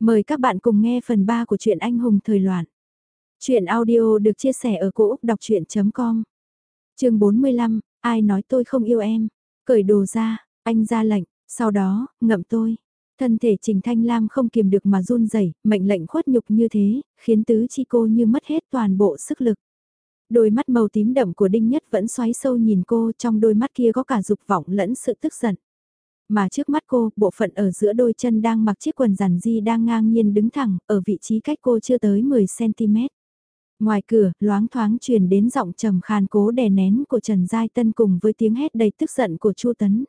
Mời các bạn cùng nghe phần 3 của truyện anh hùng thời loạn. Chuyện audio được chia sẻ ở cỗ đọc chuyện.com Trường 45, ai nói tôi không yêu em? Cởi đồ ra, anh ra lệnh, sau đó, ngậm tôi. Thân thể Trình Thanh Lam không kiềm được mà run rẩy, mệnh lệnh khuất nhục như thế, khiến tứ chi cô như mất hết toàn bộ sức lực. Đôi mắt màu tím đậm của Đinh Nhất vẫn xoáy sâu nhìn cô trong đôi mắt kia có cả dục vọng lẫn sự tức giận mà trước mắt cô, bộ phận ở giữa đôi chân đang mặc chiếc quần giản di đang ngang nhiên đứng thẳng, ở vị trí cách cô chưa tới 10cm. Ngoài cửa, loáng thoáng truyền đến giọng trầm khàn cố đè nén của Trần Giai Tân cùng với tiếng hét đầy tức giận của Chu Tấn.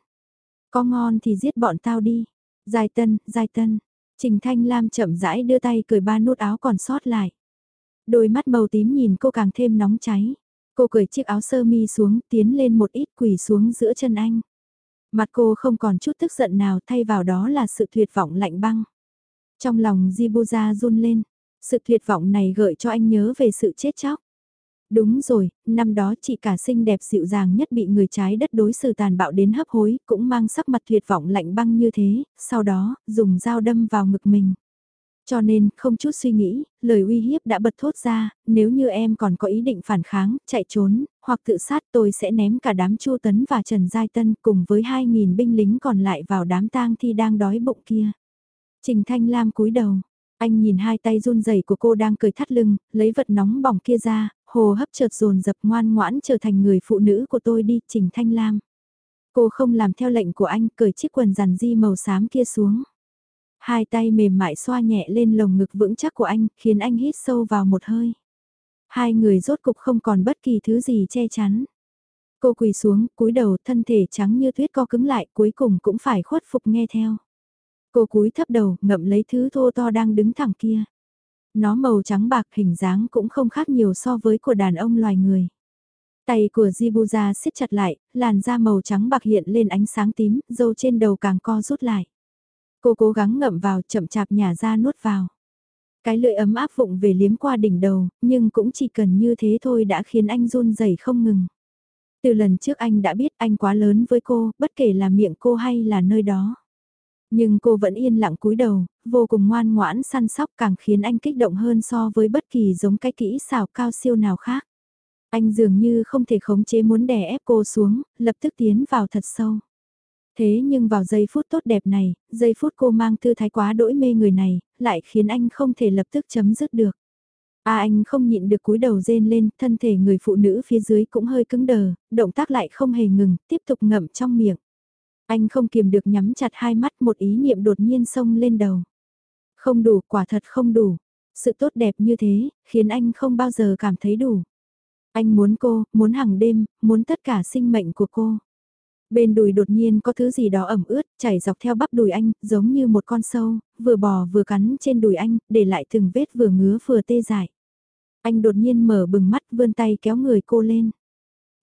Có ngon thì giết bọn tao đi. Giai Tân, Giai Tân. Trình Thanh Lam chậm rãi đưa tay cởi ba nút áo còn sót lại. Đôi mắt màu tím nhìn cô càng thêm nóng cháy. Cô cởi chiếc áo sơ mi xuống tiến lên một ít quỳ xuống giữa chân anh. Mặt cô không còn chút tức giận nào thay vào đó là sự tuyệt vọng lạnh băng. Trong lòng Jibuza run lên, sự tuyệt vọng này gợi cho anh nhớ về sự chết chóc. Đúng rồi, năm đó chị cả xinh đẹp dịu dàng nhất bị người trái đất đối xử tàn bạo đến hấp hối, cũng mang sắc mặt tuyệt vọng lạnh băng như thế, sau đó, dùng dao đâm vào ngực mình. Cho nên, không chút suy nghĩ, lời uy hiếp đã bật thốt ra, nếu như em còn có ý định phản kháng, chạy trốn, hoặc tự sát tôi sẽ ném cả đám Chu Tấn và Trần Giai Tân cùng với 2.000 binh lính còn lại vào đám tang thi đang đói bụng kia. Trình Thanh Lam cúi đầu, anh nhìn hai tay run rẩy của cô đang cười thắt lưng, lấy vật nóng bỏng kia ra, hồ hấp chợt dồn dập ngoan ngoãn trở thành người phụ nữ của tôi đi, Trình Thanh Lam. Cô không làm theo lệnh của anh, cởi chiếc quần rằn di màu xám kia xuống. Hai tay mềm mại xoa nhẹ lên lồng ngực vững chắc của anh, khiến anh hít sâu vào một hơi. Hai người rốt cục không còn bất kỳ thứ gì che chắn. Cô quỳ xuống, cúi đầu, thân thể trắng như tuyết co cứng lại, cuối cùng cũng phải khuất phục nghe theo. Cô cúi thấp đầu, ngậm lấy thứ thô to đang đứng thẳng kia. Nó màu trắng bạc hình dáng cũng không khác nhiều so với của đàn ông loài người. Tay của Jibuza siết chặt lại, làn da màu trắng bạc hiện lên ánh sáng tím, dâu trên đầu càng co rút lại. Cô cố gắng ngậm vào chậm chạp nhả ra nuốt vào. Cái lưỡi ấm áp vụng về liếm qua đỉnh đầu, nhưng cũng chỉ cần như thế thôi đã khiến anh run rẩy không ngừng. Từ lần trước anh đã biết anh quá lớn với cô, bất kể là miệng cô hay là nơi đó. Nhưng cô vẫn yên lặng cúi đầu, vô cùng ngoan ngoãn săn sóc càng khiến anh kích động hơn so với bất kỳ giống cái kỹ xảo cao siêu nào khác. Anh dường như không thể khống chế muốn đè ép cô xuống, lập tức tiến vào thật sâu. Thế nhưng vào giây phút tốt đẹp này, giây phút cô mang tư thái quá đỗi mê người này, lại khiến anh không thể lập tức chấm dứt được. À anh không nhịn được cúi đầu rên lên, thân thể người phụ nữ phía dưới cũng hơi cứng đờ, động tác lại không hề ngừng, tiếp tục ngậm trong miệng. Anh không kiềm được nhắm chặt hai mắt một ý niệm đột nhiên xông lên đầu. Không đủ, quả thật không đủ. Sự tốt đẹp như thế, khiến anh không bao giờ cảm thấy đủ. Anh muốn cô, muốn hàng đêm, muốn tất cả sinh mệnh của cô. Bên đùi đột nhiên có thứ gì đó ẩm ướt, chảy dọc theo bắp đùi anh, giống như một con sâu, vừa bò vừa cắn trên đùi anh, để lại từng vết vừa ngứa vừa tê dại. Anh đột nhiên mở bừng mắt vươn tay kéo người cô lên.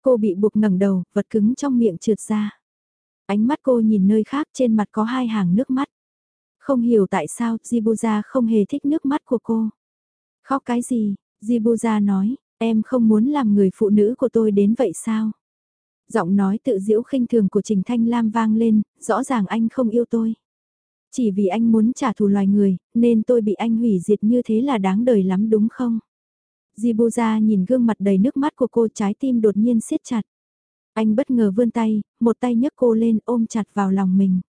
Cô bị buộc ngẩng đầu, vật cứng trong miệng trượt ra. Ánh mắt cô nhìn nơi khác trên mặt có hai hàng nước mắt. Không hiểu tại sao Jibuza không hề thích nước mắt của cô. Khóc cái gì? Jibuza nói, em không muốn làm người phụ nữ của tôi đến vậy sao? Giọng nói tự diễu khinh thường của Trình Thanh Lam vang lên, rõ ràng anh không yêu tôi. Chỉ vì anh muốn trả thù loài người, nên tôi bị anh hủy diệt như thế là đáng đời lắm đúng không? Jibuza nhìn gương mặt đầy nước mắt của cô trái tim đột nhiên siết chặt. Anh bất ngờ vươn tay, một tay nhấc cô lên ôm chặt vào lòng mình.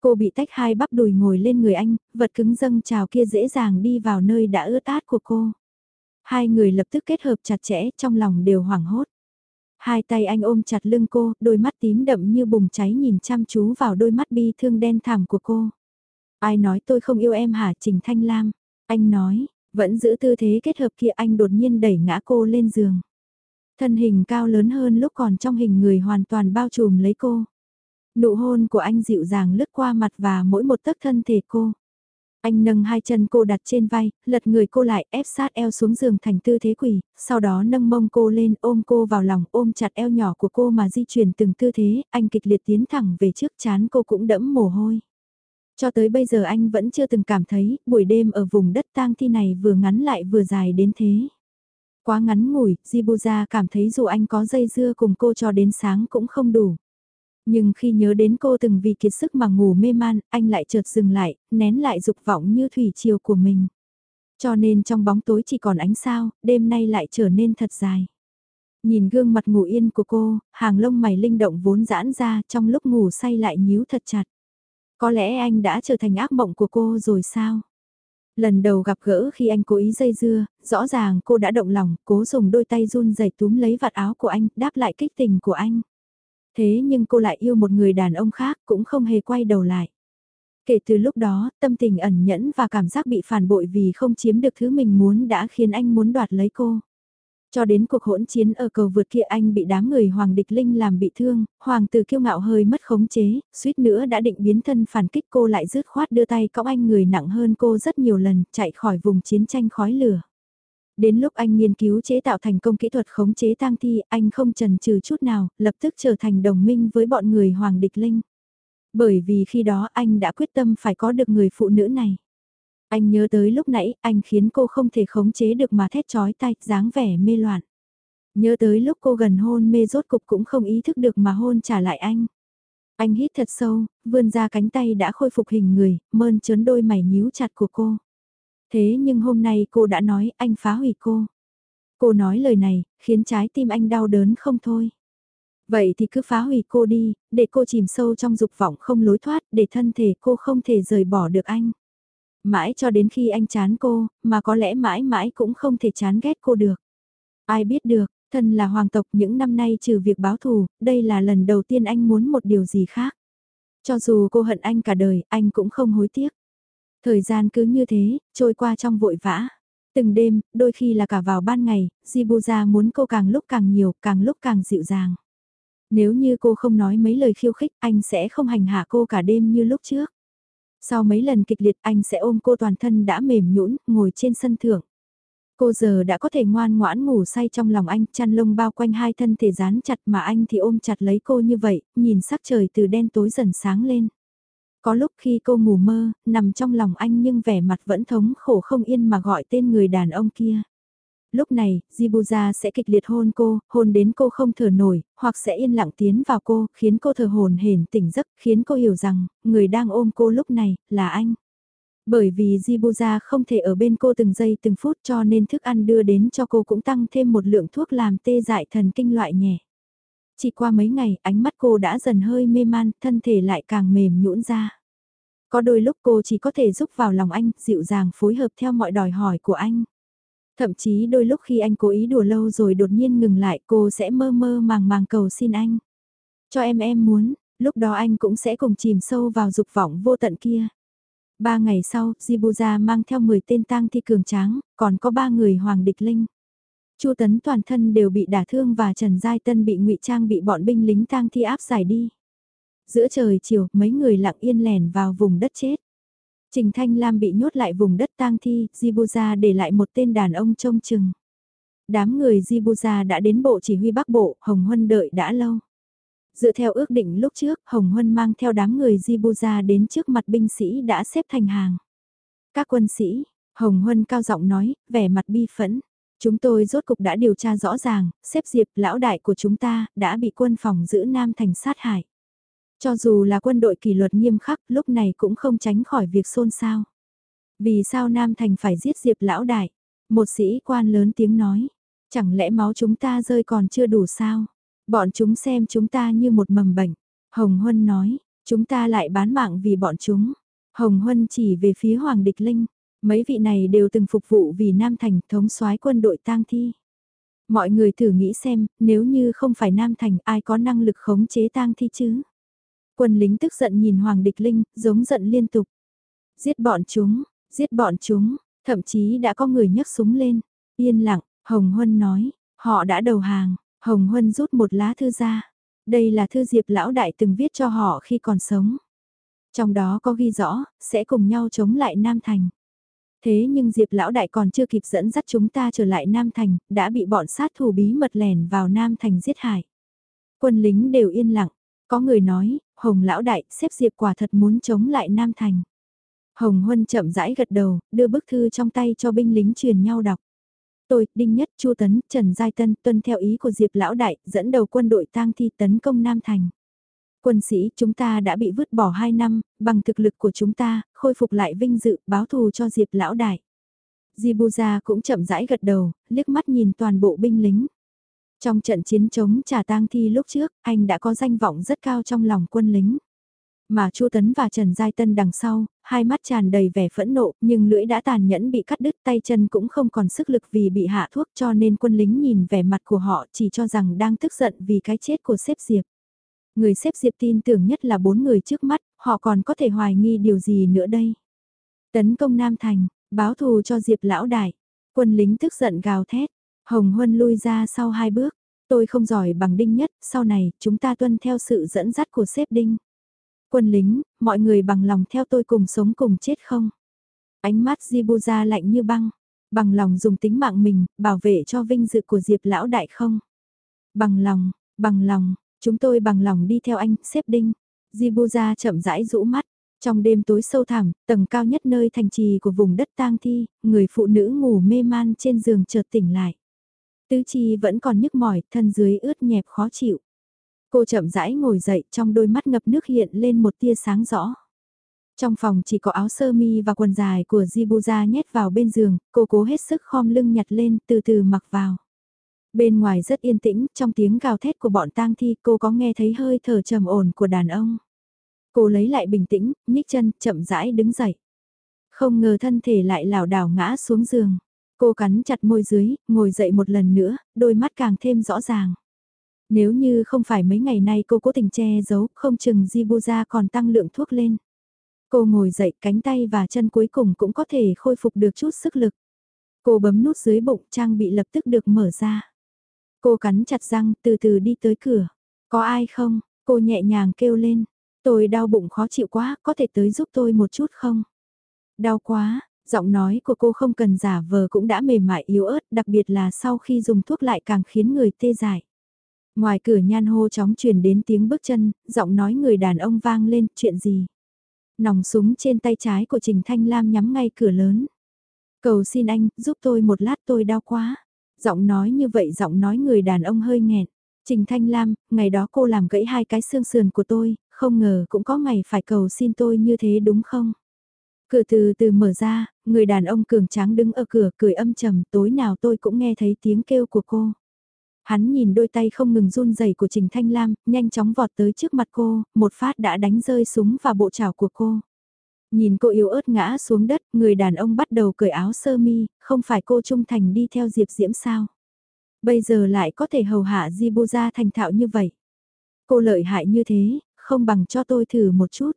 Cô bị tách hai bắp đùi ngồi lên người anh, vật cứng dâng trào kia dễ dàng đi vào nơi đã ướt át của cô. Hai người lập tức kết hợp chặt chẽ trong lòng đều hoảng hốt. Hai tay anh ôm chặt lưng cô, đôi mắt tím đậm như bùng cháy nhìn chăm chú vào đôi mắt bi thương đen thẳm của cô. Ai nói tôi không yêu em hả Trình Thanh Lam? Anh nói, vẫn giữ tư thế kết hợp kia anh đột nhiên đẩy ngã cô lên giường. Thân hình cao lớn hơn lúc còn trong hình người hoàn toàn bao trùm lấy cô. Nụ hôn của anh dịu dàng lướt qua mặt và mỗi một tấc thân thể cô. Anh nâng hai chân cô đặt trên vai, lật người cô lại ép sát eo xuống giường thành tư thế quỳ, sau đó nâng mông cô lên ôm cô vào lòng ôm chặt eo nhỏ của cô mà di chuyển từng tư thế, anh kịch liệt tiến thẳng về trước chán cô cũng đẫm mồ hôi. Cho tới bây giờ anh vẫn chưa từng cảm thấy buổi đêm ở vùng đất tang thi này vừa ngắn lại vừa dài đến thế. Quá ngắn ngủi, Jibuza cảm thấy dù anh có dây dưa cùng cô cho đến sáng cũng không đủ. Nhưng khi nhớ đến cô từng vì kiệt sức mà ngủ mê man, anh lại chợt dừng lại, nén lại dục vọng như thủy triều của mình. Cho nên trong bóng tối chỉ còn ánh sao, đêm nay lại trở nên thật dài. Nhìn gương mặt ngủ yên của cô, hàng lông mày linh động vốn giãn ra trong lúc ngủ say lại nhíu thật chặt. Có lẽ anh đã trở thành ác mộng của cô rồi sao? Lần đầu gặp gỡ khi anh cố ý dây dưa, rõ ràng cô đã động lòng, cố dùng đôi tay run rẩy túm lấy vạt áo của anh, đáp lại kích tình của anh. Thế nhưng cô lại yêu một người đàn ông khác cũng không hề quay đầu lại. Kể từ lúc đó, tâm tình ẩn nhẫn và cảm giác bị phản bội vì không chiếm được thứ mình muốn đã khiến anh muốn đoạt lấy cô. Cho đến cuộc hỗn chiến ở cầu vượt kia anh bị đám người Hoàng Địch Linh làm bị thương, Hoàng tử kiêu ngạo hơi mất khống chế, suýt nữa đã định biến thân phản kích cô lại rứt khoát đưa tay cõng anh người nặng hơn cô rất nhiều lần, chạy khỏi vùng chiến tranh khói lửa. Đến lúc anh nghiên cứu chế tạo thành công kỹ thuật khống chế tang thi, anh không chần chừ chút nào, lập tức trở thành đồng minh với bọn người Hoàng Địch Linh. Bởi vì khi đó anh đã quyết tâm phải có được người phụ nữ này. Anh nhớ tới lúc nãy, anh khiến cô không thể khống chế được mà thét chói tay, dáng vẻ mê loạn. Nhớ tới lúc cô gần hôn mê rốt cục cũng không ý thức được mà hôn trả lại anh. Anh hít thật sâu, vươn ra cánh tay đã khôi phục hình người, mơn trớn đôi mày nhíu chặt của cô. Thế nhưng hôm nay cô đã nói anh phá hủy cô. Cô nói lời này, khiến trái tim anh đau đớn không thôi. Vậy thì cứ phá hủy cô đi, để cô chìm sâu trong dục vọng không lối thoát, để thân thể cô không thể rời bỏ được anh. Mãi cho đến khi anh chán cô, mà có lẽ mãi mãi cũng không thể chán ghét cô được. Ai biết được, thân là hoàng tộc những năm nay trừ việc báo thù, đây là lần đầu tiên anh muốn một điều gì khác. Cho dù cô hận anh cả đời, anh cũng không hối tiếc. Thời gian cứ như thế, trôi qua trong vội vã. Từng đêm, đôi khi là cả vào ban ngày, Jibuza muốn cô càng lúc càng nhiều, càng lúc càng dịu dàng. Nếu như cô không nói mấy lời khiêu khích, anh sẽ không hành hạ cô cả đêm như lúc trước. Sau mấy lần kịch liệt anh sẽ ôm cô toàn thân đã mềm nhũn ngồi trên sân thượng. Cô giờ đã có thể ngoan ngoãn ngủ say trong lòng anh, chăn lông bao quanh hai thân thể dán chặt mà anh thì ôm chặt lấy cô như vậy, nhìn sắc trời từ đen tối dần sáng lên. Có lúc khi cô ngủ mơ, nằm trong lòng anh nhưng vẻ mặt vẫn thống khổ không yên mà gọi tên người đàn ông kia. Lúc này, Jibuza sẽ kịch liệt hôn cô, hôn đến cô không thở nổi, hoặc sẽ yên lặng tiến vào cô, khiến cô thở hồn hển tỉnh giấc, khiến cô hiểu rằng, người đang ôm cô lúc này, là anh. Bởi vì Jibuza không thể ở bên cô từng giây từng phút cho nên thức ăn đưa đến cho cô cũng tăng thêm một lượng thuốc làm tê dại thần kinh loại nhẹ. Chỉ qua mấy ngày, ánh mắt cô đã dần hơi mê man, thân thể lại càng mềm nhũn ra. Có đôi lúc cô chỉ có thể giúp vào lòng anh, dịu dàng phối hợp theo mọi đòi hỏi của anh. Thậm chí đôi lúc khi anh cố ý đùa lâu rồi đột nhiên ngừng lại cô sẽ mơ mơ màng màng cầu xin anh. Cho em em muốn, lúc đó anh cũng sẽ cùng chìm sâu vào dục vọng vô tận kia. Ba ngày sau, Jibuza mang theo 10 tên tang thi cường tráng, còn có ba người hoàng địch linh. Chu Tấn toàn thân đều bị đả thương và Trần Giai Tân bị ngụy trang bị bọn binh lính tang thi áp giải đi. Giữa trời chiều, mấy người lặng yên lẻn vào vùng đất chết. Trình Thanh Lam bị nhốt lại vùng đất tang thi, Jibuza để lại một tên đàn ông trông chừng. Đám người Jibuza đã đến bộ chỉ huy Bắc Bộ, Hồng Huân đợi đã lâu. Dựa theo ước định lúc trước, Hồng Huân mang theo đám người Jibuza đến trước mặt binh sĩ đã xếp thành hàng. Các quân sĩ, Hồng Huân cao giọng nói, vẻ mặt bi phẫn. Chúng tôi rốt cục đã điều tra rõ ràng, xếp diệp lão đại của chúng ta đã bị quân phòng giữ Nam thành sát hại. Cho dù là quân đội kỷ luật nghiêm khắc lúc này cũng không tránh khỏi việc xôn xao. Vì sao Nam Thành phải giết Diệp lão đại? Một sĩ quan lớn tiếng nói. Chẳng lẽ máu chúng ta rơi còn chưa đủ sao? Bọn chúng xem chúng ta như một mầm bệnh. Hồng Huân nói, chúng ta lại bán mạng vì bọn chúng. Hồng Huân chỉ về phía Hoàng Địch Linh. Mấy vị này đều từng phục vụ vì Nam Thành thống soái quân đội tang thi. Mọi người thử nghĩ xem, nếu như không phải Nam Thành ai có năng lực khống chế tang thi chứ? Quân lính tức giận nhìn Hoàng Địch Linh, giống giận liên tục. Giết bọn chúng, giết bọn chúng, thậm chí đã có người nhấc súng lên. Yên lặng, Hồng Huân nói, họ đã đầu hàng, Hồng Huân rút một lá thư ra. Đây là thư Diệp Lão Đại từng viết cho họ khi còn sống. Trong đó có ghi rõ, sẽ cùng nhau chống lại Nam Thành. Thế nhưng Diệp Lão Đại còn chưa kịp dẫn dắt chúng ta trở lại Nam Thành, đã bị bọn sát thủ bí mật lẻn vào Nam Thành giết hại. Quân lính đều yên lặng, có người nói, Hồng lão đại, xếp Diệp quả thật muốn chống lại Nam Thành. Hồng Huân chậm rãi gật đầu, đưa bức thư trong tay cho binh lính truyền nhau đọc. Tôi, Đinh Nhất, Chu Tấn, Trần Giai Tân tuân theo ý của Diệp lão đại, dẫn đầu quân đội tang thi tấn công Nam Thành. Quân sĩ, chúng ta đã bị vứt bỏ 2 năm, bằng thực lực của chúng ta, khôi phục lại vinh dự, báo thù cho Diệp lão đại. Jibuza cũng chậm rãi gật đầu, liếc mắt nhìn toàn bộ binh lính. Trong trận chiến chống trả tang thi lúc trước, anh đã có danh vọng rất cao trong lòng quân lính. Mà Chu Tấn và Trần Giai Tân đằng sau, hai mắt tràn đầy vẻ phẫn nộ, nhưng lưỡi đã tàn nhẫn bị cắt đứt tay chân cũng không còn sức lực vì bị hạ thuốc cho nên quân lính nhìn vẻ mặt của họ chỉ cho rằng đang tức giận vì cái chết của xếp Diệp. Người xếp Diệp tin tưởng nhất là bốn người trước mắt, họ còn có thể hoài nghi điều gì nữa đây. Tấn công Nam Thành, báo thù cho Diệp lão đại, quân lính tức giận gào thét, Hồng Huân lui ra sau hai bước, tôi không giỏi bằng đinh nhất, sau này chúng ta tuân theo sự dẫn dắt của xếp đinh. Quân lính, mọi người bằng lòng theo tôi cùng sống cùng chết không? Ánh mắt Jibuza lạnh như băng, bằng lòng dùng tính mạng mình, bảo vệ cho vinh dự của Diệp lão đại không? Bằng lòng, bằng lòng, chúng tôi bằng lòng đi theo anh, xếp đinh. Jibuza chậm rãi rũ mắt, trong đêm tối sâu thẳm, tầng cao nhất nơi thành trì của vùng đất tang thi, người phụ nữ ngủ mê man trên giường chợt tỉnh lại. Tứ chi vẫn còn nhức mỏi, thân dưới ướt nhẹp khó chịu. Cô chậm rãi ngồi dậy trong đôi mắt ngập nước hiện lên một tia sáng rõ. Trong phòng chỉ có áo sơ mi và quần dài của Jibuza nhét vào bên giường, cô cố hết sức khom lưng nhặt lên từ từ mặc vào. Bên ngoài rất yên tĩnh, trong tiếng gào thét của bọn tang thi cô có nghe thấy hơi thở trầm ổn của đàn ông. Cô lấy lại bình tĩnh, nhích chân, chậm rãi đứng dậy. Không ngờ thân thể lại lảo đảo ngã xuống giường. Cô cắn chặt môi dưới, ngồi dậy một lần nữa, đôi mắt càng thêm rõ ràng. Nếu như không phải mấy ngày nay cô cố tình che giấu, không chừng Jibuza còn tăng lượng thuốc lên. Cô ngồi dậy cánh tay và chân cuối cùng cũng có thể khôi phục được chút sức lực. Cô bấm nút dưới bụng trang bị lập tức được mở ra. Cô cắn chặt răng từ từ đi tới cửa. Có ai không? Cô nhẹ nhàng kêu lên. Tôi đau bụng khó chịu quá, có thể tới giúp tôi một chút không? Đau quá, giọng nói của cô không cần giả vờ cũng đã mềm mại yếu ớt, đặc biệt là sau khi dùng thuốc lại càng khiến người tê dại. Ngoài cửa nhan hô chóng truyền đến tiếng bước chân, giọng nói người đàn ông vang lên, chuyện gì? Nòng súng trên tay trái của Trình Thanh Lam nhắm ngay cửa lớn. Cầu xin anh, giúp tôi một lát tôi đau quá. Giọng nói như vậy giọng nói người đàn ông hơi nghẹn. Trình Thanh Lam, ngày đó cô làm gãy hai cái xương sườn của tôi, không ngờ cũng có ngày phải cầu xin tôi như thế đúng không? Cửa từ từ mở ra, người đàn ông cường tráng đứng ở cửa cười âm trầm tối nào tôi cũng nghe thấy tiếng kêu của cô. Hắn nhìn đôi tay không ngừng run rẩy của Trình Thanh Lam, nhanh chóng vọt tới trước mặt cô, một phát đã đánh rơi súng và bộ trảo của cô. Nhìn cô yếu ớt ngã xuống đất, người đàn ông bắt đầu cởi áo sơ mi, không phải cô trung thành đi theo Diệp Diễm sao? Bây giờ lại có thể hầu hạ Jibuza thành thạo như vậy. Cô lợi hại như thế, không bằng cho tôi thử một chút.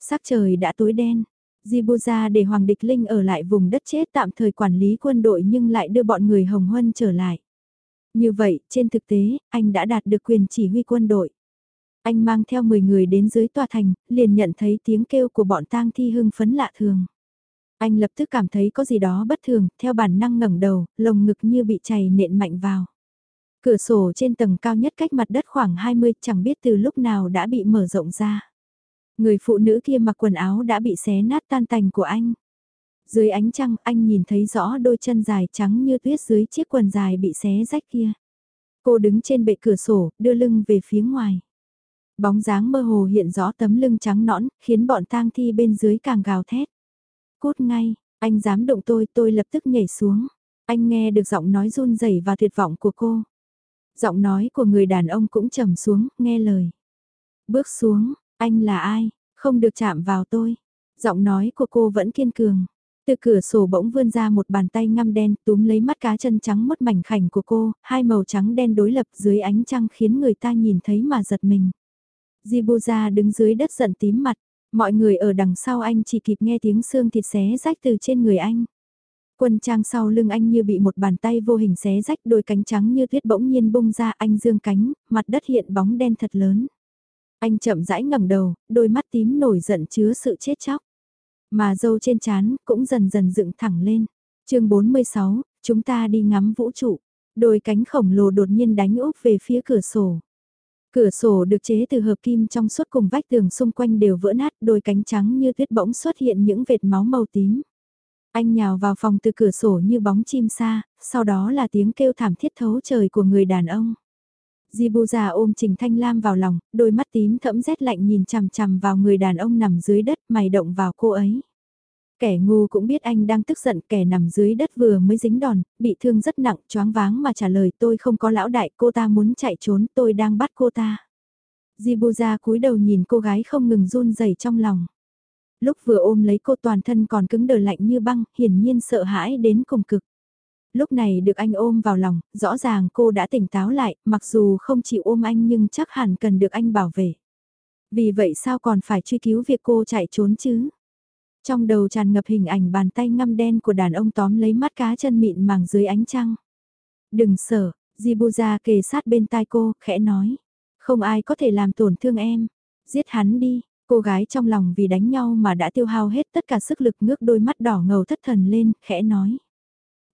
Sắc trời đã tối đen, Jibuza để Hoàng Địch Linh ở lại vùng đất chết tạm thời quản lý quân đội nhưng lại đưa bọn người Hồng Huân trở lại. Như vậy, trên thực tế, anh đã đạt được quyền chỉ huy quân đội. Anh mang theo 10 người đến dưới tòa thành, liền nhận thấy tiếng kêu của bọn tang thi hưng phấn lạ thường. Anh lập tức cảm thấy có gì đó bất thường, theo bản năng ngẩng đầu, lồng ngực như bị chày nện mạnh vào. Cửa sổ trên tầng cao nhất cách mặt đất khoảng 20 chẳng biết từ lúc nào đã bị mở rộng ra. Người phụ nữ kia mặc quần áo đã bị xé nát tan tành của anh. Dưới ánh trăng anh nhìn thấy rõ đôi chân dài trắng như tuyết dưới chiếc quần dài bị xé rách kia. Cô đứng trên bệ cửa sổ, đưa lưng về phía ngoài. Bóng dáng mơ hồ hiện rõ tấm lưng trắng nõn, khiến bọn tang thi bên dưới càng gào thét. Cút ngay, anh dám động tôi, tôi lập tức nhảy xuống. Anh nghe được giọng nói run rẩy và tuyệt vọng của cô. Giọng nói của người đàn ông cũng trầm xuống, nghe lời. Bước xuống, anh là ai, không được chạm vào tôi. Giọng nói của cô vẫn kiên cường. Từ cửa sổ bỗng vươn ra một bàn tay ngăm đen túm lấy mắt cá chân trắng mất mảnh khảnh của cô, hai màu trắng đen đối lập dưới ánh trăng khiến người ta nhìn thấy mà giật mình. Jibuza đứng dưới đất giận tím mặt, mọi người ở đằng sau anh chỉ kịp nghe tiếng xương thịt xé rách từ trên người anh. Quân trang sau lưng anh như bị một bàn tay vô hình xé rách đôi cánh trắng như tuyết bỗng nhiên bung ra anh dương cánh, mặt đất hiện bóng đen thật lớn. Anh chậm rãi ngẩng đầu, đôi mắt tím nổi giận chứa sự chết chóc. Mà dâu trên chán cũng dần dần dựng thẳng lên. chương 46, chúng ta đi ngắm vũ trụ. Đôi cánh khổng lồ đột nhiên đánh úp về phía cửa sổ. Cửa sổ được chế từ hợp kim trong suốt cùng vách tường xung quanh đều vỡ nát, đôi cánh trắng như tuyết bỗng xuất hiện những vệt máu màu tím. Anh nhào vào phòng từ cửa sổ như bóng chim xa, sau đó là tiếng kêu thảm thiết thấu trời của người đàn ông. Jibuza ôm Trình Thanh Lam vào lòng, đôi mắt tím thẫm rét lạnh nhìn chằm chằm vào người đàn ông nằm dưới đất mày động vào cô ấy. Kẻ ngu cũng biết anh đang tức giận kẻ nằm dưới đất vừa mới dính đòn, bị thương rất nặng, choáng váng mà trả lời tôi không có lão đại, cô ta muốn chạy trốn, tôi đang bắt cô ta. Jibuza cúi đầu nhìn cô gái không ngừng run rẩy trong lòng. Lúc vừa ôm lấy cô toàn thân còn cứng đờ lạnh như băng, hiển nhiên sợ hãi đến cùng cực. Lúc này được anh ôm vào lòng, rõ ràng cô đã tỉnh táo lại, mặc dù không chịu ôm anh nhưng chắc hẳn cần được anh bảo vệ. Vì vậy sao còn phải truy cứu việc cô chạy trốn chứ? Trong đầu tràn ngập hình ảnh bàn tay ngăm đen của đàn ông tóm lấy mắt cá chân mịn màng dưới ánh trăng. Đừng sợ, Jibuza kề sát bên tai cô, khẽ nói. Không ai có thể làm tổn thương em. Giết hắn đi, cô gái trong lòng vì đánh nhau mà đã tiêu hao hết tất cả sức lực ngước đôi mắt đỏ ngầu thất thần lên, khẽ nói.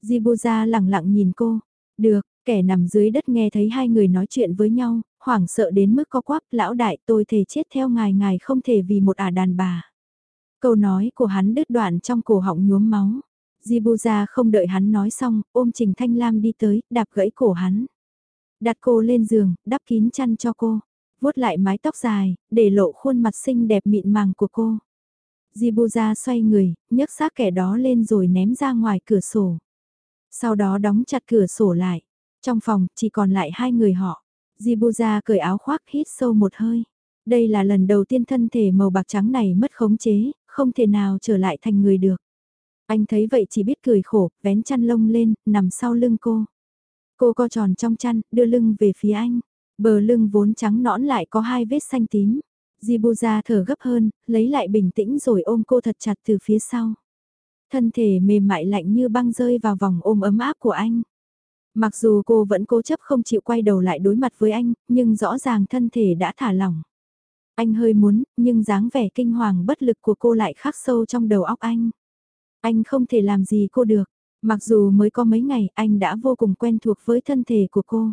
Jibuza lặng lặng nhìn cô. Được, kẻ nằm dưới đất nghe thấy hai người nói chuyện với nhau, hoảng sợ đến mức co quắp, lão đại tôi thề chết theo ngài ngài không thể vì một ả đàn bà. Câu nói của hắn đứt đoạn trong cổ họng nhuốm máu. Jibuza không đợi hắn nói xong, ôm Trình Thanh Lam đi tới, đạp gãy cổ hắn. Đặt cô lên giường, đắp kín chăn cho cô. vuốt lại mái tóc dài, để lộ khuôn mặt xinh đẹp mịn màng của cô. Jibuza xoay người, nhấc xác kẻ đó lên rồi ném ra ngoài cửa sổ. Sau đó đóng chặt cửa sổ lại. Trong phòng, chỉ còn lại hai người họ. Jibuza cởi áo khoác hít sâu một hơi. Đây là lần đầu tiên thân thể màu bạc trắng này mất khống chế, không thể nào trở lại thành người được. Anh thấy vậy chỉ biết cười khổ, vén chăn lông lên, nằm sau lưng cô. Cô co tròn trong chăn, đưa lưng về phía anh. Bờ lưng vốn trắng nõn lại có hai vết xanh tím. Jibuza thở gấp hơn, lấy lại bình tĩnh rồi ôm cô thật chặt từ phía sau. Thân thể mềm mại lạnh như băng rơi vào vòng ôm ấm áp của anh. Mặc dù cô vẫn cố chấp không chịu quay đầu lại đối mặt với anh, nhưng rõ ràng thân thể đã thả lỏng. Anh hơi muốn, nhưng dáng vẻ kinh hoàng bất lực của cô lại khắc sâu trong đầu óc anh. Anh không thể làm gì cô được, mặc dù mới có mấy ngày anh đã vô cùng quen thuộc với thân thể của cô.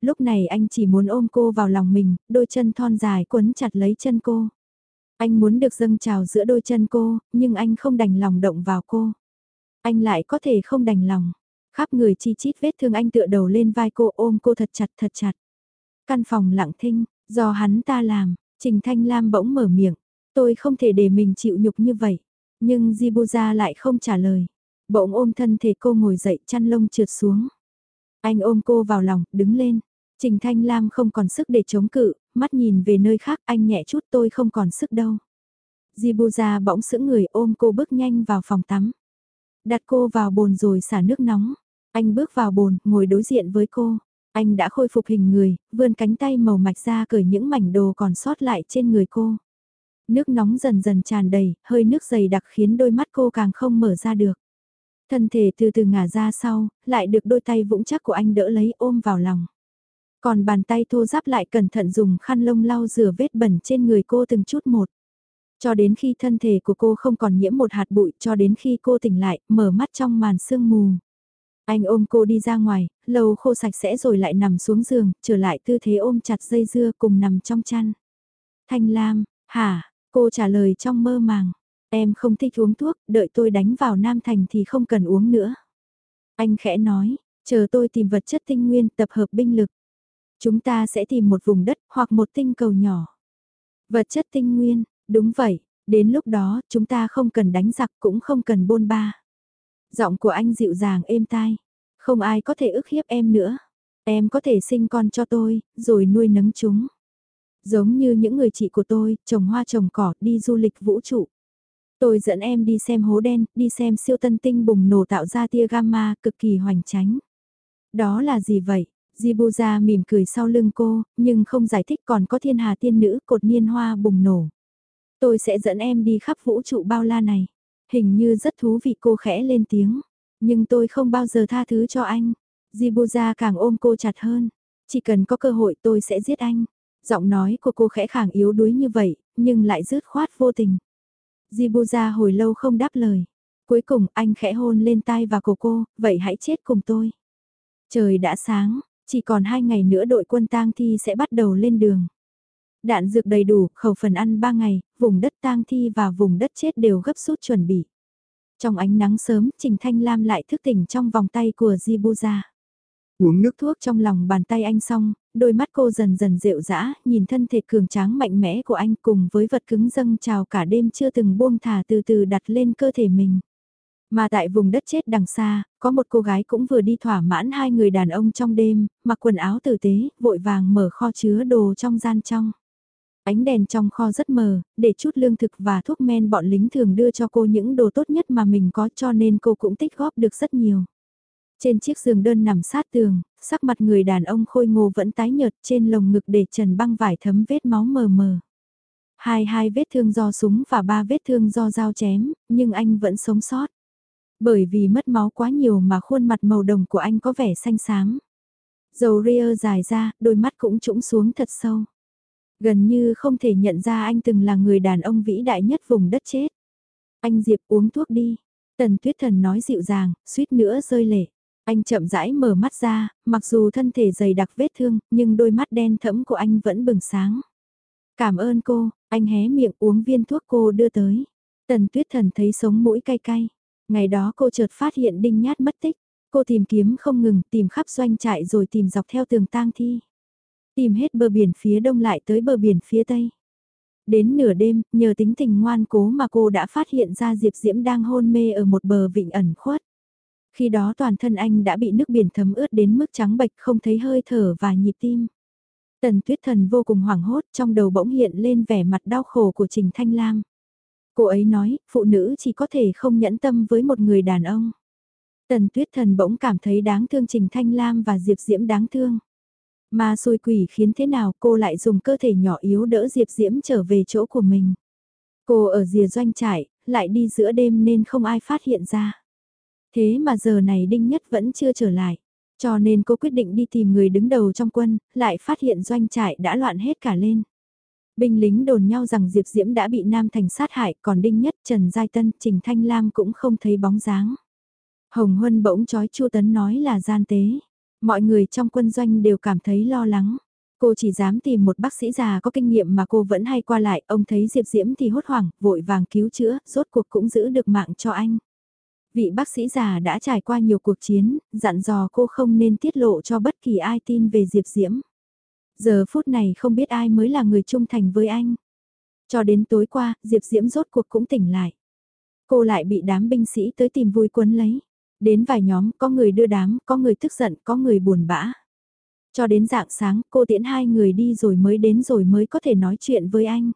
Lúc này anh chỉ muốn ôm cô vào lòng mình, đôi chân thon dài quấn chặt lấy chân cô. Anh muốn được dâng trào giữa đôi chân cô, nhưng anh không đành lòng động vào cô. Anh lại có thể không đành lòng. Khắp người chi chít vết thương anh tựa đầu lên vai cô ôm cô thật chặt thật chặt. Căn phòng lặng thinh, do hắn ta làm, Trình Thanh Lam bỗng mở miệng, tôi không thể để mình chịu nhục như vậy. Nhưng Jibuza lại không trả lời. Bỗng ôm thân thể cô ngồi dậy chăn lông trượt xuống. Anh ôm cô vào lòng, đứng lên. Trình Thanh Lam không còn sức để chống cự, mắt nhìn về nơi khác anh nhẹ chút tôi không còn sức đâu. Jibuza bỗng sững người ôm cô bước nhanh vào phòng tắm. Đặt cô vào bồn rồi xả nước nóng. Anh bước vào bồn, ngồi đối diện với cô. Anh đã khôi phục hình người, vươn cánh tay màu mạch ra cởi những mảnh đồ còn sót lại trên người cô. Nước nóng dần dần tràn đầy, hơi nước dày đặc khiến đôi mắt cô càng không mở ra được. Thân thể từ từ ngả ra sau, lại được đôi tay vững chắc của anh đỡ lấy ôm vào lòng. Còn bàn tay thô giáp lại cẩn thận dùng khăn lông lau rửa vết bẩn trên người cô từng chút một. Cho đến khi thân thể của cô không còn nhiễm một hạt bụi cho đến khi cô tỉnh lại, mở mắt trong màn sương mù. Anh ôm cô đi ra ngoài, lầu khô sạch sẽ rồi lại nằm xuống giường, trở lại tư thế ôm chặt dây dưa cùng nằm trong chăn. Thanh Lam, hả, cô trả lời trong mơ màng. Em không thích uống thuốc, đợi tôi đánh vào Nam Thành thì không cần uống nữa. Anh khẽ nói, chờ tôi tìm vật chất tinh nguyên tập hợp binh lực. Chúng ta sẽ tìm một vùng đất hoặc một tinh cầu nhỏ. Vật chất tinh nguyên, đúng vậy, đến lúc đó chúng ta không cần đánh giặc cũng không cần bôn ba. Giọng của anh dịu dàng êm tai. Không ai có thể ức hiếp em nữa. Em có thể sinh con cho tôi, rồi nuôi nấng chúng. Giống như những người chị của tôi, trồng hoa trồng cỏ, đi du lịch vũ trụ. Tôi dẫn em đi xem hố đen, đi xem siêu tân tinh bùng nổ tạo ra tia gamma cực kỳ hoành tránh. Đó là gì vậy? Jibuza mỉm cười sau lưng cô, nhưng không giải thích còn có thiên hà tiên nữ cột niên hoa bùng nổ. Tôi sẽ dẫn em đi khắp vũ trụ bao la này. Hình như rất thú vị cô khẽ lên tiếng. Nhưng tôi không bao giờ tha thứ cho anh. Jibuza càng ôm cô chặt hơn. Chỉ cần có cơ hội tôi sẽ giết anh. Giọng nói của cô khẽ khàng yếu đuối như vậy, nhưng lại rứt khoát vô tình. Jibuza hồi lâu không đáp lời. Cuối cùng anh khẽ hôn lên tai và cổ cô, vậy hãy chết cùng tôi. Trời đã sáng, chỉ còn hai ngày nữa đội quân tang thi sẽ bắt đầu lên đường. Đạn dược đầy đủ, khẩu phần ăn 3 ngày, vùng đất tang thi và vùng đất chết đều gấp rút chuẩn bị. Trong ánh nắng sớm, Trình Thanh Lam lại thức tỉnh trong vòng tay của Jibuza. Uống nước thuốc trong lòng bàn tay anh xong, đôi mắt cô dần dần rệu rã, nhìn thân thể cường tráng mạnh mẽ của anh cùng với vật cứng dâng trào cả đêm chưa từng buông thả từ từ đặt lên cơ thể mình. Mà tại vùng đất chết đằng xa, có một cô gái cũng vừa đi thỏa mãn hai người đàn ông trong đêm, mặc quần áo tử tế, vội vàng mở kho chứa đồ trong gian trong. Ánh đèn trong kho rất mờ, để chút lương thực và thuốc men bọn lính thường đưa cho cô những đồ tốt nhất mà mình có cho nên cô cũng tích góp được rất nhiều. Trên chiếc giường đơn nằm sát tường, sắc mặt người đàn ông khôi ngô vẫn tái nhợt trên lồng ngực để trần băng vải thấm vết máu mờ mờ. Hai hai vết thương do súng và ba vết thương do dao chém, nhưng anh vẫn sống sót. Bởi vì mất máu quá nhiều mà khuôn mặt màu đồng của anh có vẻ xanh xám. Dầu ria dài ra, đôi mắt cũng trũng xuống thật sâu. Gần như không thể nhận ra anh từng là người đàn ông vĩ đại nhất vùng đất chết. Anh Diệp uống thuốc đi. Tần Tuyết Thần nói dịu dàng, suýt nữa rơi lệ. Anh chậm rãi mở mắt ra, mặc dù thân thể dày đặc vết thương, nhưng đôi mắt đen thẫm của anh vẫn bừng sáng. Cảm ơn cô, anh hé miệng uống viên thuốc cô đưa tới. Tần Tuyết Thần thấy sống mũi cay cay. Ngày đó cô chợt phát hiện Đinh Nhát mất tích. Cô tìm kiếm không ngừng, tìm khắp doanh trại rồi tìm dọc theo tường tang thi. Tìm hết bờ biển phía đông lại tới bờ biển phía tây. Đến nửa đêm, nhờ tính tình ngoan cố mà cô đã phát hiện ra Diệp Diễm đang hôn mê ở một bờ vịnh ẩn khuất. Khi đó toàn thân anh đã bị nước biển thấm ướt đến mức trắng bệch không thấy hơi thở và nhịp tim. Tần tuyết thần vô cùng hoảng hốt trong đầu bỗng hiện lên vẻ mặt đau khổ của Trình Thanh Lam. Cô ấy nói, phụ nữ chỉ có thể không nhẫn tâm với một người đàn ông. Tần tuyết thần bỗng cảm thấy đáng thương Trình Thanh Lam và Diệp Diễm đáng thương. Mà xôi quỷ khiến thế nào cô lại dùng cơ thể nhỏ yếu đỡ Diệp Diễm trở về chỗ của mình. Cô ở rìa doanh trại, lại đi giữa đêm nên không ai phát hiện ra. Thế mà giờ này Đinh Nhất vẫn chưa trở lại. Cho nên cô quyết định đi tìm người đứng đầu trong quân, lại phát hiện doanh trại đã loạn hết cả lên. Binh lính đồn nhau rằng Diệp Diễm đã bị Nam Thành sát hại, còn Đinh Nhất, Trần Giai Tân, Trình Thanh Lam cũng không thấy bóng dáng. Hồng Huân bỗng chói Chu Tấn nói là gian tế. Mọi người trong quân doanh đều cảm thấy lo lắng. Cô chỉ dám tìm một bác sĩ già có kinh nghiệm mà cô vẫn hay qua lại, ông thấy Diệp Diễm thì hốt hoảng, vội vàng cứu chữa, rốt cuộc cũng giữ được mạng cho anh. Vị bác sĩ già đã trải qua nhiều cuộc chiến, dặn dò cô không nên tiết lộ cho bất kỳ ai tin về Diệp Diễm. Giờ phút này không biết ai mới là người trung thành với anh. Cho đến tối qua, Diệp Diễm rốt cuộc cũng tỉnh lại. Cô lại bị đám binh sĩ tới tìm vui quấn lấy. Đến vài nhóm, có người đưa đám, có người tức giận, có người buồn bã. Cho đến dạng sáng, cô tiễn hai người đi rồi mới đến rồi mới có thể nói chuyện với anh.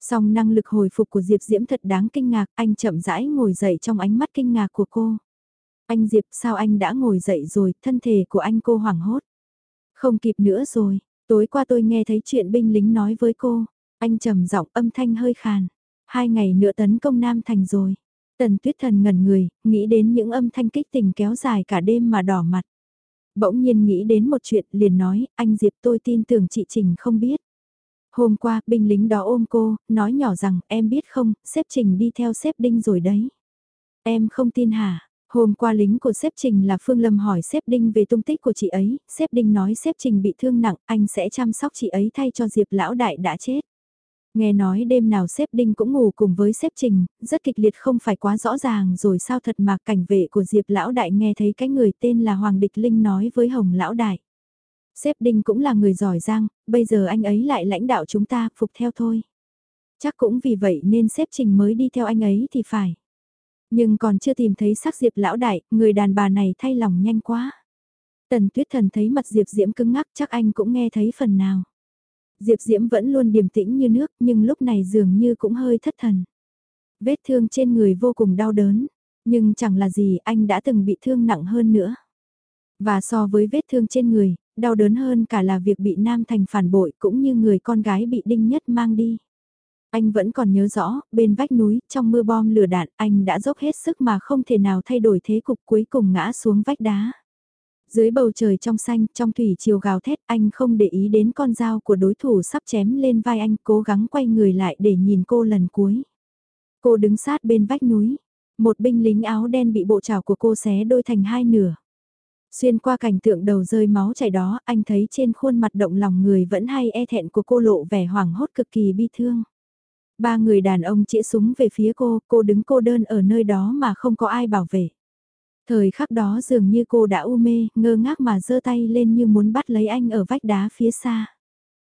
Song năng lực hồi phục của Diệp Diễm thật đáng kinh ngạc, anh chậm rãi ngồi dậy trong ánh mắt kinh ngạc của cô. Anh Diệp sao anh đã ngồi dậy rồi, thân thể của anh cô hoảng hốt. Không kịp nữa rồi, tối qua tôi nghe thấy chuyện binh lính nói với cô, anh trầm giọng âm thanh hơi khàn. Hai ngày nữa tấn công Nam Thành rồi. Tần tuyết thần ngẩn người, nghĩ đến những âm thanh kích tình kéo dài cả đêm mà đỏ mặt. Bỗng nhiên nghĩ đến một chuyện liền nói, anh Diệp tôi tin tưởng chị Trình không biết. Hôm qua, binh lính đó ôm cô, nói nhỏ rằng, em biết không, sếp Trình đi theo sếp Đinh rồi đấy. Em không tin hả? Hôm qua lính của sếp Trình là Phương Lâm hỏi sếp Đinh về tung tích của chị ấy, sếp Đinh nói sếp Trình bị thương nặng, anh sẽ chăm sóc chị ấy thay cho Diệp lão đại đã chết. Nghe nói đêm nào xếp Đinh cũng ngủ cùng với xếp Trình, rất kịch liệt không phải quá rõ ràng rồi sao thật mà cảnh vệ của Diệp Lão Đại nghe thấy cái người tên là Hoàng Địch Linh nói với Hồng Lão Đại. xếp Đinh cũng là người giỏi giang, bây giờ anh ấy lại lãnh đạo chúng ta, phục theo thôi. Chắc cũng vì vậy nên xếp Trình mới đi theo anh ấy thì phải. Nhưng còn chưa tìm thấy xác Diệp Lão Đại, người đàn bà này thay lòng nhanh quá. Tần Tuyết Thần thấy mặt Diệp Diễm cứng ngắc chắc anh cũng nghe thấy phần nào. Diệp Diễm vẫn luôn điềm tĩnh như nước nhưng lúc này dường như cũng hơi thất thần. Vết thương trên người vô cùng đau đớn, nhưng chẳng là gì anh đã từng bị thương nặng hơn nữa. Và so với vết thương trên người, đau đớn hơn cả là việc bị Nam Thành phản bội cũng như người con gái bị Đinh Nhất mang đi. Anh vẫn còn nhớ rõ, bên vách núi, trong mưa bom lửa đạn, anh đã dốc hết sức mà không thể nào thay đổi thế cục cuối cùng ngã xuống vách đá. Dưới bầu trời trong xanh, trong thủy chiều gào thét, anh không để ý đến con dao của đối thủ sắp chém lên vai anh, cố gắng quay người lại để nhìn cô lần cuối. Cô đứng sát bên vách núi, một binh lính áo đen bị bộ trào của cô xé đôi thành hai nửa. Xuyên qua cảnh tượng đầu rơi máu chảy đó, anh thấy trên khuôn mặt động lòng người vẫn hay e thẹn của cô lộ vẻ hoảng hốt cực kỳ bi thương. Ba người đàn ông chĩa súng về phía cô, cô đứng cô đơn ở nơi đó mà không có ai bảo vệ. Thời khắc đó dường như cô đã u mê, ngơ ngác mà giơ tay lên như muốn bắt lấy anh ở vách đá phía xa.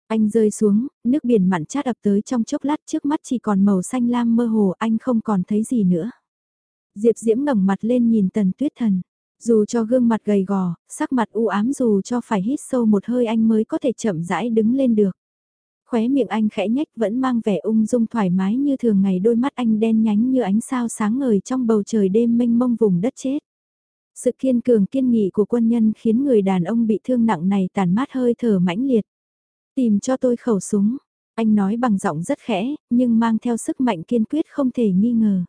Anh rơi xuống, nước biển mặn chát ập tới trong chốc lát trước mắt chỉ còn màu xanh lam mơ hồ anh không còn thấy gì nữa. Diệp Diễm ngẩng mặt lên nhìn tần tuyết thần. Dù cho gương mặt gầy gò, sắc mặt u ám dù cho phải hít sâu một hơi anh mới có thể chậm rãi đứng lên được. Khóe miệng anh khẽ nhách vẫn mang vẻ ung dung thoải mái như thường ngày đôi mắt anh đen nhánh như ánh sao sáng ngời trong bầu trời đêm mênh mông vùng đất chết. Sự kiên cường kiên nghị của quân nhân khiến người đàn ông bị thương nặng này tàn mát hơi thở mãnh liệt. Tìm cho tôi khẩu súng, anh nói bằng giọng rất khẽ, nhưng mang theo sức mạnh kiên quyết không thể nghi ngờ.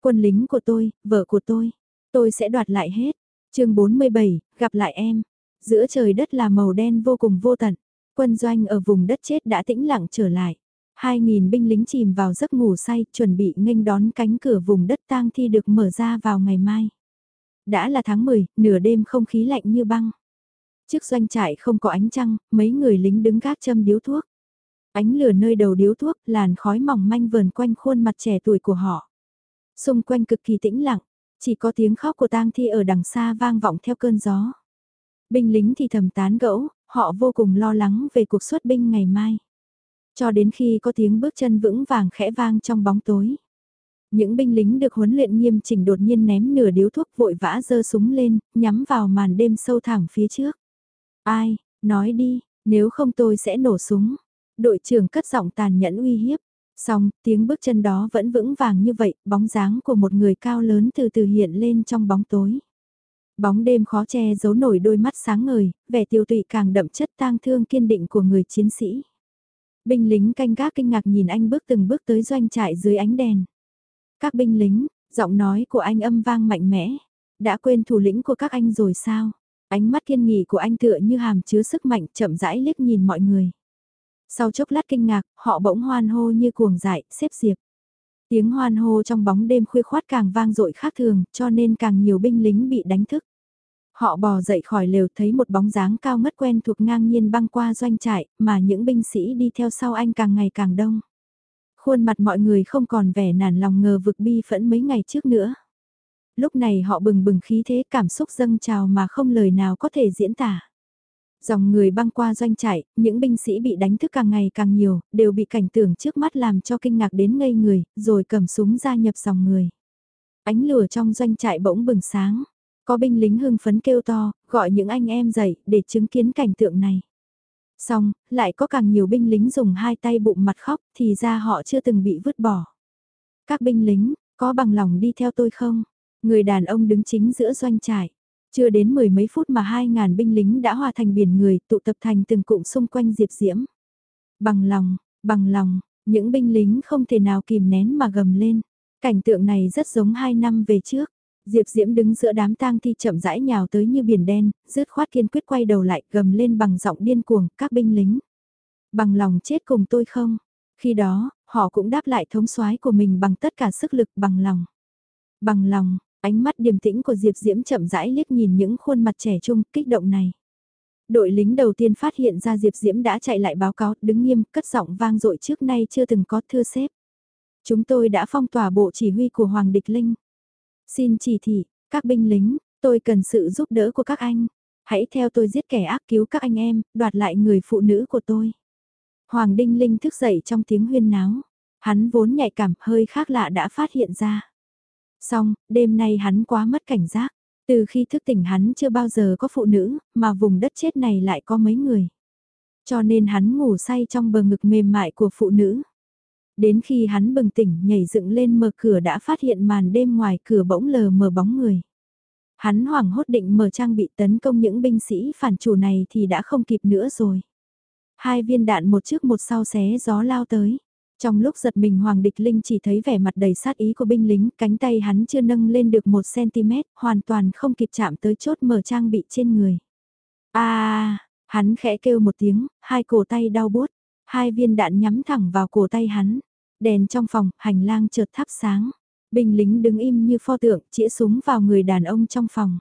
Quân lính của tôi, vợ của tôi, tôi sẽ đoạt lại hết. chương 47, gặp lại em. Giữa trời đất là màu đen vô cùng vô tận. Quân doanh ở vùng đất chết đã tĩnh lặng trở lại. 2.000 binh lính chìm vào giấc ngủ say, chuẩn bị nghênh đón cánh cửa vùng đất tang thi được mở ra vào ngày mai. Đã là tháng 10, nửa đêm không khí lạnh như băng. Trước doanh trại không có ánh trăng, mấy người lính đứng gác châm điếu thuốc. Ánh lửa nơi đầu điếu thuốc, làn khói mỏng manh vờn quanh khuôn mặt trẻ tuổi của họ. Xung quanh cực kỳ tĩnh lặng, chỉ có tiếng khóc của tang thi ở đằng xa vang vọng theo cơn gió. Binh lính thì thầm tán gẫu, họ vô cùng lo lắng về cuộc xuất binh ngày mai. Cho đến khi có tiếng bước chân vững vàng khẽ vang trong bóng tối. Những binh lính được huấn luyện nghiêm chỉnh đột nhiên ném nửa điếu thuốc vội vã giơ súng lên, nhắm vào màn đêm sâu thẳng phía trước. Ai, nói đi, nếu không tôi sẽ nổ súng. Đội trưởng cất giọng tàn nhẫn uy hiếp. Xong, tiếng bước chân đó vẫn vững vàng như vậy, bóng dáng của một người cao lớn từ từ hiện lên trong bóng tối. Bóng đêm khó che giấu nổi đôi mắt sáng ngời, vẻ tiêu tụy càng đậm chất tang thương kiên định của người chiến sĩ. Binh lính canh gác kinh ngạc nhìn anh bước từng bước tới doanh trại dưới ánh đèn. Các binh lính, giọng nói của anh âm vang mạnh mẽ. Đã quên thủ lĩnh của các anh rồi sao? Ánh mắt kiên nghị của anh tựa như hàm chứa sức mạnh chậm rãi liếc nhìn mọi người. Sau chốc lát kinh ngạc, họ bỗng hoan hô như cuồng dại, xếp diệp. Tiếng hoan hô trong bóng đêm khuya khoát càng vang dội khác thường, cho nên càng nhiều binh lính bị đánh thức. Họ bò dậy khỏi lều thấy một bóng dáng cao ngất quen thuộc ngang nhiên băng qua doanh trại, mà những binh sĩ đi theo sau anh càng ngày càng đông. Khuôn mặt mọi người không còn vẻ nản lòng ngờ vực bi phẫn mấy ngày trước nữa. Lúc này họ bừng bừng khí thế cảm xúc dâng trào mà không lời nào có thể diễn tả. Dòng người băng qua doanh trại, những binh sĩ bị đánh thức càng ngày càng nhiều, đều bị cảnh tượng trước mắt làm cho kinh ngạc đến ngây người, rồi cầm súng ra nhập dòng người. Ánh lửa trong doanh trại bỗng bừng sáng, có binh lính hưng phấn kêu to, gọi những anh em dậy để chứng kiến cảnh tượng này. Xong, lại có càng nhiều binh lính dùng hai tay bụng mặt khóc thì ra họ chưa từng bị vứt bỏ. Các binh lính, có bằng lòng đi theo tôi không? Người đàn ông đứng chính giữa doanh trại. Chưa đến mười mấy phút mà hai ngàn binh lính đã hòa thành biển người tụ tập thành từng cụm xung quanh Diệp Diễm. Bằng lòng, bằng lòng, những binh lính không thể nào kìm nén mà gầm lên. Cảnh tượng này rất giống hai năm về trước. Diệp Diễm đứng giữa đám tang thi chậm rãi nhào tới như biển đen, rứt khoát kiên quyết quay đầu lại gầm lên bằng giọng điên cuồng, các binh lính. Bằng lòng chết cùng tôi không? Khi đó, họ cũng đáp lại thống soái của mình bằng tất cả sức lực bằng lòng. Bằng lòng, ánh mắt điềm tĩnh của Diệp Diễm chậm rãi liếc nhìn những khuôn mặt trẻ trung kích động này. Đội lính đầu tiên phát hiện ra Diệp Diễm đã chạy lại báo cáo, đứng nghiêm, cất giọng vang dội trước nay chưa từng có thưa sếp. Chúng tôi đã phong tỏa bộ chỉ huy của Hoàng Địch Linh. Xin chỉ thị, các binh lính, tôi cần sự giúp đỡ của các anh. Hãy theo tôi giết kẻ ác cứu các anh em, đoạt lại người phụ nữ của tôi. Hoàng Đinh Linh thức dậy trong tiếng huyên náo. Hắn vốn nhạy cảm hơi khác lạ đã phát hiện ra. Xong, đêm nay hắn quá mất cảnh giác. Từ khi thức tỉnh hắn chưa bao giờ có phụ nữ, mà vùng đất chết này lại có mấy người. Cho nên hắn ngủ say trong bờ ngực mềm mại của phụ nữ. Đến khi hắn bừng tỉnh nhảy dựng lên mở cửa đã phát hiện màn đêm ngoài cửa bỗng lờ mờ bóng người. Hắn hoảng hốt định mở trang bị tấn công những binh sĩ phản chủ này thì đã không kịp nữa rồi. Hai viên đạn một trước một sau xé gió lao tới. Trong lúc giật mình Hoàng Địch Linh chỉ thấy vẻ mặt đầy sát ý của binh lính, cánh tay hắn chưa nâng lên được 1cm, hoàn toàn không kịp chạm tới chốt mở trang bị trên người. a hắn khẽ kêu một tiếng, hai cổ tay đau bút, hai viên đạn nhắm thẳng vào cổ tay hắn. Đèn trong phòng, hành lang chợt thắp sáng. Binh lính đứng im như pho tượng, chĩa súng vào người đàn ông trong phòng.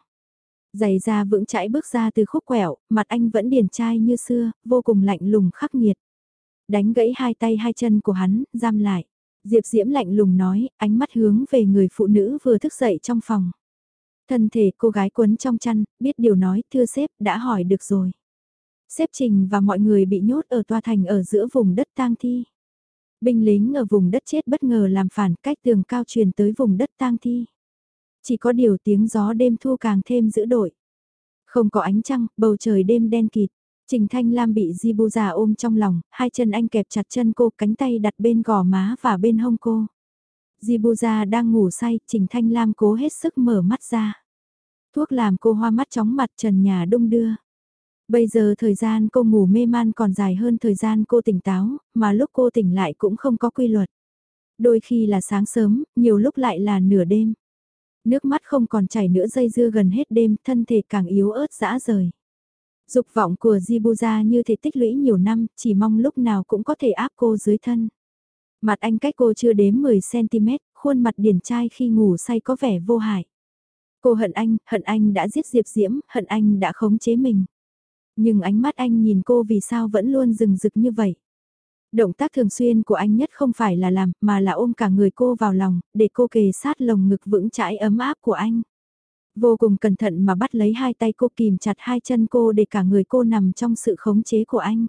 Giày da vững chãi bước ra từ khúc quẹo, mặt anh vẫn điển trai như xưa, vô cùng lạnh lùng khắc nghiệt. Đánh gãy hai tay hai chân của hắn, giam lại. Diệp Diễm lạnh lùng nói, ánh mắt hướng về người phụ nữ vừa thức dậy trong phòng. Thân thể cô gái quấn trong chăn, biết điều nói, thưa sếp, đã hỏi được rồi. Sếp Trình và mọi người bị nhốt ở tòa thành ở giữa vùng đất tang thi. Binh lính ở vùng đất chết bất ngờ làm phản cách tường cao truyền tới vùng đất tang thi. Chỉ có điều tiếng gió đêm thu càng thêm dữ đội. Không có ánh trăng, bầu trời đêm đen kịt. Trình Thanh Lam bị Jibuza ôm trong lòng, hai chân anh kẹp chặt chân cô, cánh tay đặt bên gò má và bên hông cô. Jibuza đang ngủ say, Trình Thanh Lam cố hết sức mở mắt ra. Thuốc làm cô hoa mắt chóng mặt trần nhà đông đưa. Bây giờ thời gian cô ngủ mê man còn dài hơn thời gian cô tỉnh táo, mà lúc cô tỉnh lại cũng không có quy luật. Đôi khi là sáng sớm, nhiều lúc lại là nửa đêm. Nước mắt không còn chảy nữa dây dưa gần hết đêm, thân thể càng yếu ớt dã rời. Dục vọng của Jibuza như thể tích lũy nhiều năm, chỉ mong lúc nào cũng có thể áp cô dưới thân. Mặt anh cách cô chưa đến 10cm, khuôn mặt điển trai khi ngủ say có vẻ vô hại. Cô hận anh, hận anh đã giết Diệp Diễm, hận anh đã khống chế mình. Nhưng ánh mắt anh nhìn cô vì sao vẫn luôn rừng rực như vậy. Động tác thường xuyên của anh nhất không phải là làm, mà là ôm cả người cô vào lòng, để cô kề sát lồng ngực vững chãi ấm áp của anh. Vô cùng cẩn thận mà bắt lấy hai tay cô kìm chặt hai chân cô để cả người cô nằm trong sự khống chế của anh.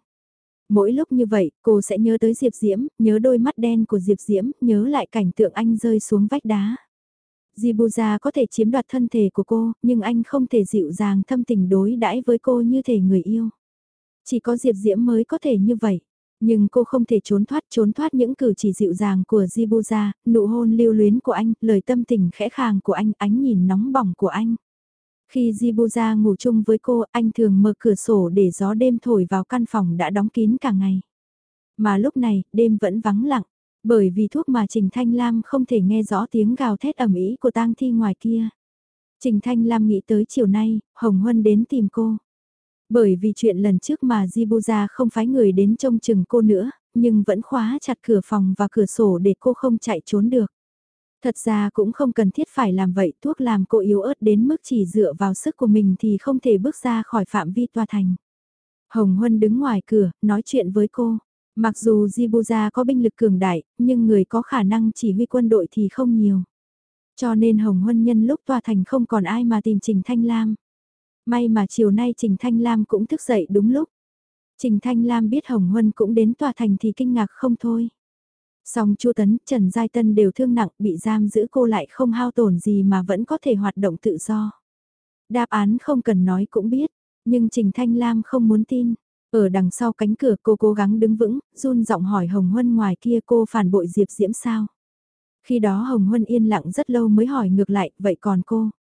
Mỗi lúc như vậy, cô sẽ nhớ tới Diệp Diễm, nhớ đôi mắt đen của Diệp Diễm, nhớ lại cảnh tượng anh rơi xuống vách đá. Jibuza có thể chiếm đoạt thân thể của cô, nhưng anh không thể dịu dàng thâm tình đối đãi với cô như thể người yêu. Chỉ có Diệp Diễm mới có thể như vậy. Nhưng cô không thể trốn thoát trốn thoát những cử chỉ dịu dàng của Jibuza, nụ hôn lưu luyến của anh, lời tâm tình khẽ khàng của anh, ánh nhìn nóng bỏng của anh. Khi Jibuza ngủ chung với cô, anh thường mở cửa sổ để gió đêm thổi vào căn phòng đã đóng kín cả ngày. Mà lúc này, đêm vẫn vắng lặng, bởi vì thuốc mà Trình Thanh Lam không thể nghe rõ tiếng gào thét ẩm ý của tang thi ngoài kia. Trình Thanh Lam nghĩ tới chiều nay, Hồng Huân đến tìm cô. Bởi vì chuyện lần trước mà Jibuza không phái người đến trông chừng cô nữa, nhưng vẫn khóa chặt cửa phòng và cửa sổ để cô không chạy trốn được. Thật ra cũng không cần thiết phải làm vậy, thuốc làm cô yếu ớt đến mức chỉ dựa vào sức của mình thì không thể bước ra khỏi phạm vi tòa thành. Hồng Huân đứng ngoài cửa, nói chuyện với cô. Mặc dù Jibuza có binh lực cường đại, nhưng người có khả năng chỉ huy quân đội thì không nhiều. Cho nên Hồng Huân nhân lúc tòa thành không còn ai mà tìm Trình Thanh Lam. May mà chiều nay Trình Thanh Lam cũng thức dậy đúng lúc. Trình Thanh Lam biết Hồng Huân cũng đến tòa thành thì kinh ngạc không thôi. Song Chu Tấn, Trần Giai Tân đều thương nặng, bị giam giữ cô lại không hao tổn gì mà vẫn có thể hoạt động tự do. Đáp án không cần nói cũng biết, nhưng Trình Thanh Lam không muốn tin. Ở đằng sau cánh cửa cô cố gắng đứng vững, run giọng hỏi Hồng Huân ngoài kia cô phản bội Diệp Diễm sao? Khi đó Hồng Huân yên lặng rất lâu mới hỏi ngược lại, vậy còn cô?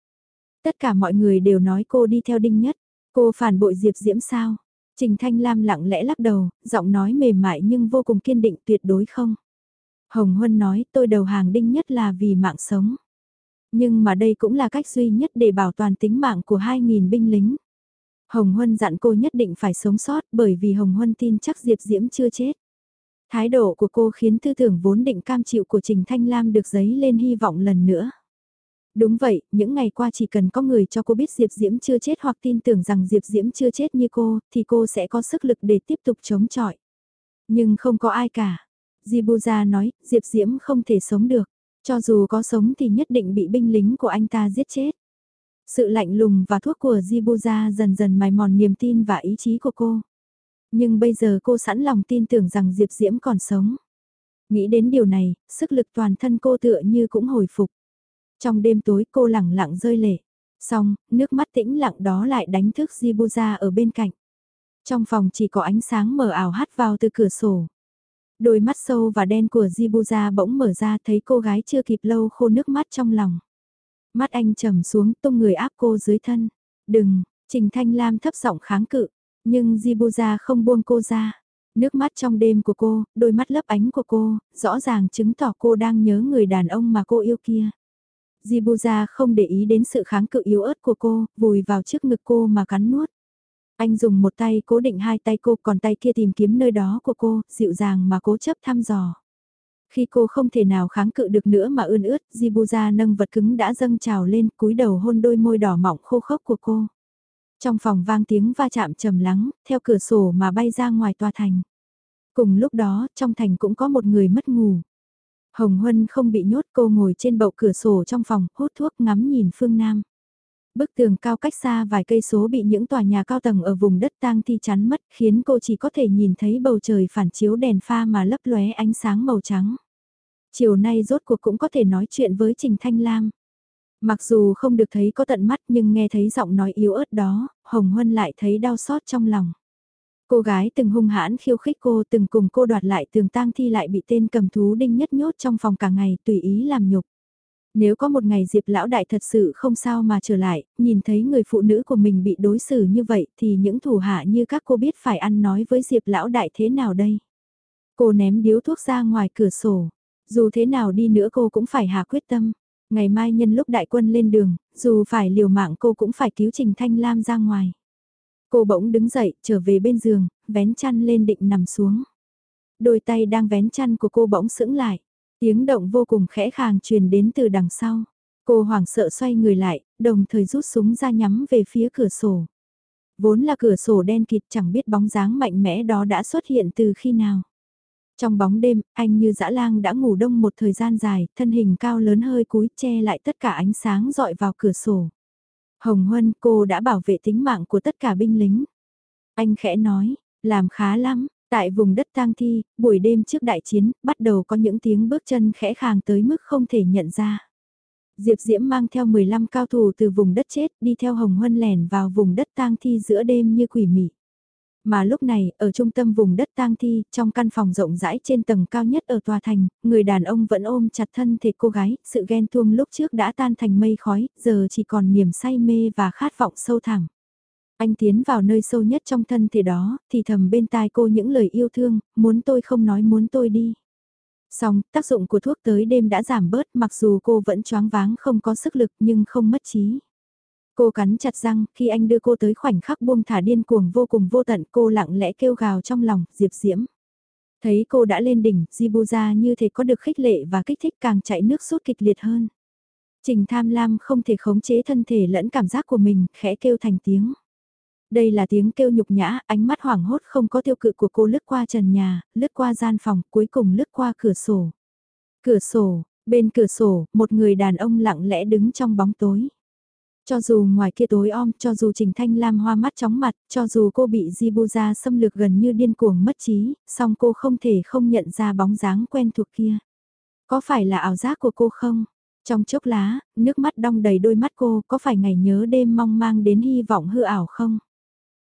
Tất cả mọi người đều nói cô đi theo đinh nhất, cô phản bội Diệp Diễm sao? Trình Thanh Lam lặng lẽ lắc đầu, giọng nói mềm mại nhưng vô cùng kiên định tuyệt đối không. Hồng Huân nói tôi đầu hàng đinh nhất là vì mạng sống. Nhưng mà đây cũng là cách duy nhất để bảo toàn tính mạng của 2.000 binh lính. Hồng Huân dặn cô nhất định phải sống sót bởi vì Hồng Huân tin chắc Diệp Diễm chưa chết. Thái độ của cô khiến tư tưởng vốn định cam chịu của Trình Thanh Lam được giấy lên hy vọng lần nữa. Đúng vậy, những ngày qua chỉ cần có người cho cô biết Diệp Diễm chưa chết hoặc tin tưởng rằng Diệp Diễm chưa chết như cô, thì cô sẽ có sức lực để tiếp tục chống chọi. Nhưng không có ai cả. Jibuza nói, Diệp Diễm không thể sống được. Cho dù có sống thì nhất định bị binh lính của anh ta giết chết. Sự lạnh lùng và thuốc của Jibuza dần dần mài mòn niềm tin và ý chí của cô. Nhưng bây giờ cô sẵn lòng tin tưởng rằng Diệp Diễm còn sống. Nghĩ đến điều này, sức lực toàn thân cô tựa như cũng hồi phục. Trong đêm tối cô lẳng lặng rơi lệ. Xong, nước mắt tĩnh lặng đó lại đánh thức Jibuza ở bên cạnh. Trong phòng chỉ có ánh sáng mờ ảo hắt vào từ cửa sổ. Đôi mắt sâu và đen của Jibuza bỗng mở ra thấy cô gái chưa kịp lâu khô nước mắt trong lòng. Mắt anh trầm xuống tung người áp cô dưới thân. Đừng, Trình Thanh Lam thấp giọng kháng cự. Nhưng Jibuza không buông cô ra. Nước mắt trong đêm của cô, đôi mắt lấp ánh của cô, rõ ràng chứng tỏ cô đang nhớ người đàn ông mà cô yêu kia. Jibuza không để ý đến sự kháng cự yếu ớt của cô, vùi vào trước ngực cô mà cắn nuốt. Anh dùng một tay cố định hai tay cô còn tay kia tìm kiếm nơi đó của cô, dịu dàng mà cố chấp thăm dò. Khi cô không thể nào kháng cự được nữa mà ươn ướt, Jibuza nâng vật cứng đã dâng trào lên cúi đầu hôn đôi môi đỏ mọng khô khốc của cô. Trong phòng vang tiếng va chạm trầm lắng, theo cửa sổ mà bay ra ngoài tòa thành. Cùng lúc đó, trong thành cũng có một người mất ngủ. Hồng Huân không bị nhốt cô ngồi trên bậu cửa sổ trong phòng, hút thuốc ngắm nhìn phương Nam. Bức tường cao cách xa vài cây số bị những tòa nhà cao tầng ở vùng đất tang thi chắn mất khiến cô chỉ có thể nhìn thấy bầu trời phản chiếu đèn pha mà lấp lóe ánh sáng màu trắng. Chiều nay rốt cuộc cũng có thể nói chuyện với Trình Thanh Lam. Mặc dù không được thấy có tận mắt nhưng nghe thấy giọng nói yếu ớt đó, Hồng Huân lại thấy đau xót trong lòng. Cô gái từng hung hãn khiêu khích cô từng cùng cô đoạt lại tường tang thi lại bị tên cầm thú đinh nhất nhốt trong phòng cả ngày tùy ý làm nhục. Nếu có một ngày Diệp lão đại thật sự không sao mà trở lại, nhìn thấy người phụ nữ của mình bị đối xử như vậy thì những thủ hạ như các cô biết phải ăn nói với Diệp lão đại thế nào đây? Cô ném điếu thuốc ra ngoài cửa sổ. Dù thế nào đi nữa cô cũng phải hạ quyết tâm. Ngày mai nhân lúc đại quân lên đường, dù phải liều mạng cô cũng phải cứu Trình Thanh Lam ra ngoài. Cô bỗng đứng dậy, trở về bên giường, vén chăn lên định nằm xuống. Đôi tay đang vén chăn của cô bỗng sững lại. Tiếng động vô cùng khẽ khàng truyền đến từ đằng sau. Cô hoảng sợ xoay người lại, đồng thời rút súng ra nhắm về phía cửa sổ. Vốn là cửa sổ đen kịt chẳng biết bóng dáng mạnh mẽ đó đã xuất hiện từ khi nào. Trong bóng đêm, anh như dã lang đã ngủ đông một thời gian dài, thân hình cao lớn hơi cúi che lại tất cả ánh sáng dọi vào cửa sổ. Hồng Huân, cô đã bảo vệ tính mạng của tất cả binh lính. Anh khẽ nói, làm khá lắm, tại vùng đất tang thi, buổi đêm trước đại chiến, bắt đầu có những tiếng bước chân khẽ khàng tới mức không thể nhận ra. Diệp Diễm mang theo 15 cao thủ từ vùng đất chết đi theo Hồng Huân lẻn vào vùng đất tang thi giữa đêm như quỷ mị. Mà lúc này, ở trung tâm vùng đất tang thi, trong căn phòng rộng rãi trên tầng cao nhất ở tòa thành, người đàn ông vẫn ôm chặt thân thể cô gái, sự ghen tuông lúc trước đã tan thành mây khói, giờ chỉ còn niềm say mê và khát vọng sâu thẳm. Anh tiến vào nơi sâu nhất trong thân thể đó, thì thầm bên tai cô những lời yêu thương, muốn tôi không nói muốn tôi đi. Xong, tác dụng của thuốc tới đêm đã giảm bớt mặc dù cô vẫn choáng váng không có sức lực nhưng không mất trí. Cô cắn chặt răng, khi anh đưa cô tới khoảnh khắc buông thả điên cuồng vô cùng vô tận cô lặng lẽ kêu gào trong lòng, Diệp Diễm. Thấy cô đã lên đỉnh, Jibuza như thể có được khích lệ và kích thích càng chạy nước sút kịch liệt hơn. Trình tham lam không thể khống chế thân thể lẫn cảm giác của mình, khẽ kêu thành tiếng. Đây là tiếng kêu nhục nhã, ánh mắt hoảng hốt không có tiêu cự của cô lướt qua trần nhà, lướt qua gian phòng, cuối cùng lướt qua cửa sổ. Cửa sổ, bên cửa sổ, một người đàn ông lặng lẽ đứng trong bóng tối. Cho dù ngoài kia tối om, cho dù Trình Thanh Lam hoa mắt chóng mặt, cho dù cô bị Jibuza xâm lược gần như điên cuồng mất trí, song cô không thể không nhận ra bóng dáng quen thuộc kia. Có phải là ảo giác của cô không? Trong chốc lá, nước mắt đong đầy đôi mắt cô, có phải ngày nhớ đêm mong mang đến hy vọng hư ảo không?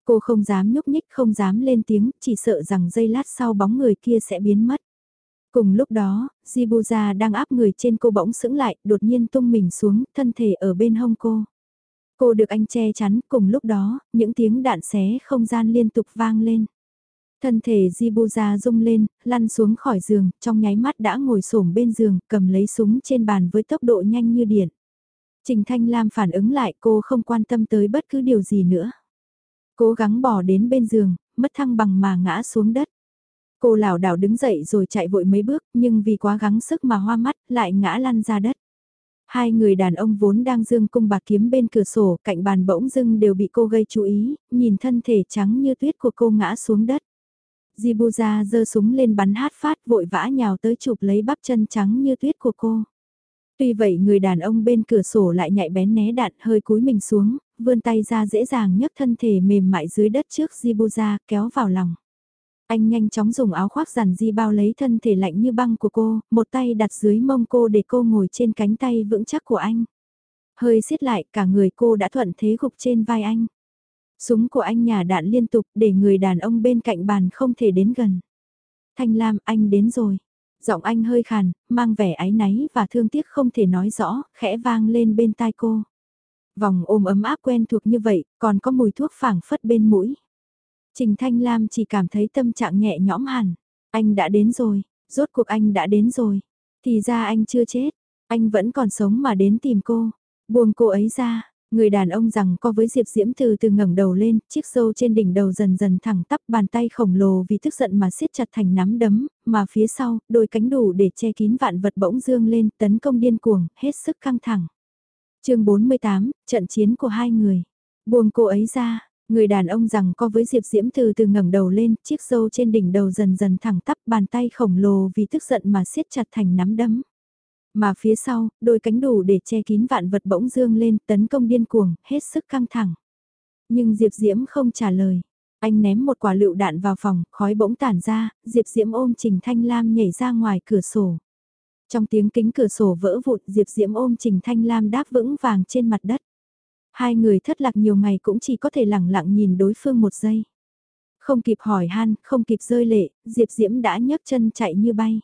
Cô không dám nhúc nhích, không dám lên tiếng, chỉ sợ rằng giây lát sau bóng người kia sẽ biến mất. Cùng lúc đó, Jibuza đang áp người trên cô bỗng sững lại, đột nhiên tung mình xuống, thân thể ở bên hông cô. Cô được anh che chắn, cùng lúc đó, những tiếng đạn xé không gian liên tục vang lên. Thân thể Jibuza rung lên, lăn xuống khỏi giường, trong nháy mắt đã ngồi xổm bên giường, cầm lấy súng trên bàn với tốc độ nhanh như điện. Trình Thanh Lam phản ứng lại cô không quan tâm tới bất cứ điều gì nữa. Cố gắng bỏ đến bên giường, mất thăng bằng mà ngã xuống đất. Cô lảo đảo đứng dậy rồi chạy vội mấy bước, nhưng vì quá gắng sức mà hoa mắt, lại ngã lăn ra đất. Hai người đàn ông vốn đang dương cung bạc kiếm bên cửa sổ, cạnh bàn bỗng dưng đều bị cô gây chú ý, nhìn thân thể trắng như tuyết của cô ngã xuống đất. Jibuza giơ súng lên bắn hát phát vội vã nhào tới chụp lấy bắp chân trắng như tuyết của cô. Tuy vậy người đàn ông bên cửa sổ lại nhạy bén né đạn hơi cúi mình xuống, vươn tay ra dễ dàng nhấc thân thể mềm mại dưới đất trước Jibuza kéo vào lòng. Anh nhanh chóng dùng áo khoác giản di bao lấy thân thể lạnh như băng của cô, một tay đặt dưới mông cô để cô ngồi trên cánh tay vững chắc của anh. Hơi siết lại cả người cô đã thuận thế gục trên vai anh. Súng của anh nhả đạn liên tục để người đàn ông bên cạnh bàn không thể đến gần. Thanh Lam anh đến rồi. Giọng anh hơi khàn, mang vẻ áy náy và thương tiếc không thể nói rõ, khẽ vang lên bên tai cô. Vòng ôm ấm áp quen thuộc như vậy, còn có mùi thuốc phảng phất bên mũi. Trình Thanh Lam chỉ cảm thấy tâm trạng nhẹ nhõm hẳn. Anh đã đến rồi, rốt cuộc anh đã đến rồi. Thì ra anh chưa chết, anh vẫn còn sống mà đến tìm cô. Buông cô ấy ra, người đàn ông rằng co với Diệp Diễm từ từ ngẩng đầu lên, chiếc sâu trên đỉnh đầu dần dần thẳng tắp bàn tay khổng lồ vì tức giận mà siết chặt thành nắm đấm, mà phía sau, đôi cánh đủ để che kín vạn vật bỗng dương lên, tấn công điên cuồng, hết sức căng thẳng chương 48, trận chiến của hai người. Buông cô ấy ra, Người đàn ông rằng co với Diệp Diễm từ từ ngẩng đầu lên, chiếc râu trên đỉnh đầu dần dần thẳng tắp bàn tay khổng lồ vì tức giận mà siết chặt thành nắm đấm. Mà phía sau, đôi cánh đủ để che kín vạn vật bỗng dương lên tấn công điên cuồng, hết sức căng thẳng. Nhưng Diệp Diễm không trả lời. Anh ném một quả lựu đạn vào phòng, khói bỗng tản ra, Diệp Diễm ôm Trình Thanh Lam nhảy ra ngoài cửa sổ. Trong tiếng kính cửa sổ vỡ vụn, Diệp Diễm ôm Trình Thanh Lam đáp vững vàng trên mặt đất. Hai người thất lạc nhiều ngày cũng chỉ có thể lẳng lặng nhìn đối phương một giây. Không kịp hỏi han, không kịp rơi lệ, Diệp Diễm đã nhấc chân chạy như bay.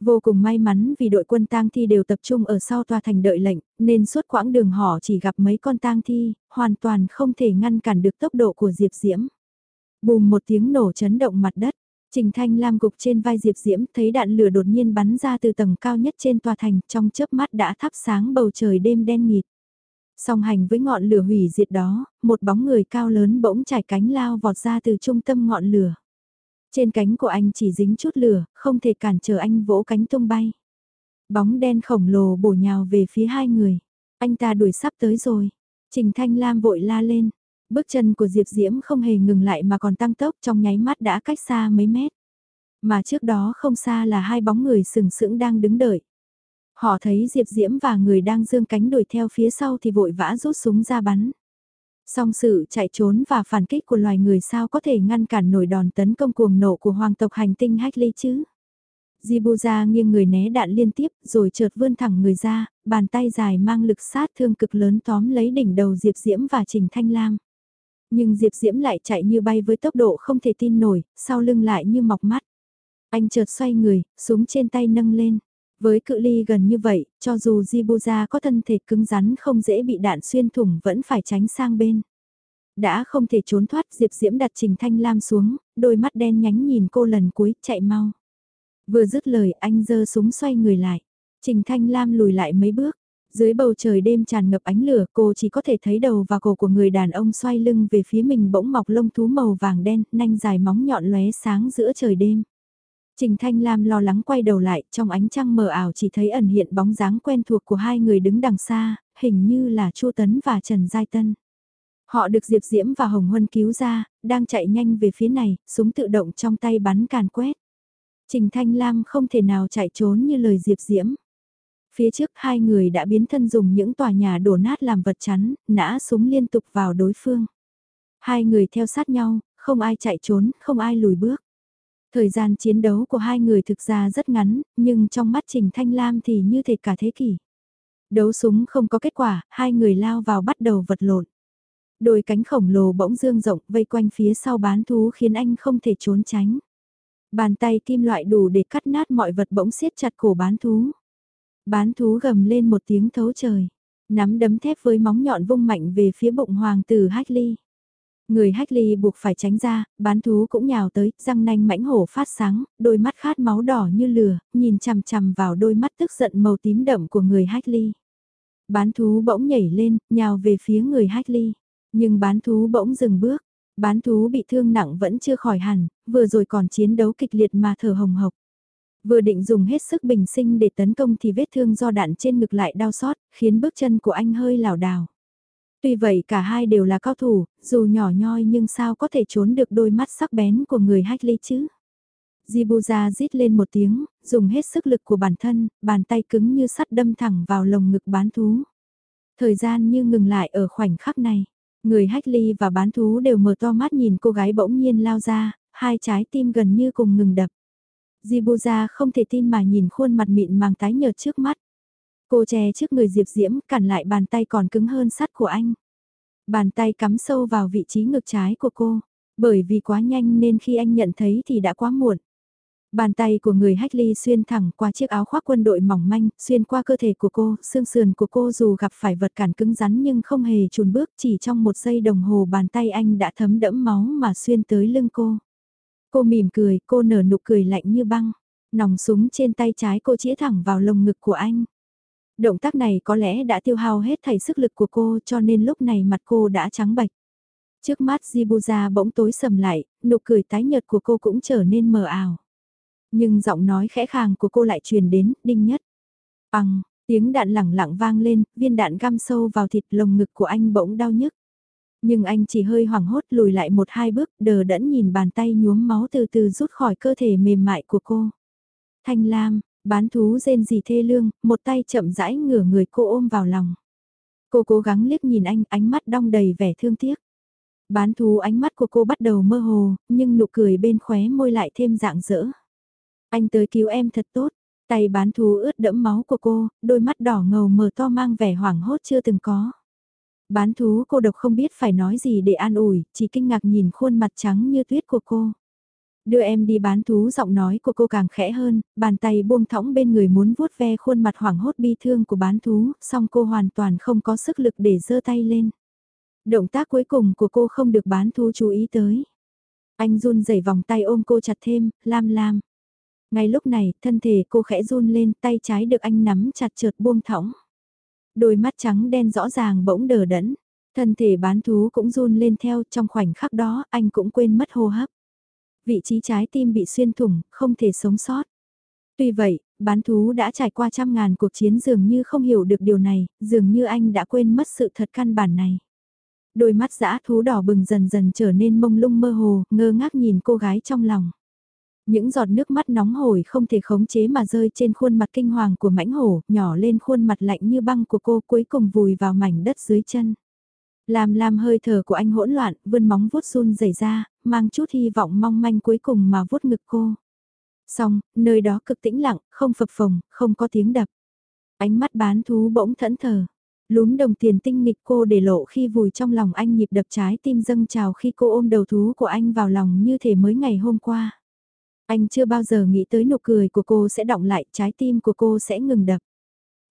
Vô cùng may mắn vì đội quân tang thi đều tập trung ở sau tòa thành đợi lệnh, nên suốt quãng đường họ chỉ gặp mấy con tang thi, hoàn toàn không thể ngăn cản được tốc độ của Diệp Diễm. Bùm một tiếng nổ chấn động mặt đất, Trình Thanh Lam gục trên vai Diệp Diễm thấy đạn lửa đột nhiên bắn ra từ tầng cao nhất trên tòa thành trong chớp mắt đã thắp sáng bầu trời đêm đen nghịt. Song hành với ngọn lửa hủy diệt đó, một bóng người cao lớn bỗng trải cánh lao vọt ra từ trung tâm ngọn lửa. Trên cánh của anh chỉ dính chút lửa, không thể cản trở anh vỗ cánh tung bay. Bóng đen khổng lồ bổ nhào về phía hai người. Anh ta đuổi sắp tới rồi. Trình Thanh Lam vội la lên. Bước chân của Diệp Diễm không hề ngừng lại mà còn tăng tốc trong nháy mắt đã cách xa mấy mét. Mà trước đó không xa là hai bóng người sừng sững đang đứng đợi. Họ thấy Diệp Diễm và người đang dương cánh đuổi theo phía sau thì vội vã rút súng ra bắn. Song sự chạy trốn và phản kích của loài người sao có thể ngăn cản nổi đòn tấn công cuồng nộ của hoàng tộc hành tinh Hackley chứ? Jibuza nghiêng người né đạn liên tiếp rồi chợt vươn thẳng người ra, bàn tay dài mang lực sát thương cực lớn tóm lấy đỉnh đầu Diệp Diễm và Trình Thanh Lam. Nhưng Diệp Diễm lại chạy như bay với tốc độ không thể tin nổi, sau lưng lại như mọc mắt. Anh chợt xoay người, súng trên tay nâng lên. Với cự ly gần như vậy, cho dù Jibuza có thân thể cứng rắn không dễ bị đạn xuyên thủng vẫn phải tránh sang bên. Đã không thể trốn thoát Diệp Diễm đặt Trình Thanh Lam xuống, đôi mắt đen nhánh nhìn cô lần cuối, chạy mau. Vừa dứt lời anh giơ súng xoay người lại. Trình Thanh Lam lùi lại mấy bước. Dưới bầu trời đêm tràn ngập ánh lửa cô chỉ có thể thấy đầu và cổ của người đàn ông xoay lưng về phía mình bỗng mọc lông thú màu vàng đen, nanh dài móng nhọn lóe sáng giữa trời đêm. Trình Thanh Lam lo lắng quay đầu lại, trong ánh trăng mờ ảo chỉ thấy ẩn hiện bóng dáng quen thuộc của hai người đứng đằng xa, hình như là Chu Tấn và Trần Giai Tân. Họ được Diệp Diễm và Hồng Huân cứu ra, đang chạy nhanh về phía này, súng tự động trong tay bắn càn quét. Trình Thanh Lam không thể nào chạy trốn như lời Diệp Diễm. Phía trước hai người đã biến thân dùng những tòa nhà đổ nát làm vật chắn, nã súng liên tục vào đối phương. Hai người theo sát nhau, không ai chạy trốn, không ai lùi bước. Thời gian chiến đấu của hai người thực ra rất ngắn, nhưng trong mắt Trình Thanh Lam thì như thể cả thế kỷ. Đấu súng không có kết quả, hai người lao vào bắt đầu vật lộn. Đôi cánh khổng lồ bỗng dương rộng vây quanh phía sau bán thú khiến anh không thể trốn tránh. Bàn tay kim loại đủ để cắt nát mọi vật bỗng siết chặt cổ bán thú. Bán thú gầm lên một tiếng thấu trời. Nắm đấm thép với móng nhọn vung mạnh về phía bụng hoàng tử Hách Ly. Người hách ly buộc phải tránh ra, bán thú cũng nhào tới, răng nanh mãnh hổ phát sáng, đôi mắt khát máu đỏ như lửa, nhìn chằm chằm vào đôi mắt tức giận màu tím đậm của người hách ly. Bán thú bỗng nhảy lên, nhào về phía người hách ly. Nhưng bán thú bỗng dừng bước. Bán thú bị thương nặng vẫn chưa khỏi hẳn, vừa rồi còn chiến đấu kịch liệt mà thở hồng hộc. Vừa định dùng hết sức bình sinh để tấn công thì vết thương do đạn trên ngực lại đau xót, khiến bước chân của anh hơi lảo đảo. Tuy vậy cả hai đều là cao thủ, dù nhỏ nhoi nhưng sao có thể trốn được đôi mắt sắc bén của người hách ly chứ. Jibuza rít lên một tiếng, dùng hết sức lực của bản thân, bàn tay cứng như sắt đâm thẳng vào lồng ngực bán thú. Thời gian như ngừng lại ở khoảnh khắc này. Người hách ly và bán thú đều mở to mắt nhìn cô gái bỗng nhiên lao ra, hai trái tim gần như cùng ngừng đập. Jibuza không thể tin mà nhìn khuôn mặt mịn màng tái nhợt trước mắt. Cô che trước người Diệp Diễm cản lại bàn tay còn cứng hơn sắt của anh. Bàn tay cắm sâu vào vị trí ngực trái của cô. Bởi vì quá nhanh nên khi anh nhận thấy thì đã quá muộn. Bàn tay của người hách ly xuyên thẳng qua chiếc áo khoác quân đội mỏng manh, xuyên qua cơ thể của cô, xương sườn của cô dù gặp phải vật cản cứng rắn nhưng không hề chùn bước, chỉ trong một giây đồng hồ bàn tay anh đã thấm đẫm máu mà xuyên tới lưng cô. Cô mỉm cười, cô nở nụ cười lạnh như băng. Nòng súng trên tay trái cô chĩa thẳng vào lồng ngực của anh. Động tác này có lẽ đã tiêu hao hết thảy sức lực của cô cho nên lúc này mặt cô đã trắng bạch. Trước mắt Jibuza bỗng tối sầm lại, nụ cười tái nhợt của cô cũng trở nên mờ ảo. Nhưng giọng nói khẽ khàng của cô lại truyền đến, đinh nhất. Bằng, tiếng đạn lẳng lặng vang lên, viên đạn găm sâu vào thịt lồng ngực của anh bỗng đau nhức. Nhưng anh chỉ hơi hoảng hốt lùi lại một hai bước, đờ đẫn nhìn bàn tay nhuốm máu từ từ rút khỏi cơ thể mềm mại của cô. Thanh Lam, Bán thú rên gì thê lương, một tay chậm rãi ngửa người cô ôm vào lòng. Cô cố gắng liếc nhìn anh, ánh mắt đong đầy vẻ thương tiếc. Bán thú ánh mắt của cô bắt đầu mơ hồ, nhưng nụ cười bên khóe môi lại thêm dạng dỡ. Anh tới cứu em thật tốt, tay bán thú ướt đẫm máu của cô, đôi mắt đỏ ngầu mờ to mang vẻ hoảng hốt chưa từng có. Bán thú cô độc không biết phải nói gì để an ủi, chỉ kinh ngạc nhìn khuôn mặt trắng như tuyết của cô. Đưa em đi bán thú giọng nói của cô càng khẽ hơn, bàn tay buông thõng bên người muốn vuốt ve khuôn mặt hoảng hốt bi thương của bán thú, song cô hoàn toàn không có sức lực để giơ tay lên. Động tác cuối cùng của cô không được bán thú chú ý tới. Anh run rẩy vòng tay ôm cô chặt thêm, lam lam. Ngay lúc này, thân thể cô khẽ run lên, tay trái được anh nắm chặt trượt buông thõng. Đôi mắt trắng đen rõ ràng bỗng đờ đẫn. Thân thể bán thú cũng run lên theo trong khoảnh khắc đó anh cũng quên mất hô hấp. Vị trí trái tim bị xuyên thủng, không thể sống sót. Tuy vậy, bán thú đã trải qua trăm ngàn cuộc chiến dường như không hiểu được điều này, dường như anh đã quên mất sự thật căn bản này. Đôi mắt dã thú đỏ bừng dần dần trở nên mông lung mơ hồ, ngơ ngác nhìn cô gái trong lòng. Những giọt nước mắt nóng hổi không thể khống chế mà rơi trên khuôn mặt kinh hoàng của mãnh hổ, nhỏ lên khuôn mặt lạnh như băng của cô cuối cùng vùi vào mảnh đất dưới chân. Làm làm hơi thở của anh hỗn loạn, vươn móng vuốt run rẩy ra, mang chút hy vọng mong manh cuối cùng mà vuốt ngực cô. Xong, nơi đó cực tĩnh lặng, không phập phồng, không có tiếng đập. Ánh mắt bán thú bỗng thẫn thờ. Lúm đồng tiền tinh nghịch cô để lộ khi vùi trong lòng anh nhịp đập trái tim dâng trào khi cô ôm đầu thú của anh vào lòng như thể mới ngày hôm qua. Anh chưa bao giờ nghĩ tới nụ cười của cô sẽ động lại, trái tim của cô sẽ ngừng đập.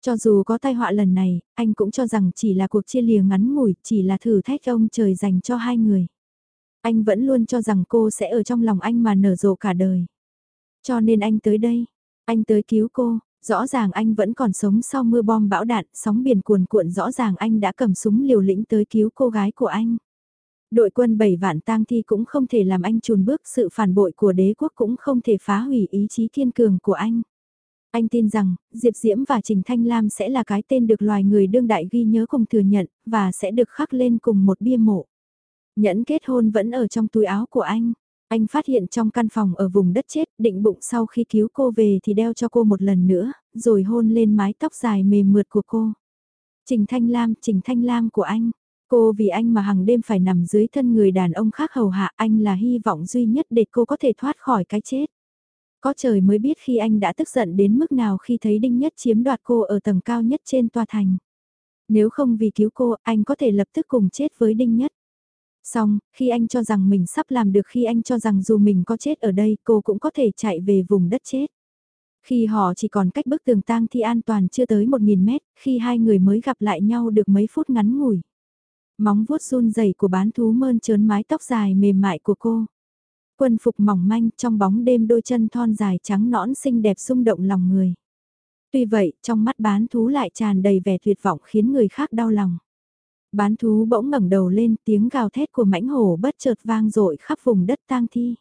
Cho dù có tai họa lần này, anh cũng cho rằng chỉ là cuộc chia lìa ngắn ngủi, chỉ là thử thách ông trời dành cho hai người. Anh vẫn luôn cho rằng cô sẽ ở trong lòng anh mà nở rộ cả đời. Cho nên anh tới đây, anh tới cứu cô, rõ ràng anh vẫn còn sống sau mưa bom bão đạn, sóng biển cuồn cuộn rõ ràng anh đã cầm súng liều lĩnh tới cứu cô gái của anh. Đội quân bảy vạn tang thi cũng không thể làm anh chùn bước sự phản bội của đế quốc cũng không thể phá hủy ý chí thiên cường của anh. Anh tin rằng, Diệp Diễm và Trình Thanh Lam sẽ là cái tên được loài người đương đại ghi nhớ cùng thừa nhận, và sẽ được khắc lên cùng một bia mộ. Nhẫn kết hôn vẫn ở trong túi áo của anh. Anh phát hiện trong căn phòng ở vùng đất chết, định bụng sau khi cứu cô về thì đeo cho cô một lần nữa, rồi hôn lên mái tóc dài mềm mượt của cô. Trình Thanh Lam, Trình Thanh Lam của anh. Cô vì anh mà hàng đêm phải nằm dưới thân người đàn ông khác hầu hạ anh là hy vọng duy nhất để cô có thể thoát khỏi cái chết. Có trời mới biết khi anh đã tức giận đến mức nào khi thấy Đinh Nhất chiếm đoạt cô ở tầng cao nhất trên tòa thành. Nếu không vì cứu cô, anh có thể lập tức cùng chết với Đinh Nhất. Xong, khi anh cho rằng mình sắp làm được khi anh cho rằng dù mình có chết ở đây, cô cũng có thể chạy về vùng đất chết. Khi họ chỉ còn cách bức tường tang thi an toàn chưa tới 1.000 mét, khi hai người mới gặp lại nhau được mấy phút ngắn ngủi. Móng vuốt run rẩy của bán thú mơn trớn mái tóc dài mềm mại của cô. Quân phục mỏng manh trong bóng đêm đôi chân thon dài trắng nõn xinh đẹp rung động lòng người. Tuy vậy, trong mắt bán thú lại tràn đầy vẻ tuyệt vọng khiến người khác đau lòng. Bán thú bỗng ngẩng đầu lên tiếng gào thét của mãnh hổ bất chợt vang dội khắp vùng đất tang thi.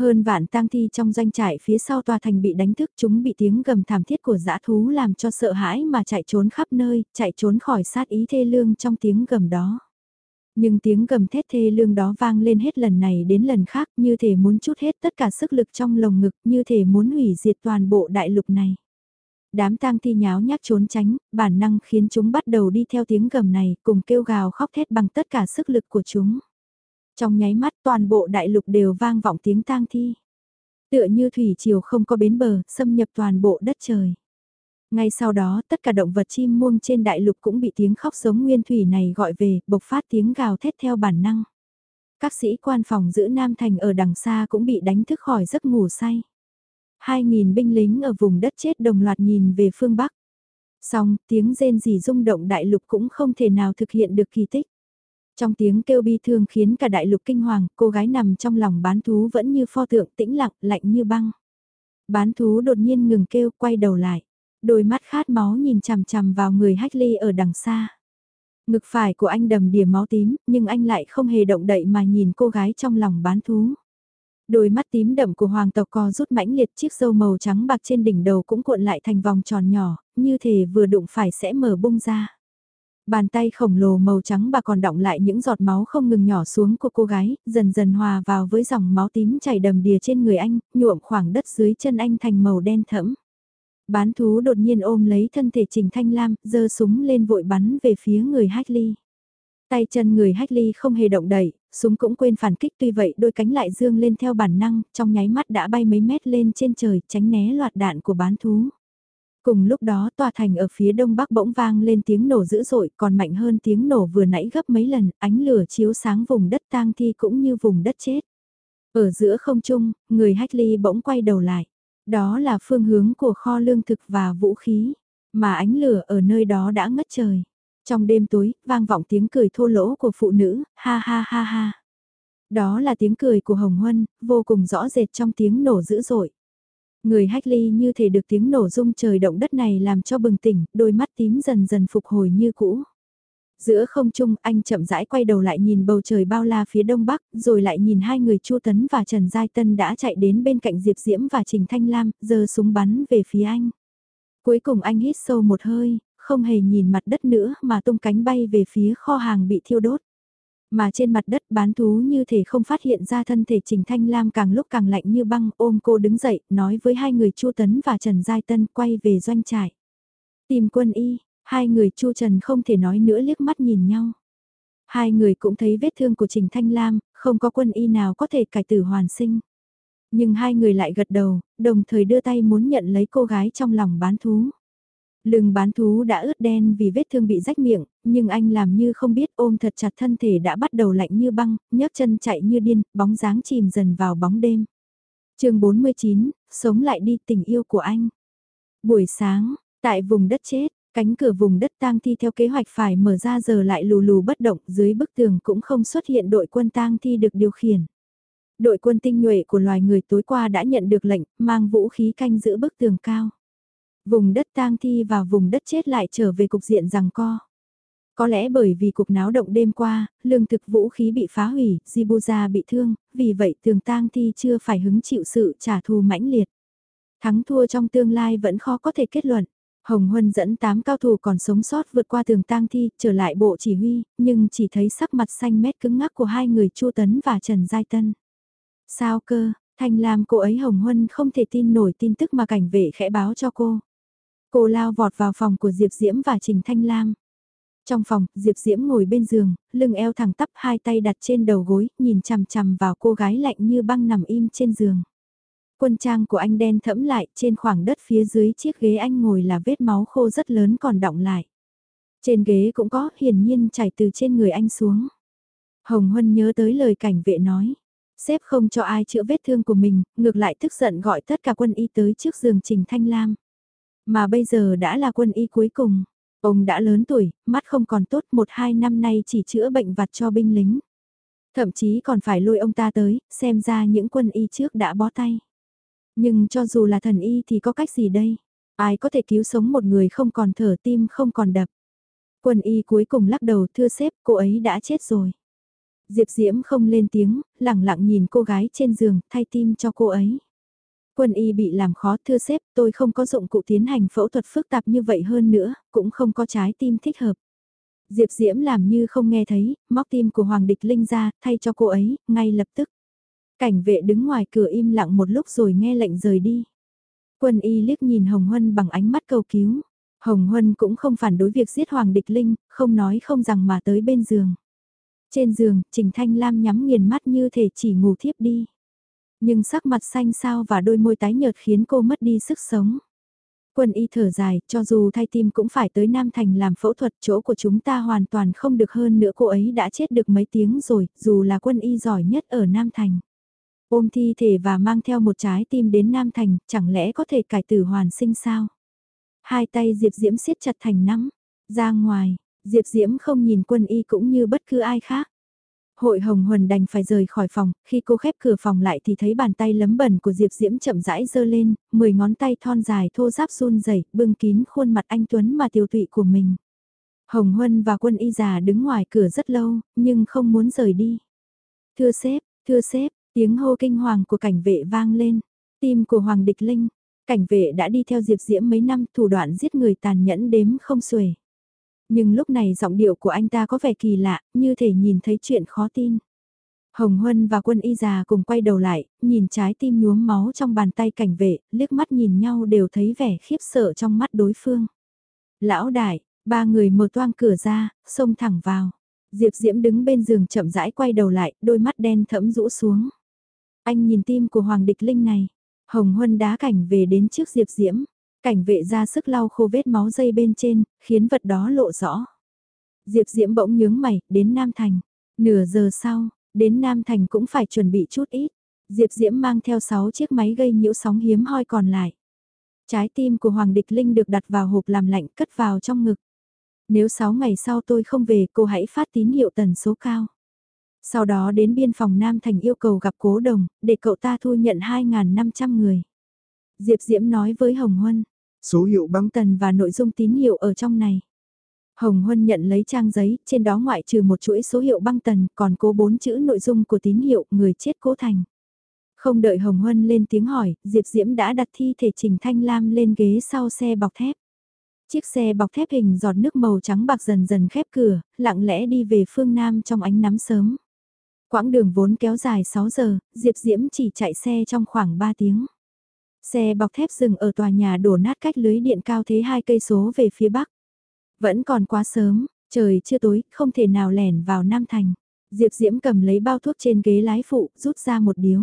Hơn vạn tang thi trong doanh trại phía sau tòa thành bị đánh thức chúng bị tiếng gầm thảm thiết của dã thú làm cho sợ hãi mà chạy trốn khắp nơi, chạy trốn khỏi sát ý thê lương trong tiếng gầm đó. Nhưng tiếng gầm thét thê lương đó vang lên hết lần này đến lần khác như thể muốn chút hết tất cả sức lực trong lồng ngực như thể muốn hủy diệt toàn bộ đại lục này. Đám tang thi nháo nhác trốn tránh, bản năng khiến chúng bắt đầu đi theo tiếng gầm này cùng kêu gào khóc thét bằng tất cả sức lực của chúng. Trong nháy mắt toàn bộ đại lục đều vang vọng tiếng tang thi. Tựa như thủy triều không có bến bờ, xâm nhập toàn bộ đất trời. Ngay sau đó tất cả động vật chim muông trên đại lục cũng bị tiếng khóc giống nguyên thủy này gọi về, bộc phát tiếng gào thét theo bản năng. Các sĩ quan phòng giữ Nam Thành ở đằng xa cũng bị đánh thức khỏi giấc ngủ say. Hai nghìn binh lính ở vùng đất chết đồng loạt nhìn về phương Bắc. Xong, tiếng rên rỉ rung động đại lục cũng không thể nào thực hiện được kỳ tích. Trong tiếng kêu bi thương khiến cả đại lục kinh hoàng, cô gái nằm trong lòng bán thú vẫn như pho tượng tĩnh lặng, lạnh như băng. Bán thú đột nhiên ngừng kêu, quay đầu lại. Đôi mắt khát máu nhìn chằm chằm vào người hách ly ở đằng xa. Ngực phải của anh đầm đìa máu tím, nhưng anh lại không hề động đậy mà nhìn cô gái trong lòng bán thú. Đôi mắt tím đậm của hoàng tộc co rút mãnh liệt chiếc râu màu trắng bạc trên đỉnh đầu cũng cuộn lại thành vòng tròn nhỏ, như thể vừa đụng phải sẽ mở bung ra. Bàn tay khổng lồ màu trắng bà còn đọng lại những giọt máu không ngừng nhỏ xuống của cô gái, dần dần hòa vào với dòng máu tím chảy đầm đìa trên người anh, nhuộm khoảng đất dưới chân anh thành màu đen thẫm. Bán thú đột nhiên ôm lấy thân thể Trình Thanh Lam, giơ súng lên vội bắn về phía người hách ly. Tay chân người hách ly không hề động đậy súng cũng quên phản kích tuy vậy đôi cánh lại dương lên theo bản năng, trong nháy mắt đã bay mấy mét lên trên trời tránh né loạt đạn của bán thú. Cùng lúc đó tòa thành ở phía đông bắc bỗng vang lên tiếng nổ dữ dội còn mạnh hơn tiếng nổ vừa nãy gấp mấy lần, ánh lửa chiếu sáng vùng đất tang thi cũng như vùng đất chết. Ở giữa không trung, người hách ly bỗng quay đầu lại. Đó là phương hướng của kho lương thực và vũ khí, mà ánh lửa ở nơi đó đã ngất trời. Trong đêm tối, vang vọng tiếng cười thô lỗ của phụ nữ, ha ha ha ha. Đó là tiếng cười của Hồng Huân, vô cùng rõ rệt trong tiếng nổ dữ dội. Người hách ly như thể được tiếng nổ rung trời động đất này làm cho bừng tỉnh, đôi mắt tím dần dần phục hồi như cũ. Giữa không trung anh chậm rãi quay đầu lại nhìn bầu trời bao la phía đông bắc, rồi lại nhìn hai người Chu Tấn và Trần Giai Tân đã chạy đến bên cạnh Diệp Diễm và Trình Thanh Lam, giơ súng bắn về phía anh. Cuối cùng anh hít sâu một hơi, không hề nhìn mặt đất nữa mà tung cánh bay về phía kho hàng bị thiêu đốt. Mà trên mặt đất bán thú như thể không phát hiện ra thân thể Trình Thanh Lam càng lúc càng lạnh như băng ôm cô đứng dậy, nói với hai người Chu Tấn và Trần Giai Tân quay về doanh trại. Tìm quân y, hai người Chu Trần không thể nói nữa liếc mắt nhìn nhau. Hai người cũng thấy vết thương của Trình Thanh Lam, không có quân y nào có thể cải tử hoàn sinh. Nhưng hai người lại gật đầu, đồng thời đưa tay muốn nhận lấy cô gái trong lòng bán thú. Lưng bán thú đã ướt đen vì vết thương bị rách miệng, nhưng anh làm như không biết ôm thật chặt thân thể đã bắt đầu lạnh như băng, nhấc chân chạy như điên, bóng dáng chìm dần vào bóng đêm. chương 49, sống lại đi tình yêu của anh. Buổi sáng, tại vùng đất chết, cánh cửa vùng đất tang thi theo kế hoạch phải mở ra giờ lại lù lù bất động dưới bức tường cũng không xuất hiện đội quân tang thi được điều khiển. Đội quân tinh nhuệ của loài người tối qua đã nhận được lệnh mang vũ khí canh giữ bức tường cao. Vùng đất tang thi và vùng đất chết lại trở về cục diện rằng co. Có lẽ bởi vì cuộc náo động đêm qua, lương thực vũ khí bị phá hủy, Jibuza bị thương, vì vậy tường tang thi chưa phải hứng chịu sự trả thù mãnh liệt. Thắng thua trong tương lai vẫn khó có thể kết luận. Hồng Huân dẫn 8 cao thủ còn sống sót vượt qua tường tang thi, trở lại bộ chỉ huy, nhưng chỉ thấy sắc mặt xanh mét cứng ngắc của hai người Chu Tấn và Trần Giai Tân. Sao cơ, Thanh Lam cô ấy Hồng Huân không thể tin nổi tin tức mà cảnh vệ khẽ báo cho cô. Cô lao vọt vào phòng của Diệp Diễm và Trình Thanh Lam. Trong phòng, Diệp Diễm ngồi bên giường, lưng eo thẳng tắp hai tay đặt trên đầu gối, nhìn chằm chằm vào cô gái lạnh như băng nằm im trên giường. Quân trang của anh đen thẫm lại, trên khoảng đất phía dưới chiếc ghế anh ngồi là vết máu khô rất lớn còn đọng lại. Trên ghế cũng có, hiển nhiên chảy từ trên người anh xuống. Hồng Huân nhớ tới lời cảnh vệ nói. Sếp không cho ai chữa vết thương của mình, ngược lại tức giận gọi tất cả quân y tới trước giường Trình Thanh Lam. Mà bây giờ đã là quân y cuối cùng. Ông đã lớn tuổi, mắt không còn tốt một hai năm nay chỉ chữa bệnh vặt cho binh lính. Thậm chí còn phải lôi ông ta tới, xem ra những quân y trước đã bó tay. Nhưng cho dù là thần y thì có cách gì đây? Ai có thể cứu sống một người không còn thở tim không còn đập? Quân y cuối cùng lắc đầu thưa sếp cô ấy đã chết rồi. Diệp Diễm không lên tiếng, lặng lặng nhìn cô gái trên giường thay tim cho cô ấy. Quân y bị làm khó thưa sếp, tôi không có dụng cụ tiến hành phẫu thuật phức tạp như vậy hơn nữa, cũng không có trái tim thích hợp. Diệp Diễm làm như không nghe thấy, móc tim của Hoàng Địch Linh ra, thay cho cô ấy, ngay lập tức. Cảnh vệ đứng ngoài cửa im lặng một lúc rồi nghe lệnh rời đi. Quân y liếc nhìn Hồng Huân bằng ánh mắt cầu cứu. Hồng Huân cũng không phản đối việc giết Hoàng Địch Linh, không nói không rằng mà tới bên giường. Trên giường, Trình Thanh Lam nhắm nghiền mắt như thể chỉ ngủ thiếp đi. Nhưng sắc mặt xanh xao và đôi môi tái nhợt khiến cô mất đi sức sống. Quân y thở dài, cho dù thay tim cũng phải tới Nam Thành làm phẫu thuật chỗ của chúng ta hoàn toàn không được hơn nữa cô ấy đã chết được mấy tiếng rồi, dù là quân y giỏi nhất ở Nam Thành. Ôm thi thể và mang theo một trái tim đến Nam Thành, chẳng lẽ có thể cải tử hoàn sinh sao? Hai tay Diệp Diễm siết chặt thành nắm, ra ngoài, Diệp Diễm không nhìn quân y cũng như bất cứ ai khác. Hội Hồng Huần đành phải rời khỏi phòng, khi cô khép cửa phòng lại thì thấy bàn tay lấm bẩn của Diệp Diễm chậm rãi giơ lên, mười ngón tay thon dài thô ráp run rẩy, bưng kín khuôn mặt anh Tuấn mà tiêu tụy của mình. Hồng Huân và quân y già đứng ngoài cửa rất lâu, nhưng không muốn rời đi. Thưa sếp, thưa sếp, tiếng hô kinh hoàng của cảnh vệ vang lên. Tim của Hoàng Địch Linh, cảnh vệ đã đi theo Diệp Diễm mấy năm thủ đoạn giết người tàn nhẫn đếm không xuể. Nhưng lúc này giọng điệu của anh ta có vẻ kỳ lạ, như thể nhìn thấy chuyện khó tin. Hồng Huân và quân y già cùng quay đầu lại, nhìn trái tim nhuốm máu trong bàn tay cảnh vệ, liếc mắt nhìn nhau đều thấy vẻ khiếp sợ trong mắt đối phương. Lão đại, ba người mở toang cửa ra, xông thẳng vào. Diệp Diễm đứng bên giường chậm rãi quay đầu lại, đôi mắt đen thẫm rũ xuống. Anh nhìn tim của Hoàng Địch Linh này. Hồng Huân đá cảnh về đến trước Diệp Diễm. Cảnh vệ ra sức lau khô vết máu dây bên trên, khiến vật đó lộ rõ. Diệp Diễm bỗng nhướng mày, đến Nam Thành. Nửa giờ sau, đến Nam Thành cũng phải chuẩn bị chút ít. Diệp Diễm mang theo 6 chiếc máy gây nhiễu sóng hiếm hoi còn lại. Trái tim của Hoàng Địch Linh được đặt vào hộp làm lạnh cất vào trong ngực. Nếu 6 ngày sau tôi không về cô hãy phát tín hiệu tần số cao. Sau đó đến biên phòng Nam Thành yêu cầu gặp cố đồng, để cậu ta thu nhận 2.500 người. Diệp Diễm nói với Hồng Huân, số hiệu băng tần và nội dung tín hiệu ở trong này. Hồng Huân nhận lấy trang giấy, trên đó ngoại trừ một chuỗi số hiệu băng tần, còn cố bốn chữ nội dung của tín hiệu, người chết cố thành. Không đợi Hồng Huân lên tiếng hỏi, Diệp Diễm đã đặt thi thể Trình Thanh Lam lên ghế sau xe bọc thép. Chiếc xe bọc thép hình giọt nước màu trắng bạc dần dần khép cửa, lặng lẽ đi về phương Nam trong ánh nắng sớm. Quãng đường vốn kéo dài 6 giờ, Diệp Diễm chỉ chạy xe trong khoảng 3 tiếng. Xe bọc thép dừng ở tòa nhà đổ nát cách lưới điện cao thế hai cây số về phía bắc. Vẫn còn quá sớm, trời chưa tối, không thể nào lẻn vào Nam Thành. Diệp Diễm cầm lấy bao thuốc trên ghế lái phụ, rút ra một điếu.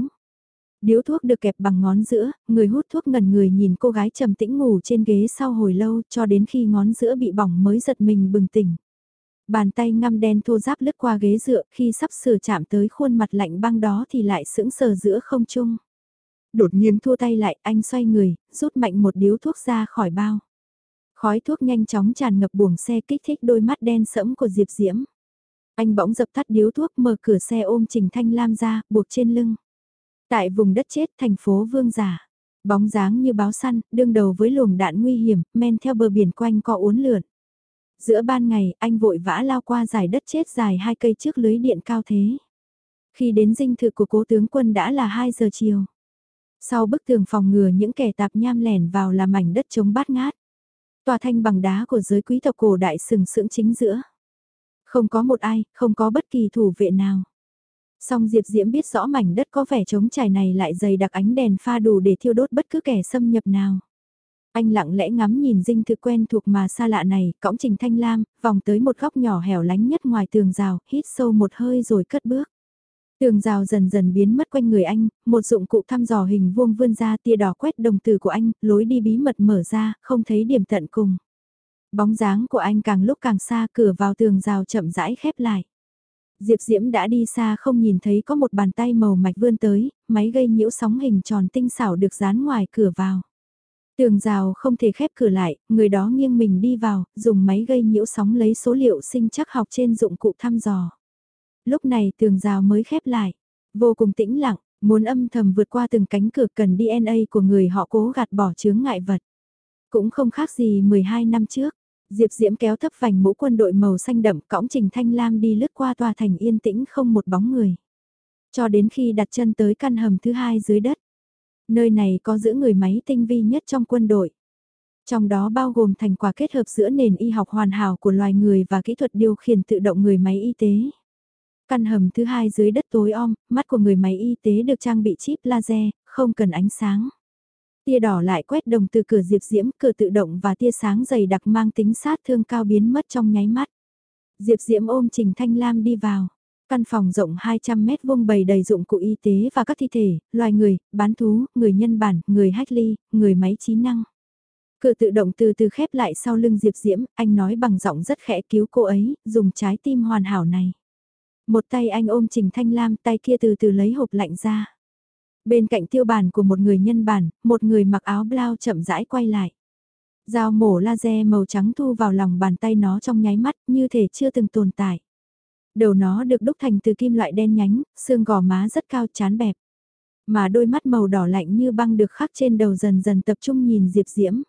Điếu thuốc được kẹp bằng ngón giữa, người hút thuốc ngần người nhìn cô gái trầm tĩnh ngủ trên ghế sau hồi lâu cho đến khi ngón giữa bị bỏng mới giật mình bừng tỉnh. Bàn tay ngăm đen thô giáp lướt qua ghế dựa khi sắp sửa chạm tới khuôn mặt lạnh băng đó thì lại sững sờ giữa không trung. Đột nhiên thua tay lại anh xoay người, rút mạnh một điếu thuốc ra khỏi bao. Khói thuốc nhanh chóng tràn ngập buồng xe kích thích đôi mắt đen sẫm của Diệp Diễm. Anh bỗng dập tắt điếu thuốc mở cửa xe ôm Trình Thanh Lam ra, buộc trên lưng. Tại vùng đất chết thành phố Vương Giả, bóng dáng như báo săn, đương đầu với luồng đạn nguy hiểm, men theo bờ biển quanh co uốn lượn. Giữa ban ngày, anh vội vã lao qua giải đất chết dài hai cây trước lưới điện cao thế. Khi đến dinh thự của cố tướng quân đã là 2 giờ chiều. Sau bức tường phòng ngừa những kẻ tạp nham lẻn vào là mảnh đất trống bát ngát. Tòa thanh bằng đá của giới quý tộc cổ đại sừng sững chính giữa. Không có một ai, không có bất kỳ thủ vệ nào. Song Diệp Diễm biết rõ mảnh đất có vẻ trống trải này lại dày đặc ánh đèn pha đủ để thiêu đốt bất cứ kẻ xâm nhập nào. Anh lặng lẽ ngắm nhìn dinh thực quen thuộc mà xa lạ này, cõng trình thanh lam, vòng tới một góc nhỏ hẻo lánh nhất ngoài tường rào, hít sâu một hơi rồi cất bước. Tường rào dần dần biến mất quanh người anh, một dụng cụ thăm dò hình vuông vươn ra tia đỏ quét đồng tử của anh, lối đi bí mật mở ra, không thấy điểm tận cùng. Bóng dáng của anh càng lúc càng xa cửa vào tường rào chậm rãi khép lại. Diệp Diễm đã đi xa không nhìn thấy có một bàn tay màu mạch vươn tới, máy gây nhiễu sóng hình tròn tinh xảo được dán ngoài cửa vào. Tường rào không thể khép cửa lại, người đó nghiêng mình đi vào, dùng máy gây nhiễu sóng lấy số liệu sinh chắc học trên dụng cụ thăm dò. Lúc này tường rào mới khép lại, vô cùng tĩnh lặng, muốn âm thầm vượt qua từng cánh cửa cần DNA của người họ cố gạt bỏ chướng ngại vật. Cũng không khác gì 12 năm trước, Diệp Diễm kéo thấp vành mũ quân đội màu xanh đậm cõng Trình Thanh Lam đi lướt qua tòa thành yên tĩnh không một bóng người. Cho đến khi đặt chân tới căn hầm thứ hai dưới đất. Nơi này có giữ người máy tinh vi nhất trong quân đội. Trong đó bao gồm thành quả kết hợp giữa nền y học hoàn hảo của loài người và kỹ thuật điều khiển tự động người máy y tế. Căn hầm thứ hai dưới đất tối om, mắt của người máy y tế được trang bị chip laser, không cần ánh sáng. Tia đỏ lại quét đồng từ cửa Diệp Diễm, cửa tự động và tia sáng dày đặc mang tính sát thương cao biến mất trong nháy mắt. Diệp Diễm ôm Trình Thanh Lam đi vào. Căn phòng rộng 200 mét vuông bày đầy dụng cụ y tế và các thi thể, loài người, bán thú, người nhân bản, người hách ly, người máy trí năng. Cửa tự động từ từ khép lại sau lưng Diệp Diễm, anh nói bằng giọng rất khẽ cứu cô ấy, dùng trái tim hoàn hảo này. Một tay anh ôm Trình Thanh Lam, tay kia từ từ lấy hộp lạnh ra. Bên cạnh tiêu bản của một người nhân bản, một người mặc áo blau chậm rãi quay lại. Dao mổ laser màu trắng thu vào lòng bàn tay nó trong nháy mắt như thể chưa từng tồn tại. Đầu nó được đúc thành từ kim loại đen nhánh, xương gò má rất cao chán bẹp. Mà đôi mắt màu đỏ lạnh như băng được khắc trên đầu dần dần tập trung nhìn Diệp Diễm.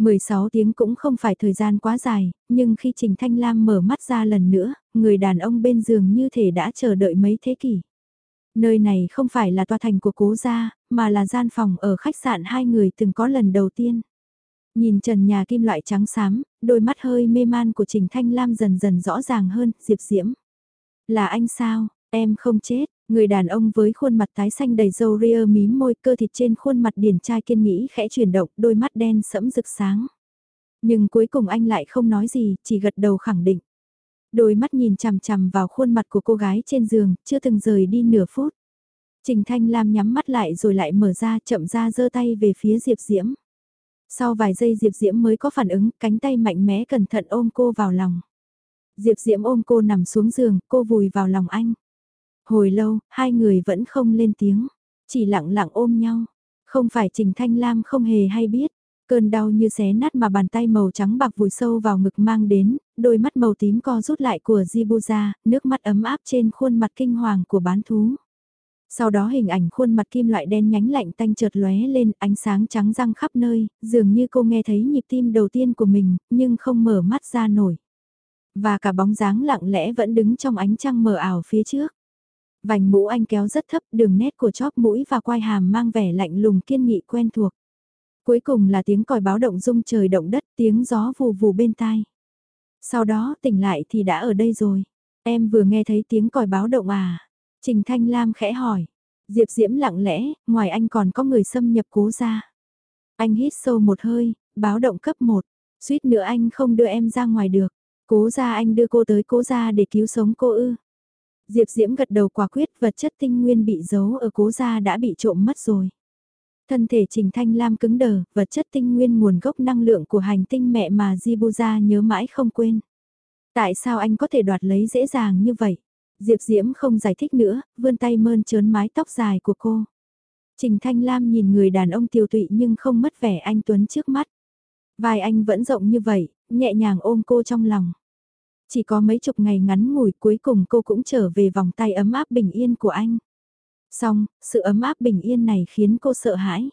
16 tiếng cũng không phải thời gian quá dài, nhưng khi Trình Thanh Lam mở mắt ra lần nữa, người đàn ông bên giường như thể đã chờ đợi mấy thế kỷ. Nơi này không phải là tòa thành của cố gia, mà là gian phòng ở khách sạn hai người từng có lần đầu tiên. Nhìn trần nhà kim loại trắng xám, đôi mắt hơi mê man của Trình Thanh Lam dần dần rõ ràng hơn, Diệp Diễm. Là anh sao, em không chết, Người đàn ông với khuôn mặt tái xanh đầy râu ria mím môi cơ thịt trên khuôn mặt điển trai kiên nghĩ khẽ chuyển động, đôi mắt đen sẫm rực sáng. Nhưng cuối cùng anh lại không nói gì, chỉ gật đầu khẳng định. Đôi mắt nhìn chằm chằm vào khuôn mặt của cô gái trên giường, chưa từng rời đi nửa phút. Trình Thanh Lam nhắm mắt lại rồi lại mở ra chậm ra giơ tay về phía Diệp Diễm. Sau vài giây Diệp Diễm mới có phản ứng, cánh tay mạnh mẽ cẩn thận ôm cô vào lòng. Diệp Diễm ôm cô nằm xuống giường, cô vùi vào lòng anh. Hồi lâu, hai người vẫn không lên tiếng, chỉ lặng lặng ôm nhau. Không phải Trình Thanh Lam không hề hay biết, cơn đau như xé nát mà bàn tay màu trắng bạc vùi sâu vào ngực mang đến, đôi mắt màu tím co rút lại của Jibuza, nước mắt ấm áp trên khuôn mặt kinh hoàng của bán thú. Sau đó hình ảnh khuôn mặt kim loại đen nhánh lạnh tanh chợt lóe lên, ánh sáng trắng răng khắp nơi, dường như cô nghe thấy nhịp tim đầu tiên của mình, nhưng không mở mắt ra nổi. Và cả bóng dáng lặng lẽ vẫn đứng trong ánh trăng mờ ảo phía trước. Vành mũ anh kéo rất thấp, đường nét của chóp mũi và quai hàm mang vẻ lạnh lùng kiên nghị quen thuộc. Cuối cùng là tiếng còi báo động rung trời động đất, tiếng gió vù vù bên tai. Sau đó tỉnh lại thì đã ở đây rồi. Em vừa nghe thấy tiếng còi báo động à? Trình Thanh Lam khẽ hỏi. Diệp Diễm lặng lẽ, ngoài anh còn có người xâm nhập cố ra. Anh hít sâu một hơi, báo động cấp 1. Suýt nữa anh không đưa em ra ngoài được. Cố ra anh đưa cô tới cố ra để cứu sống cô ư. Diệp Diễm gật đầu quả quyết vật chất tinh nguyên bị giấu ở cố gia đã bị trộm mất rồi. Thân thể Trình Thanh Lam cứng đờ, vật chất tinh nguyên nguồn gốc năng lượng của hành tinh mẹ mà Jibuza nhớ mãi không quên. Tại sao anh có thể đoạt lấy dễ dàng như vậy? Diệp Diễm không giải thích nữa, vươn tay mơn trớn mái tóc dài của cô. Trình Thanh Lam nhìn người đàn ông tiêu tụy nhưng không mất vẻ anh Tuấn trước mắt. Vai anh vẫn rộng như vậy, nhẹ nhàng ôm cô trong lòng. Chỉ có mấy chục ngày ngắn ngủi cuối cùng cô cũng trở về vòng tay ấm áp bình yên của anh. Xong, sự ấm áp bình yên này khiến cô sợ hãi.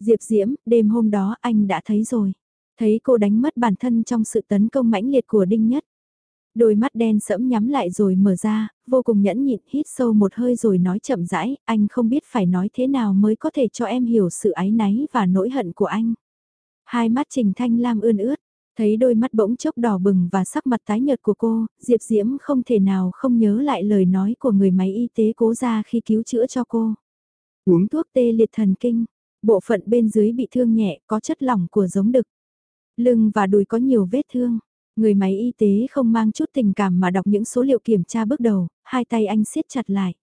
Diệp Diễm, đêm hôm đó anh đã thấy rồi. Thấy cô đánh mất bản thân trong sự tấn công mãnh liệt của Đinh Nhất. Đôi mắt đen sẫm nhắm lại rồi mở ra, vô cùng nhẫn nhịn hít sâu một hơi rồi nói chậm rãi, anh không biết phải nói thế nào mới có thể cho em hiểu sự áy náy và nỗi hận của anh. Hai mắt Trình Thanh Lam ươn ướt, thấy đôi mắt bỗng chốc đỏ bừng và sắc mặt tái nhợt của cô, Diệp Diễm không thể nào không nhớ lại lời nói của người máy y tế cố ra khi cứu chữa cho cô. Uống thuốc tê liệt thần kinh, bộ phận bên dưới bị thương nhẹ có chất lỏng của giống đực. Lưng và đùi có nhiều vết thương. Người máy y tế không mang chút tình cảm mà đọc những số liệu kiểm tra bước đầu, hai tay anh siết chặt lại.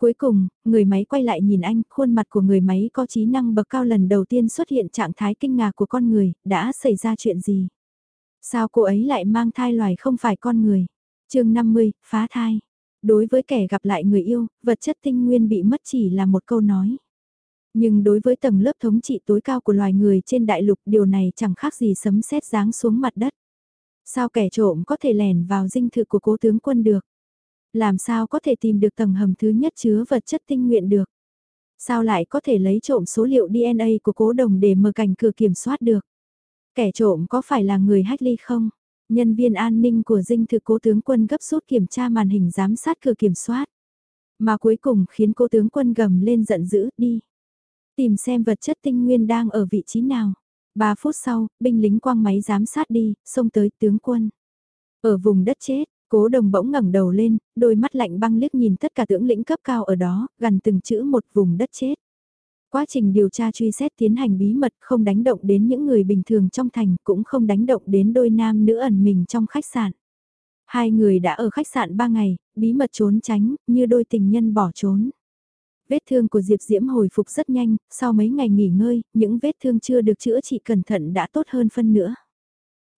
Cuối cùng, người máy quay lại nhìn anh, khuôn mặt của người máy có trí năng bậc cao lần đầu tiên xuất hiện trạng thái kinh ngạc của con người, đã xảy ra chuyện gì? Sao cô ấy lại mang thai loài không phải con người? chương 50, phá thai. Đối với kẻ gặp lại người yêu, vật chất tinh nguyên bị mất chỉ là một câu nói. Nhưng đối với tầng lớp thống trị tối cao của loài người trên đại lục điều này chẳng khác gì sấm sét giáng xuống mặt đất. Sao kẻ trộm có thể lẻn vào dinh thự của cố tướng quân được? Làm sao có thể tìm được tầng hầm thứ nhất chứa vật chất tinh nguyện được? Sao lại có thể lấy trộm số liệu DNA của cố đồng để mở cảnh cửa kiểm soát được? Kẻ trộm có phải là người hách ly không? Nhân viên an ninh của dinh thự cố tướng quân gấp rút kiểm tra màn hình giám sát cửa kiểm soát. Mà cuối cùng khiến cố tướng quân gầm lên giận dữ đi. Tìm xem vật chất tinh nguyên đang ở vị trí nào. Ba phút sau, binh lính quang máy giám sát đi, xông tới tướng quân. Ở vùng đất chết, cố đồng bỗng ngẩng đầu lên, đôi mắt lạnh băng liếc nhìn tất cả tưởng lĩnh cấp cao ở đó, gần từng chữ một vùng đất chết. Quá trình điều tra truy xét tiến hành bí mật không đánh động đến những người bình thường trong thành cũng không đánh động đến đôi nam nữ ẩn mình trong khách sạn. Hai người đã ở khách sạn ba ngày, bí mật trốn tránh, như đôi tình nhân bỏ trốn. Vết thương của Diệp Diễm hồi phục rất nhanh, sau mấy ngày nghỉ ngơi, những vết thương chưa được chữa trị cẩn thận đã tốt hơn phân nữa.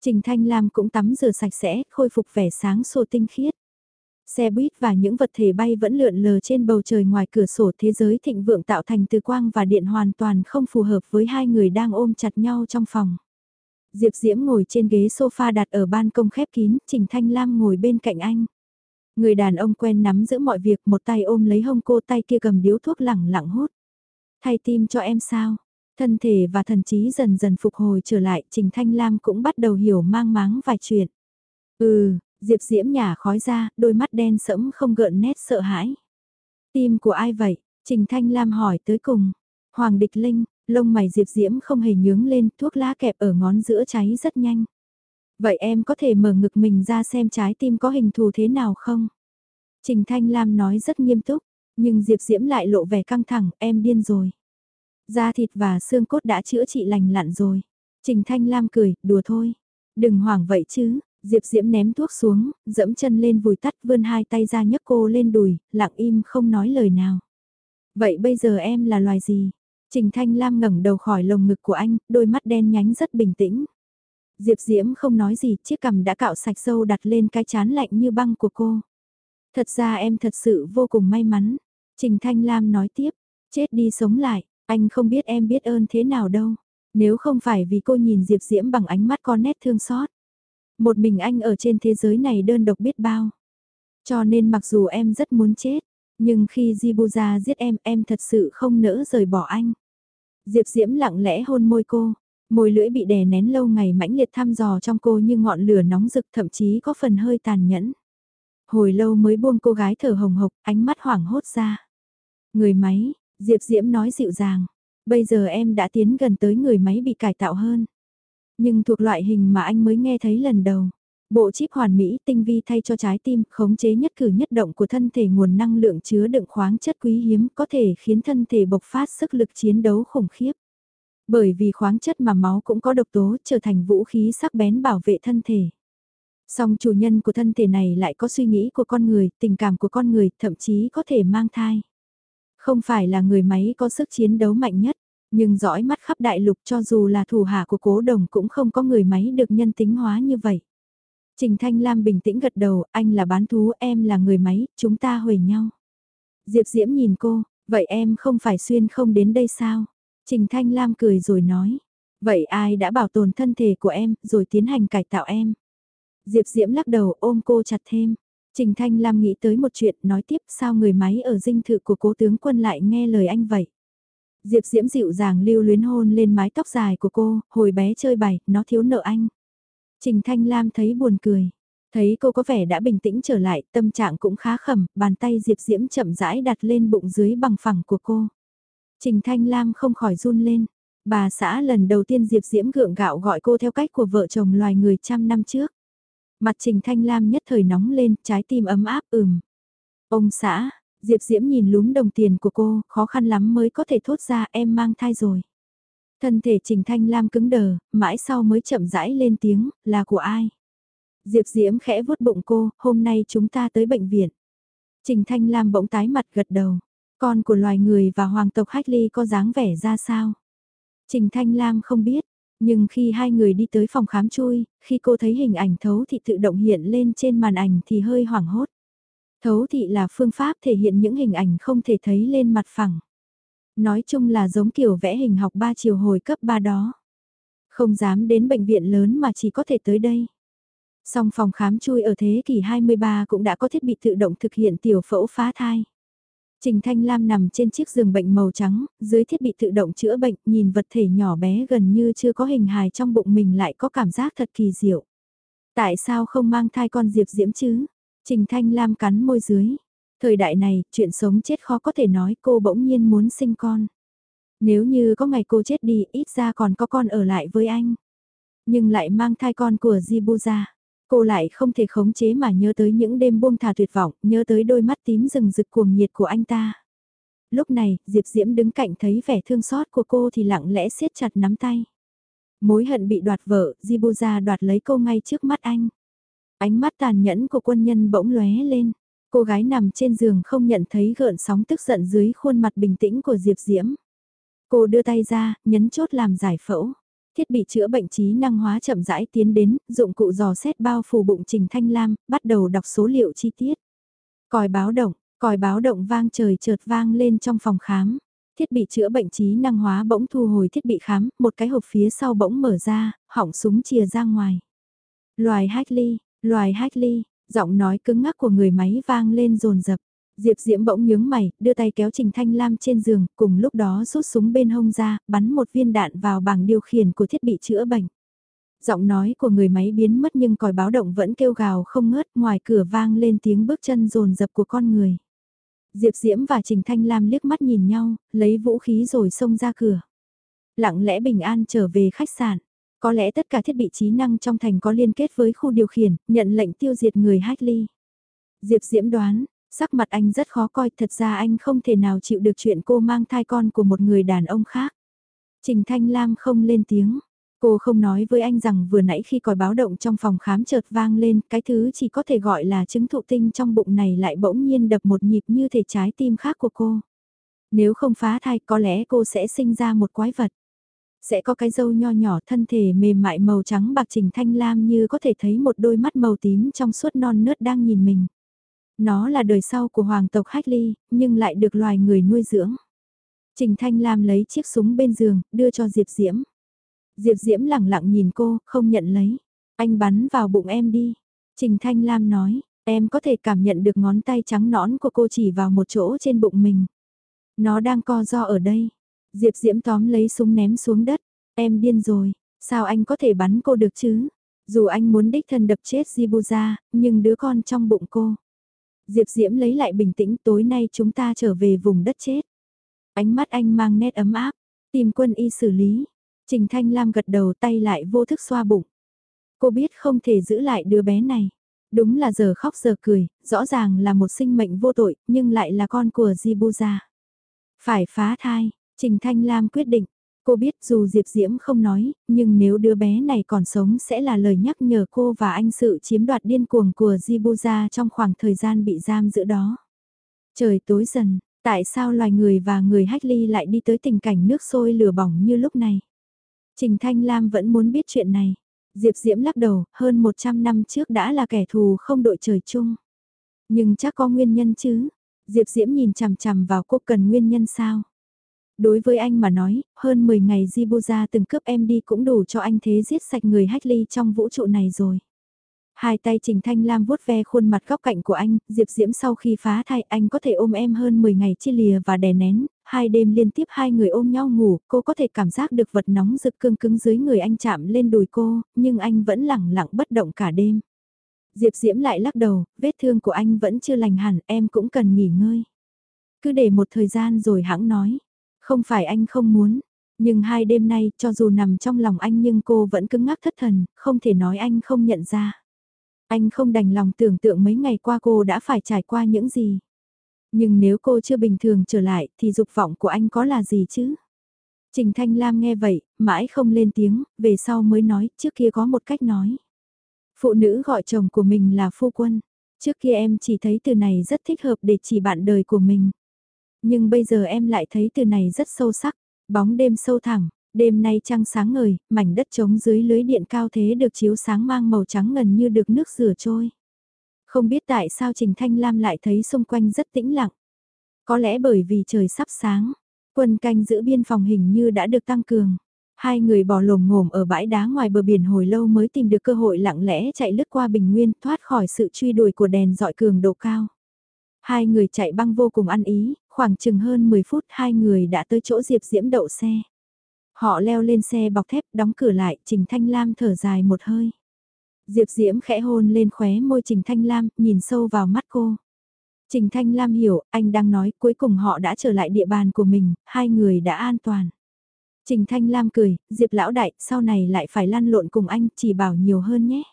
Trình Thanh Lam cũng tắm rửa sạch sẽ, khôi phục vẻ sáng sổ tinh khiết. Xe buýt và những vật thể bay vẫn lượn lờ trên bầu trời ngoài cửa sổ thế giới thịnh vượng tạo thành từ quang và điện hoàn toàn không phù hợp với hai người đang ôm chặt nhau trong phòng. Diệp Diễm ngồi trên ghế sofa đặt ở ban công khép kín, Trình Thanh Lam ngồi bên cạnh anh. Người đàn ông quen nắm giữ mọi việc một tay ôm lấy hông cô tay kia cầm điếu thuốc lẳng lặng hút. Thay tim cho em sao? Thân thể và thần trí dần dần phục hồi trở lại, Trình Thanh Lam cũng bắt đầu hiểu mang máng vài chuyện. Ừ, Diệp Diễm nhả khói ra, đôi mắt đen sẫm không gợn nét sợ hãi. Tim của ai vậy? Trình Thanh Lam hỏi tới cùng. Hoàng Địch Linh, lông mày Diệp Diễm không hề nhướng lên, thuốc lá kẹp ở ngón giữa cháy rất nhanh. Vậy em có thể mở ngực mình ra xem trái tim có hình thù thế nào không? Trình Thanh Lam nói rất nghiêm túc, Nhưng Diệp Diễm lại lộ vẻ căng thẳng, em điên rồi. Da thịt và xương cốt đã chữa trị lành lặn rồi. Trình Thanh Lam cười, đùa thôi. Đừng hoảng vậy chứ, Diệp Diễm ném thuốc xuống, dẫm chân lên vùi tắt vươn hai tay ra nhấc cô lên đùi, lặng im không nói lời nào. Vậy bây giờ em là loài gì? Trình Thanh Lam ngẩng đầu khỏi lồng ngực của anh, đôi mắt đen nhánh rất bình tĩnh. Diệp Diễm không nói gì, chiếc cằm đã cạo sạch sâu đặt lên cái chán lạnh như băng của cô. Thật ra em thật sự vô cùng may mắn. Trình Thanh Lam nói tiếp, chết đi sống lại, anh không biết em biết ơn thế nào đâu. Nếu không phải vì cô nhìn Diệp Diễm bằng ánh mắt có nét thương xót. Một mình anh ở trên thế giới này đơn độc biết bao. Cho nên mặc dù em rất muốn chết, nhưng khi Jibuza giết em, em thật sự không nỡ rời bỏ anh. Diệp Diễm lặng lẽ hôn môi cô, môi lưỡi bị đè nén lâu ngày mãnh liệt thăm dò trong cô như ngọn lửa nóng rực thậm chí có phần hơi tàn nhẫn. Hồi lâu mới buông cô gái thở hồng hộc, ánh mắt hoảng hốt ra. Người máy, Diệp Diễm nói dịu dàng, bây giờ em đã tiến gần tới người máy bị cải tạo hơn. Nhưng thuộc loại hình mà anh mới nghe thấy lần đầu. Bộ chip hoàn mỹ tinh vi thay cho trái tim, khống chế nhất cử nhất động của thân thể nguồn năng lượng chứa đựng khoáng chất quý hiếm có thể khiến thân thể bộc phát sức lực chiến đấu khủng khiếp. Bởi vì khoáng chất mà máu cũng có độc tố trở thành vũ khí sắc bén bảo vệ thân thể. Song chủ nhân của thân thể này lại có suy nghĩ của con người, tình cảm của con người, thậm chí có thể mang thai. Không phải là người máy có sức chiến đấu mạnh nhất, nhưng dõi mắt khắp đại lục cho dù là thủ hạ của cố đồng cũng không có người máy được nhân tính hóa như vậy. Trình Thanh Lam bình tĩnh gật đầu, anh là bán thú, em là người máy, chúng ta huề nhau. Diệp Diễm nhìn cô, vậy em không phải xuyên không đến đây sao? Trình Thanh Lam cười rồi nói, vậy ai đã bảo tồn thân thể của em, rồi tiến hành cải tạo em? Diệp Diễm lắc đầu ôm cô chặt thêm. Trình Thanh Lam nghĩ tới một chuyện nói tiếp sao người máy ở dinh thự của cố tướng quân lại nghe lời anh vậy. Diệp Diễm dịu dàng lưu luyến hôn lên mái tóc dài của cô, hồi bé chơi bài, nó thiếu nợ anh. Trình Thanh Lam thấy buồn cười. Thấy cô có vẻ đã bình tĩnh trở lại, tâm trạng cũng khá khẩm, bàn tay Diệp Diễm chậm rãi đặt lên bụng dưới bằng phẳng của cô. Trình Thanh Lam không khỏi run lên. Bà xã lần đầu tiên Diệp Diễm gượng gạo gọi cô theo cách của vợ chồng loài người trăm năm trước. Mặt Trình Thanh Lam nhất thời nóng lên, trái tim ấm áp ừm. Ông xã, Diệp Diễm nhìn lúm đồng tiền của cô, khó khăn lắm mới có thể thốt ra em mang thai rồi. Thân thể Trình Thanh Lam cứng đờ, mãi sau mới chậm rãi lên tiếng, là của ai? Diệp Diễm khẽ vuốt bụng cô, hôm nay chúng ta tới bệnh viện. Trình Thanh Lam bỗng tái mặt gật đầu. Con của loài người và hoàng tộc Hách Ly có dáng vẻ ra sao? Trình Thanh Lam không biết, nhưng khi hai người đi tới phòng khám chui, khi cô thấy hình ảnh thấu thị tự động hiện lên trên màn ảnh thì hơi hoảng hốt. Thấu thị là phương pháp thể hiện những hình ảnh không thể thấy lên mặt phẳng. Nói chung là giống kiểu vẽ hình học 3 chiều hồi cấp 3 đó. Không dám đến bệnh viện lớn mà chỉ có thể tới đây. Song phòng khám chui ở thế kỷ 23 cũng đã có thiết bị tự động thực hiện tiểu phẫu phá thai. Trình Thanh Lam nằm trên chiếc giường bệnh màu trắng, dưới thiết bị tự động chữa bệnh, nhìn vật thể nhỏ bé gần như chưa có hình hài trong bụng mình lại có cảm giác thật kỳ diệu. Tại sao không mang thai con Diệp Diễm chứ? Trình Thanh Lam cắn môi dưới. Thời đại này, chuyện sống chết khó có thể nói cô bỗng nhiên muốn sinh con. Nếu như có ngày cô chết đi, ít ra còn có con ở lại với anh. Nhưng lại mang thai con của Jibuza. Cô lại không thể khống chế mà nhớ tới những đêm buông thả tuyệt vọng, nhớ tới đôi mắt tím rừng rực cuồng nhiệt của anh ta. Lúc này, Diệp Diễm đứng cạnh thấy vẻ thương xót của cô thì lặng lẽ siết chặt nắm tay. Mối hận bị đoạt vợ, Jibuza đoạt lấy cô ngay trước mắt anh. Ánh mắt tàn nhẫn của quân nhân bỗng lóe lên. Cô gái nằm trên giường không nhận thấy gợn sóng tức giận dưới khuôn mặt bình tĩnh của Diệp Diễm. Cô đưa tay ra, nhấn chốt làm giải phẫu. Thiết bị chữa bệnh trí năng hóa chậm rãi tiến đến, dụng cụ dò xét bao phủ bụng Trình Thanh Lam, bắt đầu đọc số liệu chi tiết. Còi báo động, còi báo động vang trời chợt vang lên trong phòng khám. Thiết bị chữa bệnh trí năng hóa bỗng thu hồi thiết bị khám, một cái hộp phía sau bỗng mở ra, hỏng súng chìa ra ngoài. Loài hách ly, loài hách ly, giọng nói cứng ngắc của người máy vang lên rồn rập. Diệp Diễm bỗng nhướng mày, đưa tay kéo Trình Thanh Lam trên giường, cùng lúc đó rút súng bên hông ra, bắn một viên đạn vào bảng điều khiển của thiết bị chữa bệnh. Giọng nói của người máy biến mất nhưng còi báo động vẫn kêu gào không ngớt, ngoài cửa vang lên tiếng bước chân rồn rập của con người. Diệp Diễm và Trình Thanh Lam liếc mắt nhìn nhau, lấy vũ khí rồi xông ra cửa. Lặng lẽ bình an trở về khách sạn. Có lẽ tất cả thiết bị trí năng trong thành có liên kết với khu điều khiển, nhận lệnh tiêu diệt người Hách Ly. Diệp Diễm đoán, Sắc mặt anh rất khó coi, thật ra anh không thể nào chịu được chuyện cô mang thai con của một người đàn ông khác. Trình Thanh Lam không lên tiếng. Cô không nói với anh rằng vừa nãy khi còi báo động trong phòng khám chợt vang lên, cái thứ chỉ có thể gọi là chứng thụ tinh trong bụng này lại bỗng nhiên đập một nhịp như thể trái tim khác của cô. Nếu không phá thai có lẽ cô sẽ sinh ra một quái vật. Sẽ có cái dâu nho nhỏ thân thể mềm mại màu trắng bạc trình thanh lam như có thể thấy một đôi mắt màu tím trong suốt non nớt đang nhìn mình. Nó là đời sau của hoàng tộc Hách Ly, nhưng lại được loài người nuôi dưỡng. Trình Thanh Lam lấy chiếc súng bên giường, đưa cho Diệp Diễm. Diệp Diễm lẳng lặng nhìn cô, không nhận lấy. Anh bắn vào bụng em đi. Trình Thanh Lam nói, em có thể cảm nhận được ngón tay trắng nõn của cô chỉ vào một chỗ trên bụng mình. Nó đang co do ở đây. Diệp Diễm tóm lấy súng ném xuống đất. Em điên rồi, sao anh có thể bắn cô được chứ? Dù anh muốn đích thân đập chết Jibuza, nhưng đứa con trong bụng cô. Diệp Diễm lấy lại bình tĩnh tối nay chúng ta trở về vùng đất chết. Ánh mắt anh mang nét ấm áp, tìm quân y xử lý. Trình Thanh Lam gật đầu tay lại vô thức xoa bụng. Cô biết không thể giữ lại đứa bé này. Đúng là giờ khóc giờ cười, rõ ràng là một sinh mệnh vô tội, nhưng lại là con của Jibuza. Phải phá thai, Trình Thanh Lam quyết định. Cô biết dù Diệp Diễm không nói, nhưng nếu đứa bé này còn sống sẽ là lời nhắc nhở cô và anh sự chiếm đoạt điên cuồng của Jibuza trong khoảng thời gian bị giam giữ đó. Trời tối dần, tại sao loài người và người hách ly lại đi tới tình cảnh nước sôi lửa bỏng như lúc này? Trình Thanh Lam vẫn muốn biết chuyện này. Diệp Diễm lắc đầu, hơn 100 năm trước đã là kẻ thù không đội trời chung. Nhưng chắc có nguyên nhân chứ. Diệp Diễm nhìn chằm chằm vào cô cần nguyên nhân sao? Đối với anh mà nói, hơn 10 ngày Jibuza từng cướp em đi cũng đủ cho anh thế giết sạch người hách ly trong vũ trụ này rồi. Hai tay Trình Thanh Lam vuốt ve khuôn mặt góc cạnh của anh, Diệp Diễm sau khi phá thai anh có thể ôm em hơn 10 ngày chia lìa và đè nén, hai đêm liên tiếp hai người ôm nhau ngủ, cô có thể cảm giác được vật nóng rực cương cứng dưới người anh chạm lên đùi cô, nhưng anh vẫn lẳng lặng bất động cả đêm. Diệp Diễm lại lắc đầu, vết thương của anh vẫn chưa lành hẳn, em cũng cần nghỉ ngơi. Cứ để một thời gian rồi hãng nói. Không phải anh không muốn, nhưng hai đêm nay cho dù nằm trong lòng anh nhưng cô vẫn cứng ngắc thất thần, không thể nói anh không nhận ra. Anh không đành lòng tưởng tượng mấy ngày qua cô đã phải trải qua những gì. Nhưng nếu cô chưa bình thường trở lại thì dục vọng của anh có là gì chứ? Trình Thanh Lam nghe vậy, mãi không lên tiếng, về sau mới nói, trước kia có một cách nói. Phụ nữ gọi chồng của mình là phu quân. Trước kia em chỉ thấy từ này rất thích hợp để chỉ bạn đời của mình. Nhưng bây giờ em lại thấy từ này rất sâu sắc, bóng đêm sâu thẳng, đêm nay trăng sáng ngời, mảnh đất trống dưới lưới điện cao thế được chiếu sáng mang màu trắng ngần như được nước rửa trôi. Không biết tại sao Trình Thanh Lam lại thấy xung quanh rất tĩnh lặng. Có lẽ bởi vì trời sắp sáng, quân canh giữ biên phòng hình như đã được tăng cường. Hai người bò lồm ngồm ở bãi đá ngoài bờ biển hồi lâu mới tìm được cơ hội lặng lẽ chạy lướt qua bình nguyên thoát khỏi sự truy đuổi của đèn dọi cường độ cao. Hai người chạy băng vô cùng ăn ý, khoảng chừng hơn 10 phút hai người đã tới chỗ Diệp Diễm đậu xe. Họ leo lên xe bọc thép đóng cửa lại, Trình Thanh Lam thở dài một hơi. Diệp Diễm khẽ hôn lên khóe môi Trình Thanh Lam, nhìn sâu vào mắt cô. Trình Thanh Lam hiểu, anh đang nói cuối cùng họ đã trở lại địa bàn của mình, hai người đã an toàn. Trình Thanh Lam cười, Diệp lão đại, sau này lại phải lăn lộn cùng anh, chỉ bảo nhiều hơn nhé.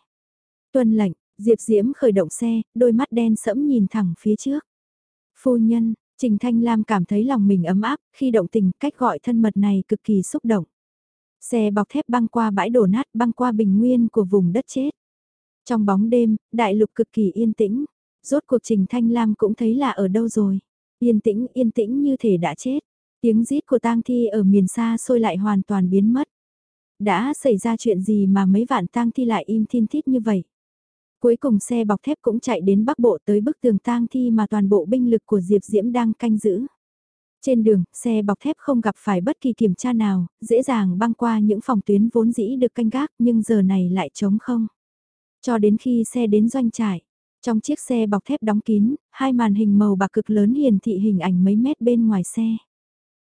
Tuân lệnh, Diệp Diễm khởi động xe, đôi mắt đen sẫm nhìn thẳng phía trước. Phu nhân, Trình Thanh Lam cảm thấy lòng mình ấm áp, khi động tình, cách gọi thân mật này cực kỳ xúc động. Xe bọc thép băng qua bãi đổ nát băng qua bình nguyên của vùng đất chết. Trong bóng đêm, đại lục cực kỳ yên tĩnh. Rốt cuộc Trình Thanh Lam cũng thấy là ở đâu rồi. Yên tĩnh, yên tĩnh như thể đã chết. Tiếng rít của tang thi ở miền xa xôi lại hoàn toàn biến mất. Đã xảy ra chuyện gì mà mấy vạn tang thi lại im thiên thít như vậy? Cuối cùng xe bọc thép cũng chạy đến bắc bộ tới bức tường tang thi mà toàn bộ binh lực của Diệp Diễm đang canh giữ. Trên đường, xe bọc thép không gặp phải bất kỳ kiểm tra nào, dễ dàng băng qua những phòng tuyến vốn dĩ được canh gác nhưng giờ này lại trống không. Cho đến khi xe đến doanh trại, trong chiếc xe bọc thép đóng kín, hai màn hình màu bạc cực lớn hiển thị hình ảnh mấy mét bên ngoài xe.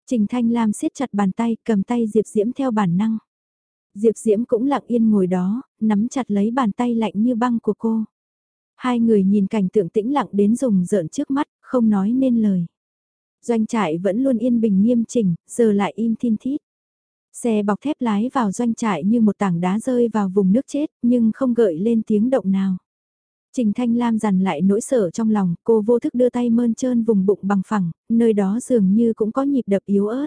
Trình Thanh Lam siết chặt bàn tay, cầm tay Diệp Diễm theo bản năng. Diệp Diễm cũng lặng yên ngồi đó, nắm chặt lấy bàn tay lạnh như băng của cô. Hai người nhìn cảnh tượng tĩnh lặng đến rùng rợn trước mắt, không nói nên lời. Doanh trại vẫn luôn yên bình nghiêm chỉnh, giờ lại im thiên thít. Xe bọc thép lái vào doanh trại như một tảng đá rơi vào vùng nước chết, nhưng không gợi lên tiếng động nào. Trình Thanh Lam dằn lại nỗi sợ trong lòng, cô vô thức đưa tay mơn trơn vùng bụng bằng phẳng, nơi đó dường như cũng có nhịp đập yếu ớt.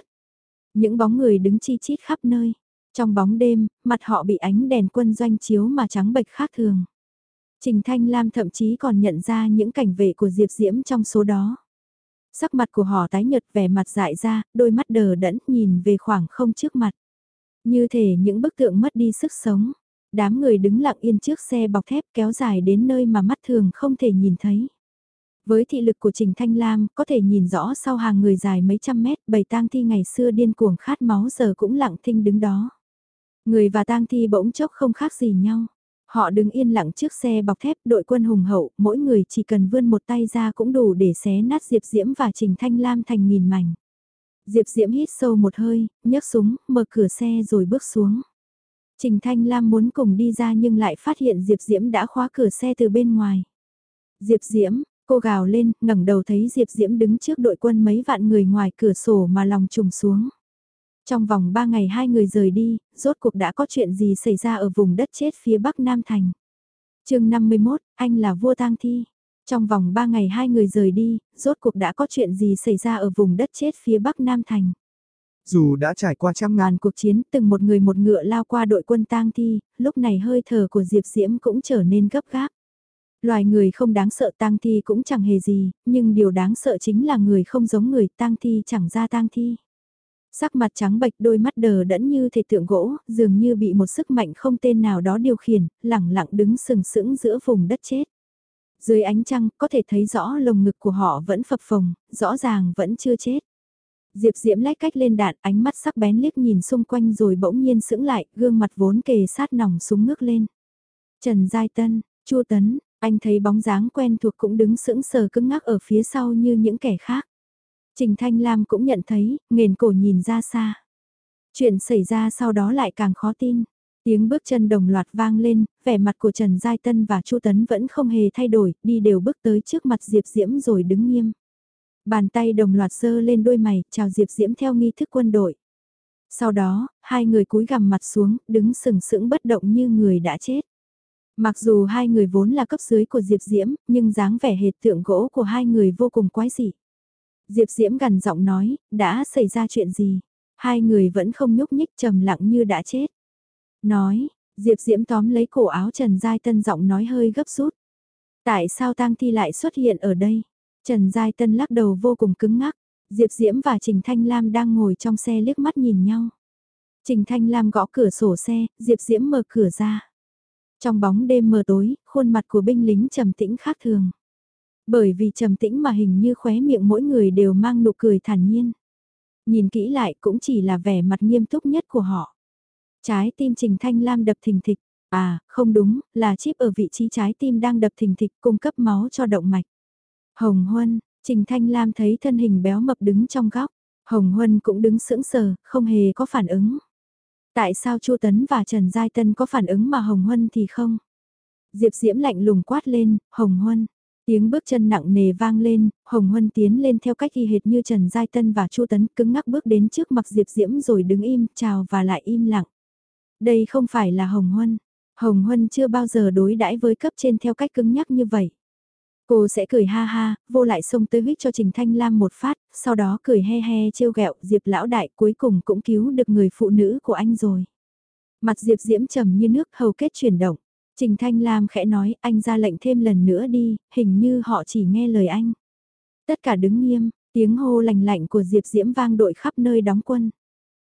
Những bóng người đứng chi chít khắp nơi. Trong bóng đêm, mặt họ bị ánh đèn quân doanh chiếu mà trắng bệch khác thường. Trình Thanh Lam thậm chí còn nhận ra những cảnh vệ của Diệp Diễm trong số đó. Sắc mặt của họ tái nhợt vẻ mặt dại ra, đôi mắt đờ đẫn nhìn về khoảng không trước mặt. Như thể những bức tượng mất đi sức sống. Đám người đứng lặng yên trước xe bọc thép kéo dài đến nơi mà mắt thường không thể nhìn thấy. Với thị lực của Trình Thanh Lam, có thể nhìn rõ sau hàng người dài mấy trăm mét, bầy tang thi ngày xưa điên cuồng khát máu giờ cũng lặng thinh đứng đó. Người và tang thi bỗng chốc không khác gì nhau. Họ đứng yên lặng trước xe bọc thép đội quân hùng hậu, mỗi người chỉ cần vươn một tay ra cũng đủ để xé nát Diệp Diễm và Trình Thanh Lam thành nghìn mảnh. Diệp Diễm hít sâu một hơi, nhấc súng, mở cửa xe rồi bước xuống. Trình Thanh Lam muốn cùng đi ra nhưng lại phát hiện Diệp Diễm đã khóa cửa xe từ bên ngoài. Diệp Diễm, cô gào lên, ngẩng đầu thấy Diệp Diễm đứng trước đội quân mấy vạn người ngoài cửa sổ mà lòng trùng xuống. Trong vòng 3 ngày hai người rời đi, rốt cuộc đã có chuyện gì xảy ra ở vùng đất chết phía bắc Nam Thành. chương 51, anh là vua tang thi. Trong vòng 3 ngày hai người rời đi, rốt cuộc đã có chuyện gì xảy ra ở vùng đất chết phía bắc Nam Thành. Dù đã trải qua trăm ngàn cuộc chiến, từng một người một ngựa lao qua đội quân tang thi, lúc này hơi thở của Diệp Diễm cũng trở nên gấp gáp. Loài người không đáng sợ tang thi cũng chẳng hề gì, nhưng điều đáng sợ chính là người không giống người tang thi chẳng ra tang thi. Sắc mặt trắng bệch đôi mắt đờ đẫn như thể tượng gỗ, dường như bị một sức mạnh không tên nào đó điều khiển, lẳng lặng đứng sừng sững giữa vùng đất chết. Dưới ánh trăng, có thể thấy rõ lồng ngực của họ vẫn phập phồng, rõ ràng vẫn chưa chết. Diệp Diễm lách cách lên đạn, ánh mắt sắc bén liếc nhìn xung quanh rồi bỗng nhiên sững lại, gương mặt vốn kề sát nòng súng ngước lên. Trần Giai Tân, Chu Tấn, anh thấy bóng dáng quen thuộc cũng đứng sững sờ cứng ngắc ở phía sau như những kẻ khác. Trình Thanh Lam cũng nhận thấy, nghền cổ nhìn ra xa. Chuyện xảy ra sau đó lại càng khó tin. Tiếng bước chân đồng loạt vang lên, vẻ mặt của Trần Giai Tân và Chu Tấn vẫn không hề thay đổi, đi đều bước tới trước mặt Diệp Diễm rồi đứng nghiêm. Bàn tay đồng loạt sơ lên đôi mày, chào Diệp Diễm theo nghi thức quân đội. Sau đó, hai người cúi gằm mặt xuống, đứng sừng sững bất động như người đã chết. Mặc dù hai người vốn là cấp dưới của Diệp Diễm, nhưng dáng vẻ hệt tượng gỗ của hai người vô cùng quái dị. Diệp Diễm gần giọng nói, đã xảy ra chuyện gì? Hai người vẫn không nhúc nhích trầm lặng như đã chết. Nói, Diệp Diễm tóm lấy cổ áo Trần Giai Tân giọng nói hơi gấp rút. Tại sao tang thi lại xuất hiện ở đây? Trần Giai Tân lắc đầu vô cùng cứng ngắc. Diệp Diễm và Trình Thanh Lam đang ngồi trong xe liếc mắt nhìn nhau. Trình Thanh Lam gõ cửa sổ xe, Diệp Diễm mở cửa ra. Trong bóng đêm mờ tối, khuôn mặt của binh lính trầm tĩnh khác thường. Bởi vì trầm tĩnh mà hình như khóe miệng mỗi người đều mang nụ cười thản nhiên. Nhìn kỹ lại cũng chỉ là vẻ mặt nghiêm túc nhất của họ. Trái tim Trình Thanh Lam đập thình thịch. À, không đúng, là chip ở vị trí trái tim đang đập thình thịch cung cấp máu cho động mạch. Hồng Huân, Trình Thanh Lam thấy thân hình béo mập đứng trong góc. Hồng Huân cũng đứng sững sờ, không hề có phản ứng. Tại sao Chu Tấn và Trần Giai Tân có phản ứng mà Hồng Huân thì không? Diệp Diễm lạnh lùng quát lên, Hồng Huân. Tiếng bước chân nặng nề vang lên, Hồng Huân tiến lên theo cách y hệt như Trần Giai Tân và Chu Tấn cứng ngắc bước đến trước mặt Diệp Diễm rồi đứng im, chào và lại im lặng. Đây không phải là Hồng Huân. Hồng Huân chưa bao giờ đối đãi với cấp trên theo cách cứng nhắc như vậy. Cô sẽ cười ha ha, vô lại xông tới huyết cho Trình Thanh Lam một phát, sau đó cười he he trêu ghẹo Diệp lão đại cuối cùng cũng cứu được người phụ nữ của anh rồi. Mặt Diệp diễm trầm như nước hầu kết chuyển động. Trình Thanh Lam khẽ nói anh ra lệnh thêm lần nữa đi, hình như họ chỉ nghe lời anh. Tất cả đứng nghiêm, tiếng hô lành lạnh của Diệp Diễm vang đội khắp nơi đóng quân.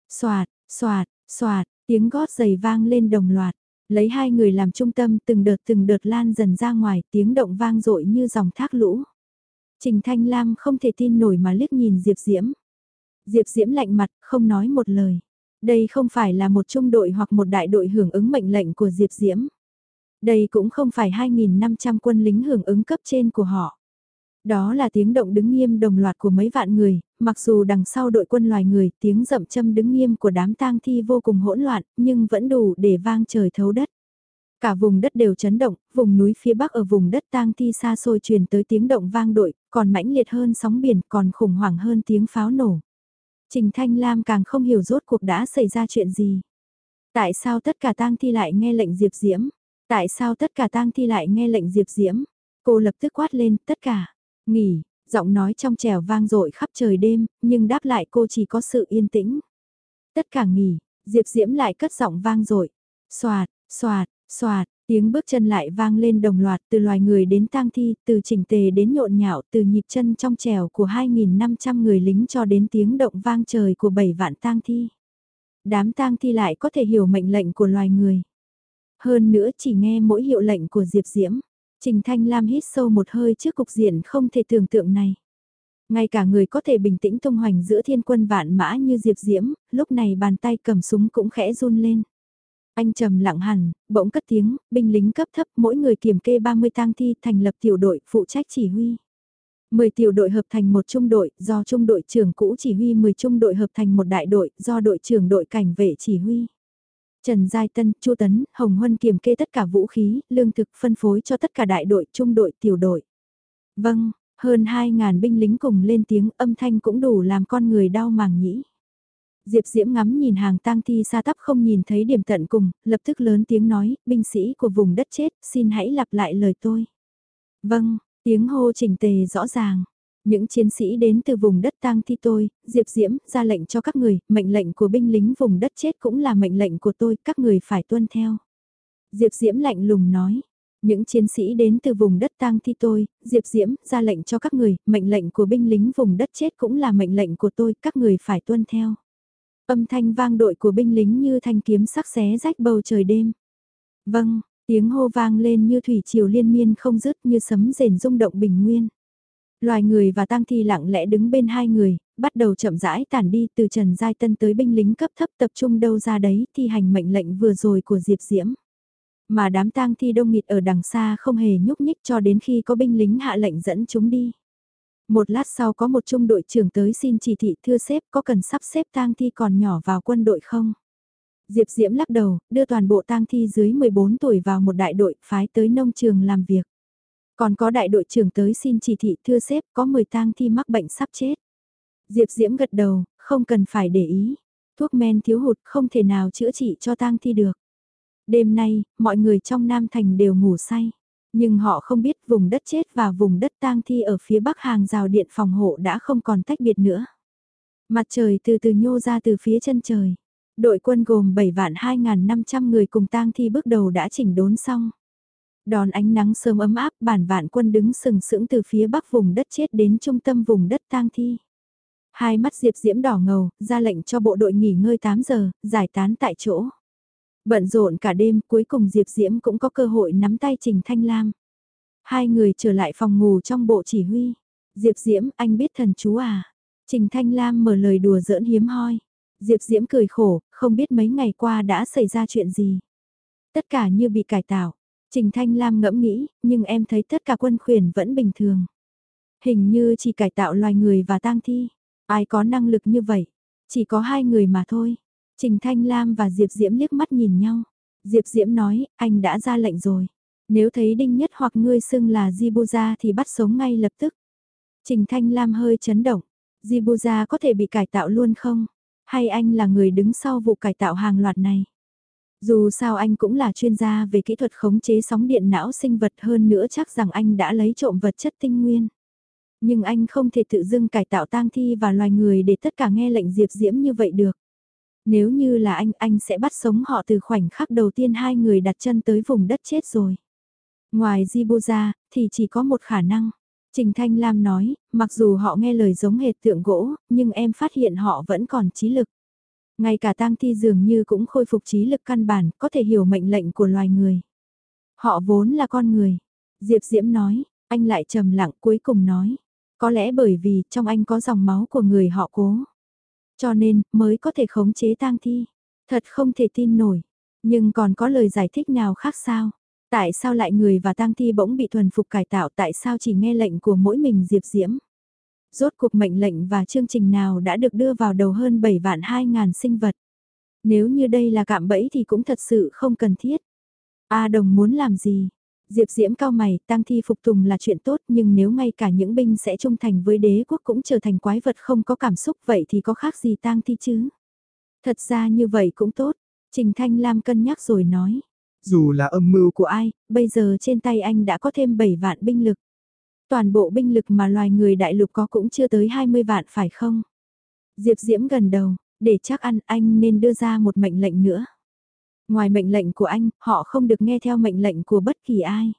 Xoạt, xoạt, xoạt, tiếng gót giày vang lên đồng loạt. Lấy hai người làm trung tâm từng đợt từng đợt lan dần ra ngoài tiếng động vang dội như dòng thác lũ. Trình Thanh Lam không thể tin nổi mà liếc nhìn Diệp Diễm. Diệp Diễm lạnh mặt, không nói một lời. Đây không phải là một trung đội hoặc một đại đội hưởng ứng mệnh lệnh của Diệp Diễm. Đây cũng không phải 2.500 quân lính hưởng ứng cấp trên của họ. Đó là tiếng động đứng nghiêm đồng loạt của mấy vạn người, mặc dù đằng sau đội quân loài người tiếng rậm châm đứng nghiêm của đám tang thi vô cùng hỗn loạn, nhưng vẫn đủ để vang trời thấu đất. Cả vùng đất đều chấn động, vùng núi phía bắc ở vùng đất tang thi xa xôi truyền tới tiếng động vang đội, còn mãnh liệt hơn sóng biển, còn khủng hoảng hơn tiếng pháo nổ. Trình Thanh Lam càng không hiểu rốt cuộc đã xảy ra chuyện gì. Tại sao tất cả tang thi lại nghe lệnh Diệp Diễm? Tại sao tất cả tang thi lại nghe lệnh Diệp Diễm? Cô lập tức quát lên, tất cả, nghỉ, giọng nói trong trẻo vang dội khắp trời đêm, nhưng đáp lại cô chỉ có sự yên tĩnh. Tất cả nghỉ, Diệp Diễm lại cất giọng vang dội Xoạt, xoạt, xoạt, tiếng bước chân lại vang lên đồng loạt từ loài người đến tang thi, từ chỉnh tề đến nhộn nhạo, từ nhịp chân trong trèo của 2.500 người lính cho đến tiếng động vang trời của 7 vạn tang thi. Đám tang thi lại có thể hiểu mệnh lệnh của loài người. Hơn nữa chỉ nghe mỗi hiệu lệnh của Diệp Diễm. Trình Thanh Lam hít sâu một hơi trước cục diện không thể tưởng tượng này. Ngay cả người có thể bình tĩnh tung hoành giữa thiên quân vạn mã như Diệp Diễm, lúc này bàn tay cầm súng cũng khẽ run lên. Anh trầm lặng hẳn, bỗng cất tiếng, binh lính cấp thấp mỗi người kiểm kê 30 tang thi thành lập tiểu đội phụ trách chỉ huy. 10 tiểu đội hợp thành một trung đội, do trung đội trưởng cũ chỉ huy 10 trung đội hợp thành một đại đội, do đội trưởng đội cảnh vệ chỉ huy. Trần Giai Tân, Chu Tấn, Hồng Huân kiểm kê tất cả vũ khí, lương thực phân phối cho tất cả đại đội, trung đội, tiểu đội. Vâng, hơn 2.000 binh lính cùng lên tiếng âm thanh cũng đủ làm con người đau màng nhĩ. Diệp Diễm ngắm nhìn hàng tang thi xa tắp không nhìn thấy điểm tận cùng, lập tức lớn tiếng nói, binh sĩ của vùng đất chết, xin hãy lặp lại lời tôi. Vâng, tiếng hô chỉnh tề rõ ràng. Những chiến sĩ đến từ vùng đất tang thi tôi, Diệp Diễm, ra lệnh cho các người, mệnh lệnh của binh lính vùng đất chết cũng là mệnh lệnh của tôi, các người phải tuân theo. Diệp Diễm lạnh lùng nói, những chiến sĩ đến từ vùng đất tang thi tôi, Diệp Diễm, ra lệnh cho các người, mệnh lệnh của binh lính vùng đất chết cũng là mệnh lệnh của tôi, các người phải tuân theo. Âm thanh vang đội của binh lính như thanh kiếm sắc xé rách bầu trời đêm. Vâng, tiếng hô vang lên như thủy triều liên miên không dứt như sấm rền rung động bình nguyên. Loài người và tang thi lặng lẽ đứng bên hai người, bắt đầu chậm rãi tản đi từ Trần Giai Tân tới binh lính cấp thấp tập trung đâu ra đấy thi hành mệnh lệnh vừa rồi của Diệp Diễm. Mà đám tang thi đông nghịt ở đằng xa không hề nhúc nhích cho đến khi có binh lính hạ lệnh dẫn chúng đi. Một lát sau có một trung đội trưởng tới xin chỉ thị thưa xếp có cần sắp xếp tang thi còn nhỏ vào quân đội không? Diệp Diễm lắc đầu, đưa toàn bộ tang thi dưới 14 tuổi vào một đại đội phái tới nông trường làm việc. Còn có đại đội trưởng tới xin chỉ thị thưa sếp có 10 tang thi mắc bệnh sắp chết. Diệp Diễm gật đầu, không cần phải để ý. Thuốc men thiếu hụt không thể nào chữa trị cho tang thi được. Đêm nay, mọi người trong Nam Thành đều ngủ say. Nhưng họ không biết vùng đất chết và vùng đất tang thi ở phía bắc hàng rào điện phòng hộ đã không còn tách biệt nữa. Mặt trời từ từ nhô ra từ phía chân trời. Đội quân gồm 7 vạn 2.500 người cùng tang thi bước đầu đã chỉnh đốn xong đón ánh nắng sớm ấm áp bản vạn quân đứng sừng sững từ phía bắc vùng đất chết đến trung tâm vùng đất tang thi. Hai mắt Diệp Diễm đỏ ngầu, ra lệnh cho bộ đội nghỉ ngơi 8 giờ, giải tán tại chỗ. Bận rộn cả đêm cuối cùng Diệp Diễm cũng có cơ hội nắm tay Trình Thanh Lam. Hai người trở lại phòng ngủ trong bộ chỉ huy. Diệp Diễm, anh biết thần chú à? Trình Thanh Lam mở lời đùa giỡn hiếm hoi. Diệp Diễm cười khổ, không biết mấy ngày qua đã xảy ra chuyện gì. Tất cả như bị cải tạo. Trình Thanh Lam ngẫm nghĩ, nhưng em thấy tất cả quân khuyển vẫn bình thường. Hình như chỉ cải tạo loài người và tang thi. Ai có năng lực như vậy? Chỉ có hai người mà thôi. Trình Thanh Lam và Diệp Diễm liếc mắt nhìn nhau. Diệp Diễm nói, anh đã ra lệnh rồi. Nếu thấy Đinh Nhất hoặc ngươi xưng là Jibuza thì bắt sống ngay lập tức. Trình Thanh Lam hơi chấn động. Jibuza có thể bị cải tạo luôn không? Hay anh là người đứng sau vụ cải tạo hàng loạt này? Dù sao anh cũng là chuyên gia về kỹ thuật khống chế sóng điện não sinh vật hơn nữa chắc rằng anh đã lấy trộm vật chất tinh nguyên. Nhưng anh không thể tự dưng cải tạo tang thi và loài người để tất cả nghe lệnh diệp diễm như vậy được. Nếu như là anh, anh sẽ bắt sống họ từ khoảnh khắc đầu tiên hai người đặt chân tới vùng đất chết rồi. Ngoài Jibu thì chỉ có một khả năng. Trình Thanh Lam nói, mặc dù họ nghe lời giống hệt tượng gỗ, nhưng em phát hiện họ vẫn còn trí lực. Ngay cả tang thi dường như cũng khôi phục trí lực căn bản, có thể hiểu mệnh lệnh của loài người. Họ vốn là con người. Diệp Diễm nói, anh lại trầm lặng cuối cùng nói. Có lẽ bởi vì trong anh có dòng máu của người họ cố. Cho nên, mới có thể khống chế tang thi. Thật không thể tin nổi. Nhưng còn có lời giải thích nào khác sao? Tại sao lại người và tang thi bỗng bị thuần phục cải tạo tại sao chỉ nghe lệnh của mỗi mình Diệp Diễm? Rốt cuộc mệnh lệnh và chương trình nào đã được đưa vào đầu hơn 7 vạn 2 ngàn sinh vật? Nếu như đây là cạm bẫy thì cũng thật sự không cần thiết. A đồng muốn làm gì? Diệp Diễm cao mày, tang thi phục tùng là chuyện tốt nhưng nếu ngay cả những binh sẽ trung thành với đế quốc cũng trở thành quái vật không có cảm xúc vậy thì có khác gì tang thi chứ? Thật ra như vậy cũng tốt, Trình Thanh Lam cân nhắc rồi nói. Dù là âm mưu của ai, bây giờ trên tay anh đã có thêm 7 vạn binh lực. Toàn bộ binh lực mà loài người đại lục có cũng chưa tới 20 vạn phải không? Diệp Diễm gần đầu, để chắc ăn anh nên đưa ra một mệnh lệnh nữa. Ngoài mệnh lệnh của anh, họ không được nghe theo mệnh lệnh của bất kỳ ai.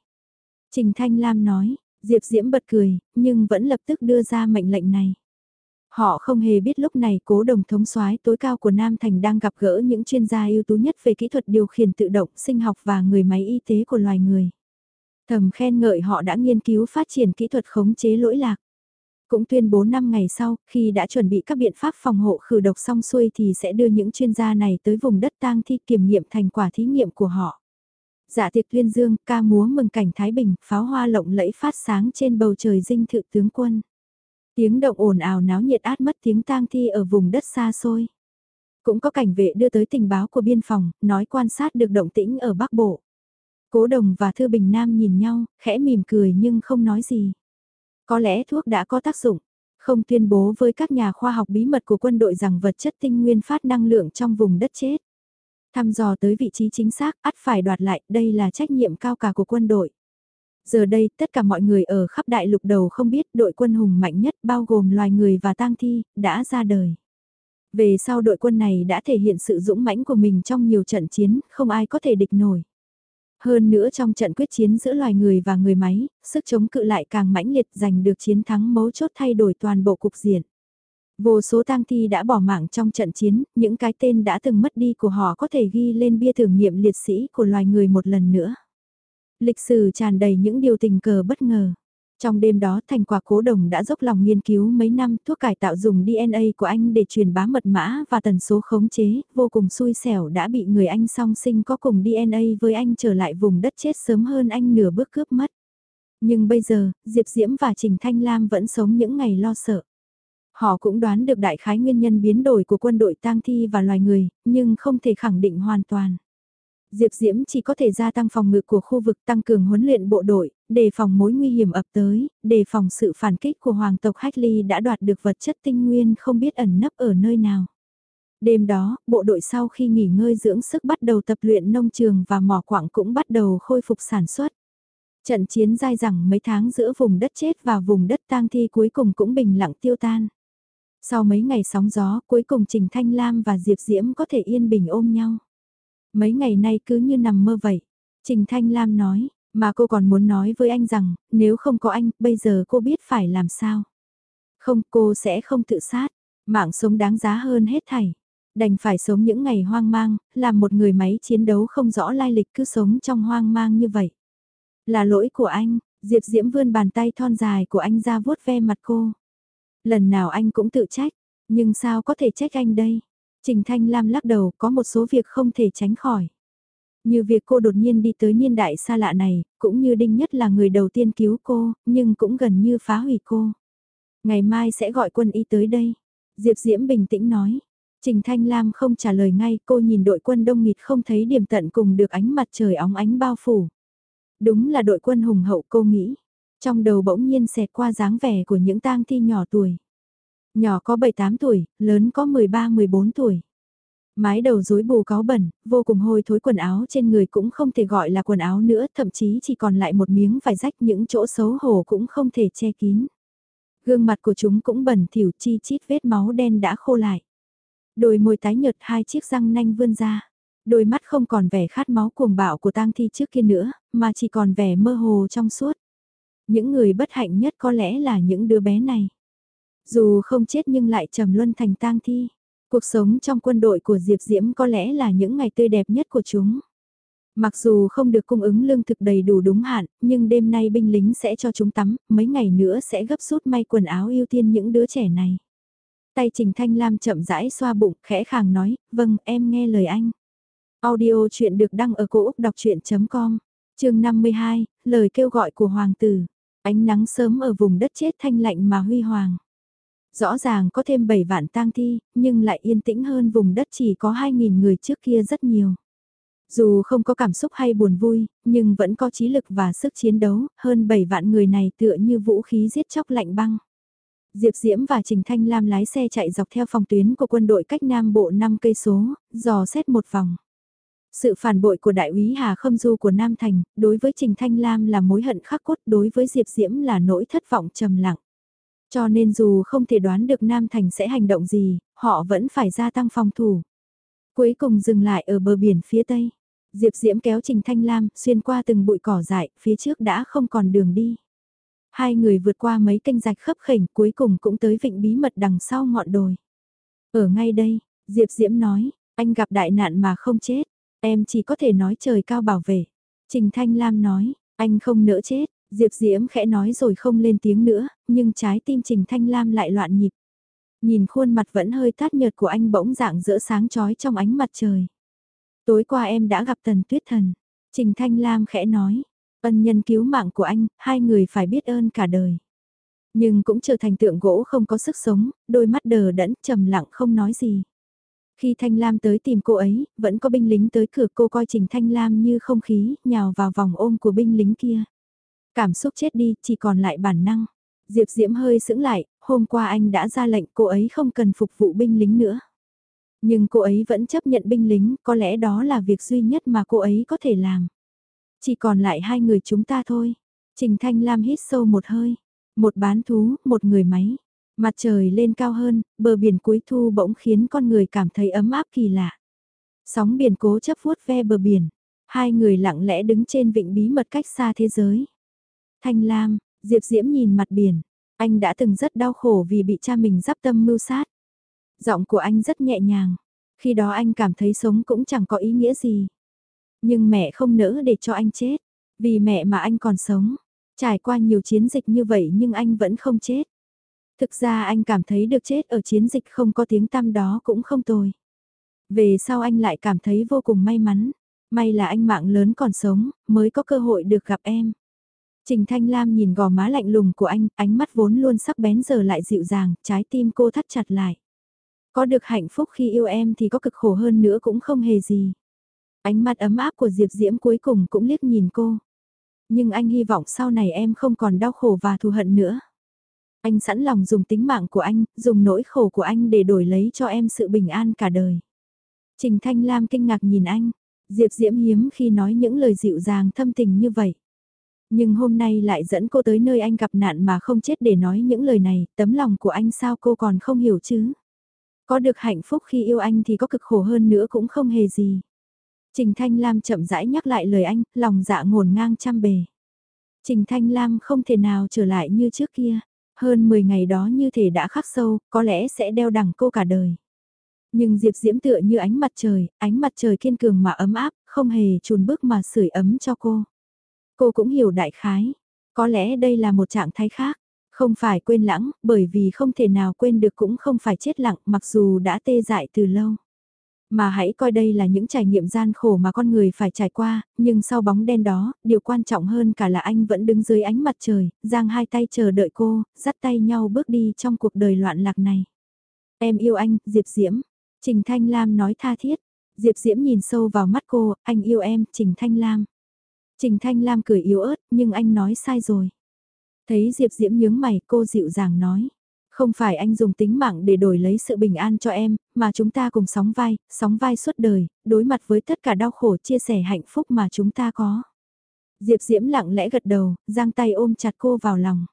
Trình Thanh Lam nói, Diệp Diễm bật cười, nhưng vẫn lập tức đưa ra mệnh lệnh này. Họ không hề biết lúc này cố đồng thống soái tối cao của Nam Thành đang gặp gỡ những chuyên gia ưu tú nhất về kỹ thuật điều khiển tự động, sinh học và người máy y tế của loài người. Thầm khen ngợi họ đã nghiên cứu phát triển kỹ thuật khống chế lỗi lạc. Cũng tuyên bố 5 ngày sau, khi đã chuẩn bị các biện pháp phòng hộ khử độc xong xuôi thì sẽ đưa những chuyên gia này tới vùng đất tang thi kiểm nghiệm thành quả thí nghiệm của họ. Dạ tiệc tuyên dương, ca múa mừng cảnh Thái Bình, pháo hoa lộng lẫy phát sáng trên bầu trời dinh thự tướng quân. Tiếng động ồn ào náo nhiệt át mất tiếng tang thi ở vùng đất xa xôi. Cũng có cảnh vệ đưa tới tình báo của biên phòng, nói quan sát được động tĩnh ở Bắc Bộ. Cố Đồng và Thư Bình Nam nhìn nhau, khẽ mỉm cười nhưng không nói gì. Có lẽ thuốc đã có tác dụng, không tuyên bố với các nhà khoa học bí mật của quân đội rằng vật chất tinh nguyên phát năng lượng trong vùng đất chết. Thăm dò tới vị trí chính xác, ắt phải đoạt lại, đây là trách nhiệm cao cả của quân đội. Giờ đây, tất cả mọi người ở khắp đại lục đầu không biết đội quân hùng mạnh nhất bao gồm loài người và tang thi, đã ra đời. Về sau đội quân này đã thể hiện sự dũng mãnh của mình trong nhiều trận chiến, không ai có thể địch nổi. Hơn nữa trong trận quyết chiến giữa loài người và người máy, sức chống cự lại càng mãnh liệt giành được chiến thắng mấu chốt thay đổi toàn bộ cục diện. Vô số tang thi đã bỏ mạng trong trận chiến, những cái tên đã từng mất đi của họ có thể ghi lên bia thử nghiệm liệt sĩ của loài người một lần nữa. Lịch sử tràn đầy những điều tình cờ bất ngờ. Trong đêm đó thành quả cố đồng đã dốc lòng nghiên cứu mấy năm thuốc cải tạo dùng DNA của anh để truyền bá mật mã và tần số khống chế, vô cùng xui xẻo đã bị người anh song sinh có cùng DNA với anh trở lại vùng đất chết sớm hơn anh nửa bước cướp mất. Nhưng bây giờ, Diệp Diễm và Trình Thanh Lam vẫn sống những ngày lo sợ. Họ cũng đoán được đại khái nguyên nhân biến đổi của quân đội tang thi và loài người, nhưng không thể khẳng định hoàn toàn. Diệp Diễm chỉ có thể gia tăng phòng ngự của khu vực tăng cường huấn luyện bộ đội, đề phòng mối nguy hiểm ập tới, đề phòng sự phản kích của hoàng tộc Hách Ly đã đoạt được vật chất tinh nguyên không biết ẩn nấp ở nơi nào. Đêm đó, bộ đội sau khi nghỉ ngơi dưỡng sức bắt đầu tập luyện nông trường và mỏ quặng cũng bắt đầu khôi phục sản xuất. Trận chiến dai dẳng mấy tháng giữa vùng đất chết và vùng đất tang thi cuối cùng cũng bình lặng tiêu tan. Sau mấy ngày sóng gió, cuối cùng Trình Thanh Lam và Diệp Diễm có thể yên bình ôm nhau. Mấy ngày nay cứ như nằm mơ vậy. Trình Thanh Lam nói, mà cô còn muốn nói với anh rằng, nếu không có anh, bây giờ cô biết phải làm sao. Không, cô sẽ không tự sát. Mạng sống đáng giá hơn hết thảy. Đành phải sống những ngày hoang mang, làm một người máy chiến đấu không rõ lai lịch cứ sống trong hoang mang như vậy. Là lỗi của anh, Diệp Diễm vươn bàn tay thon dài của anh ra vuốt ve mặt cô. Lần nào anh cũng tự trách, nhưng sao có thể trách anh đây? Trình Thanh Lam lắc đầu có một số việc không thể tránh khỏi. Như việc cô đột nhiên đi tới niên đại xa lạ này, cũng như Đinh Nhất là người đầu tiên cứu cô, nhưng cũng gần như phá hủy cô. Ngày mai sẽ gọi quân y tới đây. Diệp Diễm bình tĩnh nói. Trình Thanh Lam không trả lời ngay, cô nhìn đội quân đông nghịt không thấy điểm tận cùng được ánh mặt trời óng ánh bao phủ. Đúng là đội quân hùng hậu cô nghĩ. Trong đầu bỗng nhiên xẹt qua dáng vẻ của những tang thi nhỏ tuổi. Nhỏ có 7-8 tuổi, lớn có 13-14 tuổi. Mái đầu rối bù cáo bẩn, vô cùng hôi thối quần áo trên người cũng không thể gọi là quần áo nữa, thậm chí chỉ còn lại một miếng vải rách những chỗ xấu hổ cũng không thể che kín. Gương mặt của chúng cũng bẩn thỉu chi chít vết máu đen đã khô lại. Đôi môi tái nhợt hai chiếc răng nanh vươn ra. Đôi mắt không còn vẻ khát máu cuồng bạo của tang thi trước kia nữa, mà chỉ còn vẻ mơ hồ trong suốt. Những người bất hạnh nhất có lẽ là những đứa bé này. Dù không chết nhưng lại trầm luân thành tang thi. Cuộc sống trong quân đội của Diệp Diễm có lẽ là những ngày tươi đẹp nhất của chúng. Mặc dù không được cung ứng lương thực đầy đủ đúng hạn, nhưng đêm nay binh lính sẽ cho chúng tắm, mấy ngày nữa sẽ gấp rút may quần áo ưu tiên những đứa trẻ này. Tay Trình Thanh Lam chậm rãi xoa bụng, khẽ khàng nói, vâng, em nghe lời anh. Audio chuyện được đăng ở cổ Úc đọc chuyện.com, trường 52, lời kêu gọi của Hoàng tử. Ánh nắng sớm ở vùng đất chết thanh lạnh mà huy hoàng. Rõ ràng có thêm 7 vạn tang thi, nhưng lại yên tĩnh hơn vùng đất chỉ có 2.000 người trước kia rất nhiều. Dù không có cảm xúc hay buồn vui, nhưng vẫn có trí lực và sức chiến đấu, hơn 7 vạn người này tựa như vũ khí giết chóc lạnh băng. Diệp Diễm và Trình Thanh Lam lái xe chạy dọc theo phòng tuyến của quân đội cách Nam Bộ 5 cây số, dò xét một vòng. Sự phản bội của đại úy Hà Khâm Du của Nam Thành, đối với Trình Thanh Lam là mối hận khắc cốt, đối với Diệp Diễm là nỗi thất vọng trầm lặng. Cho nên dù không thể đoán được Nam Thành sẽ hành động gì, họ vẫn phải gia tăng phòng thủ. Cuối cùng dừng lại ở bờ biển phía tây. Diệp Diễm kéo Trình Thanh Lam, xuyên qua từng bụi cỏ dại, phía trước đã không còn đường đi. Hai người vượt qua mấy kênh rạch khấp khểnh cuối cùng cũng tới vịnh bí mật đằng sau ngọn đồi. Ở ngay đây, Diệp Diễm nói, anh gặp đại nạn mà không chết, em chỉ có thể nói trời cao bảo vệ. Trình Thanh Lam nói, anh không nỡ chết, Diệp Diễm khẽ nói rồi không lên tiếng nữa, nhưng trái tim Trình Thanh Lam lại loạn nhịp. Nhìn khuôn mặt vẫn hơi tát nhợt của anh bỗng dạng rỡ sáng chói trong ánh mặt trời. Tối qua em đã gặp Tần Tuyết Thần. Trình Thanh Lam khẽ nói, ân nhân cứu mạng của anh, hai người phải biết ơn cả đời. Nhưng cũng trở thành tượng gỗ không có sức sống, đôi mắt đờ đẫn, trầm lặng không nói gì. Khi Thanh Lam tới tìm cô ấy, vẫn có binh lính tới cửa cô coi Trình Thanh Lam như không khí, nhào vào vòng ôm của binh lính kia. Cảm xúc chết đi, chỉ còn lại bản năng. Diệp Diễm hơi sững lại, hôm qua anh đã ra lệnh cô ấy không cần phục vụ binh lính nữa. Nhưng cô ấy vẫn chấp nhận binh lính, có lẽ đó là việc duy nhất mà cô ấy có thể làm. Chỉ còn lại hai người chúng ta thôi. Trình Thanh Lam hít sâu một hơi. Một bán thú, một người máy. Mặt trời lên cao hơn, bờ biển cuối thu bỗng khiến con người cảm thấy ấm áp kỳ lạ. Sóng biển cố chấp vuốt ve bờ biển. Hai người lặng lẽ đứng trên vịnh bí mật cách xa thế giới. Thanh Lam, Diệp Diễm nhìn mặt biển. Anh đã từng rất đau khổ vì bị cha mình giáp tâm mưu sát. Giọng của anh rất nhẹ nhàng. Khi đó anh cảm thấy sống cũng chẳng có ý nghĩa gì. Nhưng mẹ không nỡ để cho anh chết. Vì mẹ mà anh còn sống. Trải qua nhiều chiến dịch như vậy nhưng anh vẫn không chết. Thực ra anh cảm thấy được chết ở chiến dịch không có tiếng tăm đó cũng không tồi. Về sau anh lại cảm thấy vô cùng may mắn. May là anh mạng lớn còn sống, mới có cơ hội được gặp em. Trình Thanh Lam nhìn gò má lạnh lùng của anh, ánh mắt vốn luôn sắc bén giờ lại dịu dàng, trái tim cô thắt chặt lại. Có được hạnh phúc khi yêu em thì có cực khổ hơn nữa cũng không hề gì. Ánh mắt ấm áp của Diệp Diễm cuối cùng cũng liếc nhìn cô. Nhưng anh hy vọng sau này em không còn đau khổ và thù hận nữa. Anh sẵn lòng dùng tính mạng của anh, dùng nỗi khổ của anh để đổi lấy cho em sự bình an cả đời. Trình Thanh Lam kinh ngạc nhìn anh. Diệp Diễm hiếm khi nói những lời dịu dàng thâm tình như vậy. Nhưng hôm nay lại dẫn cô tới nơi anh gặp nạn mà không chết để nói những lời này, tấm lòng của anh sao cô còn không hiểu chứ? Có được hạnh phúc khi yêu anh thì có cực khổ hơn nữa cũng không hề gì. Trình Thanh Lam chậm rãi nhắc lại lời anh, lòng dạ ngổn ngang trăm bề. Trình Thanh Lam không thể nào trở lại như trước kia. Hơn 10 ngày đó như thể đã khắc sâu, có lẽ sẽ đeo đẳng cô cả đời. Nhưng Diệp Diễm tựa như ánh mặt trời, ánh mặt trời kiên cường mà ấm áp, không hề chùn bước mà sưởi ấm cho cô. Cô cũng hiểu đại khái. Có lẽ đây là một trạng thái khác. Không phải quên lãng, bởi vì không thể nào quên được cũng không phải chết lặng mặc dù đã tê dại từ lâu. Mà hãy coi đây là những trải nghiệm gian khổ mà con người phải trải qua, nhưng sau bóng đen đó, điều quan trọng hơn cả là anh vẫn đứng dưới ánh mặt trời, giang hai tay chờ đợi cô, dắt tay nhau bước đi trong cuộc đời loạn lạc này. Em yêu anh, Diệp Diễm. Trình Thanh Lam nói tha thiết. Diệp Diễm nhìn sâu vào mắt cô, anh yêu em, Trình Thanh Lam. Trình Thanh Lam cười yếu ớt, nhưng anh nói sai rồi. Thấy Diệp Diễm nhướng mày, cô dịu dàng nói. Không phải anh dùng tính mạng để đổi lấy sự bình an cho em, mà chúng ta cùng sóng vai, sóng vai suốt đời, đối mặt với tất cả đau khổ chia sẻ hạnh phúc mà chúng ta có. Diệp Diễm lặng lẽ gật đầu, giang tay ôm chặt cô vào lòng.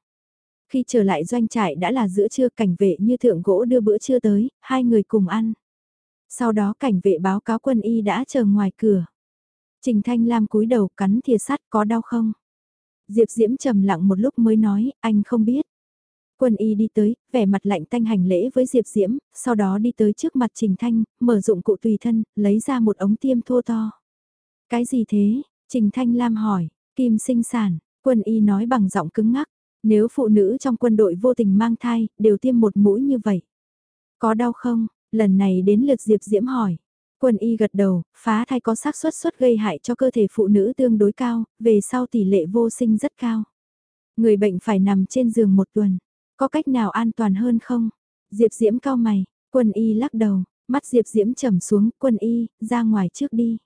Khi trở lại doanh trại đã là giữa trưa cảnh vệ như thượng gỗ đưa bữa trưa tới, hai người cùng ăn. Sau đó cảnh vệ báo cáo quân y đã chờ ngoài cửa. Trình Thanh Lam cúi đầu cắn thìa sắt có đau không? Diệp Diễm trầm lặng một lúc mới nói, anh không biết. Quân y đi tới, vẻ mặt lạnh tanh hành lễ với Diệp Diễm, sau đó đi tới trước mặt Trình Thanh, mở dụng cụ tùy thân, lấy ra một ống tiêm thô to. Cái gì thế? Trình Thanh Lam hỏi, kim sinh sản, quân y nói bằng giọng cứng ngắc, nếu phụ nữ trong quân đội vô tình mang thai, đều tiêm một mũi như vậy. Có đau không? Lần này đến lượt Diệp Diễm hỏi. Quân y gật đầu, phá thai có xác suất suất gây hại cho cơ thể phụ nữ tương đối cao, về sau tỷ lệ vô sinh rất cao. Người bệnh phải nằm trên giường một tuần. Có cách nào an toàn hơn không? Diệp Diễm cao mày, quân y lắc đầu, mắt Diệp Diễm trầm xuống, quân y, ra ngoài trước đi.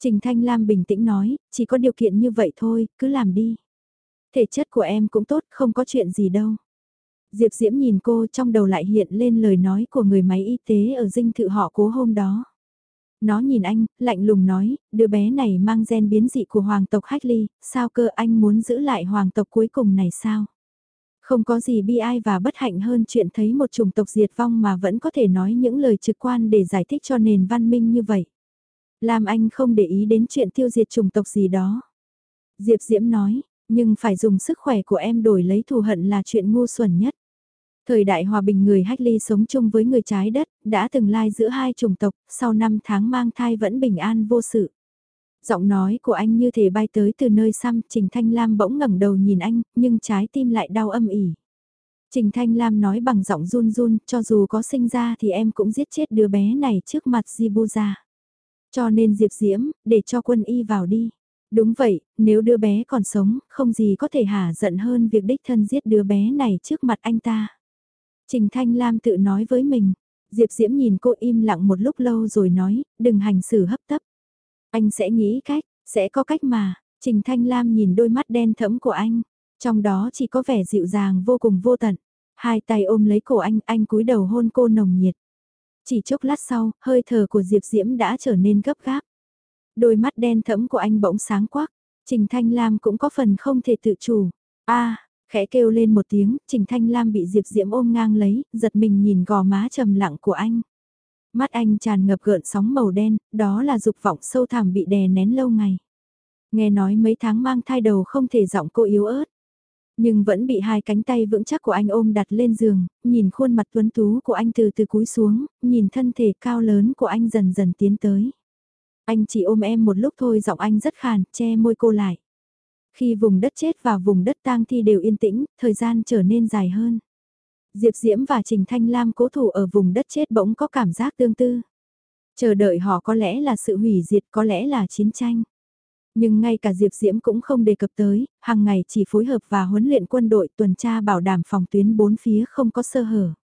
Trình Thanh Lam bình tĩnh nói, chỉ có điều kiện như vậy thôi, cứ làm đi. Thể chất của em cũng tốt, không có chuyện gì đâu. Diệp Diễm nhìn cô trong đầu lại hiện lên lời nói của người máy y tế ở dinh thự họ cố hôm đó. Nó nhìn anh, lạnh lùng nói, đứa bé này mang gen biến dị của hoàng tộc Hách Ly, sao cơ anh muốn giữ lại hoàng tộc cuối cùng này sao? Không có gì bi ai và bất hạnh hơn chuyện thấy một chủng tộc diệt vong mà vẫn có thể nói những lời trực quan để giải thích cho nền văn minh như vậy. Làm anh không để ý đến chuyện tiêu diệt chủng tộc gì đó. Diệp Diễm nói, nhưng phải dùng sức khỏe của em đổi lấy thù hận là chuyện ngu xuẩn nhất. Thời đại hòa bình người Hách Ly sống chung với người trái đất, đã từng lai giữa hai chủng tộc, sau 5 tháng mang thai vẫn bình an vô sự. Giọng nói của anh như thể bay tới từ nơi xăm, Trình Thanh Lam bỗng ngẩng đầu nhìn anh, nhưng trái tim lại đau âm ỉ. Trình Thanh Lam nói bằng giọng run run, cho dù có sinh ra thì em cũng giết chết đứa bé này trước mặt Jibuza. Cho nên Diệp Diễm, để cho quân y vào đi. Đúng vậy, nếu đứa bé còn sống, không gì có thể hả giận hơn việc đích thân giết đứa bé này trước mặt anh ta. Trình Thanh Lam tự nói với mình. Diệp Diễm nhìn cô im lặng một lúc lâu rồi nói, đừng hành xử hấp tấp. Anh sẽ nghĩ cách, sẽ có cách mà. Trình Thanh Lam nhìn đôi mắt đen thẫm của anh. Trong đó chỉ có vẻ dịu dàng vô cùng vô tận. Hai tay ôm lấy cổ anh, anh cúi đầu hôn cô nồng nhiệt. Chỉ chốc lát sau, hơi thở của Diệp Diễm đã trở nên gấp gáp. Đôi mắt đen thẫm của anh bỗng sáng quắc. Trình Thanh Lam cũng có phần không thể tự chủ. a Khẽ kêu lên một tiếng, Trình Thanh Lam bị Diệp Diễm ôm ngang lấy, giật mình nhìn gò má trầm lặng của anh. Mắt anh tràn ngập gợn sóng màu đen, đó là dục vọng sâu thẳm bị đè nén lâu ngày. Nghe nói mấy tháng mang thai đầu không thể giọng cô yếu ớt. Nhưng vẫn bị hai cánh tay vững chắc của anh ôm đặt lên giường, nhìn khuôn mặt tuấn tú của anh từ từ cúi xuống, nhìn thân thể cao lớn của anh dần dần tiến tới. Anh chỉ ôm em một lúc thôi giọng anh rất khàn, che môi cô lại. Khi vùng đất chết và vùng đất tang thi đều yên tĩnh, thời gian trở nên dài hơn. Diệp Diễm và Trình Thanh Lam cố thủ ở vùng đất chết bỗng có cảm giác tương tư. Chờ đợi họ có lẽ là sự hủy diệt, có lẽ là chiến tranh. Nhưng ngay cả Diệp Diễm cũng không đề cập tới, hàng ngày chỉ phối hợp và huấn luyện quân đội tuần tra bảo đảm phòng tuyến bốn phía không có sơ hở.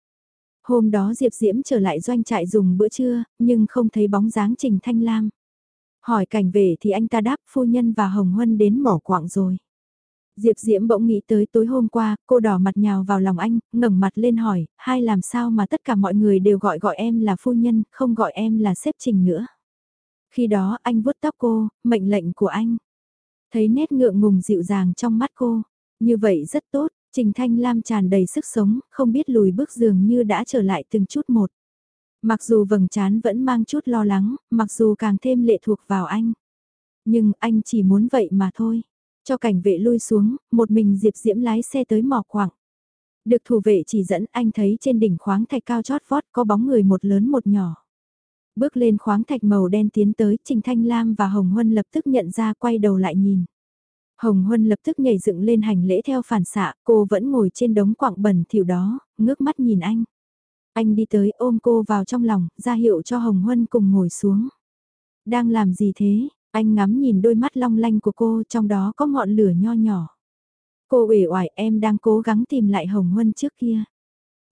Hôm đó Diệp Diễm trở lại doanh trại dùng bữa trưa, nhưng không thấy bóng dáng Trình Thanh Lam. Hỏi cảnh về thì anh ta đáp phu nhân và Hồng Huân đến mỏ quạng rồi. Diệp Diễm bỗng nghĩ tới tối hôm qua, cô đỏ mặt nhào vào lòng anh, ngẩng mặt lên hỏi, hai làm sao mà tất cả mọi người đều gọi gọi em là phu nhân, không gọi em là xếp trình nữa. Khi đó anh vuốt tóc cô, mệnh lệnh của anh. Thấy nét ngượng ngùng dịu dàng trong mắt cô, như vậy rất tốt, Trình Thanh Lam tràn đầy sức sống, không biết lùi bước dường như đã trở lại từng chút một. Mặc dù vầng trán vẫn mang chút lo lắng, mặc dù càng thêm lệ thuộc vào anh. Nhưng anh chỉ muốn vậy mà thôi. Cho cảnh vệ lui xuống, một mình Diệp Diễm lái xe tới mỏ khoảng. Được thủ vệ chỉ dẫn anh thấy trên đỉnh khoáng thạch cao chót vót có bóng người một lớn một nhỏ. Bước lên khoáng thạch màu đen tiến tới, Trình Thanh Lam và Hồng Huân lập tức nhận ra quay đầu lại nhìn. Hồng Huân lập tức nhảy dựng lên hành lễ theo phản xạ, cô vẫn ngồi trên đống quạng bẩn thỉu đó, ngước mắt nhìn anh. Anh đi tới ôm cô vào trong lòng, ra hiệu cho Hồng Huân cùng ngồi xuống. Đang làm gì thế? Anh ngắm nhìn đôi mắt long lanh của cô trong đó có ngọn lửa nho nhỏ. Cô uể oải em đang cố gắng tìm lại Hồng Huân trước kia.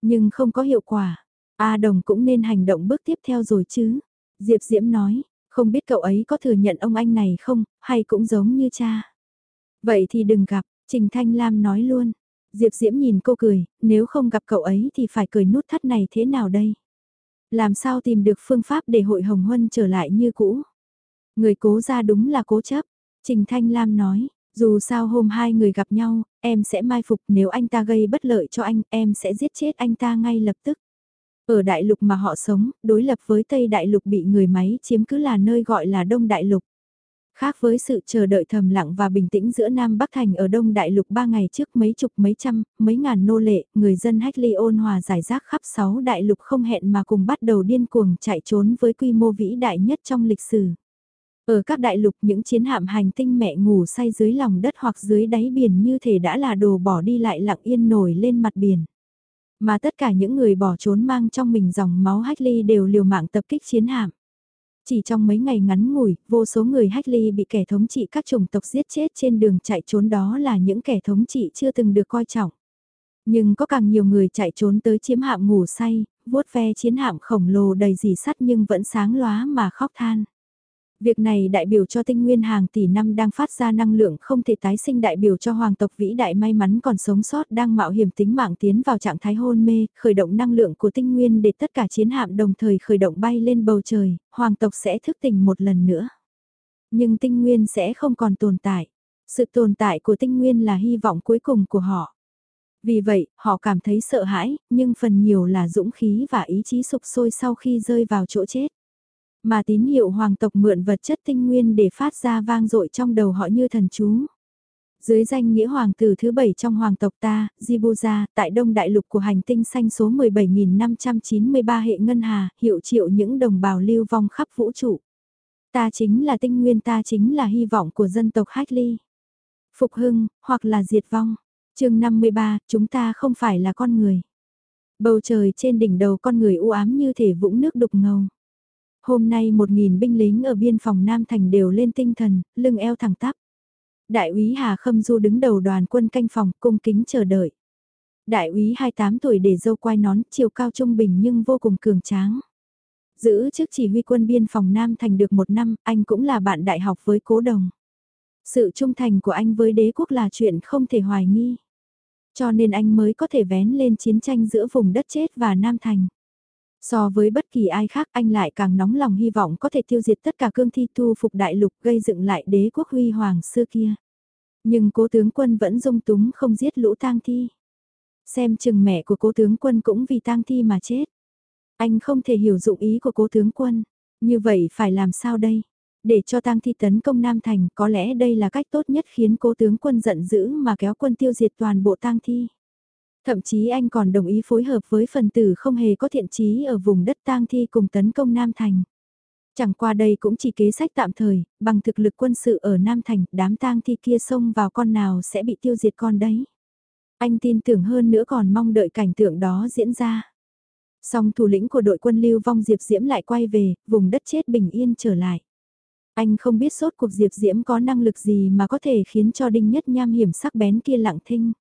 Nhưng không có hiệu quả. A Đồng cũng nên hành động bước tiếp theo rồi chứ. Diệp Diễm nói, không biết cậu ấy có thừa nhận ông anh này không, hay cũng giống như cha. Vậy thì đừng gặp, Trình Thanh Lam nói luôn. Diệp Diễm nhìn cô cười, nếu không gặp cậu ấy thì phải cười nút thắt này thế nào đây? Làm sao tìm được phương pháp để hội Hồng Huân trở lại như cũ? Người cố ra đúng là cố chấp. Trình Thanh Lam nói, dù sao hôm hai người gặp nhau, em sẽ mai phục nếu anh ta gây bất lợi cho anh, em sẽ giết chết anh ta ngay lập tức. Ở đại lục mà họ sống, đối lập với Tây đại lục bị người máy chiếm cứ là nơi gọi là Đông đại lục. Khác với sự chờ đợi thầm lặng và bình tĩnh giữa Nam Bắc Thành ở Đông Đại Lục ba ngày trước mấy chục mấy trăm, mấy ngàn nô lệ, người dân Hách Ly ôn hòa giải rác khắp sáu đại lục không hẹn mà cùng bắt đầu điên cuồng chạy trốn với quy mô vĩ đại nhất trong lịch sử. Ở các đại lục những chiến hạm hành tinh mẹ ngủ say dưới lòng đất hoặc dưới đáy biển như thể đã là đồ bỏ đi lại lặng yên nổi lên mặt biển. Mà tất cả những người bỏ trốn mang trong mình dòng máu hách ly đều liều mạng tập kích chiến hạm. Chỉ trong mấy ngày ngắn ngủi, vô số người hách ly bị kẻ thống trị các chủng tộc giết chết trên đường chạy trốn đó là những kẻ thống trị chưa từng được coi trọng. Nhưng có càng nhiều người chạy trốn tới chiếm hạm ngủ say, vuốt ve chiến hạm khổng lồ đầy dì sắt nhưng vẫn sáng lóa mà khóc than. Việc này đại biểu cho tinh nguyên hàng tỷ năm đang phát ra năng lượng không thể tái sinh đại biểu cho hoàng tộc vĩ đại may mắn còn sống sót đang mạo hiểm tính mạng tiến vào trạng thái hôn mê, khởi động năng lượng của tinh nguyên để tất cả chiến hạm đồng thời khởi động bay lên bầu trời, hoàng tộc sẽ thức tỉnh một lần nữa. Nhưng tinh nguyên sẽ không còn tồn tại. Sự tồn tại của tinh nguyên là hy vọng cuối cùng của họ. Vì vậy, họ cảm thấy sợ hãi, nhưng phần nhiều là dũng khí và ý chí sụp sôi sau khi rơi vào chỗ chết. Mà tín hiệu hoàng tộc mượn vật chất tinh nguyên để phát ra vang dội trong đầu họ như thần chú. Dưới danh nghĩa hoàng tử thứ bảy trong hoàng tộc ta, Jibuza, tại đông đại lục của hành tinh xanh số 17.593 hệ ngân hà, hiệu triệu những đồng bào lưu vong khắp vũ trụ. Ta chính là tinh nguyên ta chính là hy vọng của dân tộc Hách Ly. Phục hưng, hoặc là diệt vong. chương 53, chúng ta không phải là con người. Bầu trời trên đỉnh đầu con người u ám như thể vũng nước đục ngầu. Hôm nay một nghìn binh lính ở biên phòng Nam Thành đều lên tinh thần, lưng eo thẳng tắp. Đại úy Hà Khâm Du đứng đầu đoàn quân canh phòng, cung kính chờ đợi. Đại úy 28 tuổi để dâu quai nón, chiều cao trung bình nhưng vô cùng cường tráng. Giữ chức chỉ huy quân biên phòng Nam Thành được một năm, anh cũng là bạn đại học với cố đồng. Sự trung thành của anh với đế quốc là chuyện không thể hoài nghi. Cho nên anh mới có thể vén lên chiến tranh giữa vùng đất chết và Nam Thành. So với bất kỳ ai khác, anh lại càng nóng lòng hy vọng có thể tiêu diệt tất cả cương thi thu phục đại lục, gây dựng lại đế quốc huy hoàng xưa kia. Nhưng cố tướng quân vẫn dung túng không giết lũ tang thi. Xem chừng mẹ của cố tướng quân cũng vì tang thi mà chết. Anh không thể hiểu dụng ý của cố tướng quân. Như vậy phải làm sao đây? Để cho tang thi tấn công Nam Thành, có lẽ đây là cách tốt nhất khiến cố tướng quân giận dữ mà kéo quân tiêu diệt toàn bộ tang thi. Thậm chí anh còn đồng ý phối hợp với phần tử không hề có thiện chí ở vùng đất tang thi cùng tấn công Nam Thành. Chẳng qua đây cũng chỉ kế sách tạm thời, bằng thực lực quân sự ở Nam Thành, đám tang thi kia xông vào con nào sẽ bị tiêu diệt con đấy. Anh tin tưởng hơn nữa còn mong đợi cảnh tượng đó diễn ra. Song thủ lĩnh của đội quân lưu vong Diệp Diễm lại quay về, vùng đất chết bình yên trở lại. Anh không biết sốt cuộc Diệp Diễm có năng lực gì mà có thể khiến cho đinh nhất nham hiểm sắc bén kia lặng thinh.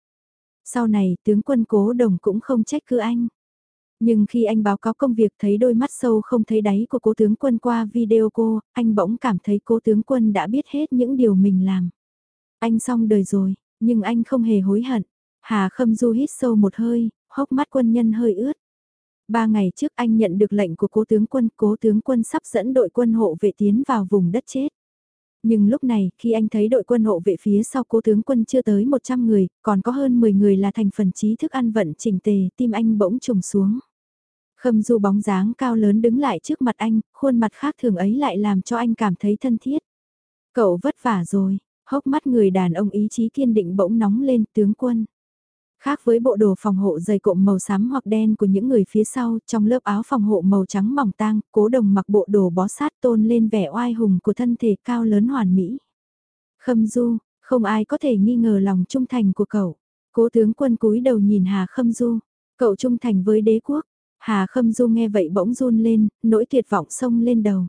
Sau này tướng quân cố đồng cũng không trách cứ anh. Nhưng khi anh báo cáo công việc thấy đôi mắt sâu không thấy đáy của cố tướng quân qua video cô, anh bỗng cảm thấy cố tướng quân đã biết hết những điều mình làm. Anh xong đời rồi, nhưng anh không hề hối hận. Hà Khâm Du hít sâu một hơi, hốc mắt quân nhân hơi ướt. Ba ngày trước anh nhận được lệnh của cố tướng quân, cố tướng quân sắp dẫn đội quân hộ vệ tiến vào vùng đất chết. Nhưng lúc này, khi anh thấy đội quân hộ vệ phía sau cố tướng quân chưa tới 100 người, còn có hơn 10 người là thành phần trí thức ăn vận chỉnh tề, tim anh bỗng trùng xuống. Khâm du bóng dáng cao lớn đứng lại trước mặt anh, khuôn mặt khác thường ấy lại làm cho anh cảm thấy thân thiết. Cậu vất vả rồi, hốc mắt người đàn ông ý chí kiên định bỗng nóng lên tướng quân. Khác với bộ đồ phòng hộ dày cộm màu xám hoặc đen của những người phía sau, trong lớp áo phòng hộ màu trắng mỏng tang, cố đồng mặc bộ đồ bó sát tôn lên vẻ oai hùng của thân thể cao lớn hoàn mỹ. Khâm Du, không ai có thể nghi ngờ lòng trung thành của cậu. Cố tướng quân cúi đầu nhìn Hà Khâm Du, cậu trung thành với đế quốc. Hà Khâm Du nghe vậy bỗng run lên, nỗi tuyệt vọng sông lên đầu.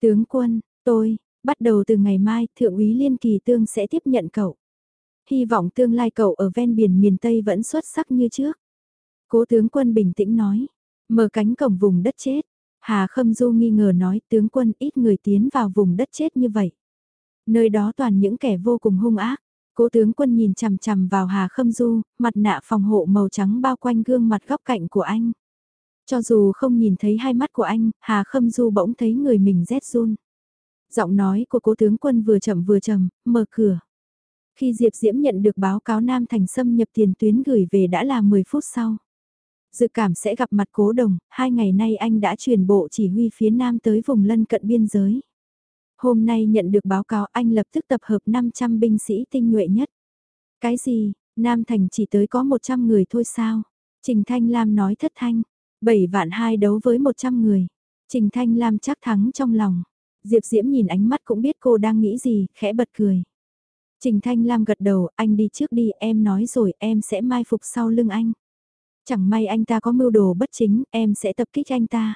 Tướng quân, tôi, bắt đầu từ ngày mai, Thượng úy Liên Kỳ Tương sẽ tiếp nhận cậu hy vọng tương lai cậu ở ven biển miền Tây vẫn xuất sắc như trước. Cố tướng quân bình tĩnh nói, mở cánh cổng vùng đất chết. Hà Khâm Du nghi ngờ nói tướng quân ít người tiến vào vùng đất chết như vậy. Nơi đó toàn những kẻ vô cùng hung ác. Cố tướng quân nhìn chằm chằm vào Hà Khâm Du, mặt nạ phòng hộ màu trắng bao quanh gương mặt góc cạnh của anh. Cho dù không nhìn thấy hai mắt của anh, Hà Khâm Du bỗng thấy người mình rét run. Giọng nói của cố tướng quân vừa chậm vừa trầm, mở cửa. Khi Diệp Diễm nhận được báo cáo Nam Thành xâm nhập tiền tuyến gửi về đã là 10 phút sau. Dự cảm sẽ gặp mặt cố đồng, hai ngày nay anh đã truyền bộ chỉ huy phía Nam tới vùng lân cận biên giới. Hôm nay nhận được báo cáo anh lập tức tập hợp 500 binh sĩ tinh nhuệ nhất. Cái gì, Nam Thành chỉ tới có 100 người thôi sao? Trình Thanh Lam nói thất thanh, 7 vạn hai đấu với 100 người. Trình Thanh Lam chắc thắng trong lòng. Diệp Diễm nhìn ánh mắt cũng biết cô đang nghĩ gì, khẽ bật cười. Trình Thanh Lam gật đầu, anh đi trước đi, em nói rồi, em sẽ mai phục sau lưng anh. Chẳng may anh ta có mưu đồ bất chính, em sẽ tập kích anh ta.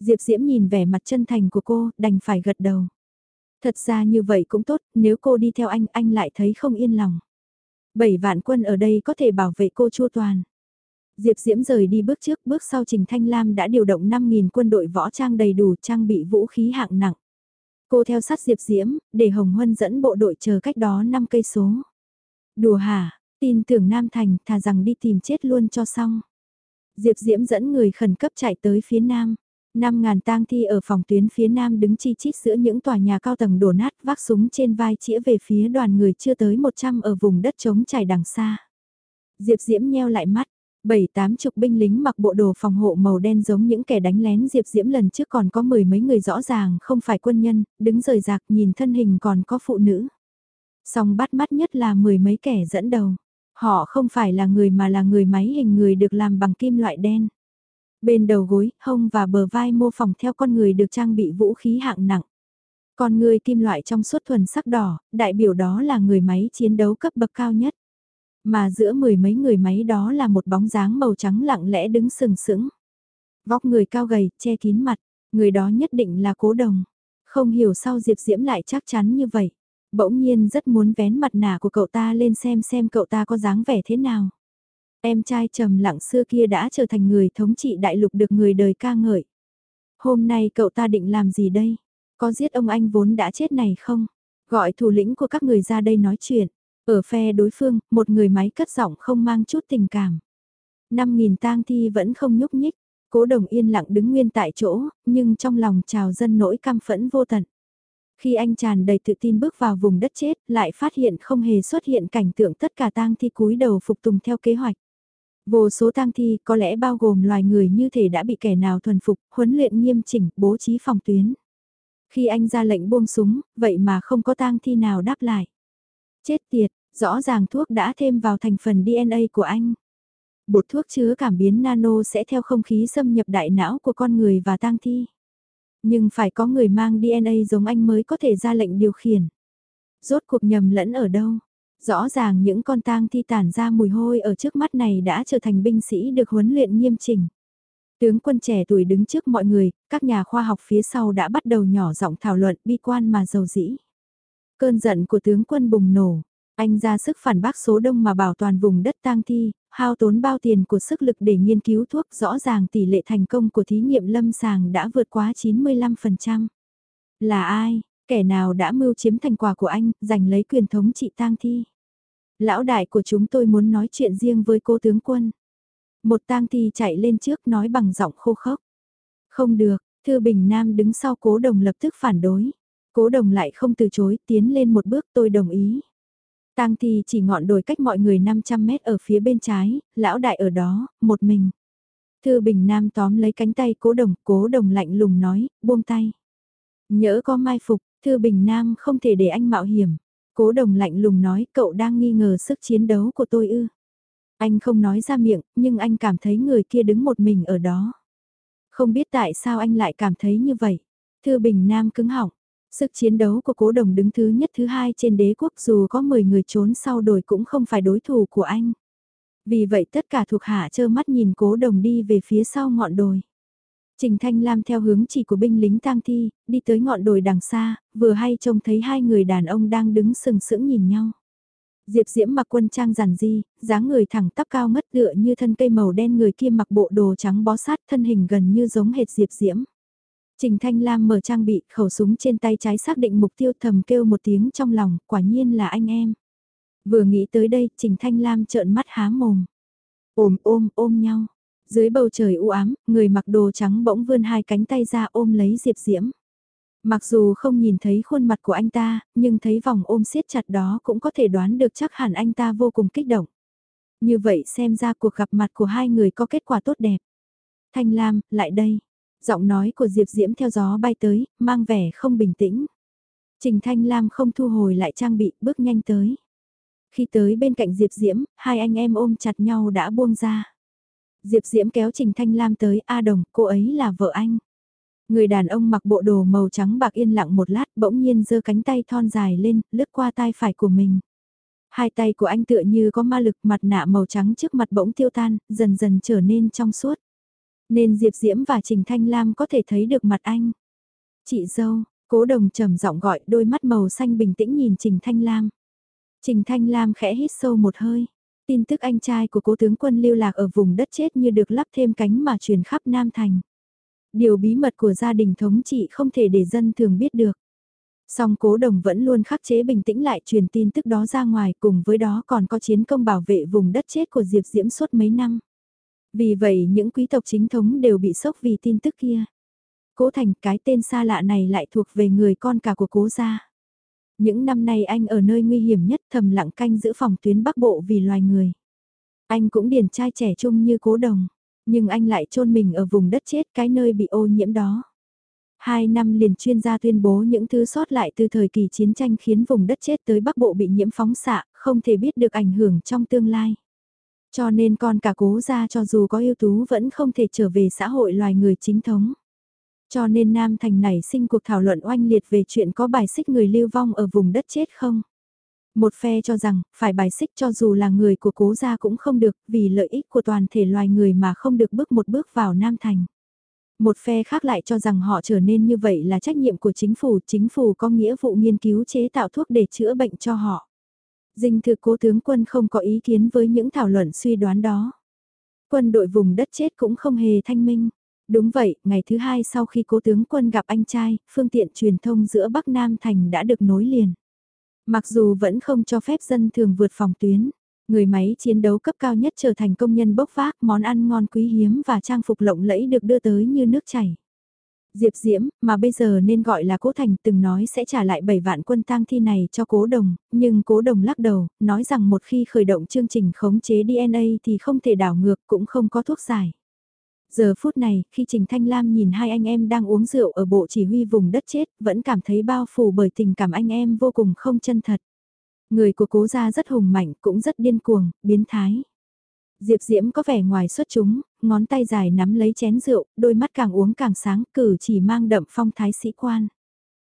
Diệp Diễm nhìn vẻ mặt chân thành của cô, đành phải gật đầu. Thật ra như vậy cũng tốt, nếu cô đi theo anh, anh lại thấy không yên lòng. Bảy vạn quân ở đây có thể bảo vệ cô chua toàn. Diệp Diễm rời đi bước trước, bước sau Trình Thanh Lam đã điều động 5.000 quân đội võ trang đầy đủ trang bị vũ khí hạng nặng. Cô theo sát Diệp Diễm, để Hồng Huân dẫn bộ đội chờ cách đó 5 cây số. Đùa hả, tin tưởng Nam Thành thà rằng đi tìm chết luôn cho xong. Diệp Diễm dẫn người khẩn cấp chạy tới phía Nam. 5.000 tang thi ở phòng tuyến phía Nam đứng chi chít giữa những tòa nhà cao tầng đổ nát vác súng trên vai chĩa về phía đoàn người chưa tới 100 ở vùng đất trống trải đằng xa. Diệp Diễm nheo lại mắt, bảy tám chục binh lính mặc bộ đồ phòng hộ màu đen giống những kẻ đánh lén Diệp Diễm lần trước còn có mười mấy người rõ ràng không phải quân nhân, đứng rời rạc nhìn thân hình còn có phụ nữ. Song bắt mắt nhất là mười mấy kẻ dẫn đầu. Họ không phải là người mà là người máy hình người được làm bằng kim loại đen. Bên đầu gối, hông và bờ vai mô phỏng theo con người được trang bị vũ khí hạng nặng. Con người kim loại trong suốt thuần sắc đỏ, đại biểu đó là người máy chiến đấu cấp bậc cao nhất. Mà giữa mười mấy người máy đó là một bóng dáng màu trắng lặng lẽ đứng sừng sững. Vóc người cao gầy, che kín mặt, người đó nhất định là cố đồng. Không hiểu sao Diệp Diễm lại chắc chắn như vậy. Bỗng nhiên rất muốn vén mặt nạ của cậu ta lên xem xem cậu ta có dáng vẻ thế nào. Em trai trầm lặng xưa kia đã trở thành người thống trị đại lục được người đời ca ngợi. Hôm nay cậu ta định làm gì đây? Có giết ông anh vốn đã chết này không? Gọi thủ lĩnh của các người ra đây nói chuyện. Ở phe đối phương, một người máy cất giọng không mang chút tình cảm. Năm nghìn tang thi vẫn không nhúc nhích. Cố đồng yên lặng đứng nguyên tại chỗ, nhưng trong lòng trào dân nỗi căm phẫn vô tận. Khi anh tràn đầy tự tin bước vào vùng đất chết, lại phát hiện không hề xuất hiện cảnh tượng tất cả tang thi cúi đầu phục tùng theo kế hoạch. Vô số tang thi có lẽ bao gồm loài người như thể đã bị kẻ nào thuần phục, huấn luyện nghiêm chỉnh, bố trí phòng tuyến. Khi anh ra lệnh buông súng, vậy mà không có tang thi nào đáp lại. Chết tiệt, rõ ràng thuốc đã thêm vào thành phần DNA của anh. Bột thuốc chứa cảm biến nano sẽ theo không khí xâm nhập đại não của con người và tang thi. Nhưng phải có người mang DNA giống anh mới có thể ra lệnh điều khiển. Rốt cuộc nhầm lẫn ở đâu? Rõ ràng những con tang thi tản ra mùi hôi ở trước mắt này đã trở thành binh sĩ được huấn luyện nghiêm chỉnh. Tướng quân trẻ tuổi đứng trước mọi người, các nhà khoa học phía sau đã bắt đầu nhỏ giọng thảo luận bi quan mà giàu dĩ. Cơn giận của tướng quân bùng nổ, anh ra sức phản bác số đông mà bảo toàn vùng đất tang thi, hao tốn bao tiền của sức lực để nghiên cứu thuốc rõ ràng tỷ lệ thành công của thí nghiệm lâm sàng đã vượt quá 95%. Là ai, kẻ nào đã mưu chiếm thành quả của anh, giành lấy quyền thống trị tang thi? Lão đại của chúng tôi muốn nói chuyện riêng với cô tướng quân. Một tang thi chạy lên trước nói bằng giọng khô khốc. Không được, Thư Bình Nam đứng sau cố đồng lập tức phản đối. Cố đồng lại không từ chối, tiến lên một bước tôi đồng ý. Tang thi chỉ ngọn đồi cách mọi người 500 mét ở phía bên trái, lão đại ở đó, một mình. Thư Bình Nam tóm lấy cánh tay cố đồng, cố đồng lạnh lùng nói, buông tay. Nhỡ có mai phục, Thư Bình Nam không thể để anh mạo hiểm. Cố đồng lạnh lùng nói cậu đang nghi ngờ sức chiến đấu của tôi ư. Anh không nói ra miệng, nhưng anh cảm thấy người kia đứng một mình ở đó. Không biết tại sao anh lại cảm thấy như vậy. Thư Bình Nam cứng họng. Sức chiến đấu của cố đồng đứng thứ nhất thứ hai trên đế quốc dù có 10 người trốn sau đồi cũng không phải đối thủ của anh. Vì vậy tất cả thuộc hạ trơ mắt nhìn cố đồng đi về phía sau ngọn đồi. Trình Thanh Lam theo hướng chỉ của binh lính tang thi, đi tới ngọn đồi đằng xa, vừa hay trông thấy hai người đàn ông đang đứng sừng sững nhìn nhau. Diệp Diễm mặc quân trang giản di, dáng người thẳng tắp cao ngất tựa như thân cây màu đen người kia mặc bộ đồ trắng bó sát thân hình gần như giống hệt Diệp Diễm. Trình Thanh Lam mở trang bị khẩu súng trên tay trái xác định mục tiêu thầm kêu một tiếng trong lòng, quả nhiên là anh em. Vừa nghĩ tới đây, Trình Thanh Lam trợn mắt há mồm. Ôm ôm ôm nhau, dưới bầu trời u ám, người mặc đồ trắng bỗng vươn hai cánh tay ra ôm lấy Diệp Diễm. Mặc dù không nhìn thấy khuôn mặt của anh ta, nhưng thấy vòng ôm siết chặt đó cũng có thể đoán được chắc hẳn anh ta vô cùng kích động. Như vậy xem ra cuộc gặp mặt của hai người có kết quả tốt đẹp. Thanh Lam, lại đây. Giọng nói của Diệp Diễm theo gió bay tới, mang vẻ không bình tĩnh. Trình Thanh Lam không thu hồi lại trang bị, bước nhanh tới. Khi tới bên cạnh Diệp Diễm, hai anh em ôm chặt nhau đã buông ra. Diệp Diễm kéo Trình Thanh Lam tới, A Đồng, cô ấy là vợ anh. Người đàn ông mặc bộ đồ màu trắng bạc yên lặng một lát bỗng nhiên giơ cánh tay thon dài lên, lướt qua tai phải của mình. Hai tay của anh tựa như có ma lực mặt nạ màu trắng trước mặt bỗng tiêu tan, dần dần trở nên trong suốt. Nên Diệp Diễm và Trình Thanh Lam có thể thấy được mặt anh. Chị dâu, cố đồng trầm giọng gọi đôi mắt màu xanh bình tĩnh nhìn Trình Thanh Lam. Trình Thanh Lam khẽ hít sâu một hơi. Tin tức anh trai của cố tướng quân lưu lạc ở vùng đất chết như được lắp thêm cánh mà truyền khắp Nam Thành. Điều bí mật của gia đình thống trị không thể để dân thường biết được. Song cố đồng vẫn luôn khắc chế bình tĩnh lại truyền tin tức đó ra ngoài cùng với đó còn có chiến công bảo vệ vùng đất chết của Diệp Diễm suốt mấy năm. Vì vậy những quý tộc chính thống đều bị sốc vì tin tức kia. Cố Thành cái tên xa lạ này lại thuộc về người con cả của cố gia. Những năm nay anh ở nơi nguy hiểm nhất thầm lặng canh giữ phòng tuyến bắc bộ vì loài người. Anh cũng điển trai trẻ trung như cố đồng, nhưng anh lại chôn mình ở vùng đất chết cái nơi bị ô nhiễm đó. Hai năm liền chuyên gia tuyên bố những thứ sót lại từ thời kỳ chiến tranh khiến vùng đất chết tới Bắc Bộ bị nhiễm phóng xạ, không thể biết được ảnh hưởng trong tương lai. Cho nên con cả cố ra cho dù có ưu tú vẫn không thể trở về xã hội loài người chính thống. Cho nên Nam Thành nảy sinh cuộc thảo luận oanh liệt về chuyện có bài xích người lưu vong ở vùng đất chết không. Một phe cho rằng, phải bài xích cho dù là người của cố gia cũng không được, vì lợi ích của toàn thể loài người mà không được bước một bước vào Nam Thành. Một phe khác lại cho rằng họ trở nên như vậy là trách nhiệm của chính phủ, chính phủ có nghĩa vụ nghiên cứu chế tạo thuốc để chữa bệnh cho họ. Dinh thực cố tướng quân không có ý kiến với những thảo luận suy đoán đó. Quân đội vùng đất chết cũng không hề thanh minh. Đúng vậy, ngày thứ hai sau khi cố tướng quân gặp anh trai, phương tiện truyền thông giữa Bắc Nam Thành đã được nối liền. Mặc dù vẫn không cho phép dân thường vượt phòng tuyến, người máy chiến đấu cấp cao nhất trở thành công nhân bốc vác món ăn ngon quý hiếm và trang phục lộng lẫy được đưa tới như nước chảy. Diệp Diễm, mà bây giờ nên gọi là Cố Thành từng nói sẽ trả lại 7 vạn quân tang thi này cho Cố Đồng, nhưng Cố Đồng lắc đầu, nói rằng một khi khởi động chương trình khống chế DNA thì không thể đảo ngược cũng không có thuốc giải. Giờ phút này, khi Trình Thanh Lam nhìn hai anh em đang uống rượu ở bộ chỉ huy vùng đất chết, vẫn cảm thấy bao phủ bởi tình cảm anh em vô cùng không chân thật. Người của cố gia rất hùng mạnh, cũng rất điên cuồng, biến thái. Diệp Diễm có vẻ ngoài xuất chúng, ngón tay dài nắm lấy chén rượu, đôi mắt càng uống càng sáng, cử chỉ mang đậm phong thái sĩ quan.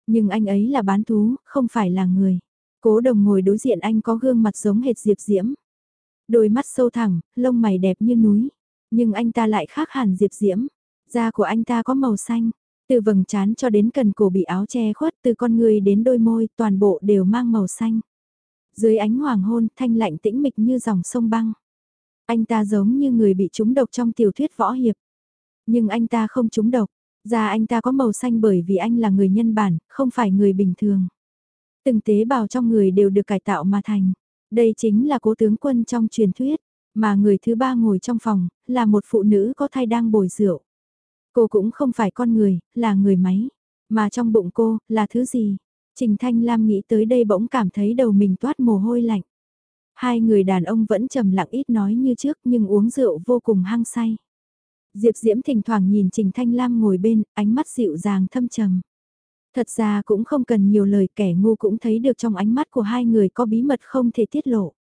Nhưng anh ấy là bán thú, không phải là người. Cố đồng ngồi đối diện anh có gương mặt giống hệt Diệp Diễm. Đôi mắt sâu thẳng, lông mày đẹp như núi. Nhưng anh ta lại khác hẳn Diệp Diễm. Da của anh ta có màu xanh. Từ vầng trán cho đến cần cổ bị áo che khuất từ con người đến đôi môi toàn bộ đều mang màu xanh. Dưới ánh hoàng hôn thanh lạnh tĩnh mịch như dòng sông băng. Anh ta giống như người bị trúng độc trong tiểu thuyết võ hiệp. Nhưng anh ta không trúng độc. Da anh ta có màu xanh bởi vì anh là người nhân bản, không phải người bình thường. Từng tế bào trong người đều được cải tạo mà thành. Đây chính là cố tướng quân trong truyền thuyết. Mà người thứ ba ngồi trong phòng, là một phụ nữ có thai đang bồi rượu. Cô cũng không phải con người, là người máy. Mà trong bụng cô, là thứ gì? Trình Thanh Lam nghĩ tới đây bỗng cảm thấy đầu mình toát mồ hôi lạnh. Hai người đàn ông vẫn trầm lặng ít nói như trước nhưng uống rượu vô cùng hăng say. Diệp Diễm thỉnh thoảng nhìn Trình Thanh Lam ngồi bên, ánh mắt dịu dàng thâm trầm. Thật ra cũng không cần nhiều lời kẻ ngu cũng thấy được trong ánh mắt của hai người có bí mật không thể tiết lộ.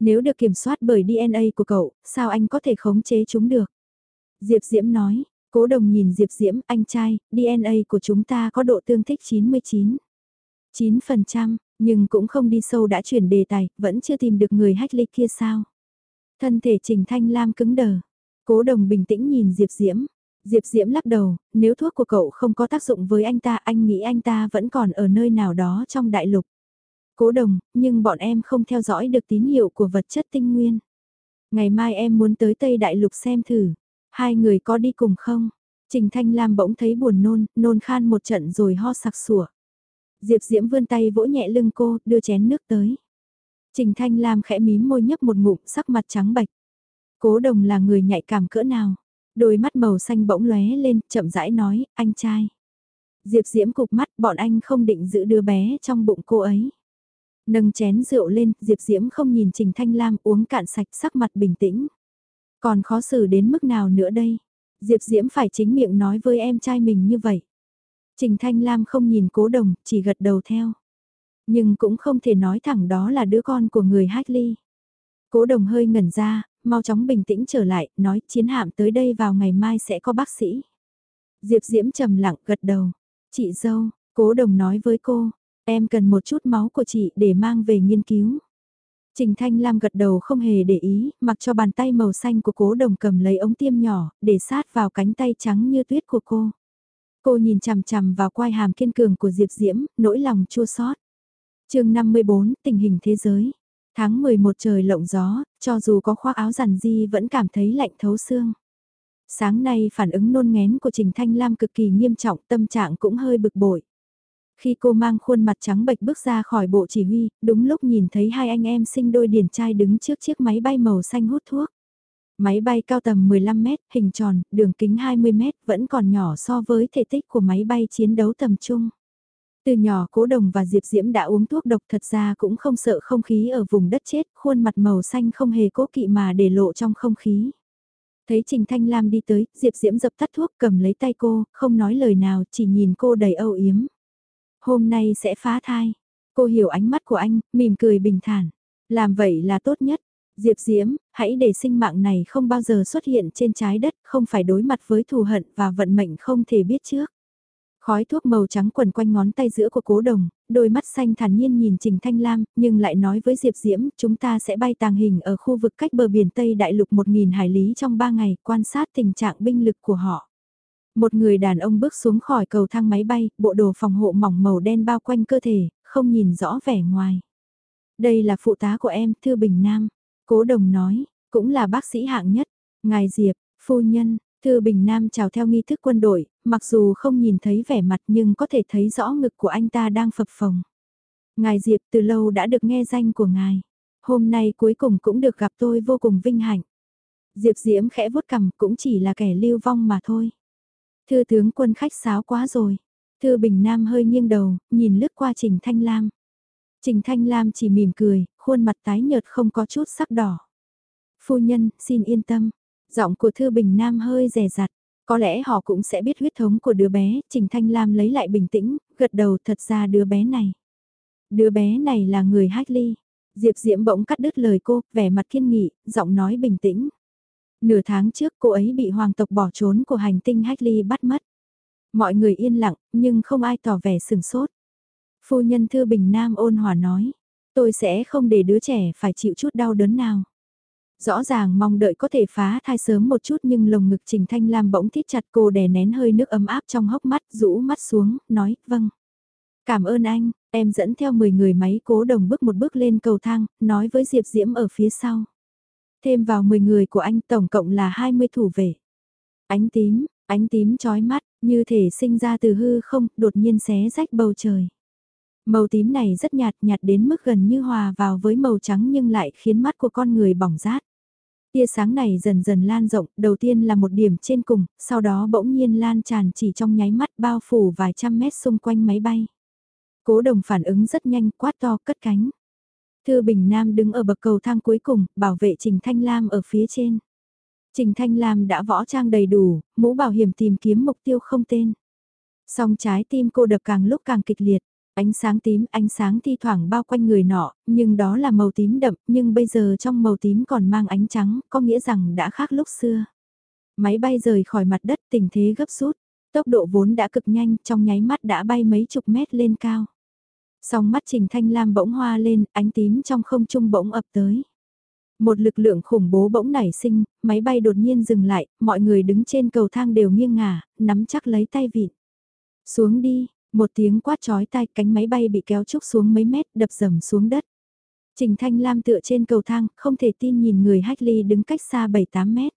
Nếu được kiểm soát bởi DNA của cậu, sao anh có thể khống chế chúng được? Diệp Diễm nói, cố đồng nhìn Diệp Diễm, anh trai, DNA của chúng ta có độ tương thích 99. 9%, nhưng cũng không đi sâu đã chuyển đề tài, vẫn chưa tìm được người hách ly kia sao? Thân thể Trình Thanh Lam cứng đờ. Cố đồng bình tĩnh nhìn Diệp Diễm. Diệp Diễm lắc đầu, nếu thuốc của cậu không có tác dụng với anh ta, anh nghĩ anh ta vẫn còn ở nơi nào đó trong đại lục. Cố đồng, nhưng bọn em không theo dõi được tín hiệu của vật chất tinh nguyên. Ngày mai em muốn tới Tây Đại Lục xem thử. Hai người có đi cùng không? Trình Thanh Lam bỗng thấy buồn nôn, nôn khan một trận rồi ho sặc sủa. Diệp Diễm vươn tay vỗ nhẹ lưng cô, đưa chén nước tới. Trình Thanh Lam khẽ mím môi nhấp một ngụm sắc mặt trắng bệch. Cố đồng là người nhạy cảm cỡ nào? Đôi mắt màu xanh bỗng lóe lên, chậm rãi nói, anh trai. Diệp Diễm cục mắt, bọn anh không định giữ đứa bé trong bụng cô ấy. Nâng chén rượu lên, Diệp Diễm không nhìn Trình Thanh Lam uống cạn sạch sắc mặt bình tĩnh. Còn khó xử đến mức nào nữa đây? Diệp Diễm phải chính miệng nói với em trai mình như vậy. Trình Thanh Lam không nhìn cố đồng, chỉ gật đầu theo. Nhưng cũng không thể nói thẳng đó là đứa con của người hát ly. Cố đồng hơi ngẩn ra, mau chóng bình tĩnh trở lại, nói chiến hạm tới đây vào ngày mai sẽ có bác sĩ. Diệp Diễm trầm lặng gật đầu. Chị dâu, cố đồng nói với cô, em cần một chút máu của chị để mang về nghiên cứu. Trình Thanh Lam gật đầu không hề để ý, mặc cho bàn tay màu xanh của cố đồng cầm lấy ống tiêm nhỏ, để sát vào cánh tay trắng như tuyết của cô. Cô nhìn chằm chằm vào quai hàm kiên cường của Diệp Diễm, nỗi lòng chua xót. chương 54, tình hình thế giới. Tháng 11 trời lộng gió, cho dù có khoác áo rằn di vẫn cảm thấy lạnh thấu xương. Sáng nay phản ứng nôn ngén của Trình Thanh Lam cực kỳ nghiêm trọng, tâm trạng cũng hơi bực bội. Khi cô mang khuôn mặt trắng bệch bước ra khỏi bộ chỉ huy, đúng lúc nhìn thấy hai anh em sinh đôi điển trai đứng trước chiếc máy bay màu xanh hút thuốc. Máy bay cao tầm 15 mét, hình tròn, đường kính 20 mét, vẫn còn nhỏ so với thể tích của máy bay chiến đấu tầm trung. Từ nhỏ cố đồng và Diệp Diễm đã uống thuốc độc thật ra cũng không sợ không khí ở vùng đất chết, khuôn mặt màu xanh không hề cố kỵ mà để lộ trong không khí. Thấy Trình Thanh Lam đi tới, Diệp Diễm dập tắt thuốc cầm lấy tay cô, không nói lời nào, chỉ nhìn cô đầy âu yếm. Hôm nay sẽ phá thai. Cô hiểu ánh mắt của anh, mỉm cười bình thản. Làm vậy là tốt nhất. Diệp Diễm, hãy để sinh mạng này không bao giờ xuất hiện trên trái đất, không phải đối mặt với thù hận và vận mệnh không thể biết trước. Khói thuốc màu trắng quần quanh ngón tay giữa của cố đồng, đôi mắt xanh thản nhiên nhìn Trình Thanh Lam, nhưng lại nói với Diệp Diễm, chúng ta sẽ bay tàng hình ở khu vực cách bờ biển Tây Đại Lục 1.000 hải lý trong 3 ngày, quan sát tình trạng binh lực của họ. Một người đàn ông bước xuống khỏi cầu thang máy bay, bộ đồ phòng hộ mỏng màu đen bao quanh cơ thể, không nhìn rõ vẻ ngoài. Đây là phụ tá của em, Thư Bình Nam. Cố đồng nói, cũng là bác sĩ hạng nhất. Ngài Diệp, phu nhân, Thư Bình Nam chào theo nghi thức quân đội, mặc dù không nhìn thấy vẻ mặt nhưng có thể thấy rõ ngực của anh ta đang phập phồng. Ngài Diệp từ lâu đã được nghe danh của ngài. Hôm nay cuối cùng cũng được gặp tôi vô cùng vinh hạnh. Diệp Diễm khẽ vuốt cằm cũng chỉ là kẻ lưu vong mà thôi. Thư tướng quân khách sáo quá rồi. Thư Bình Nam hơi nghiêng đầu, nhìn lướt qua Trình Thanh Lam. Trình Thanh Lam chỉ mỉm cười, khuôn mặt tái nhợt không có chút sắc đỏ. Phu nhân, xin yên tâm. Giọng của Thư Bình Nam hơi rè rặt. Có lẽ họ cũng sẽ biết huyết thống của đứa bé, Trình Thanh Lam lấy lại bình tĩnh, gật đầu thật ra đứa bé này. Đứa bé này là người hát ly. Diệp Diễm bỗng cắt đứt lời cô, vẻ mặt kiên nghị, giọng nói bình tĩnh. Nửa tháng trước cô ấy bị hoàng tộc bỏ trốn của hành tinh hách ly bắt mất. Mọi người yên lặng, nhưng không ai tỏ vẻ sừng sốt. Phu nhân Thư Bình Nam ôn hòa nói, tôi sẽ không để đứa trẻ phải chịu chút đau đớn nào. Rõ ràng mong đợi có thể phá thai sớm một chút nhưng lồng ngực Trình Thanh Lam bỗng thít chặt cô đè nén hơi nước ấm áp trong hốc mắt, rũ mắt xuống, nói, vâng. Cảm ơn anh, em dẫn theo 10 người máy cố đồng bước một bước lên cầu thang, nói với Diệp Diễm ở phía sau. Thêm vào 10 người của anh tổng cộng là 20 thủ vệ. Ánh tím, ánh tím chói mắt, như thể sinh ra từ hư không, đột nhiên xé rách bầu trời. Màu tím này rất nhạt, nhạt đến mức gần như hòa vào với màu trắng nhưng lại khiến mắt của con người bỏng rát. Tia sáng này dần dần lan rộng, đầu tiên là một điểm trên cùng, sau đó bỗng nhiên lan tràn chỉ trong nháy mắt bao phủ vài trăm mét xung quanh máy bay. Cố đồng phản ứng rất nhanh, quát to, cất cánh. Thư Bình Nam đứng ở bậc cầu thang cuối cùng, bảo vệ Trình Thanh Lam ở phía trên. Trình Thanh Lam đã võ trang đầy đủ, mũ bảo hiểm tìm kiếm mục tiêu không tên. Song trái tim cô đập càng lúc càng kịch liệt. Ánh sáng tím, ánh sáng thi thoảng bao quanh người nọ, nhưng đó là màu tím đậm, nhưng bây giờ trong màu tím còn mang ánh trắng, có nghĩa rằng đã khác lúc xưa. Máy bay rời khỏi mặt đất tình thế gấp rút, tốc độ vốn đã cực nhanh, trong nháy mắt đã bay mấy chục mét lên cao. Song mắt Trình Thanh Lam bỗng hoa lên, ánh tím trong không trung bỗng ập tới. Một lực lượng khủng bố bỗng nảy sinh, máy bay đột nhiên dừng lại, mọi người đứng trên cầu thang đều nghiêng ngả, nắm chắc lấy tay vịt Xuống đi, một tiếng quát chói tai cánh máy bay bị kéo trúc xuống mấy mét đập dầm xuống đất. Trình Thanh Lam tựa trên cầu thang, không thể tin nhìn người hách ly đứng cách xa 7-8 mét.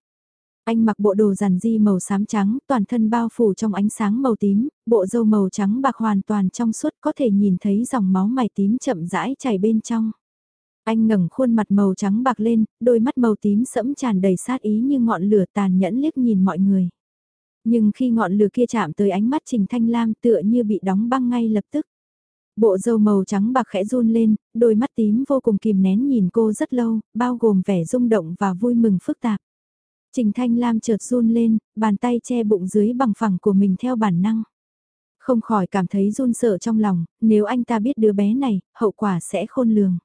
Anh mặc bộ đồ giản di màu xám trắng, toàn thân bao phủ trong ánh sáng màu tím, bộ râu màu trắng bạc hoàn toàn trong suốt có thể nhìn thấy dòng máu mài tím chậm rãi chảy bên trong. Anh ngẩng khuôn mặt màu trắng bạc lên, đôi mắt màu tím sẫm tràn đầy sát ý như ngọn lửa tàn nhẫn liếc nhìn mọi người. Nhưng khi ngọn lửa kia chạm tới ánh mắt Trình Thanh Lam tựa như bị đóng băng ngay lập tức. Bộ dâu màu trắng bạc khẽ run lên, đôi mắt tím vô cùng kìm nén nhìn cô rất lâu, bao gồm vẻ rung động và vui mừng phức tạp. Trình Thanh Lam chợt run lên, bàn tay che bụng dưới bằng phẳng của mình theo bản năng. Không khỏi cảm thấy run sợ trong lòng, nếu anh ta biết đứa bé này, hậu quả sẽ khôn lường.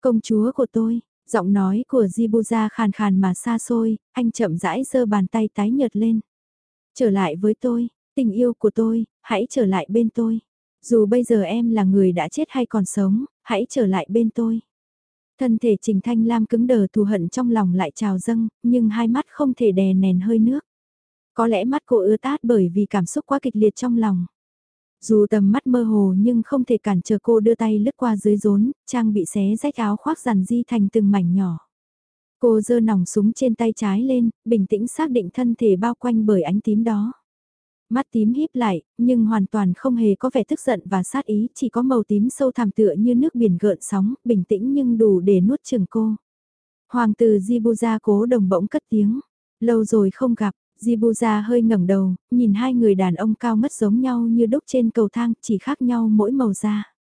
Công chúa của tôi, giọng nói của Jibuza khàn khàn mà xa xôi, anh chậm rãi giơ bàn tay tái nhợt lên. Trở lại với tôi, tình yêu của tôi, hãy trở lại bên tôi. Dù bây giờ em là người đã chết hay còn sống, hãy trở lại bên tôi. Thân thể Trình Thanh Lam cứng đờ thù hận trong lòng lại trào dâng, nhưng hai mắt không thể đè nén hơi nước. Có lẽ mắt cô ưa tát bởi vì cảm xúc quá kịch liệt trong lòng. Dù tầm mắt mơ hồ nhưng không thể cản trở cô đưa tay lướt qua dưới rốn, trang bị xé rách áo khoác giàn di thành từng mảnh nhỏ. Cô giơ nòng súng trên tay trái lên, bình tĩnh xác định thân thể bao quanh bởi ánh tím đó. Mắt tím híp lại, nhưng hoàn toàn không hề có vẻ tức giận và sát ý, chỉ có màu tím sâu thẳm tựa như nước biển gợn sóng, bình tĩnh nhưng đủ để nuốt chừng cô. Hoàng tử Jibuza cố đồng bỗng cất tiếng, lâu rồi không gặp, Jibuza hơi ngẩng đầu, nhìn hai người đàn ông cao mất giống nhau như đúc trên cầu thang, chỉ khác nhau mỗi màu da.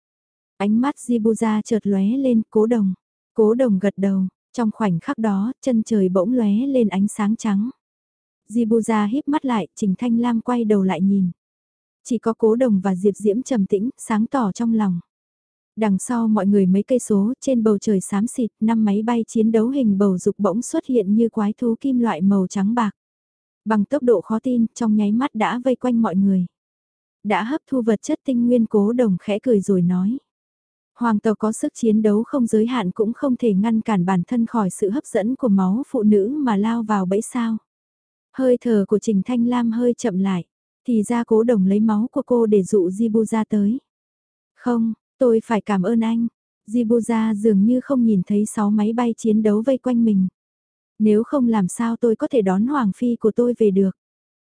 Ánh mắt Jibuza chợt lóe lên, cố đồng. Cố đồng gật đầu, trong khoảnh khắc đó, chân trời bỗng lóe lên ánh sáng trắng. Jibuza híp mắt lại, Trình Thanh Lam quay đầu lại nhìn. Chỉ có cố đồng và Diệp Diễm trầm tĩnh, sáng tỏ trong lòng. Đằng sau mọi người mấy cây số, trên bầu trời xám xịt, năm máy bay chiến đấu hình bầu dục bỗng xuất hiện như quái thú kim loại màu trắng bạc. Bằng tốc độ khó tin, trong nháy mắt đã vây quanh mọi người. Đã hấp thu vật chất tinh nguyên cố đồng khẽ cười rồi nói. Hoàng tàu có sức chiến đấu không giới hạn cũng không thể ngăn cản bản thân khỏi sự hấp dẫn của máu phụ nữ mà lao vào bẫy sao. Hơi thở của Trình Thanh Lam hơi chậm lại, thì ra cố đồng lấy máu của cô để dụ Jibu ra tới. Không, tôi phải cảm ơn anh. Jibu ra dường như không nhìn thấy 6 máy bay chiến đấu vây quanh mình. Nếu không làm sao tôi có thể đón Hoàng Phi của tôi về được.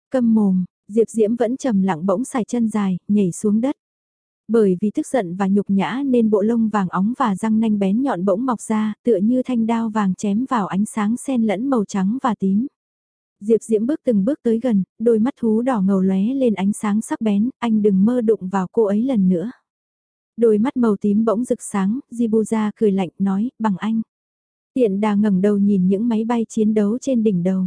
Câm mồm, Diệp Diễm vẫn trầm lặng bỗng xài chân dài, nhảy xuống đất. Bởi vì tức giận và nhục nhã nên bộ lông vàng óng và răng nanh bén nhọn bỗng mọc ra, tựa như thanh đao vàng chém vào ánh sáng xen lẫn màu trắng và tím. Diệp Diễm bước từng bước tới gần, đôi mắt thú đỏ ngầu lóe lên ánh sáng sắc bén, anh đừng mơ đụng vào cô ấy lần nữa. Đôi mắt màu tím bỗng rực sáng, Jibuza cười lạnh nói, bằng anh. Tiện đà ngẩng đầu nhìn những máy bay chiến đấu trên đỉnh đầu.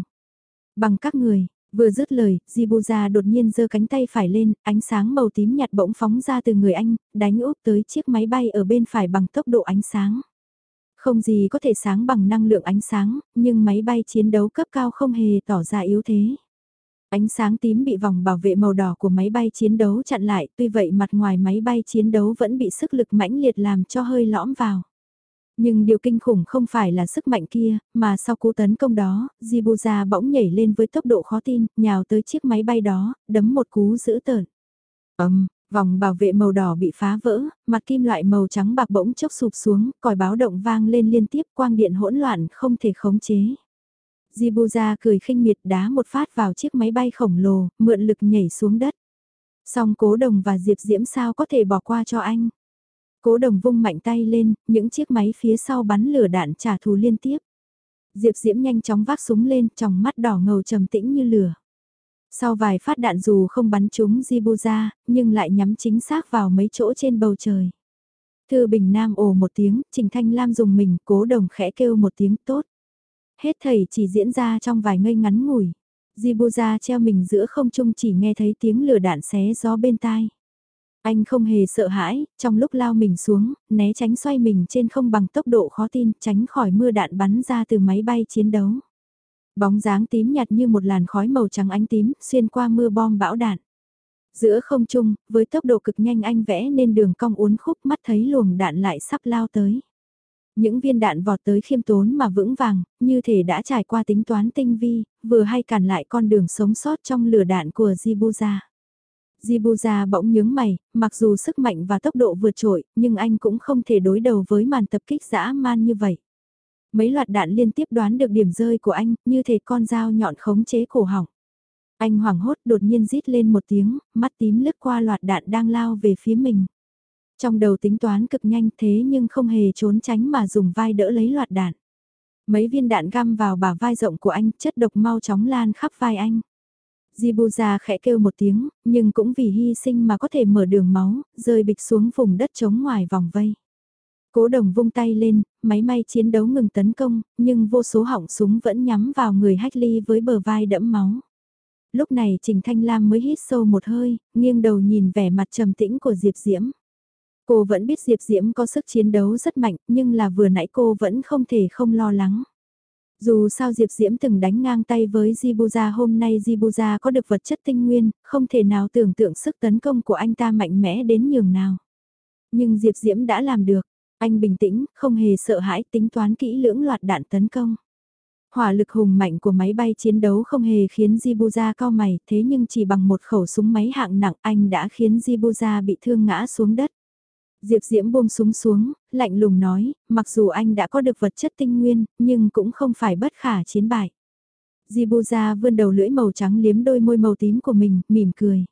Bằng các người, vừa dứt lời, Jibuza đột nhiên giơ cánh tay phải lên, ánh sáng màu tím nhạt bỗng phóng ra từ người anh, đánh úp tới chiếc máy bay ở bên phải bằng tốc độ ánh sáng. Không gì có thể sáng bằng năng lượng ánh sáng, nhưng máy bay chiến đấu cấp cao không hề tỏ ra yếu thế. Ánh sáng tím bị vòng bảo vệ màu đỏ của máy bay chiến đấu chặn lại, tuy vậy mặt ngoài máy bay chiến đấu vẫn bị sức lực mãnh liệt làm cho hơi lõm vào. Nhưng điều kinh khủng không phải là sức mạnh kia, mà sau cú tấn công đó, Jibuza bỗng nhảy lên với tốc độ khó tin, nhào tới chiếc máy bay đó, đấm một cú dữ tợn. Ầm, vòng bảo vệ màu đỏ bị phá vỡ, mặt kim loại màu trắng bạc bỗng chốc sụp xuống, còi báo động vang lên liên tiếp, quang điện hỗn loạn không thể khống chế. Jibuza cười khinh miệt đá một phát vào chiếc máy bay khổng lồ, mượn lực nhảy xuống đất. Song cố đồng và Diệp Diễm sao có thể bỏ qua cho anh. Cố đồng vung mạnh tay lên, những chiếc máy phía sau bắn lửa đạn trả thù liên tiếp. Diệp Diễm nhanh chóng vác súng lên, trong mắt đỏ ngầu trầm tĩnh như lửa. Sau vài phát đạn dù không bắn trúng Jibuza, nhưng lại nhắm chính xác vào mấy chỗ trên bầu trời. Thư Bình Nam ồ một tiếng, Trình Thanh Lam dùng mình, cố đồng khẽ kêu một tiếng tốt. Hết thầy chỉ diễn ra trong vài ngây ngắn ngủi. Jibuza treo mình giữa không trung chỉ nghe thấy tiếng lửa đạn xé gió bên tai. Anh không hề sợ hãi, trong lúc lao mình xuống, né tránh xoay mình trên không bằng tốc độ khó tin, tránh khỏi mưa đạn bắn ra từ máy bay chiến đấu. Bóng dáng tím nhạt như một làn khói màu trắng ánh tím, xuyên qua mưa bom bão đạn. Giữa không trung, với tốc độ cực nhanh anh vẽ nên đường cong uốn khúc mắt thấy luồng đạn lại sắp lao tới. Những viên đạn vọt tới khiêm tốn mà vững vàng, như thể đã trải qua tính toán tinh vi, vừa hay cản lại con đường sống sót trong lửa đạn của Jibuza. Jibuza bỗng nhướng mày, mặc dù sức mạnh và tốc độ vượt trội, nhưng anh cũng không thể đối đầu với màn tập kích dã man như vậy. Mấy loạt đạn liên tiếp đoán được điểm rơi của anh, như thể con dao nhọn khống chế cổ họng. Anh hoảng hốt đột nhiên rít lên một tiếng, mắt tím lướt qua loạt đạn đang lao về phía mình. Trong đầu tính toán cực nhanh thế nhưng không hề trốn tránh mà dùng vai đỡ lấy loạt đạn. Mấy viên đạn găm vào bả vai rộng của anh, chất độc mau chóng lan khắp vai anh. Jibuza khẽ kêu một tiếng, nhưng cũng vì hy sinh mà có thể mở đường máu, rơi bịch xuống vùng đất trống ngoài vòng vây. Cố đồng vung tay lên, máy may chiến đấu ngừng tấn công, nhưng vô số hỏng súng vẫn nhắm vào người hách ly với bờ vai đẫm máu. Lúc này Trình Thanh Lam mới hít sâu một hơi, nghiêng đầu nhìn vẻ mặt trầm tĩnh của Diệp Diễm. Cô vẫn biết Diệp Diễm có sức chiến đấu rất mạnh, nhưng là vừa nãy cô vẫn không thể không lo lắng. Dù sao Diệp Diễm từng đánh ngang tay với Jibuza hôm nay Jibuza có được vật chất tinh nguyên, không thể nào tưởng tượng sức tấn công của anh ta mạnh mẽ đến nhường nào. Nhưng Diệp Diễm đã làm được, anh bình tĩnh, không hề sợ hãi tính toán kỹ lưỡng loạt đạn tấn công. Hỏa lực hùng mạnh của máy bay chiến đấu không hề khiến Jibuza cao mày, thế nhưng chỉ bằng một khẩu súng máy hạng nặng anh đã khiến Jibuza bị thương ngã xuống đất. Diệp Diễm buông súng xuống, lạnh lùng nói, mặc dù anh đã có được vật chất tinh nguyên, nhưng cũng không phải bất khả chiến bại. Jibuza vươn đầu lưỡi màu trắng liếm đôi môi màu tím của mình, mỉm cười.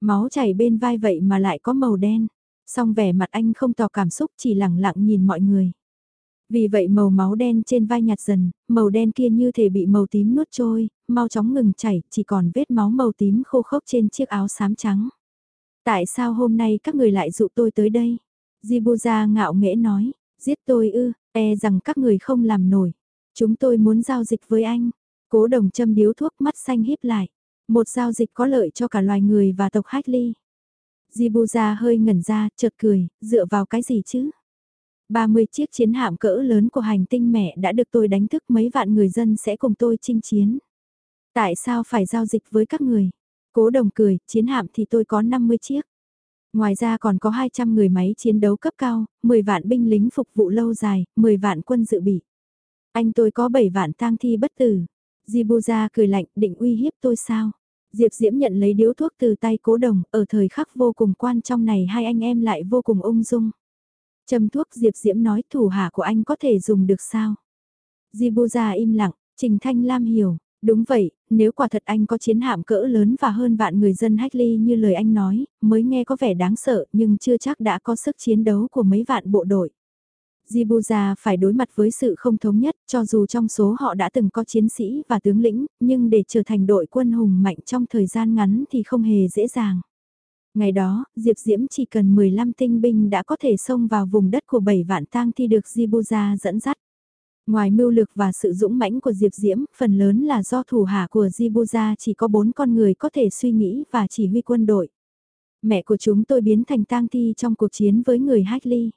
Máu chảy bên vai vậy mà lại có màu đen. Song vẻ mặt anh không tỏ cảm xúc chỉ lẳng lặng nhìn mọi người. Vì vậy màu máu đen trên vai nhạt dần, màu đen kia như thể bị màu tím nuốt trôi, mau chóng ngừng chảy, chỉ còn vết máu màu tím khô khốc trên chiếc áo xám trắng. Tại sao hôm nay các người lại dụ tôi tới đây? Jibuza ngạo nghễ nói, giết tôi ư, e rằng các người không làm nổi. Chúng tôi muốn giao dịch với anh. Cố đồng châm điếu thuốc mắt xanh híp lại. Một giao dịch có lợi cho cả loài người và tộc Hách Ly. Jibuza hơi ngẩn ra, chợt cười, dựa vào cái gì chứ? 30 chiếc chiến hạm cỡ lớn của hành tinh mẹ đã được tôi đánh thức mấy vạn người dân sẽ cùng tôi chinh chiến. Tại sao phải giao dịch với các người? Cố đồng cười, chiến hạm thì tôi có 50 chiếc. Ngoài ra còn có 200 người máy chiến đấu cấp cao, 10 vạn binh lính phục vụ lâu dài, 10 vạn quân dự bị. Anh tôi có 7 vạn tang thi bất tử. Jibuza cười lạnh định uy hiếp tôi sao? Diệp Diễm nhận lấy điếu thuốc từ tay cố đồng, ở thời khắc vô cùng quan trọng này hai anh em lại vô cùng ung dung. Châm thuốc Diệp Diễm nói thủ hạ của anh có thể dùng được sao? Jibuza im lặng, Trình Thanh Lam hiểu, đúng vậy, nếu quả thật anh có chiến hạm cỡ lớn và hơn vạn người dân hách ly như lời anh nói, mới nghe có vẻ đáng sợ nhưng chưa chắc đã có sức chiến đấu của mấy vạn bộ đội. Jibuza phải đối mặt với sự không thống nhất, cho dù trong số họ đã từng có chiến sĩ và tướng lĩnh, nhưng để trở thành đội quân hùng mạnh trong thời gian ngắn thì không hề dễ dàng. Ngày đó, Diệp Diễm chỉ cần 15 tinh binh đã có thể xông vào vùng đất của 7 vạn tang thi được Jibuza dẫn dắt. Ngoài mưu lực và sự dũng mãnh của Diệp Diễm, phần lớn là do thủ hạ của Jibuza chỉ có bốn con người có thể suy nghĩ và chỉ huy quân đội. Mẹ của chúng tôi biến thành tang thi trong cuộc chiến với người Hách Ly.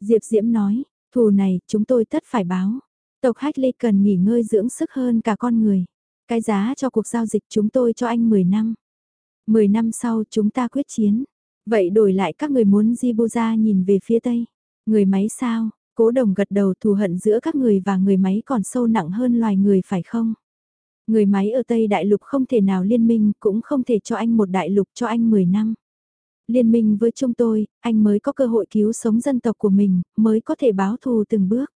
Diệp Diễm nói, thù này chúng tôi tất phải báo. Tộc Hách Ly cần nghỉ ngơi dưỡng sức hơn cả con người. Cái giá cho cuộc giao dịch chúng tôi cho anh 10 năm. 10 năm sau chúng ta quyết chiến. Vậy đổi lại các người muốn Jibuza nhìn về phía Tây. Người máy sao, cố đồng gật đầu thù hận giữa các người và người máy còn sâu nặng hơn loài người phải không? Người máy ở Tây Đại Lục không thể nào liên minh cũng không thể cho anh một đại lục cho anh 10 năm. Liên minh với chúng tôi, anh mới có cơ hội cứu sống dân tộc của mình, mới có thể báo thù từng bước.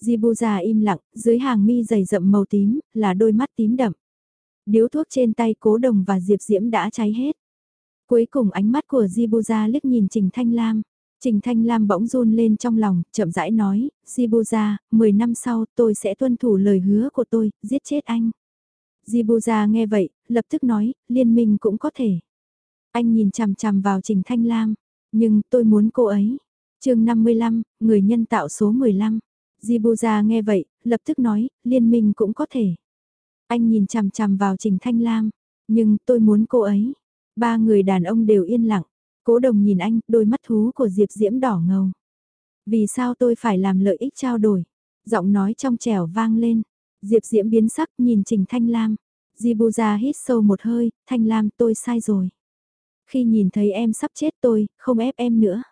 Jibuza im lặng, dưới hàng mi dày rậm màu tím, là đôi mắt tím đậm. Điếu thuốc trên tay cố đồng và Diệp Diễm đã cháy hết. Cuối cùng ánh mắt của Jibuza liếc nhìn Trình Thanh Lam. Trình Thanh Lam bỗng run lên trong lòng, chậm rãi nói, Jibuza, 10 năm sau tôi sẽ tuân thủ lời hứa của tôi, giết chết anh. Jibuza nghe vậy, lập tức nói, liên minh cũng có thể. Anh nhìn chằm chằm vào Trình Thanh Lam, nhưng tôi muốn cô ấy. chương 55, người nhân tạo số 15. Jibuza nghe vậy, lập tức nói, liên minh cũng có thể. Anh nhìn chằm chằm vào Trình Thanh Lam, nhưng tôi muốn cô ấy. Ba người đàn ông đều yên lặng, cố đồng nhìn anh, đôi mắt thú của Diệp Diễm đỏ ngầu. Vì sao tôi phải làm lợi ích trao đổi? Giọng nói trong trẻo vang lên. Diệp Diễm biến sắc nhìn Trình Thanh Lam. Jibuza hít sâu một hơi, Thanh Lam tôi sai rồi. Khi nhìn thấy em sắp chết tôi, không ép em nữa.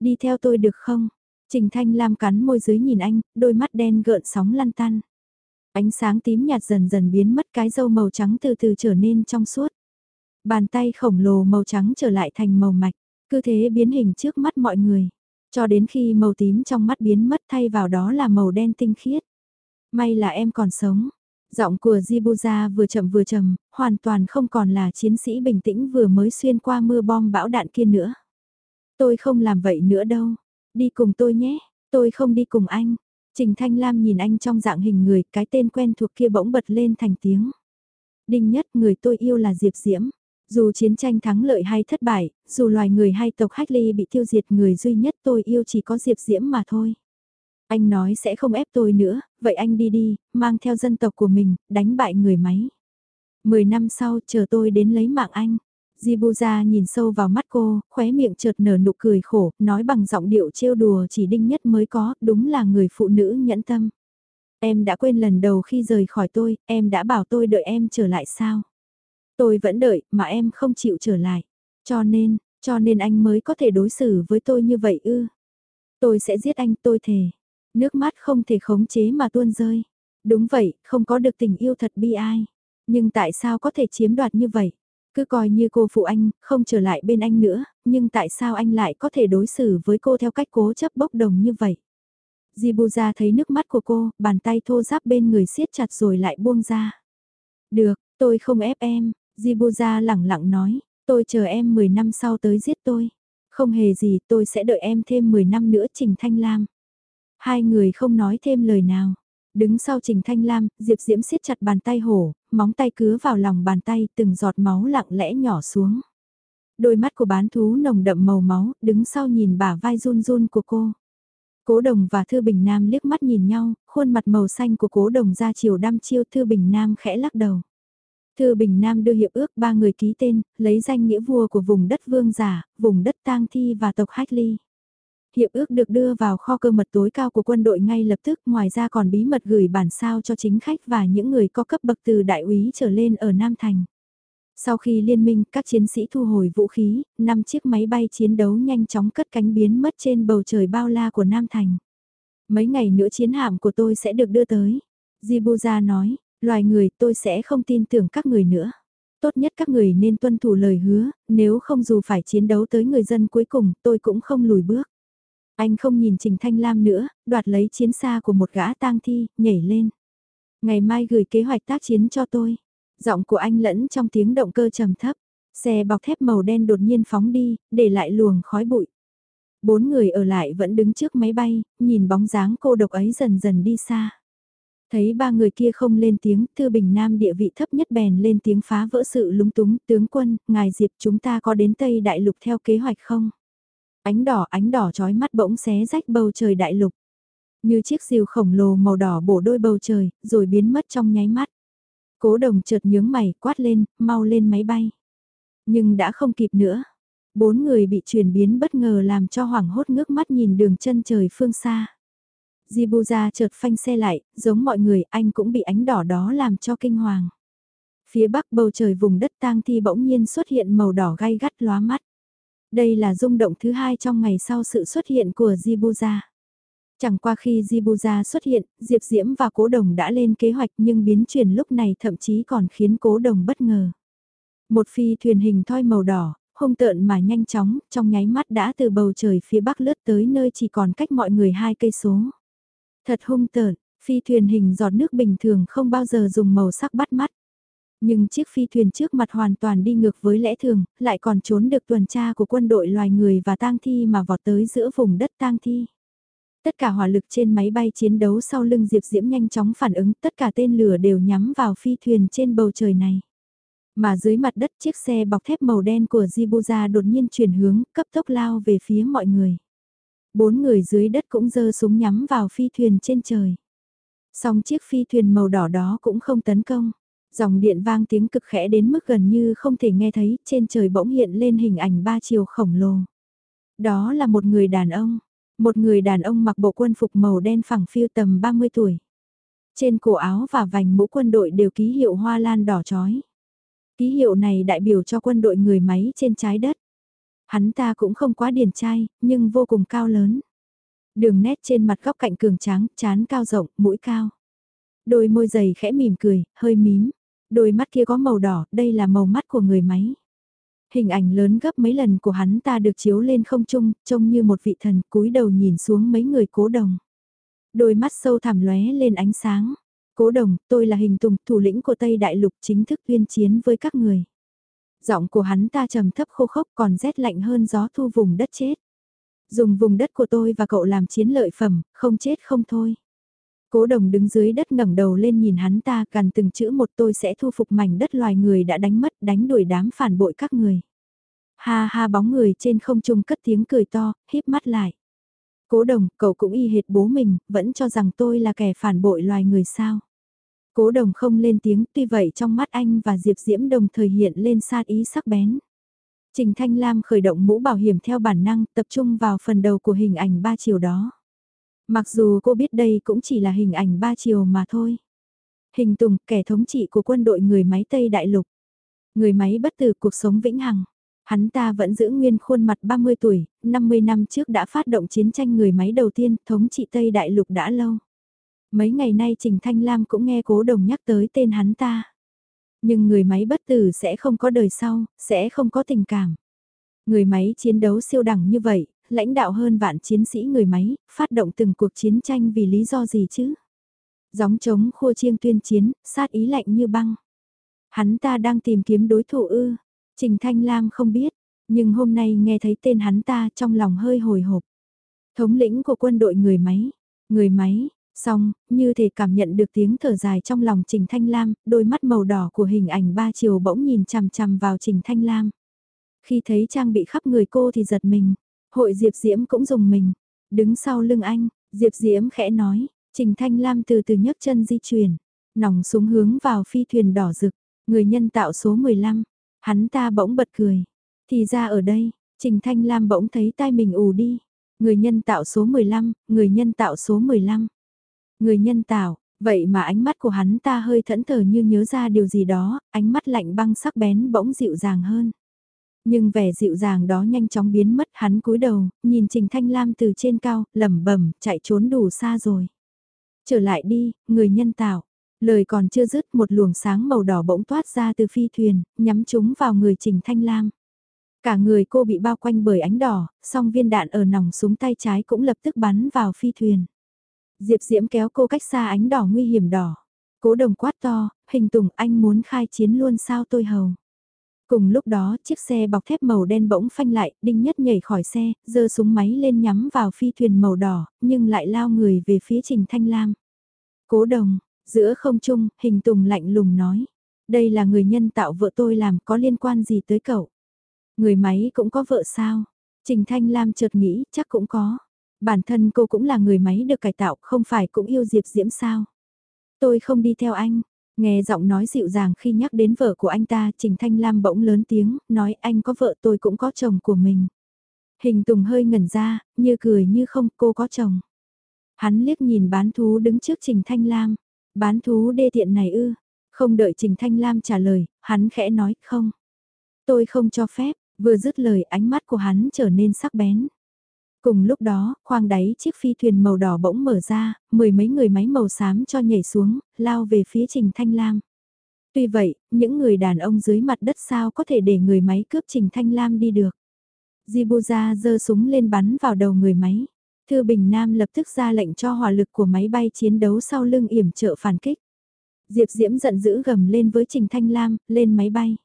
Đi theo tôi được không? Trình Thanh Lam cắn môi dưới nhìn anh, đôi mắt đen gợn sóng lăn tăn. Ánh sáng tím nhạt dần dần biến mất cái dâu màu trắng từ từ trở nên trong suốt. Bàn tay khổng lồ màu trắng trở lại thành màu mạch, cứ thế biến hình trước mắt mọi người. Cho đến khi màu tím trong mắt biến mất thay vào đó là màu đen tinh khiết. May là em còn sống. Giọng của Jibuza vừa chậm vừa trầm, hoàn toàn không còn là chiến sĩ bình tĩnh vừa mới xuyên qua mưa bom bão đạn kia nữa. Tôi không làm vậy nữa đâu. Đi cùng tôi nhé, tôi không đi cùng anh. Trình Thanh Lam nhìn anh trong dạng hình người, cái tên quen thuộc kia bỗng bật lên thành tiếng. Đinh nhất người tôi yêu là Diệp Diễm. Dù chiến tranh thắng lợi hay thất bại, dù loài người hay tộc Hách Ly bị tiêu diệt người duy nhất tôi yêu chỉ có Diệp Diễm mà thôi. Anh nói sẽ không ép tôi nữa, vậy anh đi đi, mang theo dân tộc của mình, đánh bại người máy. Mười năm sau chờ tôi đến lấy mạng anh. Jibuza nhìn sâu vào mắt cô, khóe miệng chợt nở nụ cười khổ, nói bằng giọng điệu trêu đùa chỉ đinh nhất mới có, đúng là người phụ nữ nhẫn tâm. Em đã quên lần đầu khi rời khỏi tôi, em đã bảo tôi đợi em trở lại sao? Tôi vẫn đợi, mà em không chịu trở lại. Cho nên, cho nên anh mới có thể đối xử với tôi như vậy ư. Tôi sẽ giết anh, tôi thề. Nước mắt không thể khống chế mà tuôn rơi. Đúng vậy, không có được tình yêu thật bi ai. Nhưng tại sao có thể chiếm đoạt như vậy? Cứ coi như cô phụ anh, không trở lại bên anh nữa, nhưng tại sao anh lại có thể đối xử với cô theo cách cố chấp bốc đồng như vậy? Jibuza thấy nước mắt của cô, bàn tay thô ráp bên người siết chặt rồi lại buông ra. Được, tôi không ép em, Jibuza lẳng lặng nói, tôi chờ em 10 năm sau tới giết tôi. Không hề gì, tôi sẽ đợi em thêm 10 năm nữa Trình Thanh Lam. Hai người không nói thêm lời nào. Đứng sau Trình Thanh Lam, Diệp Diễm siết chặt bàn tay hổ, móng tay cứa vào lòng bàn tay, từng giọt máu lặng lẽ nhỏ xuống. Đôi mắt của bán thú nồng đậm màu máu, đứng sau nhìn bả vai run run của cô. Cố đồng và Thư Bình Nam liếc mắt nhìn nhau, khuôn mặt màu xanh của cố đồng ra chiều đăm chiêu Thư Bình Nam khẽ lắc đầu. Thư Bình Nam đưa hiệp ước ba người ký tên, lấy danh nghĩa vua của vùng đất vương giả, vùng đất tang thi và tộc Hách Ly. Hiệp ước được đưa vào kho cơ mật tối cao của quân đội ngay lập tức ngoài ra còn bí mật gửi bản sao cho chính khách và những người có cấp bậc từ đại úy trở lên ở Nam Thành. Sau khi liên minh, các chiến sĩ thu hồi vũ khí, năm chiếc máy bay chiến đấu nhanh chóng cất cánh biến mất trên bầu trời bao la của Nam Thành. Mấy ngày nữa chiến hạm của tôi sẽ được đưa tới. Jibuza nói, loài người tôi sẽ không tin tưởng các người nữa. Tốt nhất các người nên tuân thủ lời hứa, nếu không dù phải chiến đấu tới người dân cuối cùng tôi cũng không lùi bước. Anh không nhìn Trình Thanh Lam nữa, đoạt lấy chiến xa của một gã tang thi, nhảy lên. Ngày mai gửi kế hoạch tác chiến cho tôi. Giọng của anh lẫn trong tiếng động cơ trầm thấp. Xe bọc thép màu đen đột nhiên phóng đi, để lại luồng khói bụi. Bốn người ở lại vẫn đứng trước máy bay, nhìn bóng dáng cô độc ấy dần dần đi xa. Thấy ba người kia không lên tiếng, Thư Bình Nam địa vị thấp nhất bèn lên tiếng phá vỡ sự lúng túng, tướng quân, ngài Diệp chúng ta có đến Tây Đại Lục theo kế hoạch không? Ánh đỏ ánh đỏ trói mắt bỗng xé rách bầu trời đại lục. Như chiếc diều khổng lồ màu đỏ bổ đôi bầu trời, rồi biến mất trong nháy mắt. Cố đồng chợt nhướng mày quát lên, mau lên máy bay. Nhưng đã không kịp nữa. Bốn người bị chuyển biến bất ngờ làm cho hoảng hốt ngước mắt nhìn đường chân trời phương xa. Jibuza chợt phanh xe lại, giống mọi người anh cũng bị ánh đỏ đó làm cho kinh hoàng. Phía bắc bầu trời vùng đất tang thi bỗng nhiên xuất hiện màu đỏ gai gắt lóa mắt. Đây là rung động thứ hai trong ngày sau sự xuất hiện của Jibuza. Chẳng qua khi Jibuza xuất hiện, Diệp Diễm và Cố Đồng đã lên kế hoạch nhưng biến chuyển lúc này thậm chí còn khiến Cố Đồng bất ngờ. Một phi thuyền hình thoi màu đỏ, hung tợn mà nhanh chóng, trong nháy mắt đã từ bầu trời phía bắc lướt tới nơi chỉ còn cách mọi người hai cây số. Thật hung tợn, phi thuyền hình giọt nước bình thường không bao giờ dùng màu sắc bắt mắt. Nhưng chiếc phi thuyền trước mặt hoàn toàn đi ngược với lẽ thường, lại còn trốn được tuần tra của quân đội loài người và tang thi mà vọt tới giữa vùng đất tang thi. Tất cả hỏa lực trên máy bay chiến đấu sau lưng Diệp Diễm nhanh chóng phản ứng, tất cả tên lửa đều nhắm vào phi thuyền trên bầu trời này. Mà dưới mặt đất chiếc xe bọc thép màu đen của Jibuza đột nhiên chuyển hướng, cấp tốc lao về phía mọi người. Bốn người dưới đất cũng giơ súng nhắm vào phi thuyền trên trời. Song chiếc phi thuyền màu đỏ đó cũng không tấn công. Dòng điện vang tiếng cực khẽ đến mức gần như không thể nghe thấy, trên trời bỗng hiện lên hình ảnh ba chiều khổng lồ. Đó là một người đàn ông, một người đàn ông mặc bộ quân phục màu đen phẳng phiu tầm 30 tuổi. Trên cổ áo và vành mũ quân đội đều ký hiệu hoa lan đỏ chói. Ký hiệu này đại biểu cho quân đội người máy trên trái đất. Hắn ta cũng không quá điển trai, nhưng vô cùng cao lớn. Đường nét trên mặt góc cạnh cường tráng, chán cao rộng, mũi cao. Đôi môi dày khẽ mỉm cười, hơi mím. Đôi mắt kia có màu đỏ, đây là màu mắt của người máy. Hình ảnh lớn gấp mấy lần của hắn ta được chiếu lên không trung, trông như một vị thần cúi đầu nhìn xuống mấy người cố đồng. Đôi mắt sâu thẳm lóe lên ánh sáng. Cố đồng, tôi là hình tùng, thủ lĩnh của Tây Đại Lục chính thức tuyên chiến với các người. Giọng của hắn ta trầm thấp khô khốc còn rét lạnh hơn gió thu vùng đất chết. Dùng vùng đất của tôi và cậu làm chiến lợi phẩm, không chết không thôi. Cố đồng đứng dưới đất ngẩng đầu lên nhìn hắn ta cằn từng chữ một tôi sẽ thu phục mảnh đất loài người đã đánh mất đánh đuổi đám phản bội các người. Ha ha bóng người trên không trung cất tiếng cười to, híp mắt lại. Cố đồng, cậu cũng y hệt bố mình, vẫn cho rằng tôi là kẻ phản bội loài người sao. Cố đồng không lên tiếng, tuy vậy trong mắt anh và Diệp Diễm đồng thời hiện lên sát ý sắc bén. Trình Thanh Lam khởi động mũ bảo hiểm theo bản năng, tập trung vào phần đầu của hình ảnh ba chiều đó. Mặc dù cô biết đây cũng chỉ là hình ảnh ba chiều mà thôi. Hình Tùng, kẻ thống trị của quân đội người máy Tây Đại Lục. Người máy bất tử cuộc sống vĩnh hằng. Hắn ta vẫn giữ nguyên khuôn mặt 30 tuổi, 50 năm trước đã phát động chiến tranh người máy đầu tiên, thống trị Tây Đại Lục đã lâu. Mấy ngày nay Trình Thanh Lam cũng nghe cố đồng nhắc tới tên hắn ta. Nhưng người máy bất tử sẽ không có đời sau, sẽ không có tình cảm. Người máy chiến đấu siêu đẳng như vậy, lãnh đạo hơn vạn chiến sĩ người máy, phát động từng cuộc chiến tranh vì lý do gì chứ? Gióng trống khua chiêng tuyên chiến, sát ý lạnh như băng. Hắn ta đang tìm kiếm đối thủ ư. Trình Thanh Lam không biết, nhưng hôm nay nghe thấy tên hắn ta trong lòng hơi hồi hộp. Thống lĩnh của quân đội người máy, người máy, xong, như thể cảm nhận được tiếng thở dài trong lòng Trình Thanh Lam, đôi mắt màu đỏ của hình ảnh ba chiều bỗng nhìn chằm chằm vào Trình Thanh Lam. Khi thấy trang bị khắp người cô thì giật mình, hội Diệp Diễm cũng dùng mình, đứng sau lưng anh, Diệp Diễm khẽ nói, Trình Thanh Lam từ từ nhấc chân di chuyển, nòng súng hướng vào phi thuyền đỏ rực, người nhân tạo số 15, hắn ta bỗng bật cười, thì ra ở đây, Trình Thanh Lam bỗng thấy tai mình ù đi, người nhân tạo số 15, người nhân tạo số 15. Người nhân tạo, vậy mà ánh mắt của hắn ta hơi thẫn thờ như nhớ ra điều gì đó, ánh mắt lạnh băng sắc bén bỗng dịu dàng hơn. Nhưng vẻ dịu dàng đó nhanh chóng biến mất hắn cúi đầu, nhìn Trình Thanh Lam từ trên cao, lẩm bẩm chạy trốn đủ xa rồi. Trở lại đi, người nhân tạo. Lời còn chưa dứt một luồng sáng màu đỏ bỗng toát ra từ phi thuyền, nhắm chúng vào người Trình Thanh Lam. Cả người cô bị bao quanh bởi ánh đỏ, song viên đạn ở nòng súng tay trái cũng lập tức bắn vào phi thuyền. Diệp Diễm kéo cô cách xa ánh đỏ nguy hiểm đỏ. Cố đồng quát to, hình tùng anh muốn khai chiến luôn sao tôi hầu. Cùng lúc đó, chiếc xe bọc thép màu đen bỗng phanh lại, Đinh Nhất nhảy khỏi xe, giơ súng máy lên nhắm vào phi thuyền màu đỏ, nhưng lại lao người về phía Trình Thanh Lam. Cố đồng, giữa không trung, hình tùng lạnh lùng nói. Đây là người nhân tạo vợ tôi làm có liên quan gì tới cậu? Người máy cũng có vợ sao? Trình Thanh Lam chợt nghĩ chắc cũng có. Bản thân cô cũng là người máy được cải tạo, không phải cũng yêu Diệp Diễm sao? Tôi không đi theo anh. Nghe giọng nói dịu dàng khi nhắc đến vợ của anh ta, Trình Thanh Lam bỗng lớn tiếng, nói anh có vợ tôi cũng có chồng của mình. Hình Tùng hơi ngẩn ra, như cười như không, cô có chồng. Hắn liếc nhìn bán thú đứng trước Trình Thanh Lam. Bán thú đê tiện này ư. Không đợi Trình Thanh Lam trả lời, hắn khẽ nói, không. Tôi không cho phép, vừa dứt lời ánh mắt của hắn trở nên sắc bén. Cùng lúc đó, khoang đáy chiếc phi thuyền màu đỏ bỗng mở ra, mười mấy người máy màu xám cho nhảy xuống, lao về phía Trình Thanh Lam. Tuy vậy, những người đàn ông dưới mặt đất sao có thể để người máy cướp Trình Thanh Lam đi được. Jibuza giơ súng lên bắn vào đầu người máy. Thư Bình Nam lập tức ra lệnh cho hỏa lực của máy bay chiến đấu sau lưng yểm trợ phản kích. Diệp Diễm giận dữ gầm lên với Trình Thanh Lam, lên máy bay.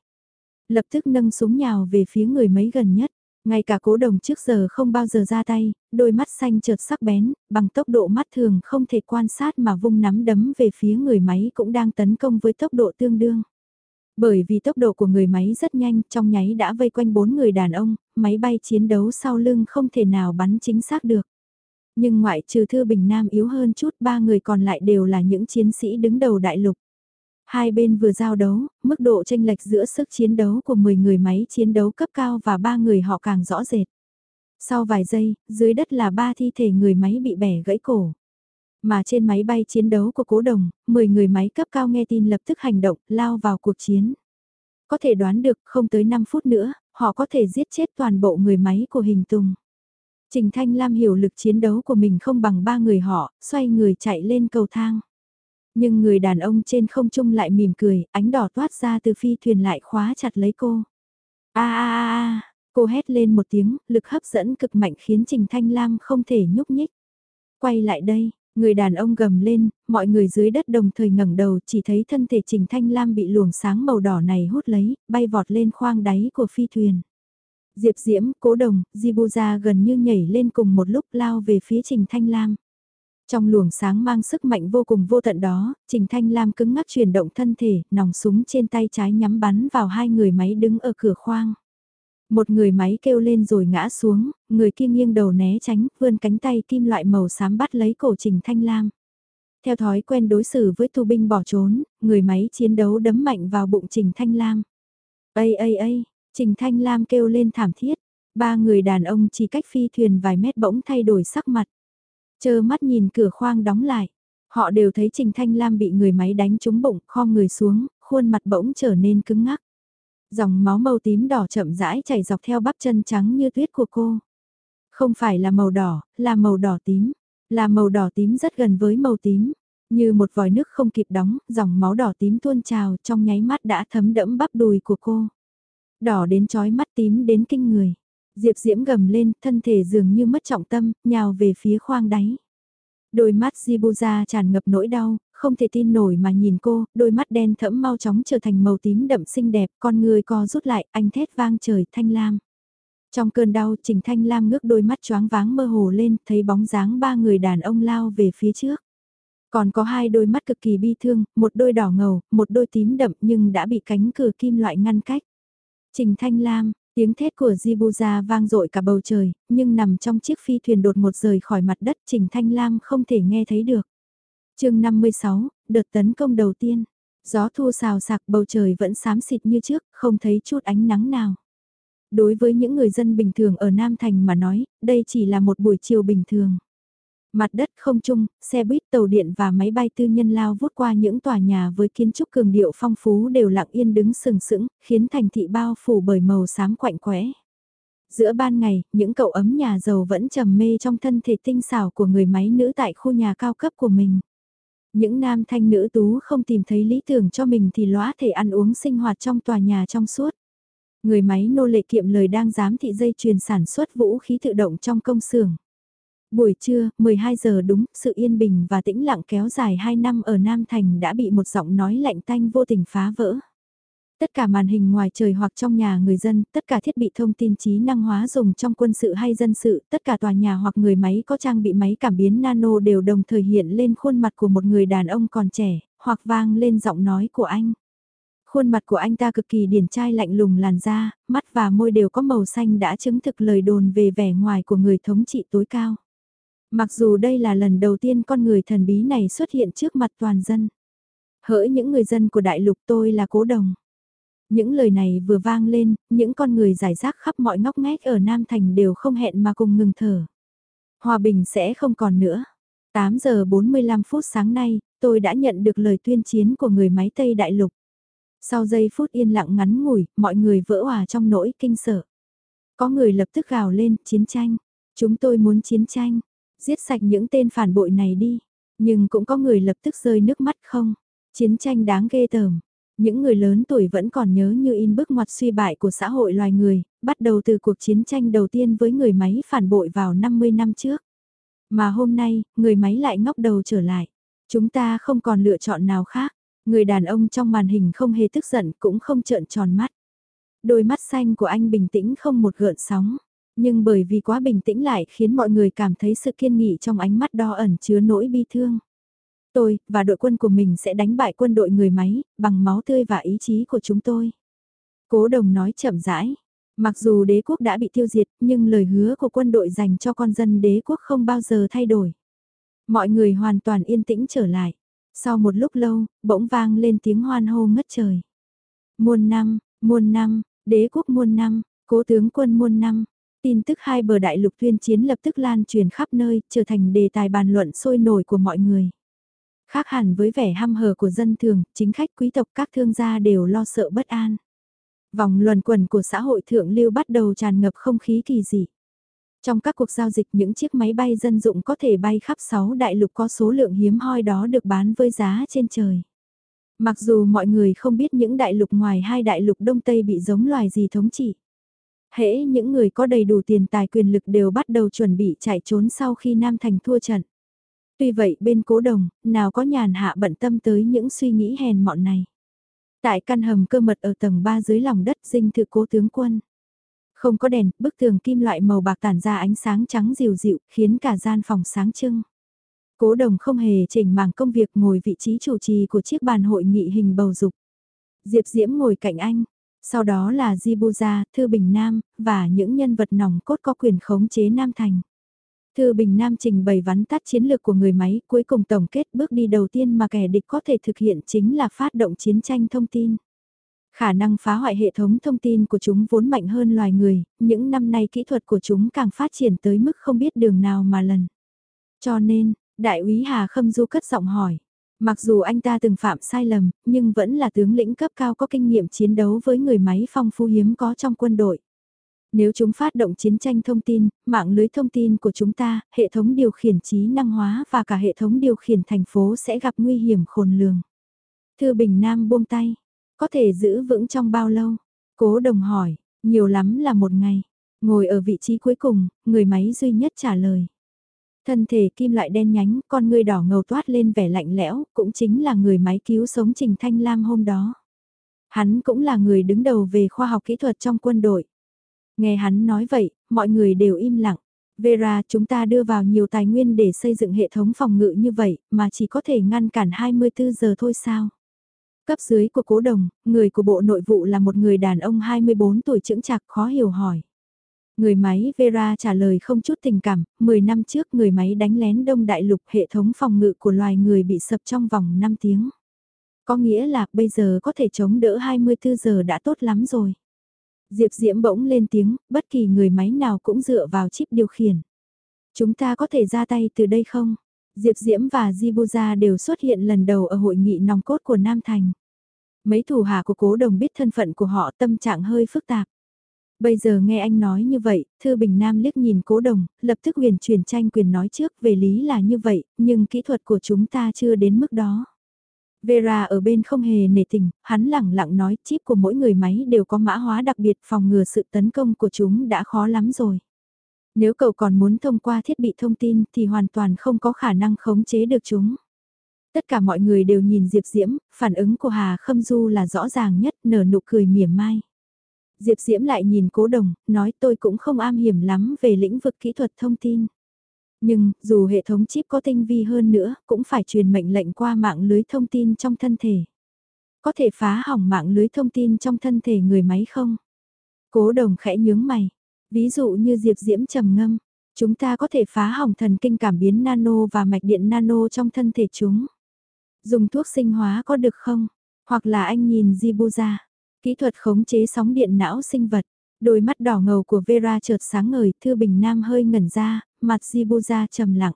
Lập tức nâng súng nhào về phía người máy gần nhất. Ngay cả cố đồng trước giờ không bao giờ ra tay, đôi mắt xanh chợt sắc bén, bằng tốc độ mắt thường không thể quan sát mà vung nắm đấm về phía người máy cũng đang tấn công với tốc độ tương đương. Bởi vì tốc độ của người máy rất nhanh, trong nháy đã vây quanh bốn người đàn ông, máy bay chiến đấu sau lưng không thể nào bắn chính xác được. Nhưng ngoại trừ Thư Bình Nam yếu hơn chút, ba người còn lại đều là những chiến sĩ đứng đầu đại lục. Hai bên vừa giao đấu, mức độ tranh lệch giữa sức chiến đấu của 10 người máy chiến đấu cấp cao và ba người họ càng rõ rệt. Sau vài giây, dưới đất là ba thi thể người máy bị bẻ gãy cổ. Mà trên máy bay chiến đấu của cố đồng, 10 người máy cấp cao nghe tin lập tức hành động, lao vào cuộc chiến. Có thể đoán được không tới 5 phút nữa, họ có thể giết chết toàn bộ người máy của hình tùng. Trình Thanh Lam hiểu lực chiến đấu của mình không bằng ba người họ, xoay người chạy lên cầu thang. Nhưng người đàn ông trên không trung lại mỉm cười, ánh đỏ toát ra từ phi thuyền lại khóa chặt lấy cô. a a a cô hét lên một tiếng, lực hấp dẫn cực mạnh khiến Trình Thanh Lam không thể nhúc nhích. Quay lại đây, người đàn ông gầm lên, mọi người dưới đất đồng thời ngẩng đầu chỉ thấy thân thể Trình Thanh Lam bị luồng sáng màu đỏ này hút lấy, bay vọt lên khoang đáy của phi thuyền. Diệp Diễm, Cố Đồng, Jibuza gần như nhảy lên cùng một lúc lao về phía Trình Thanh Lam. Trong luồng sáng mang sức mạnh vô cùng vô tận đó, Trình Thanh Lam cứng ngắc chuyển động thân thể, nòng súng trên tay trái nhắm bắn vào hai người máy đứng ở cửa khoang. Một người máy kêu lên rồi ngã xuống, người kia nghiêng đầu né tránh, vươn cánh tay kim loại màu xám bắt lấy cổ Trình Thanh Lam. Theo thói quen đối xử với tù binh bỏ trốn, người máy chiến đấu đấm mạnh vào bụng Trình Thanh Lam. Ây ây ây, Trình Thanh Lam kêu lên thảm thiết, ba người đàn ông chỉ cách phi thuyền vài mét bỗng thay đổi sắc mặt. Chơ mắt nhìn cửa khoang đóng lại. Họ đều thấy Trình Thanh Lam bị người máy đánh trúng bụng, kho người xuống, khuôn mặt bỗng trở nên cứng ngắc. Dòng máu màu tím đỏ chậm rãi chảy dọc theo bắp chân trắng như tuyết của cô. Không phải là màu đỏ, là màu đỏ tím. Là màu đỏ tím rất gần với màu tím. Như một vòi nước không kịp đóng, dòng máu đỏ tím tuôn trào trong nháy mắt đã thấm đẫm bắp đùi của cô. Đỏ đến chói mắt tím đến kinh người. Diệp Diễm gầm lên, thân thể dường như mất trọng tâm, nhào về phía khoang đáy. Đôi mắt Jibuza tràn ngập nỗi đau, không thể tin nổi mà nhìn cô, đôi mắt đen thẫm mau chóng trở thành màu tím đậm xinh đẹp, con người co rút lại, anh thét vang trời thanh lam. Trong cơn đau, Trình Thanh Lam ngước đôi mắt choáng váng mơ hồ lên, thấy bóng dáng ba người đàn ông lao về phía trước. Còn có hai đôi mắt cực kỳ bi thương, một đôi đỏ ngầu, một đôi tím đậm nhưng đã bị cánh cửa kim loại ngăn cách. Trình Thanh Lam, tiếng thét của Jibuza vang dội cả bầu trời, nhưng nằm trong chiếc phi thuyền đột một rời khỏi mặt đất Trình Thanh Lam không thể nghe thấy được. chương 56, đợt tấn công đầu tiên. Gió thu xào sạc bầu trời vẫn xám xịt như trước, không thấy chút ánh nắng nào. Đối với những người dân bình thường ở Nam Thành mà nói, đây chỉ là một buổi chiều bình thường. Mặt đất không trung, xe buýt tàu điện và máy bay tư nhân lao vút qua những tòa nhà với kiến trúc cường điệu phong phú đều lặng yên đứng sừng sững, khiến thành thị bao phủ bởi màu xám quạnh quẽ. Giữa ban ngày, những cậu ấm nhà giàu vẫn trầm mê trong thân thể tinh xảo của người máy nữ tại khu nhà cao cấp của mình. Những nam thanh nữ tú không tìm thấy lý tưởng cho mình thì lóa thể ăn uống sinh hoạt trong tòa nhà trong suốt. Người máy nô lệ kiệm lời đang giám thị dây chuyền sản xuất vũ khí tự động trong công xưởng. Buổi trưa, 12 giờ đúng, sự yên bình và tĩnh lặng kéo dài 2 năm ở Nam Thành đã bị một giọng nói lạnh tanh vô tình phá vỡ. Tất cả màn hình ngoài trời hoặc trong nhà người dân, tất cả thiết bị thông tin trí năng hóa dùng trong quân sự hay dân sự, tất cả tòa nhà hoặc người máy có trang bị máy cảm biến nano đều đồng thời hiện lên khuôn mặt của một người đàn ông còn trẻ, hoặc vang lên giọng nói của anh. Khuôn mặt của anh ta cực kỳ điển trai lạnh lùng làn da, mắt và môi đều có màu xanh đã chứng thực lời đồn về vẻ ngoài của người thống trị tối cao. Mặc dù đây là lần đầu tiên con người thần bí này xuất hiện trước mặt toàn dân. Hỡi những người dân của đại lục tôi là cố đồng. Những lời này vừa vang lên, những con người giải rác khắp mọi ngóc ngách ở Nam Thành đều không hẹn mà cùng ngừng thở. Hòa bình sẽ không còn nữa. 8 giờ 45 phút sáng nay, tôi đã nhận được lời tuyên chiến của người máy Tây Đại Lục. Sau giây phút yên lặng ngắn ngủi, mọi người vỡ hòa trong nỗi kinh sợ. Có người lập tức gào lên, chiến tranh. Chúng tôi muốn chiến tranh. Giết sạch những tên phản bội này đi. Nhưng cũng có người lập tức rơi nước mắt không. Chiến tranh đáng ghê tởm. Những người lớn tuổi vẫn còn nhớ như in bước ngoặt suy bại của xã hội loài người, bắt đầu từ cuộc chiến tranh đầu tiên với người máy phản bội vào 50 năm trước. Mà hôm nay, người máy lại ngóc đầu trở lại. Chúng ta không còn lựa chọn nào khác. Người đàn ông trong màn hình không hề tức giận cũng không trợn tròn mắt. Đôi mắt xanh của anh bình tĩnh không một gợn sóng. Nhưng bởi vì quá bình tĩnh lại khiến mọi người cảm thấy sự kiên nghị trong ánh mắt đo ẩn chứa nỗi bi thương. Tôi, và đội quân của mình sẽ đánh bại quân đội người máy, bằng máu tươi và ý chí của chúng tôi. Cố đồng nói chậm rãi. Mặc dù đế quốc đã bị tiêu diệt, nhưng lời hứa của quân đội dành cho con dân đế quốc không bao giờ thay đổi. Mọi người hoàn toàn yên tĩnh trở lại. Sau một lúc lâu, bỗng vang lên tiếng hoan hô ngất trời. Muôn năm, muôn năm, đế quốc muôn năm, cố tướng quân muôn năm. Tin tức hai bờ đại lục tuyên chiến lập tức lan truyền khắp nơi, trở thành đề tài bàn luận sôi nổi của mọi người. Khác hẳn với vẻ hăm hờ của dân thường, chính khách quý tộc các thương gia đều lo sợ bất an. Vòng luẩn quẩn của xã hội thượng lưu bắt đầu tràn ngập không khí kỳ dị. Trong các cuộc giao dịch những chiếc máy bay dân dụng có thể bay khắp 6 đại lục có số lượng hiếm hoi đó được bán với giá trên trời. Mặc dù mọi người không biết những đại lục ngoài hai đại lục Đông Tây bị giống loài gì thống trị. Hễ những người có đầy đủ tiền tài quyền lực đều bắt đầu chuẩn bị chạy trốn sau khi Nam Thành thua trận. Tuy vậy bên cố đồng, nào có nhàn hạ bận tâm tới những suy nghĩ hèn mọn này. Tại căn hầm cơ mật ở tầng 3 dưới lòng đất dinh thự cố tướng quân. Không có đèn, bức tường kim loại màu bạc tản ra ánh sáng trắng dịu dịu, khiến cả gian phòng sáng trưng. Cố đồng không hề chỉnh mảng công việc ngồi vị trí chủ trì của chiếc bàn hội nghị hình bầu dục. Diệp Diễm ngồi cạnh anh, sau đó là Jibuza, Thư Bình Nam, và những nhân vật nòng cốt có quyền khống chế Nam Thành. Thư Bình Nam trình bày vắn tắt chiến lược của người máy, cuối cùng tổng kết bước đi đầu tiên mà kẻ địch có thể thực hiện chính là phát động chiến tranh thông tin. Khả năng phá hoại hệ thống thông tin của chúng vốn mạnh hơn loài người, những năm nay kỹ thuật của chúng càng phát triển tới mức không biết đường nào mà lần. Cho nên, Đại úy Hà Khâm Du cất giọng hỏi. Mặc dù anh ta từng phạm sai lầm, nhưng vẫn là tướng lĩnh cấp cao có kinh nghiệm chiến đấu với người máy phong phú hiếm có trong quân đội. Nếu chúng phát động chiến tranh thông tin, mạng lưới thông tin của chúng ta, hệ thống điều khiển trí năng hóa và cả hệ thống điều khiển thành phố sẽ gặp nguy hiểm khôn lường. Thư Bình Nam buông tay, có thể giữ vững trong bao lâu? Cố đồng hỏi, nhiều lắm là một ngày. Ngồi ở vị trí cuối cùng, người máy duy nhất trả lời. Thân thể kim loại đen nhánh, con người đỏ ngầu toát lên vẻ lạnh lẽo, cũng chính là người máy cứu sống Trình Thanh Lam hôm đó. Hắn cũng là người đứng đầu về khoa học kỹ thuật trong quân đội. Nghe hắn nói vậy, mọi người đều im lặng. Vera, chúng ta đưa vào nhiều tài nguyên để xây dựng hệ thống phòng ngự như vậy, mà chỉ có thể ngăn cản 24 giờ thôi sao? Cấp dưới của cố đồng, người của bộ nội vụ là một người đàn ông 24 tuổi trưởng chạc khó hiểu hỏi. Người máy Vera trả lời không chút tình cảm, 10 năm trước người máy đánh lén đông đại lục hệ thống phòng ngự của loài người bị sập trong vòng 5 tiếng. Có nghĩa là bây giờ có thể chống đỡ 24 giờ đã tốt lắm rồi. Diệp Diễm bỗng lên tiếng, bất kỳ người máy nào cũng dựa vào chip điều khiển. Chúng ta có thể ra tay từ đây không? Diệp Diễm và Jibuza đều xuất hiện lần đầu ở hội nghị nòng cốt của Nam Thành. Mấy thủ hạ của cố đồng biết thân phận của họ tâm trạng hơi phức tạp. Bây giờ nghe anh nói như vậy, Thư Bình Nam liếc nhìn cố đồng, lập tức huyền truyền tranh quyền nói trước về lý là như vậy, nhưng kỹ thuật của chúng ta chưa đến mức đó. Vera ở bên không hề nể tình, hắn lẳng lặng nói chip của mỗi người máy đều có mã hóa đặc biệt phòng ngừa sự tấn công của chúng đã khó lắm rồi. Nếu cậu còn muốn thông qua thiết bị thông tin thì hoàn toàn không có khả năng khống chế được chúng. Tất cả mọi người đều nhìn Diệp Diễm, phản ứng của Hà Khâm Du là rõ ràng nhất, nở nụ cười mỉa mai. Diệp Diễm lại nhìn cố đồng, nói tôi cũng không am hiểm lắm về lĩnh vực kỹ thuật thông tin. Nhưng, dù hệ thống chip có tinh vi hơn nữa, cũng phải truyền mệnh lệnh qua mạng lưới thông tin trong thân thể. Có thể phá hỏng mạng lưới thông tin trong thân thể người máy không? Cố đồng khẽ nhướng mày. Ví dụ như Diệp Diễm trầm ngâm, chúng ta có thể phá hỏng thần kinh cảm biến nano và mạch điện nano trong thân thể chúng. Dùng thuốc sinh hóa có được không? Hoặc là anh nhìn Jibuza, kỹ thuật khống chế sóng điện não sinh vật. Đôi mắt đỏ ngầu của Vera chợt sáng ngời, Thư Bình Nam hơi ngẩn ra, mặt Jibuza trầm lặng.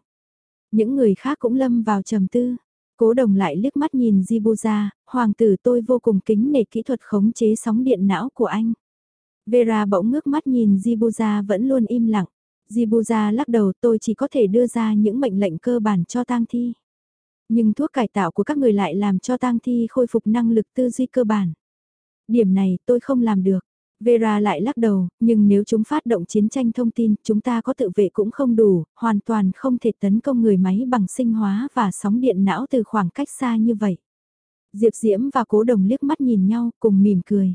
Những người khác cũng lâm vào trầm tư. Cố đồng lại liếc mắt nhìn Jibuza, hoàng tử tôi vô cùng kính nể kỹ thuật khống chế sóng điện não của anh. Vera bỗng ngước mắt nhìn Jibuza vẫn luôn im lặng. Jibuza lắc đầu tôi chỉ có thể đưa ra những mệnh lệnh cơ bản cho tang thi. Nhưng thuốc cải tạo của các người lại làm cho tang thi khôi phục năng lực tư duy cơ bản. Điểm này tôi không làm được. Vera lại lắc đầu, nhưng nếu chúng phát động chiến tranh thông tin, chúng ta có tự vệ cũng không đủ, hoàn toàn không thể tấn công người máy bằng sinh hóa và sóng điện não từ khoảng cách xa như vậy. Diệp Diễm và Cố Đồng liếc mắt nhìn nhau, cùng mỉm cười.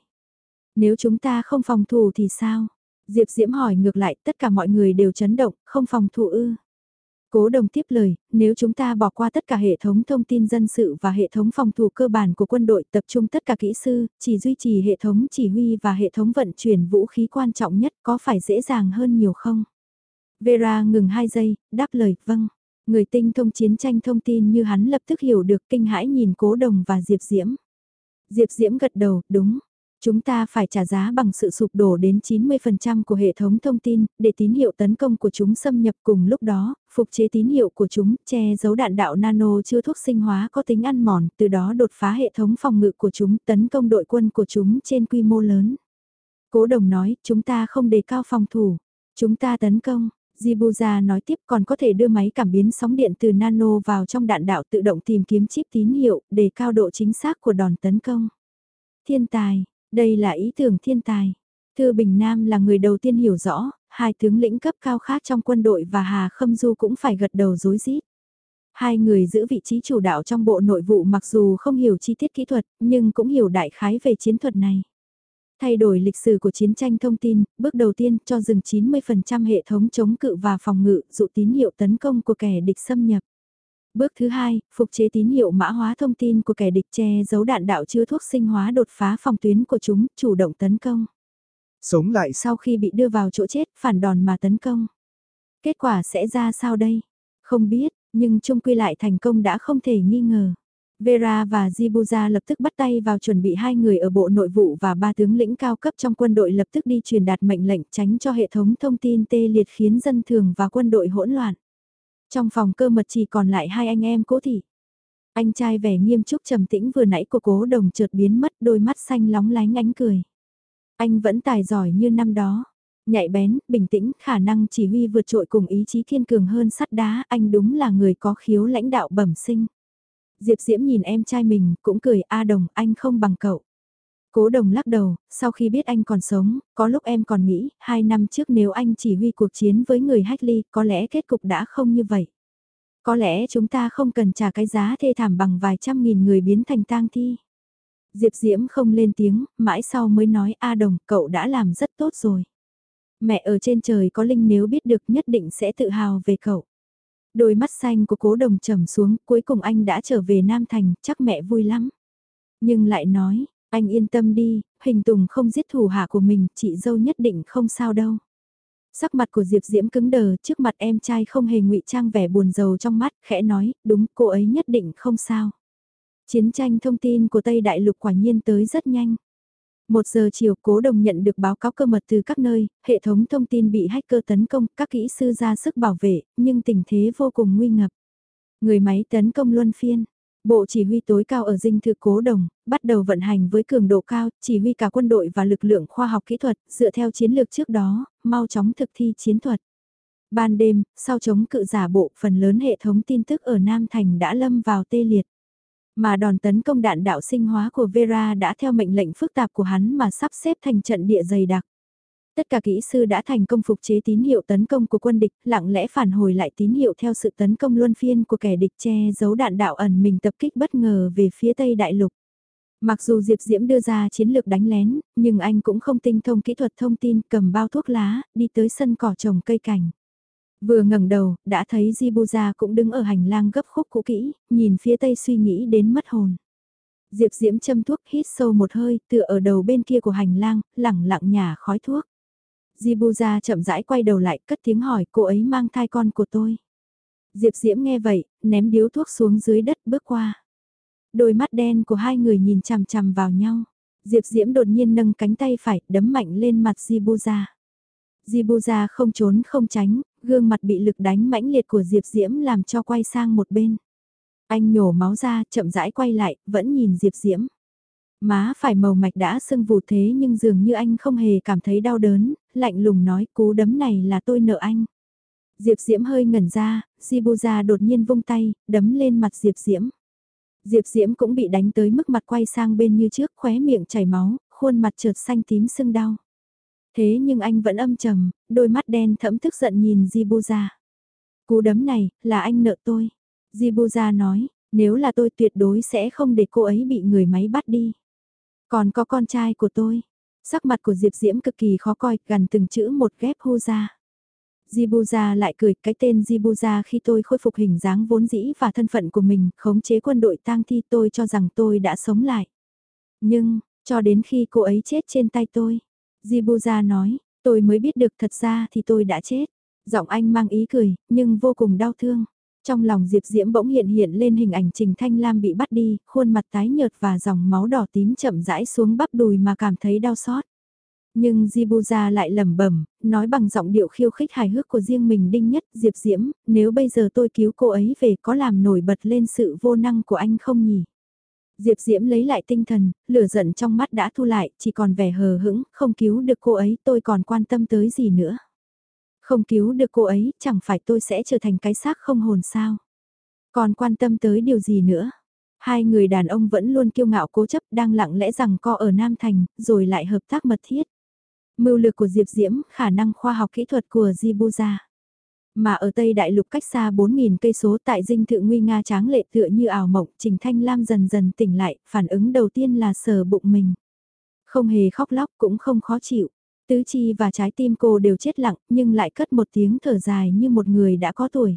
Nếu chúng ta không phòng thủ thì sao? Diệp Diễm hỏi ngược lại, tất cả mọi người đều chấn động, không phòng thủ ư. Cố đồng tiếp lời, nếu chúng ta bỏ qua tất cả hệ thống thông tin dân sự và hệ thống phòng thủ cơ bản của quân đội tập trung tất cả kỹ sư, chỉ duy trì hệ thống chỉ huy và hệ thống vận chuyển vũ khí quan trọng nhất có phải dễ dàng hơn nhiều không? Vera ngừng 2 giây, đáp lời, vâng. Người tinh thông chiến tranh thông tin như hắn lập tức hiểu được kinh hãi nhìn cố đồng và Diệp Diễm. Diệp Diễm gật đầu, đúng, Chúng ta phải trả giá bằng sự sụp đổ đến 90% của hệ thống thông tin, để tín hiệu tấn công của chúng xâm nhập cùng lúc đó, phục chế tín hiệu của chúng, che giấu đạn đạo nano chưa thuốc sinh hóa có tính ăn mòn, từ đó đột phá hệ thống phòng ngự của chúng, tấn công đội quân của chúng trên quy mô lớn. Cố đồng nói, chúng ta không đề cao phòng thủ, chúng ta tấn công. Jibuza nói tiếp còn có thể đưa máy cảm biến sóng điện từ nano vào trong đạn đạo tự động tìm kiếm chip tín hiệu để cao độ chính xác của đòn tấn công. Thiên tài, đây là ý tưởng thiên tài. Thư Bình Nam là người đầu tiên hiểu rõ, hai tướng lĩnh cấp cao khác trong quân đội và Hà Khâm Du cũng phải gật đầu dối rít. Hai người giữ vị trí chủ đạo trong bộ nội vụ mặc dù không hiểu chi tiết kỹ thuật, nhưng cũng hiểu đại khái về chiến thuật này. Thay đổi lịch sử của chiến tranh thông tin, bước đầu tiên cho dừng 90% hệ thống chống cự và phòng ngự, dụ tín hiệu tấn công của kẻ địch xâm nhập. Bước thứ hai, phục chế tín hiệu mã hóa thông tin của kẻ địch che giấu đạn đạo chứa thuốc sinh hóa đột phá phòng tuyến của chúng, chủ động tấn công. Sống lại sau khi bị đưa vào chỗ chết, phản đòn mà tấn công. Kết quả sẽ ra sao đây? Không biết, nhưng chung quy lại thành công đã không thể nghi ngờ. Vera và Jibuza lập tức bắt tay vào chuẩn bị hai người ở bộ nội vụ và ba tướng lĩnh cao cấp trong quân đội lập tức đi truyền đạt mệnh lệnh tránh cho hệ thống thông tin tê liệt khiến dân thường và quân đội hỗn loạn. Trong phòng cơ mật chỉ còn lại hai anh em cố thị. Anh trai vẻ nghiêm túc trầm tĩnh vừa nãy của cố đồng chợt biến mất đôi mắt xanh lóng lánh ánh cười. Anh vẫn tài giỏi như năm đó. Nhạy bén, bình tĩnh, khả năng chỉ huy vượt trội cùng ý chí kiên cường hơn sắt đá, anh đúng là người có khiếu lãnh đạo bẩm sinh. Diệp Diễm nhìn em trai mình, cũng cười, A Đồng, anh không bằng cậu. Cố đồng lắc đầu, sau khi biết anh còn sống, có lúc em còn nghĩ, hai năm trước nếu anh chỉ huy cuộc chiến với người hách ly, có lẽ kết cục đã không như vậy. Có lẽ chúng ta không cần trả cái giá thê thảm bằng vài trăm nghìn người biến thành tang thi. Diệp Diễm không lên tiếng, mãi sau mới nói A Đồng, cậu đã làm rất tốt rồi. Mẹ ở trên trời có linh nếu biết được nhất định sẽ tự hào về cậu. Đôi mắt xanh của cố đồng trầm xuống, cuối cùng anh đã trở về Nam Thành, chắc mẹ vui lắm. Nhưng lại nói, anh yên tâm đi, hình tùng không giết thủ hạ của mình, chị dâu nhất định không sao đâu. Sắc mặt của Diệp Diễm cứng đờ trước mặt em trai không hề ngụy trang vẻ buồn rầu trong mắt, khẽ nói, đúng, cô ấy nhất định không sao. Chiến tranh thông tin của Tây Đại Lục quả nhiên tới rất nhanh. Một giờ chiều cố đồng nhận được báo cáo cơ mật từ các nơi, hệ thống thông tin bị hacker tấn công, các kỹ sư ra sức bảo vệ, nhưng tình thế vô cùng nguy ngập. Người máy tấn công luân phiên, Bộ chỉ huy tối cao ở dinh thự cố đồng, bắt đầu vận hành với cường độ cao, chỉ huy cả quân đội và lực lượng khoa học kỹ thuật, dựa theo chiến lược trước đó, mau chóng thực thi chiến thuật. Ban đêm, sau chống cự giả bộ, phần lớn hệ thống tin tức ở Nam Thành đã lâm vào tê liệt. Mà đòn tấn công đạn đạo sinh hóa của Vera đã theo mệnh lệnh phức tạp của hắn mà sắp xếp thành trận địa dày đặc. Tất cả kỹ sư đã thành công phục chế tín hiệu tấn công của quân địch, lặng lẽ phản hồi lại tín hiệu theo sự tấn công luân phiên của kẻ địch che giấu đạn đạo ẩn mình tập kích bất ngờ về phía Tây Đại Lục. Mặc dù Diệp Diễm đưa ra chiến lược đánh lén, nhưng anh cũng không tinh thông kỹ thuật thông tin cầm bao thuốc lá, đi tới sân cỏ trồng cây cảnh. Vừa ngẩng đầu, đã thấy Jibuza cũng đứng ở hành lang gấp khúc cũ kỹ, nhìn phía tây suy nghĩ đến mất hồn. Diệp Diễm châm thuốc hít sâu một hơi, tựa ở đầu bên kia của hành lang, lẳng lặng nhả khói thuốc. Jibuza chậm rãi quay đầu lại, cất tiếng hỏi cô ấy mang thai con của tôi. Diệp Diễm nghe vậy, ném điếu thuốc xuống dưới đất bước qua. Đôi mắt đen của hai người nhìn chằm chằm vào nhau. Diệp Diễm đột nhiên nâng cánh tay phải, đấm mạnh lên mặt Jibuza. Jibuza không trốn không tránh, gương mặt bị lực đánh mãnh liệt của Diệp Diễm làm cho quay sang một bên. Anh nhổ máu ra, chậm rãi quay lại, vẫn nhìn Diệp Diễm. Má phải màu mạch đã sưng vù thế nhưng dường như anh không hề cảm thấy đau đớn, lạnh lùng nói cú đấm này là tôi nợ anh. Diệp Diễm hơi ngẩn ra, Jibuza đột nhiên vung tay, đấm lên mặt Diệp Diễm. Diệp Diễm cũng bị đánh tới mức mặt quay sang bên như trước, khóe miệng chảy máu, khuôn mặt trượt xanh tím sưng đau. Thế nhưng anh vẫn âm trầm, đôi mắt đen thẫm tức giận nhìn Jibuza. Cú đấm này, là anh nợ tôi. Jibuza nói, nếu là tôi tuyệt đối sẽ không để cô ấy bị người máy bắt đi. Còn có con trai của tôi. Sắc mặt của Diệp Diễm cực kỳ khó coi, gần từng chữ một ghép hô ra. Jibuza lại cười, cái tên Jibuza khi tôi khôi phục hình dáng vốn dĩ và thân phận của mình, khống chế quân đội tang thi tôi cho rằng tôi đã sống lại. Nhưng, cho đến khi cô ấy chết trên tay tôi, Jibuza nói, tôi mới biết được thật ra thì tôi đã chết. Giọng anh mang ý cười, nhưng vô cùng đau thương. Trong lòng Diệp Diễm bỗng hiện hiện lên hình ảnh Trình Thanh Lam bị bắt đi, khuôn mặt tái nhợt và dòng máu đỏ tím chậm rãi xuống bắp đùi mà cảm thấy đau xót. Nhưng Jibuza lại lẩm bẩm, nói bằng giọng điệu khiêu khích hài hước của riêng mình đinh nhất, Diệp Diễm, nếu bây giờ tôi cứu cô ấy về có làm nổi bật lên sự vô năng của anh không nhỉ? Diệp Diễm lấy lại tinh thần, lửa giận trong mắt đã thu lại, chỉ còn vẻ hờ hững, không cứu được cô ấy tôi còn quan tâm tới gì nữa. Không cứu được cô ấy, chẳng phải tôi sẽ trở thành cái xác không hồn sao. Còn quan tâm tới điều gì nữa. Hai người đàn ông vẫn luôn kiêu ngạo cố chấp đang lặng lẽ rằng co ở Nam Thành, rồi lại hợp tác mật thiết. Mưu lực của Diệp Diễm, khả năng khoa học kỹ thuật của Jibuza. Mà ở Tây Đại Lục cách xa 4.000 cây số tại dinh thự nguy nga tráng lệ tựa như ảo mộng, Trình Thanh Lam dần dần tỉnh lại, phản ứng đầu tiên là sờ bụng mình. Không hề khóc lóc cũng không khó chịu. Tứ chi và trái tim cô đều chết lặng nhưng lại cất một tiếng thở dài như một người đã có tuổi.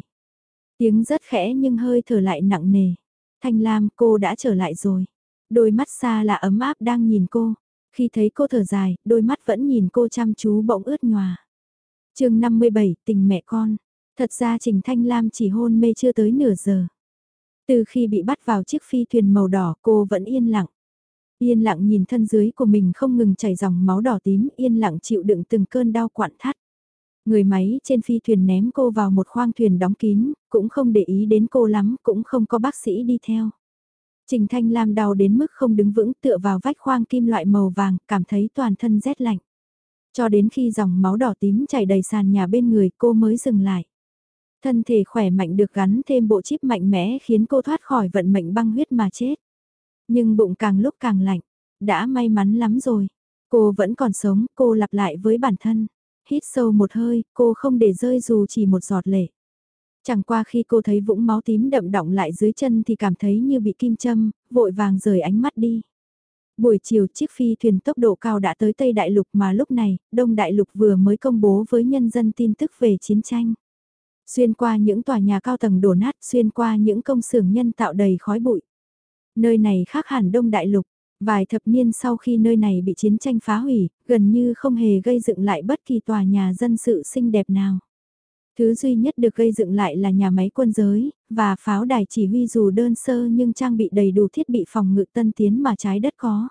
Tiếng rất khẽ nhưng hơi thở lại nặng nề. Thanh Lam cô đã trở lại rồi. Đôi mắt xa là ấm áp đang nhìn cô. Khi thấy cô thở dài, đôi mắt vẫn nhìn cô chăm chú bỗng ướt nhòa. chương 57, tình mẹ con. Thật ra Trình Thanh Lam chỉ hôn mê chưa tới nửa giờ. Từ khi bị bắt vào chiếc phi thuyền màu đỏ cô vẫn yên lặng. Yên lặng nhìn thân dưới của mình không ngừng chảy dòng máu đỏ tím, yên lặng chịu đựng từng cơn đau quặn thắt. Người máy trên phi thuyền ném cô vào một khoang thuyền đóng kín, cũng không để ý đến cô lắm, cũng không có bác sĩ đi theo. Trình Thanh Lam đau đến mức không đứng vững tựa vào vách khoang kim loại màu vàng, cảm thấy toàn thân rét lạnh. Cho đến khi dòng máu đỏ tím chảy đầy sàn nhà bên người cô mới dừng lại. Thân thể khỏe mạnh được gắn thêm bộ chip mạnh mẽ khiến cô thoát khỏi vận mệnh băng huyết mà chết. Nhưng bụng càng lúc càng lạnh, đã may mắn lắm rồi. Cô vẫn còn sống, cô lặp lại với bản thân. Hít sâu một hơi, cô không để rơi dù chỉ một giọt lệ. Chẳng qua khi cô thấy vũng máu tím đậm đọng lại dưới chân thì cảm thấy như bị kim châm, vội vàng rời ánh mắt đi. Buổi chiều chiếc phi thuyền tốc độ cao đã tới Tây Đại Lục mà lúc này, Đông Đại Lục vừa mới công bố với nhân dân tin tức về chiến tranh. Xuyên qua những tòa nhà cao tầng đổ nát, xuyên qua những công xưởng nhân tạo đầy khói bụi. Nơi này khác hẳn Đông Đại Lục, vài thập niên sau khi nơi này bị chiến tranh phá hủy, gần như không hề gây dựng lại bất kỳ tòa nhà dân sự xinh đẹp nào. Thứ duy nhất được gây dựng lại là nhà máy quân giới, và pháo đài chỉ huy dù đơn sơ nhưng trang bị đầy đủ thiết bị phòng ngự tân tiến mà trái đất có.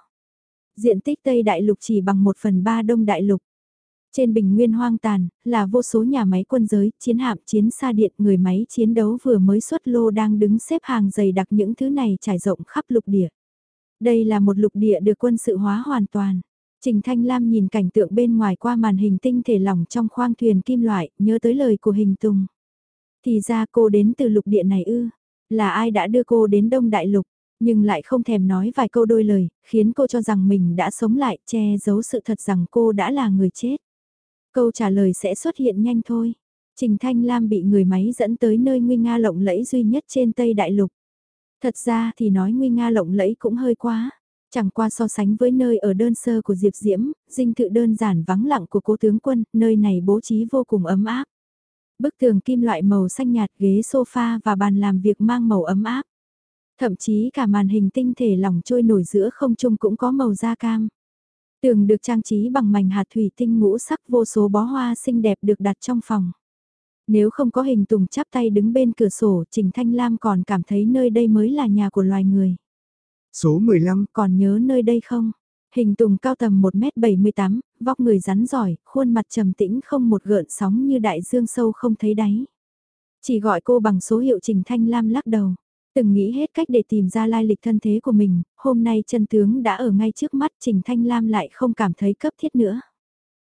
Diện tích Tây Đại Lục chỉ bằng 1 phần 3 Đông Đại Lục. Trên bình nguyên hoang tàn, là vô số nhà máy quân giới, chiến hạm, chiến xa điện, người máy chiến đấu vừa mới xuất lô đang đứng xếp hàng dày đặc những thứ này trải rộng khắp lục địa. Đây là một lục địa được quân sự hóa hoàn toàn. Trình Thanh Lam nhìn cảnh tượng bên ngoài qua màn hình tinh thể lỏng trong khoang thuyền kim loại, nhớ tới lời của hình tùng. Thì ra cô đến từ lục địa này ư, là ai đã đưa cô đến Đông Đại Lục, nhưng lại không thèm nói vài câu đôi lời, khiến cô cho rằng mình đã sống lại, che giấu sự thật rằng cô đã là người chết. Câu trả lời sẽ xuất hiện nhanh thôi. Trình Thanh Lam bị người máy dẫn tới nơi nguy nga lộng lẫy duy nhất trên Tây Đại Lục. Thật ra thì nói nguy nga lộng lẫy cũng hơi quá. Chẳng qua so sánh với nơi ở đơn sơ của Diệp Diễm, dinh thự đơn giản vắng lặng của cố tướng quân, nơi này bố trí vô cùng ấm áp. Bức tường kim loại màu xanh nhạt ghế sofa và bàn làm việc mang màu ấm áp. Thậm chí cả màn hình tinh thể lỏng trôi nổi giữa không trung cũng có màu da cam. Tường được trang trí bằng mảnh hạt thủy tinh ngũ sắc vô số bó hoa xinh đẹp được đặt trong phòng. Nếu không có hình tùng chắp tay đứng bên cửa sổ, Trình Thanh Lam còn cảm thấy nơi đây mới là nhà của loài người. Số 15, còn nhớ nơi đây không? Hình tùng cao tầm 1m78, vóc người rắn giỏi, khuôn mặt trầm tĩnh không một gợn sóng như đại dương sâu không thấy đáy. Chỉ gọi cô bằng số hiệu Trình Thanh Lam lắc đầu. Từng nghĩ hết cách để tìm ra lai lịch thân thế của mình, hôm nay chân tướng đã ở ngay trước mắt Trình Thanh Lam lại không cảm thấy cấp thiết nữa.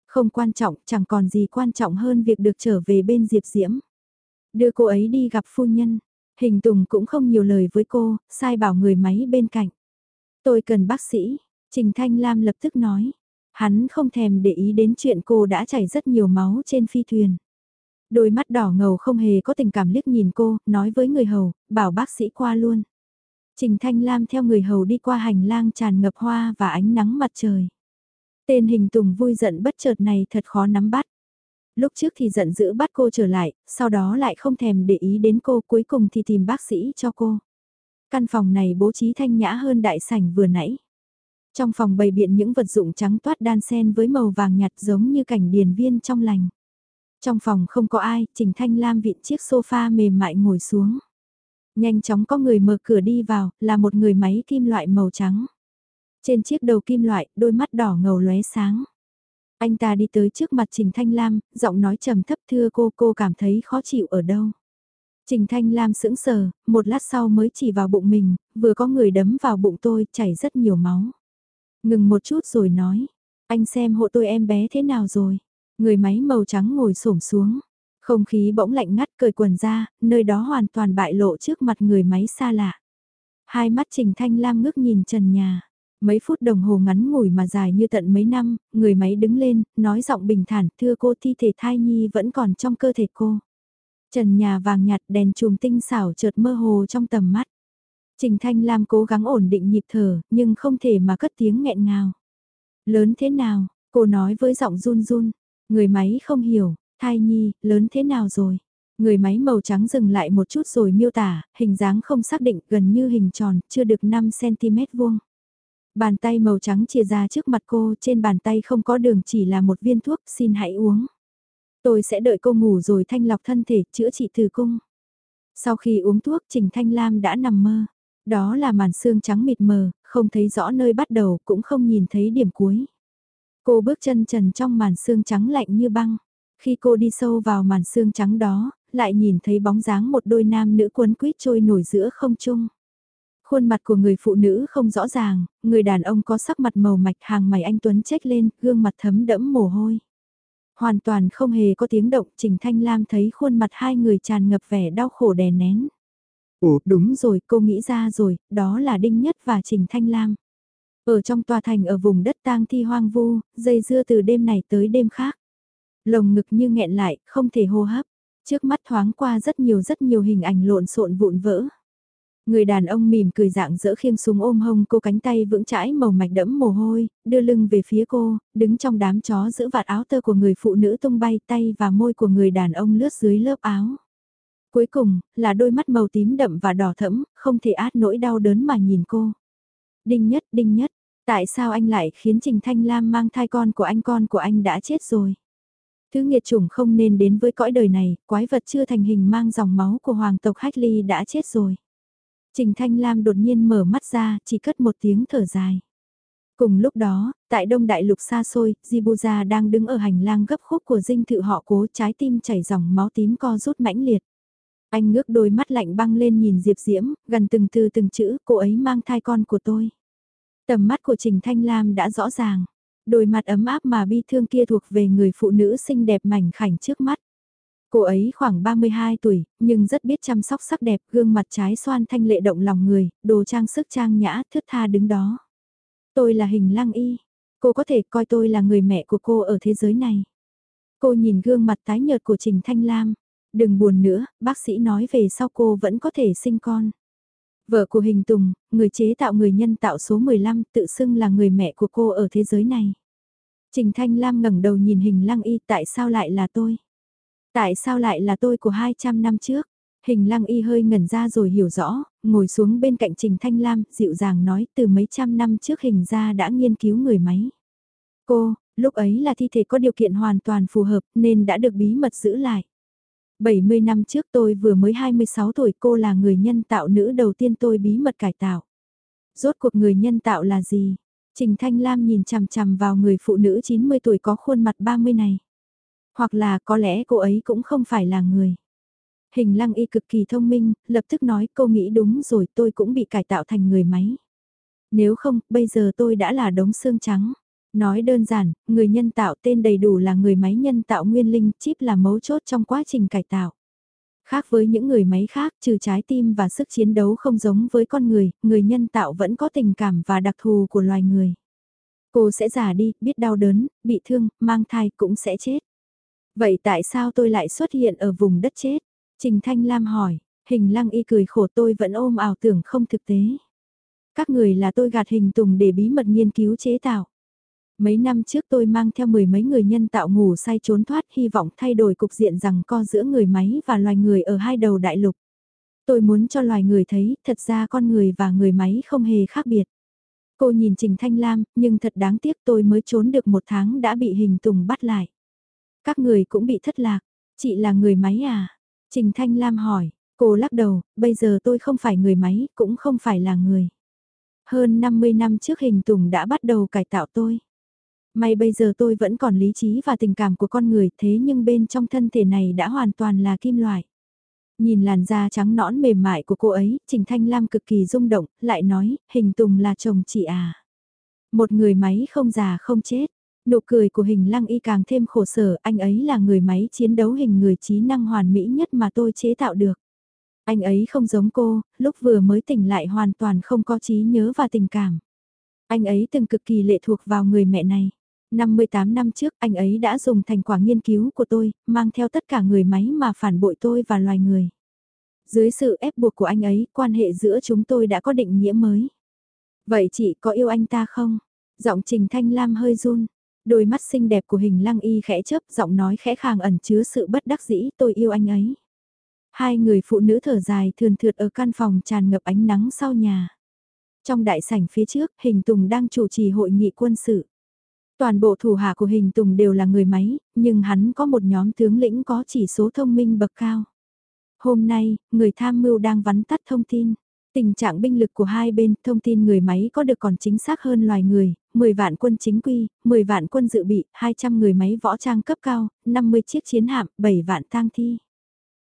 Không quan trọng, chẳng còn gì quan trọng hơn việc được trở về bên Diệp Diễm. Đưa cô ấy đi gặp phu nhân, hình tùng cũng không nhiều lời với cô, sai bảo người máy bên cạnh. Tôi cần bác sĩ, Trình Thanh Lam lập tức nói. Hắn không thèm để ý đến chuyện cô đã chảy rất nhiều máu trên phi thuyền. Đôi mắt đỏ ngầu không hề có tình cảm liếc nhìn cô, nói với người hầu, bảo bác sĩ qua luôn. Trình Thanh Lam theo người hầu đi qua hành lang tràn ngập hoa và ánh nắng mặt trời. Tên hình tùng vui giận bất chợt này thật khó nắm bắt. Lúc trước thì giận dữ bắt cô trở lại, sau đó lại không thèm để ý đến cô cuối cùng thì tìm bác sĩ cho cô. Căn phòng này bố trí thanh nhã hơn đại sảnh vừa nãy. Trong phòng bày biện những vật dụng trắng toát đan xen với màu vàng nhạt giống như cảnh điền viên trong lành. Trong phòng không có ai, Trình Thanh Lam vịn chiếc sofa mềm mại ngồi xuống. Nhanh chóng có người mở cửa đi vào, là một người máy kim loại màu trắng. Trên chiếc đầu kim loại, đôi mắt đỏ ngầu lóe sáng. Anh ta đi tới trước mặt Trình Thanh Lam, giọng nói trầm thấp thưa cô, cô cảm thấy khó chịu ở đâu. Trình Thanh Lam sững sờ, một lát sau mới chỉ vào bụng mình, vừa có người đấm vào bụng tôi, chảy rất nhiều máu. Ngừng một chút rồi nói, anh xem hộ tôi em bé thế nào rồi. Người máy màu trắng ngồi xổm xuống. Không khí bỗng lạnh ngắt cởi quần ra, nơi đó hoàn toàn bại lộ trước mặt người máy xa lạ. Hai mắt Trình Thanh Lam ngước nhìn trần nhà. Mấy phút đồng hồ ngắn ngủi mà dài như tận mấy năm, người máy đứng lên, nói giọng bình thản, thưa cô thi thể thai nhi vẫn còn trong cơ thể cô. Trần nhà vàng nhạt đèn chùm tinh xảo chợt mơ hồ trong tầm mắt. Trình Thanh Lam cố gắng ổn định nhịp thở, nhưng không thể mà cất tiếng nghẹn ngào. Lớn thế nào, cô nói với giọng run run, Người máy không hiểu, thai nhi, lớn thế nào rồi? Người máy màu trắng dừng lại một chút rồi miêu tả, hình dáng không xác định gần như hình tròn, chưa được 5cm vuông. Bàn tay màu trắng chia ra trước mặt cô, trên bàn tay không có đường chỉ là một viên thuốc, xin hãy uống. Tôi sẽ đợi cô ngủ rồi thanh lọc thân thể, chữa trị tử cung. Sau khi uống thuốc Trình Thanh Lam đã nằm mơ. Đó là màn xương trắng mịt mờ, không thấy rõ nơi bắt đầu, cũng không nhìn thấy điểm cuối. Cô bước chân trần trong màn xương trắng lạnh như băng. Khi cô đi sâu vào màn xương trắng đó, lại nhìn thấy bóng dáng một đôi nam nữ quấn quýt trôi nổi giữa không trung. Khuôn mặt của người phụ nữ không rõ ràng, người đàn ông có sắc mặt màu mạch hàng mày anh Tuấn chết lên, gương mặt thấm đẫm mồ hôi. Hoàn toàn không hề có tiếng động, Trình Thanh Lam thấy khuôn mặt hai người tràn ngập vẻ đau khổ đè nén. Ồ, đúng rồi, cô nghĩ ra rồi, đó là Đinh Nhất và Trình Thanh Lam. Ở trong tòa thành ở vùng đất tang thi hoang vu, dây dưa từ đêm này tới đêm khác. Lồng ngực như nghẹn lại, không thể hô hấp. Trước mắt thoáng qua rất nhiều rất nhiều hình ảnh lộn xộn vụn vỡ. Người đàn ông mỉm cười dạng dỡ khiêng súng ôm hông cô cánh tay vững chãi màu mạch đẫm mồ hôi, đưa lưng về phía cô, đứng trong đám chó giữ vạt áo tơ của người phụ nữ tung bay tay và môi của người đàn ông lướt dưới lớp áo. Cuối cùng, là đôi mắt màu tím đậm và đỏ thẫm, không thể át nỗi đau đớn mà nhìn cô. Đinh nhất, đinh nhất, tại sao anh lại khiến Trình Thanh Lam mang thai con của anh con của anh đã chết rồi? Thứ nghiệt chủng không nên đến với cõi đời này, quái vật chưa thành hình mang dòng máu của hoàng tộc Hách Ly đã chết rồi. Trình Thanh Lam đột nhiên mở mắt ra, chỉ cất một tiếng thở dài. Cùng lúc đó, tại Đông Đại Lục xa xôi, Jibuza đang đứng ở hành lang gấp khúc của dinh thự họ cố trái tim chảy dòng máu tím co rút mãnh liệt. Anh ngước đôi mắt lạnh băng lên nhìn Diệp Diễm, gần từng từ từng chữ, cô ấy mang thai con của tôi. Tầm mắt của Trình Thanh Lam đã rõ ràng. Đôi mặt ấm áp mà bi thương kia thuộc về người phụ nữ xinh đẹp mảnh khảnh trước mắt. Cô ấy khoảng 32 tuổi, nhưng rất biết chăm sóc sắc đẹp, gương mặt trái xoan thanh lệ động lòng người, đồ trang sức trang nhã, thướt tha đứng đó. Tôi là hình lăng y. Cô có thể coi tôi là người mẹ của cô ở thế giới này. Cô nhìn gương mặt tái nhợt của Trình Thanh Lam. Đừng buồn nữa, bác sĩ nói về sau cô vẫn có thể sinh con. Vợ của Hình Tùng, người chế tạo người nhân tạo số 15 tự xưng là người mẹ của cô ở thế giới này. Trình Thanh Lam ngẩng đầu nhìn hình lăng y tại sao lại là tôi? Tại sao lại là tôi của 200 năm trước? Hình lăng y hơi ngẩn ra rồi hiểu rõ, ngồi xuống bên cạnh Trình Thanh Lam, dịu dàng nói từ mấy trăm năm trước hình ra đã nghiên cứu người máy. Cô, lúc ấy là thi thể có điều kiện hoàn toàn phù hợp nên đã được bí mật giữ lại. 70 năm trước tôi vừa mới 26 tuổi cô là người nhân tạo nữ đầu tiên tôi bí mật cải tạo. Rốt cuộc người nhân tạo là gì? Trình Thanh Lam nhìn chằm chằm vào người phụ nữ 90 tuổi có khuôn mặt 30 này. Hoặc là có lẽ cô ấy cũng không phải là người. Hình lăng y cực kỳ thông minh, lập tức nói cô nghĩ đúng rồi tôi cũng bị cải tạo thành người máy. Nếu không, bây giờ tôi đã là đống xương trắng. Nói đơn giản, người nhân tạo tên đầy đủ là người máy nhân tạo nguyên linh, chip là mấu chốt trong quá trình cải tạo. Khác với những người máy khác, trừ trái tim và sức chiến đấu không giống với con người, người nhân tạo vẫn có tình cảm và đặc thù của loài người. Cô sẽ già đi, biết đau đớn, bị thương, mang thai cũng sẽ chết. Vậy tại sao tôi lại xuất hiện ở vùng đất chết? Trình Thanh Lam hỏi, hình lăng y cười khổ tôi vẫn ôm ảo tưởng không thực tế. Các người là tôi gạt hình tùng để bí mật nghiên cứu chế tạo. Mấy năm trước tôi mang theo mười mấy người nhân tạo ngủ say trốn thoát hy vọng thay đổi cục diện rằng co giữa người máy và loài người ở hai đầu đại lục. Tôi muốn cho loài người thấy thật ra con người và người máy không hề khác biệt. Cô nhìn Trình Thanh Lam, nhưng thật đáng tiếc tôi mới trốn được một tháng đã bị hình tùng bắt lại. Các người cũng bị thất lạc, chị là người máy à? Trình Thanh Lam hỏi, cô lắc đầu, bây giờ tôi không phải người máy, cũng không phải là người. Hơn 50 năm trước hình tùng đã bắt đầu cải tạo tôi. May bây giờ tôi vẫn còn lý trí và tình cảm của con người thế nhưng bên trong thân thể này đã hoàn toàn là kim loại. Nhìn làn da trắng nõn mềm mại của cô ấy, Trình Thanh Lam cực kỳ rung động, lại nói, hình tùng là chồng chị à. Một người máy không già không chết. Nụ cười của hình lăng y càng thêm khổ sở, anh ấy là người máy chiến đấu hình người trí năng hoàn mỹ nhất mà tôi chế tạo được. Anh ấy không giống cô, lúc vừa mới tỉnh lại hoàn toàn không có trí nhớ và tình cảm. Anh ấy từng cực kỳ lệ thuộc vào người mẹ này. 58 năm trước anh ấy đã dùng thành quả nghiên cứu của tôi, mang theo tất cả người máy mà phản bội tôi và loài người. Dưới sự ép buộc của anh ấy, quan hệ giữa chúng tôi đã có định nghĩa mới. Vậy chị có yêu anh ta không? Giọng Trình Thanh Lam hơi run. Đôi mắt xinh đẹp của hình lăng y khẽ chớp, giọng nói khẽ khàng ẩn chứa sự bất đắc dĩ tôi yêu anh ấy. Hai người phụ nữ thở dài thườn thượt ở căn phòng tràn ngập ánh nắng sau nhà. Trong đại sảnh phía trước, hình Tùng đang chủ trì hội nghị quân sự. Toàn bộ thủ hạ của hình Tùng đều là người máy, nhưng hắn có một nhóm tướng lĩnh có chỉ số thông minh bậc cao. Hôm nay, người tham mưu đang vắn tắt thông tin. Tình trạng binh lực của hai bên, thông tin người máy có được còn chính xác hơn loài người, 10 vạn quân chính quy, 10 vạn quân dự bị, 200 người máy võ trang cấp cao, 50 chiếc chiến hạm, 7 vạn tang thi.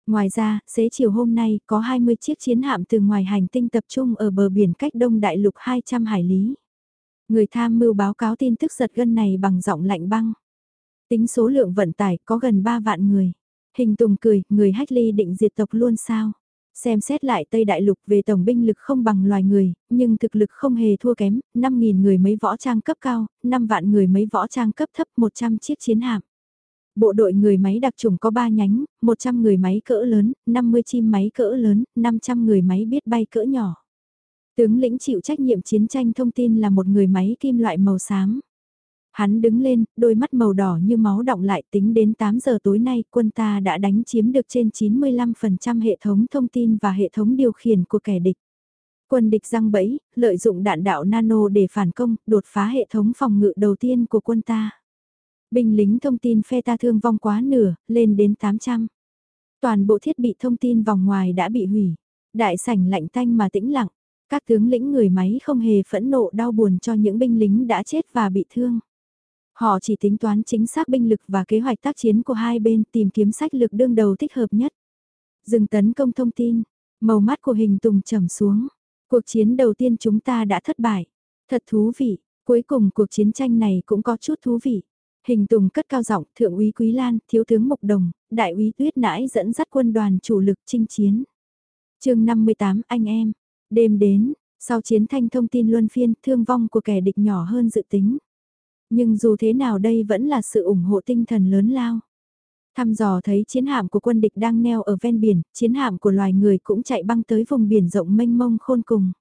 Ngoài ra, xế chiều hôm nay có 20 chiếc chiến hạm từ ngoài hành tinh tập trung ở bờ biển cách đông đại lục 200 hải lý. Người tham mưu báo cáo tin tức giật gân này bằng giọng lạnh băng. Tính số lượng vận tải có gần 3 vạn người. Hình Tùng cười, người hách ly định diệt tộc luôn sao? Xem xét lại Tây Đại Lục về tổng binh lực không bằng loài người, nhưng thực lực không hề thua kém, 5.000 người mấy võ trang cấp cao, 5 vạn người mấy võ trang cấp thấp, 100 chiếc chiến hạm. Bộ đội người máy đặc trùng có 3 nhánh, 100 người máy cỡ lớn, 50 chim máy cỡ lớn, 500 người máy biết bay cỡ nhỏ. Tướng lĩnh chịu trách nhiệm chiến tranh thông tin là một người máy kim loại màu xám. Hắn đứng lên, đôi mắt màu đỏ như máu động lại tính đến 8 giờ tối nay quân ta đã đánh chiếm được trên 95% hệ thống thông tin và hệ thống điều khiển của kẻ địch. Quân địch răng bẫy, lợi dụng đạn đạo nano để phản công, đột phá hệ thống phòng ngự đầu tiên của quân ta. Binh lính thông tin phe ta thương vong quá nửa, lên đến 800. Toàn bộ thiết bị thông tin vòng ngoài đã bị hủy. Đại sảnh lạnh tanh mà tĩnh lặng. Các tướng lĩnh người máy không hề phẫn nộ đau buồn cho những binh lính đã chết và bị thương. Họ chỉ tính toán chính xác binh lực và kế hoạch tác chiến của hai bên tìm kiếm sách lực đương đầu thích hợp nhất. Dừng tấn công thông tin, màu mắt của hình tùng trầm xuống. Cuộc chiến đầu tiên chúng ta đã thất bại. Thật thú vị, cuối cùng cuộc chiến tranh này cũng có chút thú vị. Hình Tùng cất cao giọng, thượng úy Quý Lan, thiếu tướng Mục Đồng, đại úy Tuyết Nãi dẫn dắt quân đoàn chủ lực chinh chiến. chương 58 anh em, đêm đến, sau chiến thanh thông tin luân phiên, thương vong của kẻ địch nhỏ hơn dự tính. Nhưng dù thế nào đây vẫn là sự ủng hộ tinh thần lớn lao. Thăm dò thấy chiến hạm của quân địch đang neo ở ven biển, chiến hạm của loài người cũng chạy băng tới vùng biển rộng mênh mông khôn cùng.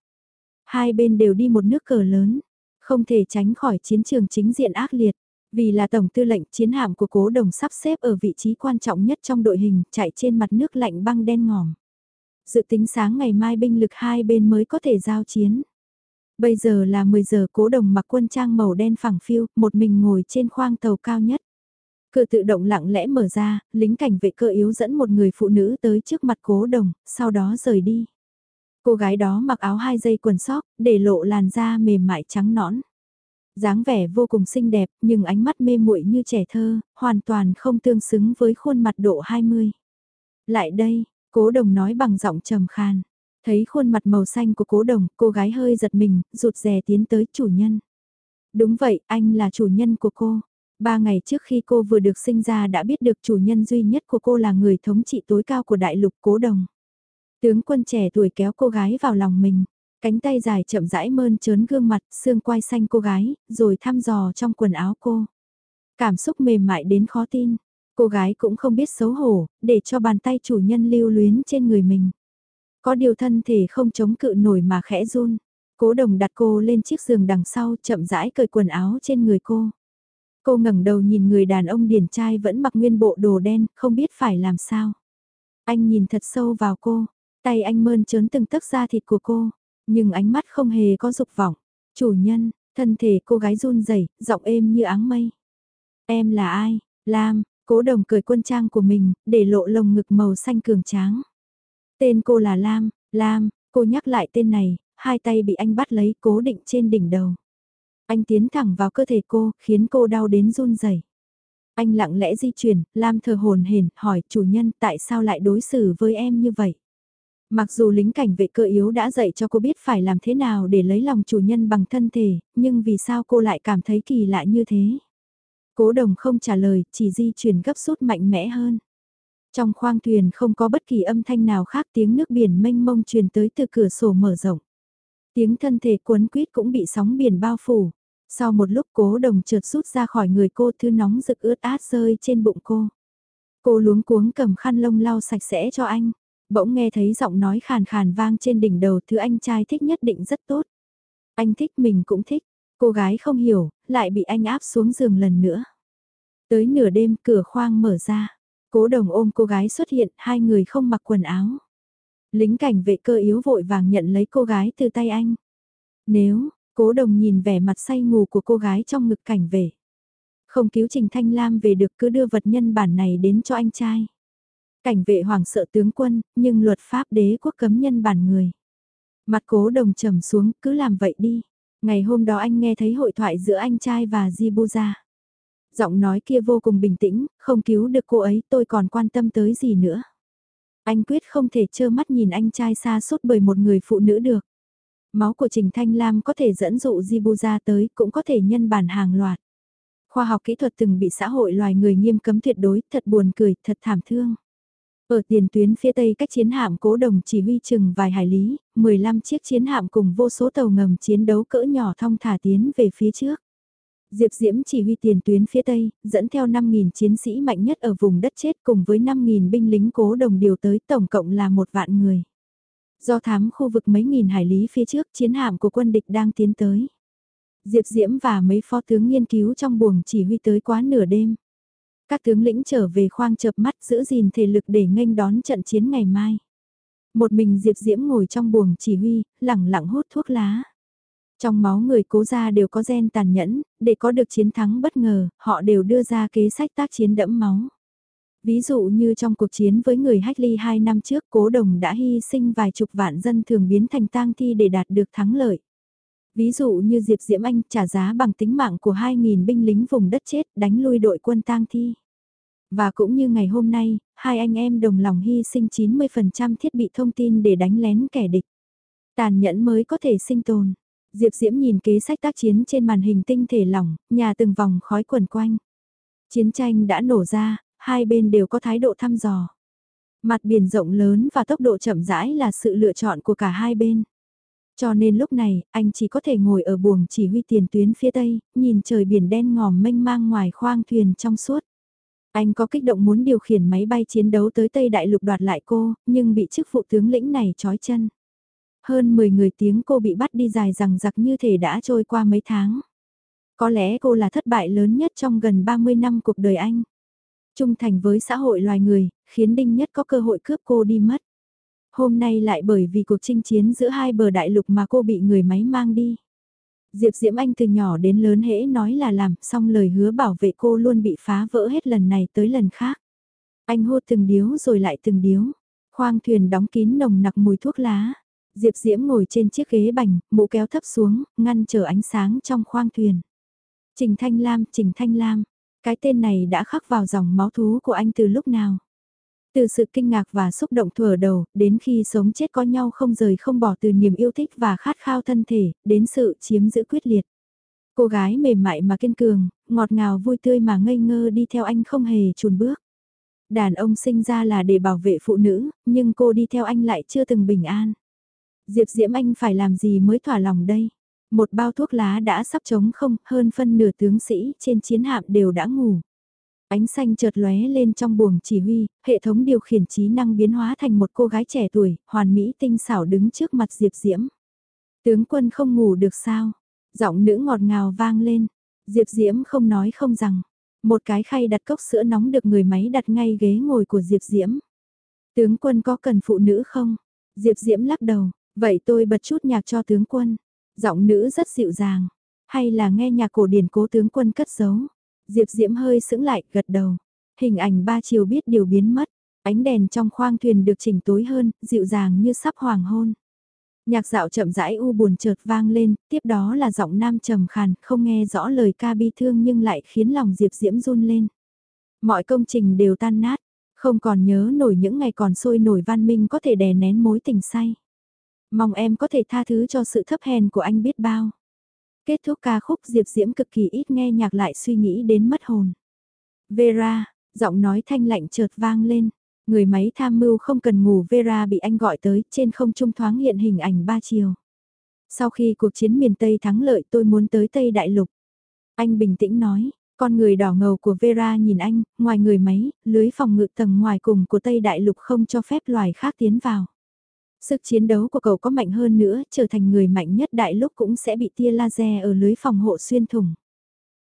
Hai bên đều đi một nước cờ lớn, không thể tránh khỏi chiến trường chính diện ác liệt. Vì là tổng tư lệnh chiến hạm của cố đồng sắp xếp ở vị trí quan trọng nhất trong đội hình chạy trên mặt nước lạnh băng đen ngòm. Dự tính sáng ngày mai binh lực hai bên mới có thể giao chiến. Bây giờ là 10 giờ cố đồng mặc quân trang màu đen phẳng phiu, một mình ngồi trên khoang tàu cao nhất. Cửa tự động lặng lẽ mở ra, lính cảnh vệ cơ yếu dẫn một người phụ nữ tới trước mặt cố đồng, sau đó rời đi. Cô gái đó mặc áo hai dây quần sóc, để lộ làn da mềm mại trắng nõn dáng vẻ vô cùng xinh đẹp, nhưng ánh mắt mê muội như trẻ thơ, hoàn toàn không tương xứng với khuôn mặt độ 20. Lại đây, cố đồng nói bằng giọng trầm khan. Thấy khuôn mặt màu xanh của cố đồng, cô gái hơi giật mình, rụt rè tiến tới chủ nhân. Đúng vậy, anh là chủ nhân của cô. Ba ngày trước khi cô vừa được sinh ra đã biết được chủ nhân duy nhất của cô là người thống trị tối cao của đại lục cố đồng. Tướng quân trẻ tuổi kéo cô gái vào lòng mình. Cánh tay dài chậm rãi mơn trớn gương mặt, xương quai xanh cô gái, rồi thăm dò trong quần áo cô. Cảm xúc mềm mại đến khó tin. Cô gái cũng không biết xấu hổ, để cho bàn tay chủ nhân lưu luyến trên người mình. Có điều thân thể không chống cự nổi mà khẽ run. Cố đồng đặt cô lên chiếc giường đằng sau chậm rãi cởi quần áo trên người cô. Cô ngẩng đầu nhìn người đàn ông điển trai vẫn mặc nguyên bộ đồ đen, không biết phải làm sao. Anh nhìn thật sâu vào cô, tay anh mơn trớn từng tấc da thịt của cô. Nhưng ánh mắt không hề có dục vọng. Chủ nhân, thân thể cô gái run rẩy, giọng êm như áng mây. Em là ai? Lam, cố đồng cười quân trang của mình, để lộ lồng ngực màu xanh cường tráng. Tên cô là Lam, Lam, cô nhắc lại tên này, hai tay bị anh bắt lấy cố định trên đỉnh đầu. Anh tiến thẳng vào cơ thể cô, khiến cô đau đến run rẩy. Anh lặng lẽ di chuyển, Lam thờ hồn hển hỏi chủ nhân tại sao lại đối xử với em như vậy. Mặc dù lính cảnh vệ cơ yếu đã dạy cho cô biết phải làm thế nào để lấy lòng chủ nhân bằng thân thể, nhưng vì sao cô lại cảm thấy kỳ lạ như thế? Cố đồng không trả lời, chỉ di chuyển gấp rút mạnh mẽ hơn. Trong khoang thuyền không có bất kỳ âm thanh nào khác tiếng nước biển mênh mông truyền tới từ cửa sổ mở rộng. Tiếng thân thể cuốn quýt cũng bị sóng biển bao phủ. Sau một lúc cố đồng trượt rút ra khỏi người cô thứ nóng rực ướt át rơi trên bụng cô. Cô luống cuống cầm khăn lông lau sạch sẽ cho anh. Bỗng nghe thấy giọng nói khàn khàn vang trên đỉnh đầu thứ anh trai thích nhất định rất tốt. Anh thích mình cũng thích, cô gái không hiểu, lại bị anh áp xuống giường lần nữa. Tới nửa đêm cửa khoang mở ra, cố đồng ôm cô gái xuất hiện, hai người không mặc quần áo. Lính cảnh vệ cơ yếu vội vàng nhận lấy cô gái từ tay anh. Nếu, cố đồng nhìn vẻ mặt say ngủ của cô gái trong ngực cảnh vệ. Không cứu Trình Thanh Lam về được cứ đưa vật nhân bản này đến cho anh trai. Cảnh vệ hoàng sợ tướng quân, nhưng luật pháp đế quốc cấm nhân bản người. Mặt cố đồng trầm xuống, cứ làm vậy đi. Ngày hôm đó anh nghe thấy hội thoại giữa anh trai và Jibuza. Giọng nói kia vô cùng bình tĩnh, không cứu được cô ấy tôi còn quan tâm tới gì nữa. Anh quyết không thể trơ mắt nhìn anh trai xa suốt bởi một người phụ nữ được. Máu của Trình Thanh Lam có thể dẫn dụ Jibuza tới cũng có thể nhân bản hàng loạt. Khoa học kỹ thuật từng bị xã hội loài người nghiêm cấm tuyệt đối, thật buồn cười, thật thảm thương. Ở tiền tuyến phía tây cách chiến hạm cố đồng chỉ huy chừng vài hải lý, 15 chiếc chiến hạm cùng vô số tàu ngầm chiến đấu cỡ nhỏ thong thả tiến về phía trước. Diệp Diễm chỉ huy tiền tuyến phía Tây, dẫn theo 5.000 chiến sĩ mạnh nhất ở vùng đất chết cùng với 5.000 binh lính cố đồng điều tới tổng cộng là một vạn người. Do thám khu vực mấy nghìn hải lý phía trước chiến hạm của quân địch đang tiến tới. Diệp Diễm và mấy phó tướng nghiên cứu trong buồng chỉ huy tới quá nửa đêm. Các tướng lĩnh trở về khoang chợp mắt giữ gìn thể lực để nghênh đón trận chiến ngày mai. Một mình Diệp Diễm ngồi trong buồng chỉ huy, lẳng lặng hút thuốc lá. Trong máu người cố gia đều có gen tàn nhẫn, để có được chiến thắng bất ngờ, họ đều đưa ra kế sách tác chiến đẫm máu. Ví dụ như trong cuộc chiến với người Hách Ly 2 năm trước cố đồng đã hy sinh vài chục vạn dân thường biến thành tang thi để đạt được thắng lợi. Ví dụ như Diệp Diễm Anh trả giá bằng tính mạng của 2.000 binh lính vùng đất chết đánh lui đội quân tang thi. Và cũng như ngày hôm nay, hai anh em đồng lòng hy sinh 90% thiết bị thông tin để đánh lén kẻ địch. Tàn nhẫn mới có thể sinh tồn. Diệp Diễm nhìn kế sách tác chiến trên màn hình tinh thể lỏng, nhà từng vòng khói quẩn quanh. Chiến tranh đã nổ ra, hai bên đều có thái độ thăm dò. Mặt biển rộng lớn và tốc độ chậm rãi là sự lựa chọn của cả hai bên. Cho nên lúc này, anh chỉ có thể ngồi ở buồng chỉ huy tiền tuyến phía tây, nhìn trời biển đen ngòm mênh mang ngoài khoang thuyền trong suốt. Anh có kích động muốn điều khiển máy bay chiến đấu tới Tây Đại Lục đoạt lại cô, nhưng bị chức vụ tướng lĩnh này trói chân. Hơn 10 người tiếng cô bị bắt đi dài rằng giặc như thể đã trôi qua mấy tháng. Có lẽ cô là thất bại lớn nhất trong gần 30 năm cuộc đời anh. Trung thành với xã hội loài người, khiến Đinh Nhất có cơ hội cướp cô đi mất. Hôm nay lại bởi vì cuộc chinh chiến giữa hai bờ đại lục mà cô bị người máy mang đi. Diệp Diễm Anh từ nhỏ đến lớn hễ nói là làm, xong lời hứa bảo vệ cô luôn bị phá vỡ hết lần này tới lần khác. Anh hô từng điếu rồi lại từng điếu. Khoang thuyền đóng kín nồng nặc mùi thuốc lá. Diệp Diễm ngồi trên chiếc ghế bành, mũ kéo thấp xuống, ngăn trở ánh sáng trong khoang thuyền. Trình Thanh Lam, Trình Thanh Lam, cái tên này đã khắc vào dòng máu thú của anh từ lúc nào? Từ sự kinh ngạc và xúc động thuở đầu, đến khi sống chết có nhau không rời không bỏ từ niềm yêu thích và khát khao thân thể, đến sự chiếm giữ quyết liệt. Cô gái mềm mại mà kiên cường, ngọt ngào vui tươi mà ngây ngơ đi theo anh không hề chùn bước. Đàn ông sinh ra là để bảo vệ phụ nữ, nhưng cô đi theo anh lại chưa từng bình an. Diệp Diễm Anh phải làm gì mới thỏa lòng đây? Một bao thuốc lá đã sắp trống không, hơn phân nửa tướng sĩ trên chiến hạm đều đã ngủ. Ánh xanh chợt lóe lên trong buồng chỉ huy, hệ thống điều khiển trí năng biến hóa thành một cô gái trẻ tuổi, hoàn mỹ tinh xảo đứng trước mặt Diệp Diễm. Tướng quân không ngủ được sao? Giọng nữ ngọt ngào vang lên. Diệp Diễm không nói không rằng. Một cái khay đặt cốc sữa nóng được người máy đặt ngay ghế ngồi của Diệp Diễm. Tướng quân có cần phụ nữ không? Diệp Diễm lắc đầu, vậy tôi bật chút nhạc cho tướng quân. Giọng nữ rất dịu dàng. Hay là nghe nhạc cổ điển cố tướng quân cất giấu. Diệp Diễm hơi sững lại, gật đầu. Hình ảnh ba chiều biết điều biến mất. Ánh đèn trong khoang thuyền được chỉnh tối hơn, dịu dàng như sắp hoàng hôn. Nhạc dạo chậm rãi u buồn chợt vang lên, tiếp đó là giọng nam trầm khàn, không nghe rõ lời ca bi thương nhưng lại khiến lòng Diệp Diễm run lên. Mọi công trình đều tan nát, không còn nhớ nổi những ngày còn sôi nổi văn minh có thể đè nén mối tình say. Mong em có thể tha thứ cho sự thấp hèn của anh biết bao. Kết thúc ca khúc Diệp Diễm cực kỳ ít nghe nhạc lại suy nghĩ đến mất hồn. Vera, giọng nói thanh lạnh chợt vang lên. Người máy tham mưu không cần ngủ Vera bị anh gọi tới, trên không trung thoáng hiện hình ảnh ba chiều. Sau khi cuộc chiến miền Tây thắng lợi tôi muốn tới Tây Đại Lục. Anh bình tĩnh nói, con người đỏ ngầu của Vera nhìn anh, ngoài người máy, lưới phòng ngự tầng ngoài cùng của Tây Đại Lục không cho phép loài khác tiến vào. Sức chiến đấu của cậu có mạnh hơn nữa, trở thành người mạnh nhất đại lúc cũng sẽ bị tia laser ở lưới phòng hộ xuyên thủng.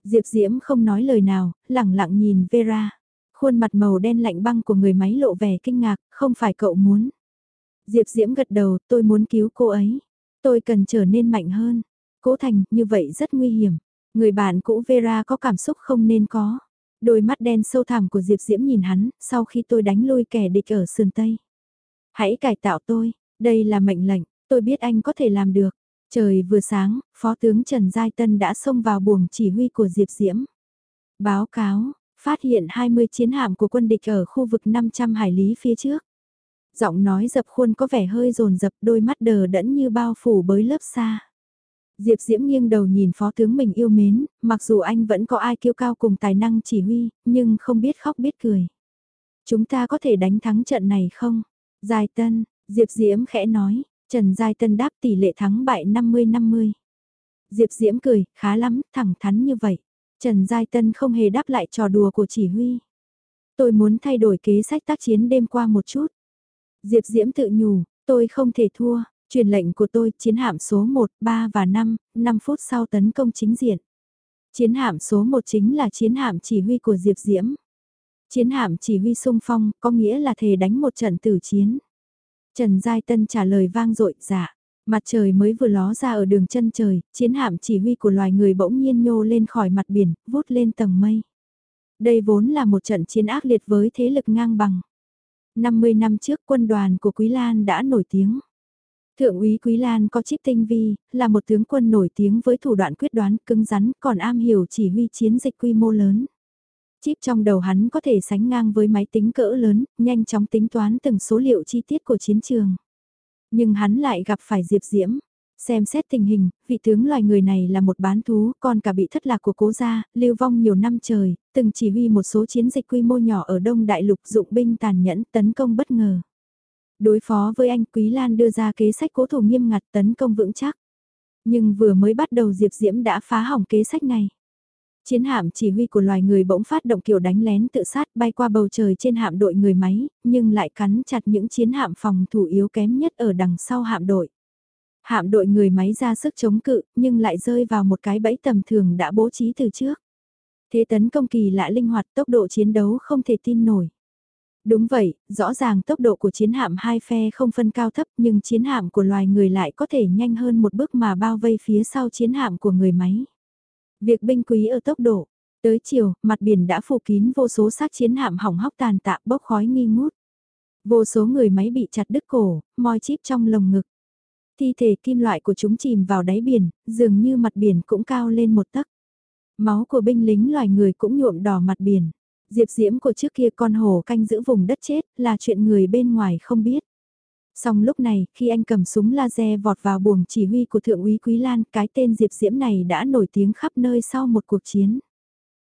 Diệp Diễm không nói lời nào, lặng lặng nhìn Vera. Khuôn mặt màu đen lạnh băng của người máy lộ vẻ kinh ngạc, không phải cậu muốn. Diệp Diễm gật đầu, tôi muốn cứu cô ấy. Tôi cần trở nên mạnh hơn. Cố Thành, như vậy rất nguy hiểm. Người bạn cũ Vera có cảm xúc không nên có. Đôi mắt đen sâu thẳm của Diệp Diễm nhìn hắn, sau khi tôi đánh lui kẻ địch ở sườn Tây. Hãy cải tạo tôi, đây là mệnh lệnh, tôi biết anh có thể làm được. Trời vừa sáng, Phó tướng Trần Giai Tân đã xông vào buồng chỉ huy của Diệp Diễm. Báo cáo, phát hiện 20 chiến hạm của quân địch ở khu vực 500 hải lý phía trước. Giọng nói dập khuôn có vẻ hơi rồn dập đôi mắt đờ đẫn như bao phủ bới lớp xa. Diệp Diễm nghiêng đầu nhìn phó tướng mình yêu mến, mặc dù anh vẫn có ai kiêu cao cùng tài năng chỉ huy, nhưng không biết khóc biết cười. Chúng ta có thể đánh thắng trận này không? Giai Tân, Diệp Diễm khẽ nói, Trần Giai Tân đáp tỷ lệ thắng bại 50-50. Diệp Diễm cười, khá lắm, thẳng thắn như vậy. Trần Giai Tân không hề đáp lại trò đùa của chỉ huy. Tôi muốn thay đổi kế sách tác chiến đêm qua một chút. Diệp Diễm tự nhủ, tôi không thể thua, truyền lệnh của tôi chiến hạm số 1, 3 và 5, 5 phút sau tấn công chính diện. Chiến hạm số 1 chính là chiến hạm chỉ huy của Diệp Diễm. Chiến hạm chỉ huy sung phong có nghĩa là thề đánh một trận tử chiến. Trần Giai Tân trả lời vang dội dạ. Mặt trời mới vừa ló ra ở đường chân trời, chiến hạm chỉ huy của loài người bỗng nhiên nhô lên khỏi mặt biển, vút lên tầng mây. Đây vốn là một trận chiến ác liệt với thế lực ngang bằng. 50 năm trước quân đoàn của Quý Lan đã nổi tiếng. Thượng úy Quý Lan có chiếc tinh vi, là một tướng quân nổi tiếng với thủ đoạn quyết đoán cứng rắn còn am hiểu chỉ huy chiến dịch quy mô lớn. Chip trong đầu hắn có thể sánh ngang với máy tính cỡ lớn, nhanh chóng tính toán từng số liệu chi tiết của chiến trường. Nhưng hắn lại gặp phải Diệp Diễm. Xem xét tình hình, vị tướng loài người này là một bán thú, còn cả bị thất lạc của cố gia, lưu vong nhiều năm trời, từng chỉ huy một số chiến dịch quy mô nhỏ ở Đông Đại Lục dụng binh tàn nhẫn tấn công bất ngờ. Đối phó với anh Quý Lan đưa ra kế sách cố thủ nghiêm ngặt tấn công vững chắc. Nhưng vừa mới bắt đầu Diệp Diễm đã phá hỏng kế sách này. Chiến hạm chỉ huy của loài người bỗng phát động kiểu đánh lén tự sát bay qua bầu trời trên hạm đội người máy, nhưng lại cắn chặt những chiến hạm phòng thủ yếu kém nhất ở đằng sau hạm đội. Hạm đội người máy ra sức chống cự, nhưng lại rơi vào một cái bẫy tầm thường đã bố trí từ trước. Thế tấn công kỳ lạ linh hoạt tốc độ chiến đấu không thể tin nổi. Đúng vậy, rõ ràng tốc độ của chiến hạm hai phe không phân cao thấp nhưng chiến hạm của loài người lại có thể nhanh hơn một bước mà bao vây phía sau chiến hạm của người máy. Việc binh quý ở tốc độ, tới chiều, mặt biển đã phủ kín vô số xác chiến hạm hỏng hóc tàn tạ bốc khói nghi ngút. Vô số người máy bị chặt đứt cổ, moi chip trong lồng ngực. Thi thể kim loại của chúng chìm vào đáy biển, dường như mặt biển cũng cao lên một tấc. Máu của binh lính loài người cũng nhuộm đỏ mặt biển. Diệp diễm của trước kia con hổ canh giữ vùng đất chết là chuyện người bên ngoài không biết. Xong lúc này, khi anh cầm súng laser vọt vào buồng chỉ huy của Thượng úy Quý Lan, cái tên Diệp Diễm này đã nổi tiếng khắp nơi sau một cuộc chiến.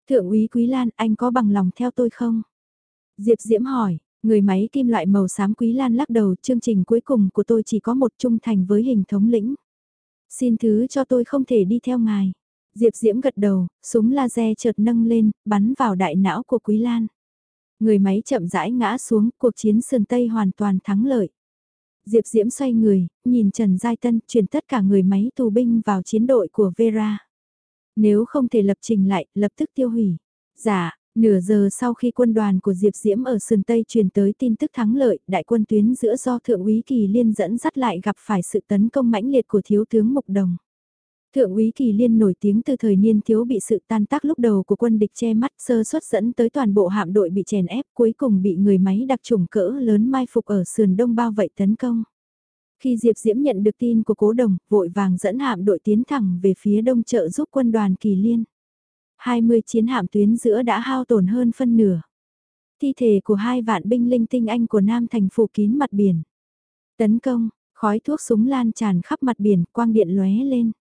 Thượng úy Quý Lan, anh có bằng lòng theo tôi không? Diệp Diễm hỏi, người máy kim loại màu xám Quý Lan lắc đầu, chương trình cuối cùng của tôi chỉ có một trung thành với hình thống lĩnh. Xin thứ cho tôi không thể đi theo ngài. Diệp Diễm gật đầu, súng laser chợt nâng lên, bắn vào đại não của Quý Lan. Người máy chậm rãi ngã xuống, cuộc chiến sườn Tây hoàn toàn thắng lợi. Diệp Diễm xoay người, nhìn Trần Giai Tân chuyển tất cả người máy tù binh vào chiến đội của Vera. Nếu không thể lập trình lại, lập tức tiêu hủy. Dạ, nửa giờ sau khi quân đoàn của Diệp Diễm ở sườn Tây truyền tới tin tức thắng lợi, đại quân tuyến giữa do Thượng úy Kỳ Liên dẫn dắt lại gặp phải sự tấn công mãnh liệt của thiếu tướng Mục Đồng. Thượng úy Kỳ Liên nổi tiếng từ thời niên thiếu bị sự tan tác lúc đầu của quân địch che mắt sơ suất dẫn tới toàn bộ hạm đội bị chèn ép cuối cùng bị người máy đặc trùng cỡ lớn mai phục ở sườn đông bao vậy tấn công. Khi Diệp Diễm nhận được tin của cố đồng, vội vàng dẫn hạm đội tiến thẳng về phía đông trợ giúp quân đoàn Kỳ Liên. 20 chiến hạm tuyến giữa đã hao tổn hơn phân nửa. Thi thể của hai vạn binh linh tinh anh của Nam thành phủ kín mặt biển. Tấn công, khói thuốc súng lan tràn khắp mặt biển, quang điện lóe lên.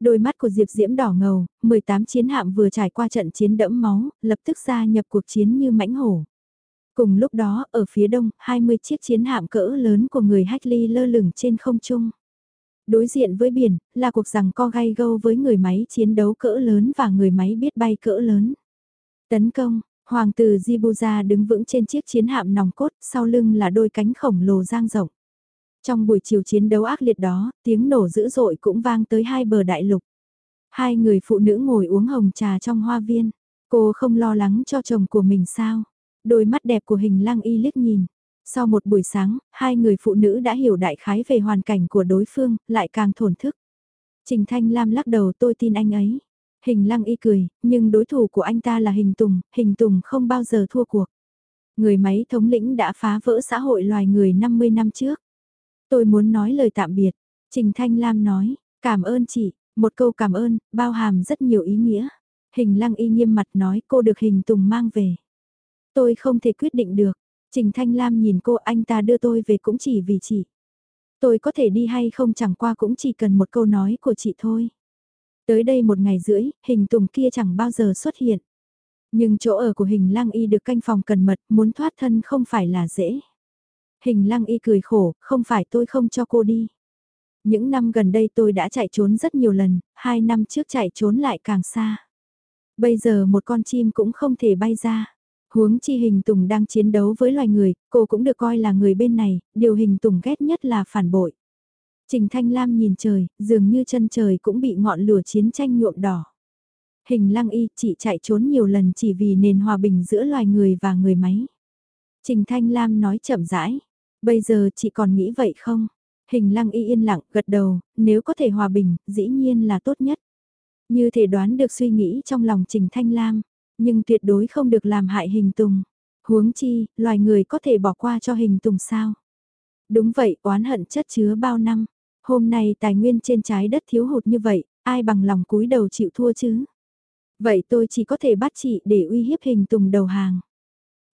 Đôi mắt của Diệp Diễm đỏ ngầu, 18 chiến hạm vừa trải qua trận chiến đẫm máu, lập tức gia nhập cuộc chiến như mãnh hổ. Cùng lúc đó, ở phía đông, 20 chiếc chiến hạm cỡ lớn của người Hách Ly lơ lửng trên không trung. Đối diện với biển, là cuộc rằng co gay gâu với người máy chiến đấu cỡ lớn và người máy biết bay cỡ lớn. Tấn công, Hoàng tử Jibuza đứng vững trên chiếc chiến hạm nòng cốt, sau lưng là đôi cánh khổng lồ giang rộng. Trong buổi chiều chiến đấu ác liệt đó, tiếng nổ dữ dội cũng vang tới hai bờ đại lục. Hai người phụ nữ ngồi uống hồng trà trong hoa viên. Cô không lo lắng cho chồng của mình sao? Đôi mắt đẹp của hình lăng y liếc nhìn. Sau một buổi sáng, hai người phụ nữ đã hiểu đại khái về hoàn cảnh của đối phương, lại càng thổn thức. Trình Thanh Lam lắc đầu tôi tin anh ấy. Hình lăng y cười, nhưng đối thủ của anh ta là hình tùng, hình tùng không bao giờ thua cuộc. Người máy thống lĩnh đã phá vỡ xã hội loài người 50 năm trước. Tôi muốn nói lời tạm biệt. Trình Thanh Lam nói, cảm ơn chị, một câu cảm ơn, bao hàm rất nhiều ý nghĩa. Hình lăng y nghiêm mặt nói cô được hình tùng mang về. Tôi không thể quyết định được. Trình Thanh Lam nhìn cô anh ta đưa tôi về cũng chỉ vì chị. Tôi có thể đi hay không chẳng qua cũng chỉ cần một câu nói của chị thôi. Tới đây một ngày rưỡi, hình tùng kia chẳng bao giờ xuất hiện. Nhưng chỗ ở của hình lang y được canh phòng cần mật, muốn thoát thân không phải là dễ. Hình lăng y cười khổ, không phải tôi không cho cô đi. Những năm gần đây tôi đã chạy trốn rất nhiều lần, hai năm trước chạy trốn lại càng xa. Bây giờ một con chim cũng không thể bay ra. Huống chi hình tùng đang chiến đấu với loài người, cô cũng được coi là người bên này, điều hình tùng ghét nhất là phản bội. Trình Thanh Lam nhìn trời, dường như chân trời cũng bị ngọn lửa chiến tranh nhuộm đỏ. Hình lăng y, chị chạy trốn nhiều lần chỉ vì nền hòa bình giữa loài người và người máy. Trình Thanh Lam nói chậm rãi, bây giờ chị còn nghĩ vậy không? Hình lăng y yên lặng, gật đầu, nếu có thể hòa bình, dĩ nhiên là tốt nhất. Như thể đoán được suy nghĩ trong lòng Trình Thanh Lam, nhưng tuyệt đối không được làm hại hình tùng. Huống chi, loài người có thể bỏ qua cho hình tùng sao? Đúng vậy, oán hận chất chứa bao năm. Hôm nay tài nguyên trên trái đất thiếu hụt như vậy, ai bằng lòng cúi đầu chịu thua chứ? Vậy tôi chỉ có thể bắt chị để uy hiếp hình tùng đầu hàng.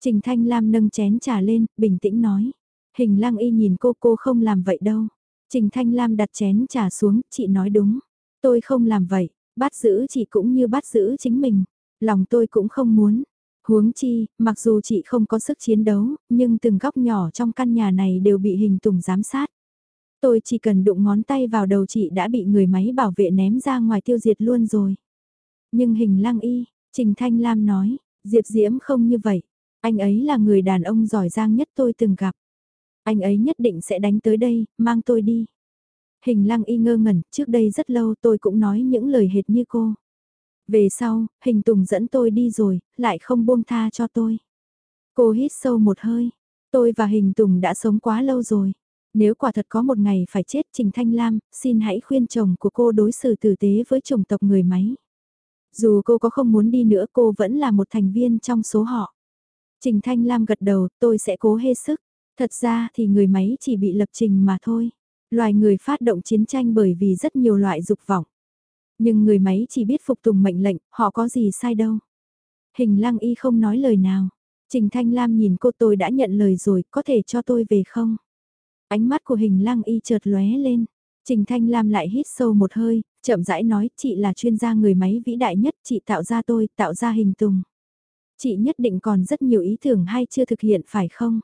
Trình Thanh Lam nâng chén trà lên, bình tĩnh nói. Hình lăng y nhìn cô cô không làm vậy đâu. Trình Thanh Lam đặt chén trà xuống, chị nói đúng. Tôi không làm vậy, bắt giữ chị cũng như bắt giữ chính mình. Lòng tôi cũng không muốn. Huống chi, mặc dù chị không có sức chiến đấu, nhưng từng góc nhỏ trong căn nhà này đều bị hình tùng giám sát. Tôi chỉ cần đụng ngón tay vào đầu chị đã bị người máy bảo vệ ném ra ngoài tiêu diệt luôn rồi. Nhưng hình lăng y, Trình Thanh Lam nói, Diệp Diễm không như vậy. Anh ấy là người đàn ông giỏi giang nhất tôi từng gặp. Anh ấy nhất định sẽ đánh tới đây, mang tôi đi. Hình lăng y ngơ ngẩn, trước đây rất lâu tôi cũng nói những lời hệt như cô. Về sau, hình tùng dẫn tôi đi rồi, lại không buông tha cho tôi. Cô hít sâu một hơi. Tôi và hình tùng đã sống quá lâu rồi. Nếu quả thật có một ngày phải chết Trình Thanh Lam, xin hãy khuyên chồng của cô đối xử tử tế với chủng tộc người máy. Dù cô có không muốn đi nữa cô vẫn là một thành viên trong số họ. Trình Thanh Lam gật đầu, tôi sẽ cố hết sức. Thật ra thì người máy chỉ bị lập trình mà thôi. Loài người phát động chiến tranh bởi vì rất nhiều loại dục vọng. Nhưng người máy chỉ biết phục tùng mệnh lệnh, họ có gì sai đâu. Hình lăng y không nói lời nào. Trình Thanh Lam nhìn cô tôi đã nhận lời rồi, có thể cho tôi về không? Ánh mắt của hình lăng y chợt lóe lên. Trình Thanh Lam lại hít sâu một hơi, chậm rãi nói chị là chuyên gia người máy vĩ đại nhất, chị tạo ra tôi, tạo ra hình tùng. Chị nhất định còn rất nhiều ý tưởng hay chưa thực hiện phải không?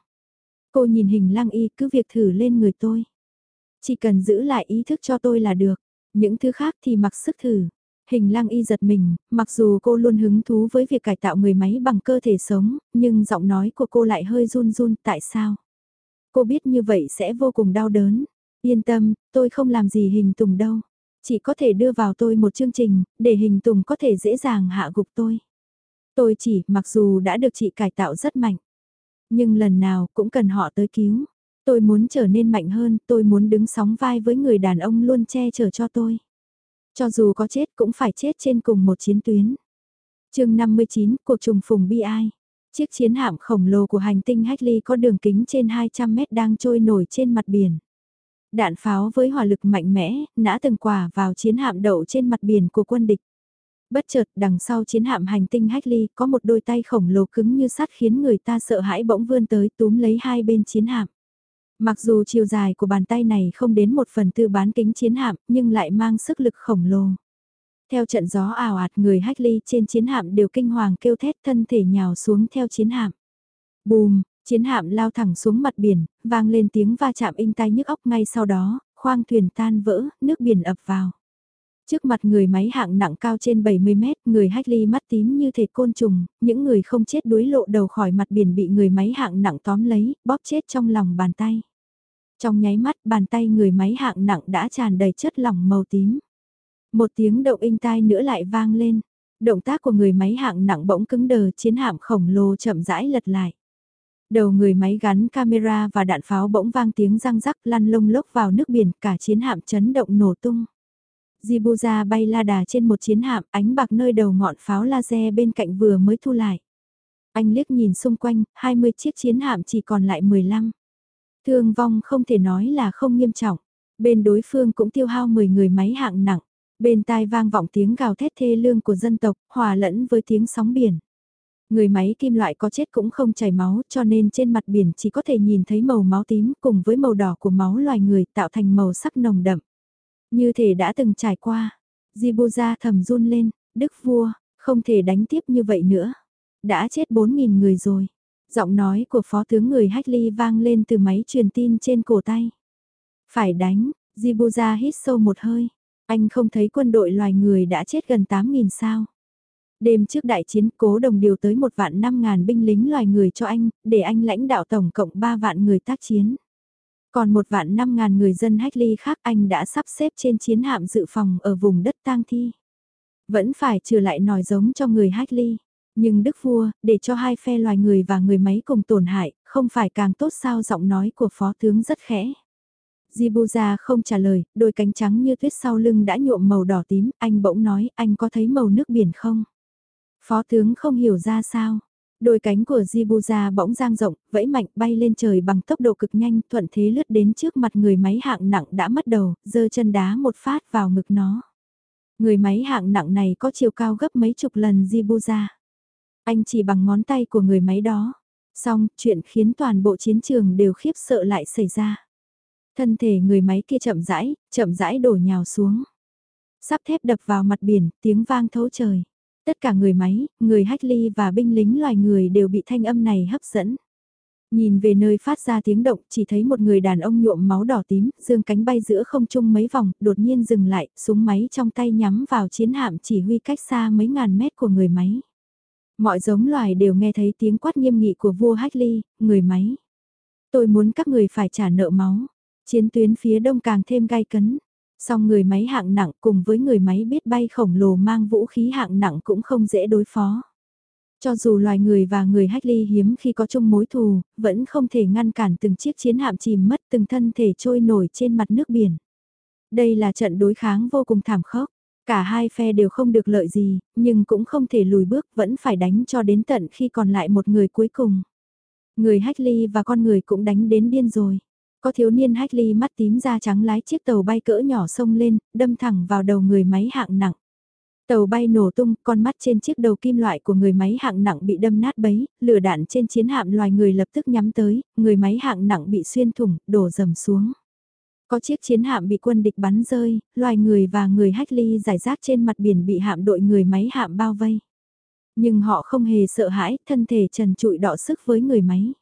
Cô nhìn hình lăng y cứ việc thử lên người tôi. Chỉ cần giữ lại ý thức cho tôi là được. Những thứ khác thì mặc sức thử. Hình lăng y giật mình, mặc dù cô luôn hứng thú với việc cải tạo người máy bằng cơ thể sống, nhưng giọng nói của cô lại hơi run run, tại sao? Cô biết như vậy sẽ vô cùng đau đớn. Yên tâm, tôi không làm gì hình tùng đâu. Chỉ có thể đưa vào tôi một chương trình, để hình tùng có thể dễ dàng hạ gục tôi. Tôi chỉ, mặc dù đã được chị cải tạo rất mạnh. Nhưng lần nào cũng cần họ tới cứu. Tôi muốn trở nên mạnh hơn, tôi muốn đứng sóng vai với người đàn ông luôn che chở cho tôi. Cho dù có chết cũng phải chết trên cùng một chiến tuyến. chương 59, cuộc trùng phùng bi ai. Chiếc chiến hạm khổng lồ của hành tinh Hackley có đường kính trên 200 mét đang trôi nổi trên mặt biển. Đạn pháo với hỏa lực mạnh mẽ, nã từng quả vào chiến hạm đậu trên mặt biển của quân địch. Bất chợt đằng sau chiến hạm hành tinh Hackley có một đôi tay khổng lồ cứng như sắt khiến người ta sợ hãi bỗng vươn tới túm lấy hai bên chiến hạm. Mặc dù chiều dài của bàn tay này không đến một phần tư bán kính chiến hạm, nhưng lại mang sức lực khổng lồ. Theo trận gió ảo ạt người Hackley trên chiến hạm đều kinh hoàng kêu thét thân thể nhào xuống theo chiến hạm. Bùm, chiến hạm lao thẳng xuống mặt biển, vang lên tiếng va chạm inh tai nhức óc ngay sau đó, khoang thuyền tan vỡ, nước biển ập vào. Trước mặt người máy hạng nặng cao trên 70 mét, người Hackley mắt tím như thể côn trùng, những người không chết đuối lộ đầu khỏi mặt biển bị người máy hạng nặng tóm lấy, bóp chết trong lòng bàn tay. Trong nháy mắt bàn tay người máy hạng nặng đã tràn đầy chất lỏng màu tím. Một tiếng động inh tai nữa lại vang lên. Động tác của người máy hạng nặng bỗng cứng đờ chiến hạm khổng lồ chậm rãi lật lại. Đầu người máy gắn camera và đạn pháo bỗng vang tiếng răng rắc lăn lông lốc vào nước biển cả chiến hạm chấn động nổ tung. Jibuza bay la đà trên một chiến hạm ánh bạc nơi đầu ngọn pháo laser bên cạnh vừa mới thu lại. Anh liếc nhìn xung quanh, 20 chiếc chiến hạm chỉ còn lại 15. Thương vong không thể nói là không nghiêm trọng. Bên đối phương cũng tiêu hao 10 người máy hạng nặng. Bên tai vang vọng tiếng gào thét thê lương của dân tộc, hòa lẫn với tiếng sóng biển. Người máy kim loại có chết cũng không chảy máu cho nên trên mặt biển chỉ có thể nhìn thấy màu máu tím cùng với màu đỏ của máu loài người tạo thành màu sắc nồng đậm. Như thể đã từng trải qua. Jibuza thầm run lên, đức vua, không thể đánh tiếp như vậy nữa. Đã chết 4.000 người rồi. Giọng nói của phó tướng người Hách Ly vang lên từ máy truyền tin trên cổ tay. Phải đánh, Jibuza hít sâu một hơi. Anh không thấy quân đội loài người đã chết gần 8.000 sao. Đêm trước đại chiến cố đồng điều tới một vạn 5 ngàn binh lính loài người cho anh, để anh lãnh đạo tổng cộng 3 vạn người tác chiến. Còn một vạn năm ngàn người dân hách ly khác anh đã sắp xếp trên chiến hạm dự phòng ở vùng đất tang thi. Vẫn phải trừ lại nòi giống cho người hách ly. Nhưng đức vua, để cho hai phe loài người và người máy cùng tổn hại, không phải càng tốt sao giọng nói của phó tướng rất khẽ. Jibuza không trả lời, đôi cánh trắng như tuyết sau lưng đã nhuộm màu đỏ tím, anh bỗng nói, anh có thấy màu nước biển không? Phó tướng không hiểu ra sao. Đôi cánh của Jibuza bỗng giang rộng, vẫy mạnh bay lên trời bằng tốc độ cực nhanh, thuận thế lướt đến trước mặt người máy hạng nặng đã mất đầu, giơ chân đá một phát vào ngực nó. Người máy hạng nặng này có chiều cao gấp mấy chục lần Jibuza. Anh chỉ bằng ngón tay của người máy đó. Xong, chuyện khiến toàn bộ chiến trường đều khiếp sợ lại xảy ra. Thân thể người máy kia chậm rãi, chậm rãi đổ nhào xuống. Sắp thép đập vào mặt biển, tiếng vang thấu trời. Tất cả người máy, người hách ly và binh lính loài người đều bị thanh âm này hấp dẫn. Nhìn về nơi phát ra tiếng động, chỉ thấy một người đàn ông nhuộm máu đỏ tím, dương cánh bay giữa không trung mấy vòng, đột nhiên dừng lại, súng máy trong tay nhắm vào chiến hạm chỉ huy cách xa mấy ngàn mét của người máy. Mọi giống loài đều nghe thấy tiếng quát nghiêm nghị của vua Hách Ly, người máy. Tôi muốn các người phải trả nợ máu. Chiến tuyến phía đông càng thêm gai cấn. Song người máy hạng nặng cùng với người máy biết bay khổng lồ mang vũ khí hạng nặng cũng không dễ đối phó. Cho dù loài người và người hách ly hiếm khi có chung mối thù, vẫn không thể ngăn cản từng chiếc chiến hạm chìm mất từng thân thể trôi nổi trên mặt nước biển. Đây là trận đối kháng vô cùng thảm khốc. Cả hai phe đều không được lợi gì, nhưng cũng không thể lùi bước vẫn phải đánh cho đến tận khi còn lại một người cuối cùng. Người hách ly và con người cũng đánh đến điên rồi. Có thiếu niên hách ly mắt tím da trắng lái chiếc tàu bay cỡ nhỏ sông lên, đâm thẳng vào đầu người máy hạng nặng. Tàu bay nổ tung, con mắt trên chiếc đầu kim loại của người máy hạng nặng bị đâm nát bấy, lửa đạn trên chiến hạm loài người lập tức nhắm tới, người máy hạng nặng bị xuyên thủng, đổ dầm xuống. Có chiếc chiến hạm bị quân địch bắn rơi, loài người và người hách ly giải rác trên mặt biển bị hạm đội người máy hạm bao vây. Nhưng họ không hề sợ hãi, thân thể trần trụi đọ sức với người máy.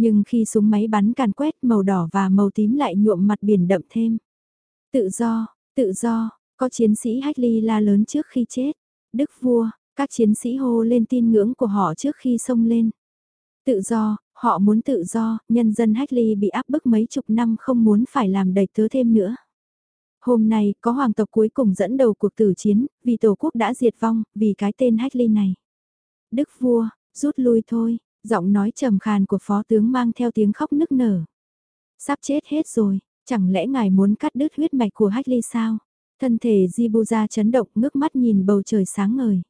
Nhưng khi súng máy bắn càn quét màu đỏ và màu tím lại nhuộm mặt biển đậm thêm. Tự do, tự do, có chiến sĩ hách ly la lớn trước khi chết. Đức vua, các chiến sĩ hô lên tin ngưỡng của họ trước khi xông lên. Tự do, họ muốn tự do, nhân dân hách ly bị áp bức mấy chục năm không muốn phải làm đầy tớ thêm nữa. Hôm nay, có hoàng tộc cuối cùng dẫn đầu cuộc tử chiến, vì tổ quốc đã diệt vong, vì cái tên hách ly này. Đức vua, rút lui thôi, giọng nói trầm khàn của phó tướng mang theo tiếng khóc nức nở. Sắp chết hết rồi, chẳng lẽ ngài muốn cắt đứt huyết mạch của hách ly sao? Thân thể Jibuza chấn động ngước mắt nhìn bầu trời sáng ngời.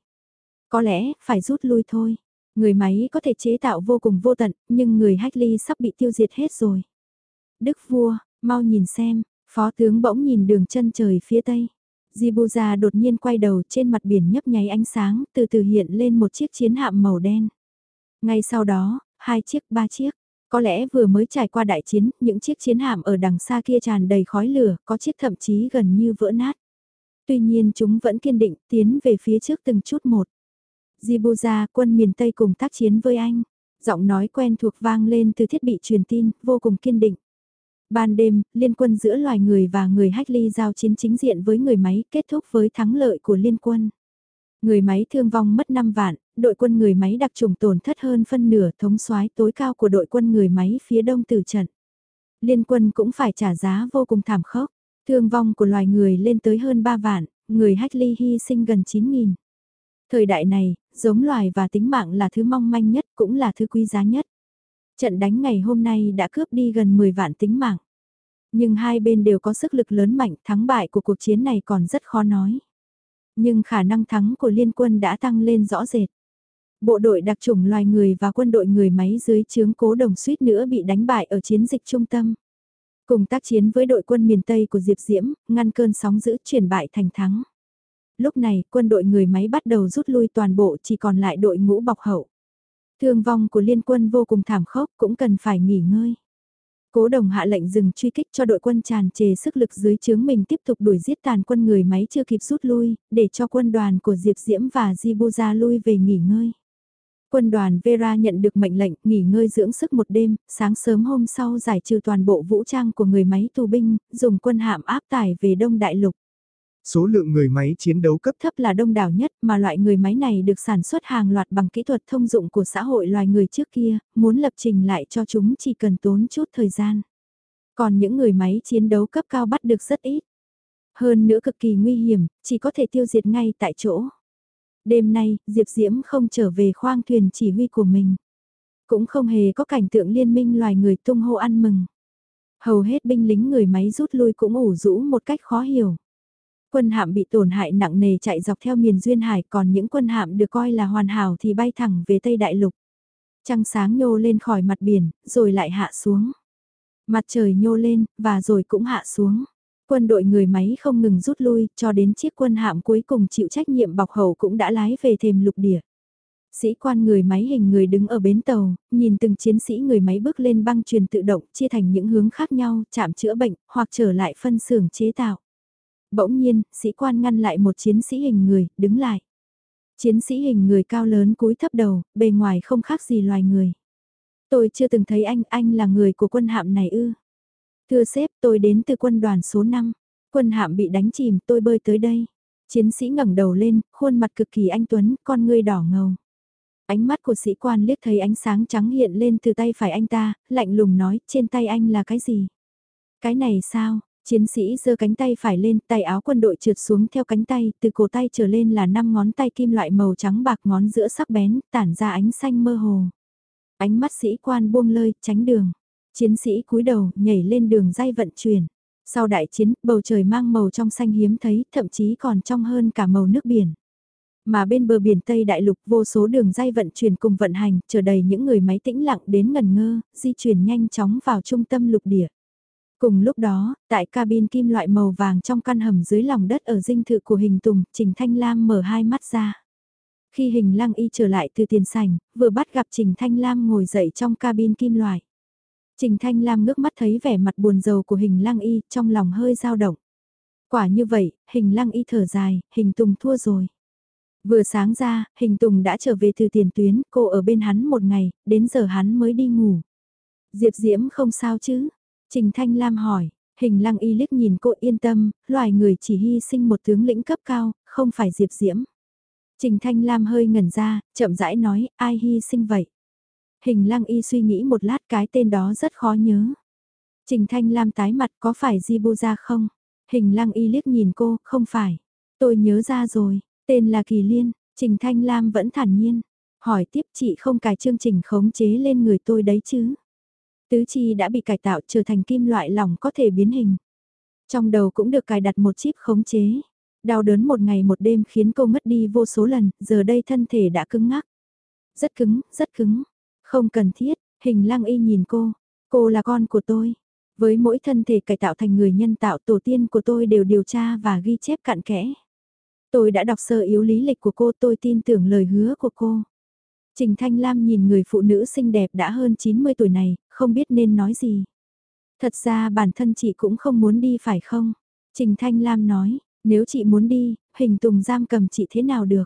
Có lẽ, phải rút lui thôi. Người máy có thể chế tạo vô cùng vô tận, nhưng người hách ly sắp bị tiêu diệt hết rồi. Đức vua, mau nhìn xem, phó tướng bỗng nhìn đường chân trời phía tây. Jibuza đột nhiên quay đầu trên mặt biển nhấp nháy ánh sáng, từ từ hiện lên một chiếc chiến hạm màu đen. Ngay sau đó, hai chiếc, ba chiếc. Có lẽ vừa mới trải qua đại chiến, những chiếc chiến hạm ở đằng xa kia tràn đầy khói lửa, có chiếc thậm chí gần như vỡ nát. Tuy nhiên chúng vẫn kiên định tiến về phía trước từng chút một. Jibuza quân miền Tây cùng tác chiến với anh. Giọng nói quen thuộc vang lên từ thiết bị truyền tin, vô cùng kiên định. Ban đêm, liên quân giữa loài người và người hách ly giao chiến chính diện với người máy kết thúc với thắng lợi của liên quân. Người máy thương vong mất 5 vạn, đội quân người máy đặc trùng tổn thất hơn phân nửa thống soái tối cao của đội quân người máy phía đông tử trận. Liên quân cũng phải trả giá vô cùng thảm khốc, thương vong của loài người lên tới hơn 3 vạn, người hách ly hy sinh gần 9.000. Thời đại này, giống loài và tính mạng là thứ mong manh nhất cũng là thứ quý giá nhất. Trận đánh ngày hôm nay đã cướp đi gần 10 vạn tính mạng. Nhưng hai bên đều có sức lực lớn mạnh, thắng bại của cuộc chiến này còn rất khó nói. Nhưng khả năng thắng của liên quân đã tăng lên rõ rệt. Bộ đội đặc chủng loài người và quân đội người máy dưới chướng cố đồng suýt nữa bị đánh bại ở chiến dịch trung tâm. Cùng tác chiến với đội quân miền Tây của Diệp Diễm, ngăn cơn sóng giữ chuyển bại thành thắng. Lúc này, quân đội người máy bắt đầu rút lui toàn bộ chỉ còn lại đội ngũ bọc hậu. Thương vong của liên quân vô cùng thảm khốc cũng cần phải nghỉ ngơi. Cố đồng hạ lệnh dừng truy kích cho đội quân tràn trề sức lực dưới chướng mình tiếp tục đuổi giết tàn quân người máy chưa kịp rút lui, để cho quân đoàn của Diệp Diễm và Jibuza lui về nghỉ ngơi. Quân đoàn Vera nhận được mệnh lệnh nghỉ ngơi dưỡng sức một đêm, sáng sớm hôm sau giải trừ toàn bộ vũ trang của người máy tù binh, dùng quân hạm áp tải về Đông Đại Lục. Số lượng người máy chiến đấu cấp thấp là đông đảo nhất mà loại người máy này được sản xuất hàng loạt bằng kỹ thuật thông dụng của xã hội loài người trước kia, muốn lập trình lại cho chúng chỉ cần tốn chút thời gian. Còn những người máy chiến đấu cấp cao bắt được rất ít. Hơn nữa cực kỳ nguy hiểm, chỉ có thể tiêu diệt ngay tại chỗ. Đêm nay, Diệp Diễm không trở về khoang thuyền chỉ huy của mình. Cũng không hề có cảnh tượng liên minh loài người tung hô ăn mừng. Hầu hết binh lính người máy rút lui cũng ủ rũ một cách khó hiểu. Quân hạm bị tổn hại nặng nề chạy dọc theo miền Duyên Hải còn những quân hạm được coi là hoàn hảo thì bay thẳng về Tây Đại Lục. Trăng sáng nhô lên khỏi mặt biển, rồi lại hạ xuống. Mặt trời nhô lên, và rồi cũng hạ xuống. Quân đội người máy không ngừng rút lui, cho đến chiếc quân hạm cuối cùng chịu trách nhiệm bọc hậu cũng đã lái về thềm lục địa. Sĩ quan người máy hình người đứng ở bến tàu, nhìn từng chiến sĩ người máy bước lên băng truyền tự động chia thành những hướng khác nhau, chạm chữa bệnh, hoặc trở lại phân xưởng chế tạo. Bỗng nhiên, sĩ quan ngăn lại một chiến sĩ hình người, đứng lại. Chiến sĩ hình người cao lớn cúi thấp đầu, bề ngoài không khác gì loài người. Tôi chưa từng thấy anh, anh là người của quân hạm này ư. Thưa sếp, tôi đến từ quân đoàn số 5. Quân hạm bị đánh chìm, tôi bơi tới đây. Chiến sĩ ngẩng đầu lên, khuôn mặt cực kỳ anh tuấn, con ngươi đỏ ngầu. Ánh mắt của sĩ quan liếc thấy ánh sáng trắng hiện lên từ tay phải anh ta, lạnh lùng nói, trên tay anh là cái gì? Cái này sao? Chiến sĩ giơ cánh tay phải lên, tay áo quân đội trượt xuống theo cánh tay, từ cổ tay trở lên là năm ngón tay kim loại màu trắng bạc ngón giữa sắc bén, tản ra ánh xanh mơ hồ. Ánh mắt sĩ quan buông lơi, tránh đường. Chiến sĩ cúi đầu, nhảy lên đường dây vận chuyển. Sau đại chiến, bầu trời mang màu trong xanh hiếm thấy, thậm chí còn trong hơn cả màu nước biển. Mà bên bờ biển Tây Đại Lục vô số đường dây vận chuyển cùng vận hành, chờ đầy những người máy tĩnh lặng đến ngần ngơ, di chuyển nhanh chóng vào trung tâm lục địa. Cùng lúc đó, tại cabin kim loại màu vàng trong căn hầm dưới lòng đất ở dinh thự của hình tùng, Trình Thanh Lam mở hai mắt ra. Khi hình lăng y trở lại từ tiền sảnh, vừa bắt gặp Trình Thanh Lam ngồi dậy trong cabin kim loại. Trình Thanh Lam ngước mắt thấy vẻ mặt buồn rầu của hình lăng y, trong lòng hơi dao động. Quả như vậy, hình lăng y thở dài, hình tùng thua rồi. Vừa sáng ra, hình tùng đã trở về từ tiền tuyến, cô ở bên hắn một ngày, đến giờ hắn mới đi ngủ. Diệp Diễm không sao chứ? Trình Thanh Lam hỏi, hình lăng y liếc nhìn cô yên tâm, loài người chỉ hy sinh một tướng lĩnh cấp cao, không phải Diệp Diễm. Trình Thanh Lam hơi ngẩn ra, chậm rãi nói, ai hy sinh vậy? Hình lăng y suy nghĩ một lát cái tên đó rất khó nhớ. Trình Thanh Lam tái mặt có phải Di Bô ra không? Hình lăng y liếc nhìn cô, không phải. Tôi nhớ ra rồi, tên là Kỳ Liên, Trình Thanh Lam vẫn thản nhiên. Hỏi tiếp chị không cài chương trình khống chế lên người tôi đấy chứ? Tứ chi đã bị cải tạo trở thành kim loại lỏng có thể biến hình. Trong đầu cũng được cài đặt một chip khống chế. Đau đớn một ngày một đêm khiến cô mất đi vô số lần, giờ đây thân thể đã cứng ngắc. Rất cứng, rất cứng. Không cần thiết, hình lăng y nhìn cô. Cô là con của tôi. Với mỗi thân thể cải tạo thành người nhân tạo tổ tiên của tôi đều điều tra và ghi chép cặn kẽ. Tôi đã đọc sơ yếu lý lịch của cô tôi tin tưởng lời hứa của cô. Trình Thanh Lam nhìn người phụ nữ xinh đẹp đã hơn 90 tuổi này, không biết nên nói gì. Thật ra bản thân chị cũng không muốn đi phải không? Trình Thanh Lam nói, nếu chị muốn đi, hình tùng giam cầm chị thế nào được?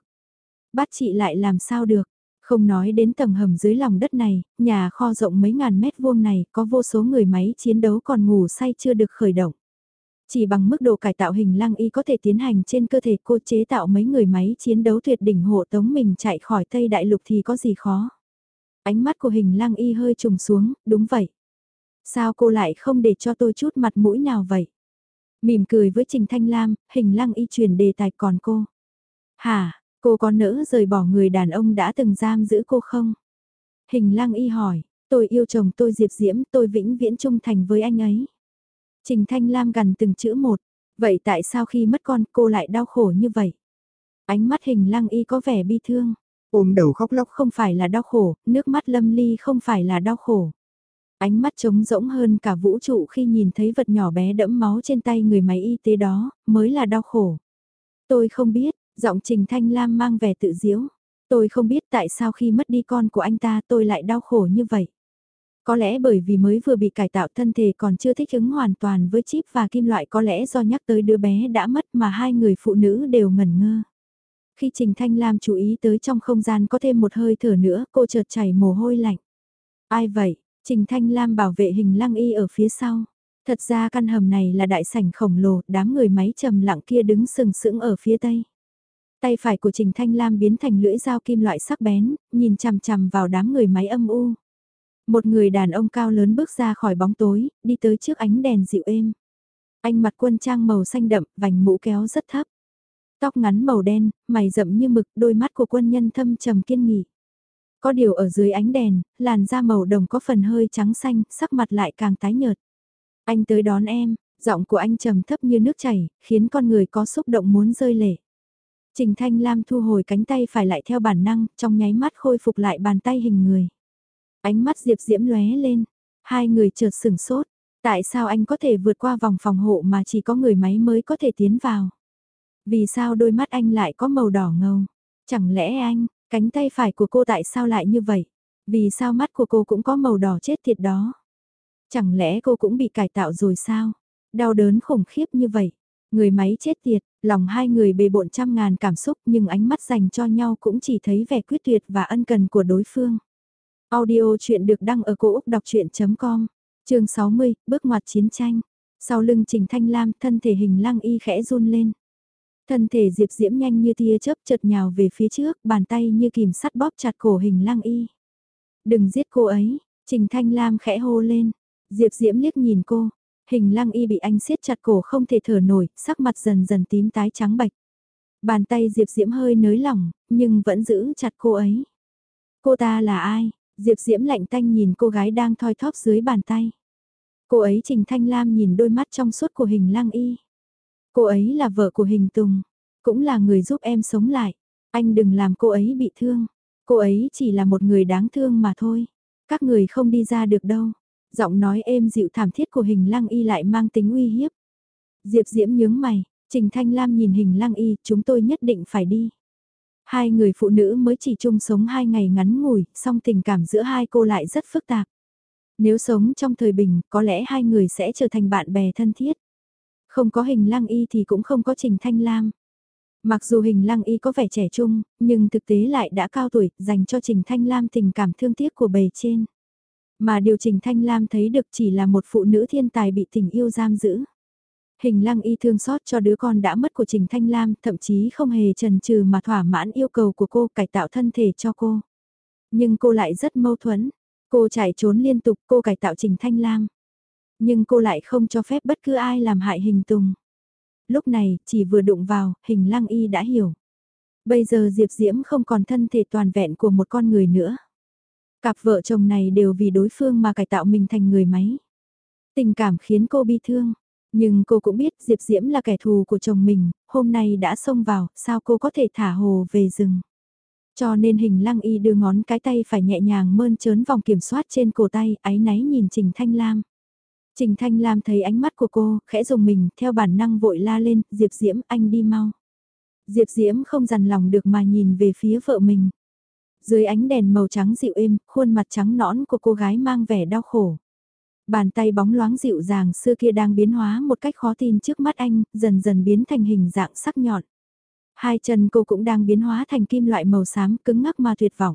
Bắt chị lại làm sao được? Không nói đến tầng hầm dưới lòng đất này, nhà kho rộng mấy ngàn mét vuông này có vô số người máy chiến đấu còn ngủ say chưa được khởi động. Chỉ bằng mức độ cải tạo hình lăng y có thể tiến hành trên cơ thể cô chế tạo mấy người máy chiến đấu tuyệt đỉnh hộ tống mình chạy khỏi Tây Đại Lục thì có gì khó. Ánh mắt của hình lăng y hơi trùng xuống, đúng vậy. Sao cô lại không để cho tôi chút mặt mũi nào vậy? Mỉm cười với Trình Thanh Lam, hình lăng y truyền đề tài còn cô. Hả, cô có nỡ rời bỏ người đàn ông đã từng giam giữ cô không? Hình lăng y hỏi, tôi yêu chồng tôi Diệp Diễm, tôi vĩnh viễn trung thành với anh ấy. Trình Thanh Lam gần từng chữ một, vậy tại sao khi mất con cô lại đau khổ như vậy? Ánh mắt hình lăng y có vẻ bi thương. Ôm đầu khóc lóc không phải là đau khổ, nước mắt lâm ly không phải là đau khổ. Ánh mắt trống rỗng hơn cả vũ trụ khi nhìn thấy vật nhỏ bé đẫm máu trên tay người máy y tế đó, mới là đau khổ. Tôi không biết, giọng Trình Thanh Lam mang vẻ tự diễu. Tôi không biết tại sao khi mất đi con của anh ta tôi lại đau khổ như vậy. Có lẽ bởi vì mới vừa bị cải tạo thân thể còn chưa thích ứng hoàn toàn với chip và kim loại có lẽ do nhắc tới đứa bé đã mất mà hai người phụ nữ đều ngẩn ngơ. Khi Trình Thanh Lam chú ý tới trong không gian có thêm một hơi thở nữa, cô chợt chảy mồ hôi lạnh. Ai vậy? Trình Thanh Lam bảo vệ hình lăng y ở phía sau. Thật ra căn hầm này là đại sảnh khổng lồ, đám người máy trầm lặng kia đứng sừng sững ở phía tây. Tay phải của Trình Thanh Lam biến thành lưỡi dao kim loại sắc bén, nhìn chằm chằm vào đám người máy âm u. Một người đàn ông cao lớn bước ra khỏi bóng tối, đi tới trước ánh đèn dịu êm. Anh mặt quân trang màu xanh đậm, vành mũ kéo rất thấp. Tóc ngắn màu đen, mày rậm như mực, đôi mắt của quân nhân thâm trầm kiên nghị. Có điều ở dưới ánh đèn, làn da màu đồng có phần hơi trắng xanh, sắc mặt lại càng tái nhợt. Anh tới đón em, giọng của anh trầm thấp như nước chảy, khiến con người có xúc động muốn rơi lệ. Trình Thanh Lam thu hồi cánh tay phải lại theo bản năng, trong nháy mắt khôi phục lại bàn tay hình người. Ánh mắt Diệp Diễm lóe lên, hai người chợt sửng sốt, tại sao anh có thể vượt qua vòng phòng hộ mà chỉ có người máy mới có thể tiến vào? Vì sao đôi mắt anh lại có màu đỏ ngầu? Chẳng lẽ anh, cánh tay phải của cô tại sao lại như vậy? Vì sao mắt của cô cũng có màu đỏ chết thiệt đó? Chẳng lẽ cô cũng bị cải tạo rồi sao? Đau đớn khủng khiếp như vậy. Người máy chết tiệt, lòng hai người bề bộn trăm ngàn cảm xúc nhưng ánh mắt dành cho nhau cũng chỉ thấy vẻ quyết tuyệt và ân cần của đối phương. Audio chuyện được đăng ở cổ Úc đọc chuyện.com, trường 60, bước ngoặt chiến tranh. Sau lưng Trình Thanh Lam thân thể hình lăng y khẽ run lên. Thân thể Diệp Diễm nhanh như tia chớp chợt nhào về phía trước, bàn tay như kìm sắt bóp chặt cổ hình lăng y. Đừng giết cô ấy, Trình Thanh Lam khẽ hô lên. Diệp Diễm liếc nhìn cô, hình lăng y bị anh siết chặt cổ không thể thở nổi, sắc mặt dần dần tím tái trắng bạch. Bàn tay Diệp Diễm hơi nới lỏng, nhưng vẫn giữ chặt cô ấy. Cô ta là ai? Diệp Diễm lạnh tanh nhìn cô gái đang thoi thóp dưới bàn tay. Cô ấy Trình Thanh Lam nhìn đôi mắt trong suốt của hình Lang y. Cô ấy là vợ của hình Tùng, cũng là người giúp em sống lại. Anh đừng làm cô ấy bị thương. Cô ấy chỉ là một người đáng thương mà thôi. Các người không đi ra được đâu. Giọng nói êm dịu thảm thiết của hình Lang y lại mang tính uy hiếp. Diệp Diễm nhướng mày, Trình Thanh Lam nhìn hình Lang y, chúng tôi nhất định phải đi. Hai người phụ nữ mới chỉ chung sống hai ngày ngắn ngủi, song tình cảm giữa hai cô lại rất phức tạp. Nếu sống trong thời bình, có lẽ hai người sẽ trở thành bạn bè thân thiết. Không có hình lăng y thì cũng không có Trình Thanh Lam. Mặc dù hình lăng y có vẻ trẻ trung, nhưng thực tế lại đã cao tuổi, dành cho Trình Thanh Lam tình cảm thương tiếc của bề trên. Mà điều Trình Thanh Lam thấy được chỉ là một phụ nữ thiên tài bị tình yêu giam giữ. Hình lăng y thương xót cho đứa con đã mất của Trình Thanh Lam, thậm chí không hề trần trừ mà thỏa mãn yêu cầu của cô cải tạo thân thể cho cô. Nhưng cô lại rất mâu thuẫn. Cô chạy trốn liên tục cô cải tạo Trình Thanh Lam. Nhưng cô lại không cho phép bất cứ ai làm hại hình tùng. Lúc này, chỉ vừa đụng vào, hình lăng y đã hiểu. Bây giờ Diệp Diễm không còn thân thể toàn vẹn của một con người nữa. Cặp vợ chồng này đều vì đối phương mà cải tạo mình thành người máy. Tình cảm khiến cô bi thương. Nhưng cô cũng biết Diệp Diễm là kẻ thù của chồng mình, hôm nay đã xông vào, sao cô có thể thả hồ về rừng. Cho nên hình lăng y đưa ngón cái tay phải nhẹ nhàng mơn trớn vòng kiểm soát trên cổ tay, áy náy nhìn Trình Thanh Lam. Trình Thanh Lam thấy ánh mắt của cô, khẽ dùng mình, theo bản năng vội la lên, Diệp Diễm, anh đi mau. Diệp Diễm không dằn lòng được mà nhìn về phía vợ mình. Dưới ánh đèn màu trắng dịu êm, khuôn mặt trắng nõn của cô gái mang vẻ đau khổ. Bàn tay bóng loáng dịu dàng xưa kia đang biến hóa một cách khó tin trước mắt anh, dần dần biến thành hình dạng sắc nhọn. Hai chân cô cũng đang biến hóa thành kim loại màu xám cứng ngắc mà tuyệt vọng.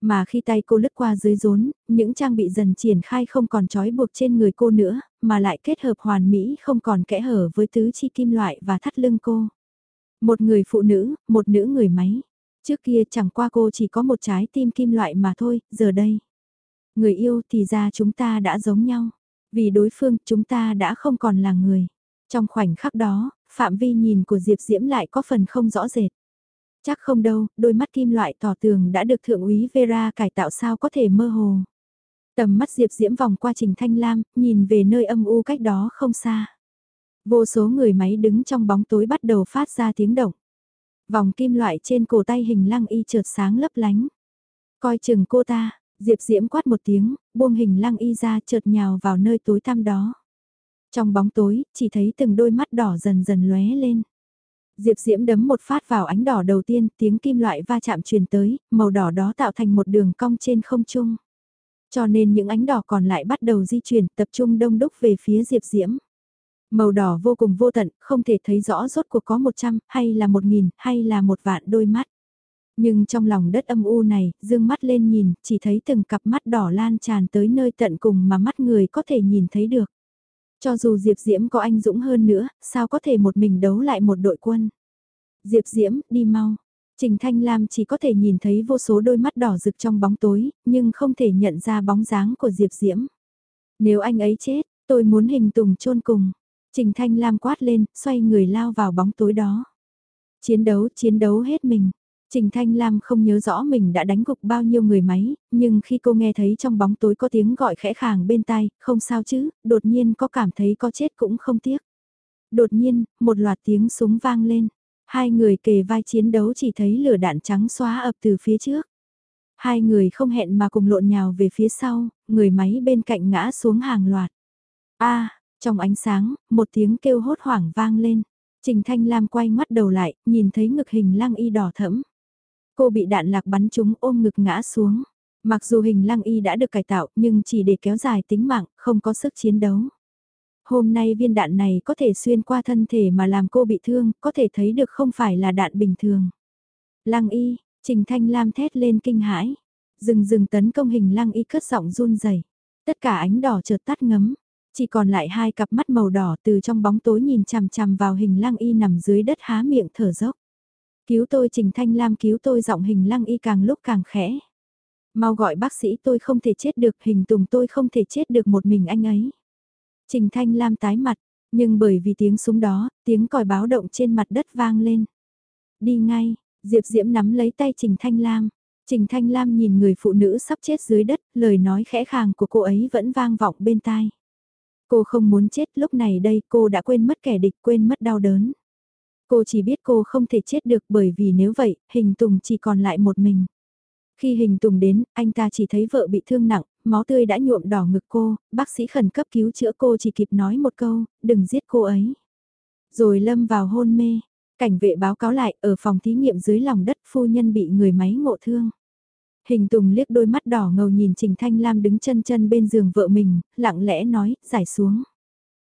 Mà khi tay cô lướt qua dưới rốn, những trang bị dần triển khai không còn trói buộc trên người cô nữa, mà lại kết hợp hoàn mỹ không còn kẽ hở với tứ chi kim loại và thắt lưng cô. Một người phụ nữ, một nữ người máy. Trước kia chẳng qua cô chỉ có một trái tim kim loại mà thôi, giờ đây. Người yêu thì ra chúng ta đã giống nhau. Vì đối phương chúng ta đã không còn là người. Trong khoảnh khắc đó, phạm vi nhìn của Diệp Diễm lại có phần không rõ rệt. Chắc không đâu, đôi mắt kim loại tỏ tường đã được thượng úy Vera cải tạo sao có thể mơ hồ. Tầm mắt Diệp Diễm vòng qua Trình Thanh Lam, nhìn về nơi âm u cách đó không xa. Vô số người máy đứng trong bóng tối bắt đầu phát ra tiếng động. Vòng kim loại trên cổ tay hình lăng y chợt sáng lấp lánh. Coi chừng cô ta, Diệp Diễm quát một tiếng, buông hình lăng y ra chợt nhào vào nơi tối tăm đó. Trong bóng tối, chỉ thấy từng đôi mắt đỏ dần dần lóe lên. Diệp Diễm đấm một phát vào ánh đỏ đầu tiên, tiếng kim loại va chạm truyền tới, màu đỏ đó tạo thành một đường cong trên không trung. Cho nên những ánh đỏ còn lại bắt đầu di chuyển, tập trung đông đúc về phía Diệp Diễm. Màu đỏ vô cùng vô tận, không thể thấy rõ rốt cuộc có 100, hay là 1.000, hay là một vạn đôi mắt. Nhưng trong lòng đất âm u này, dương mắt lên nhìn, chỉ thấy từng cặp mắt đỏ lan tràn tới nơi tận cùng mà mắt người có thể nhìn thấy được. Cho dù Diệp Diễm có anh dũng hơn nữa, sao có thể một mình đấu lại một đội quân. Diệp Diễm, đi mau. Trình Thanh Lam chỉ có thể nhìn thấy vô số đôi mắt đỏ rực trong bóng tối, nhưng không thể nhận ra bóng dáng của Diệp Diễm. Nếu anh ấy chết, tôi muốn hình tùng chôn cùng. Trình Thanh Lam quát lên, xoay người lao vào bóng tối đó. Chiến đấu, chiến đấu hết mình. Trình Thanh Lam không nhớ rõ mình đã đánh gục bao nhiêu người máy, nhưng khi cô nghe thấy trong bóng tối có tiếng gọi khẽ khàng bên tai, không sao chứ, đột nhiên có cảm thấy có chết cũng không tiếc. Đột nhiên, một loạt tiếng súng vang lên. Hai người kề vai chiến đấu chỉ thấy lửa đạn trắng xóa ập từ phía trước. Hai người không hẹn mà cùng lộn nhào về phía sau, người máy bên cạnh ngã xuống hàng loạt. a trong ánh sáng, một tiếng kêu hốt hoảng vang lên. Trình Thanh Lam quay mắt đầu lại, nhìn thấy ngực hình lăng y đỏ thẫm. Cô bị đạn lạc bắn trúng ôm ngực ngã xuống. Mặc dù hình lăng y đã được cải tạo nhưng chỉ để kéo dài tính mạng, không có sức chiến đấu. Hôm nay viên đạn này có thể xuyên qua thân thể mà làm cô bị thương, có thể thấy được không phải là đạn bình thường. Lăng y, Trình Thanh Lam thét lên kinh hãi. Dừng dừng tấn công hình lăng y cất giọng run rẩy. Tất cả ánh đỏ chợt tắt ngấm. Chỉ còn lại hai cặp mắt màu đỏ từ trong bóng tối nhìn chằm chằm vào hình lăng y nằm dưới đất há miệng thở dốc. Cứu tôi Trình Thanh Lam cứu tôi giọng hình lăng y càng lúc càng khẽ. Mau gọi bác sĩ tôi không thể chết được hình tùng tôi không thể chết được một mình anh ấy. Trình Thanh Lam tái mặt, nhưng bởi vì tiếng súng đó, tiếng còi báo động trên mặt đất vang lên. Đi ngay, Diệp Diễm nắm lấy tay Trình Thanh Lam. Trình Thanh Lam nhìn người phụ nữ sắp chết dưới đất, lời nói khẽ khàng của cô ấy vẫn vang vọng bên tai. Cô không muốn chết lúc này đây cô đã quên mất kẻ địch quên mất đau đớn. Cô chỉ biết cô không thể chết được bởi vì nếu vậy, hình tùng chỉ còn lại một mình. Khi hình tùng đến, anh ta chỉ thấy vợ bị thương nặng, máu tươi đã nhuộm đỏ ngực cô, bác sĩ khẩn cấp cứu chữa cô chỉ kịp nói một câu, đừng giết cô ấy. Rồi lâm vào hôn mê, cảnh vệ báo cáo lại ở phòng thí nghiệm dưới lòng đất phu nhân bị người máy ngộ thương. Hình Tùng liếc đôi mắt đỏ ngầu nhìn Trình Thanh Lam đứng chân chân bên giường vợ mình, lặng lẽ nói, giải xuống.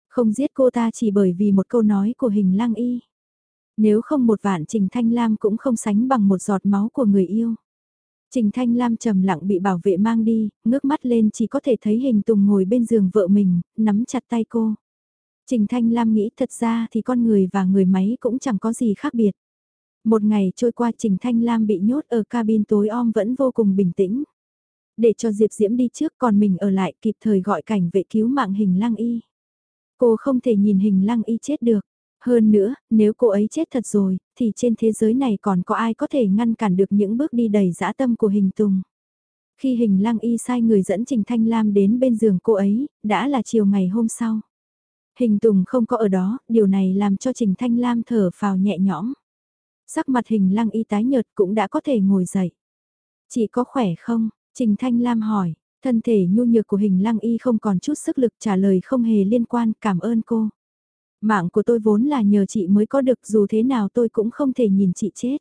Không giết cô ta chỉ bởi vì một câu nói của hình lang y. Nếu không một vạn Trình Thanh Lam cũng không sánh bằng một giọt máu của người yêu. Trình Thanh Lam trầm lặng bị bảo vệ mang đi, ngước mắt lên chỉ có thể thấy hình Tùng ngồi bên giường vợ mình, nắm chặt tay cô. Trình Thanh Lam nghĩ thật ra thì con người và người máy cũng chẳng có gì khác biệt. Một ngày trôi qua Trình Thanh Lam bị nhốt ở cabin tối om vẫn vô cùng bình tĩnh. Để cho Diệp Diễm đi trước còn mình ở lại kịp thời gọi cảnh vệ cứu mạng hình Lang y. Cô không thể nhìn hình Lang y chết được. Hơn nữa, nếu cô ấy chết thật rồi, thì trên thế giới này còn có ai có thể ngăn cản được những bước đi đầy dã tâm của hình tùng. Khi hình lăng y sai người dẫn Trình Thanh Lam đến bên giường cô ấy, đã là chiều ngày hôm sau. Hình tùng không có ở đó, điều này làm cho Trình Thanh Lam thở phào nhẹ nhõm. Sắc mặt hình lăng y tái nhợt cũng đã có thể ngồi dậy. Chị có khỏe không? Trình Thanh Lam hỏi, thân thể nhu nhược của hình lăng y không còn chút sức lực trả lời không hề liên quan cảm ơn cô. Mạng của tôi vốn là nhờ chị mới có được dù thế nào tôi cũng không thể nhìn chị chết.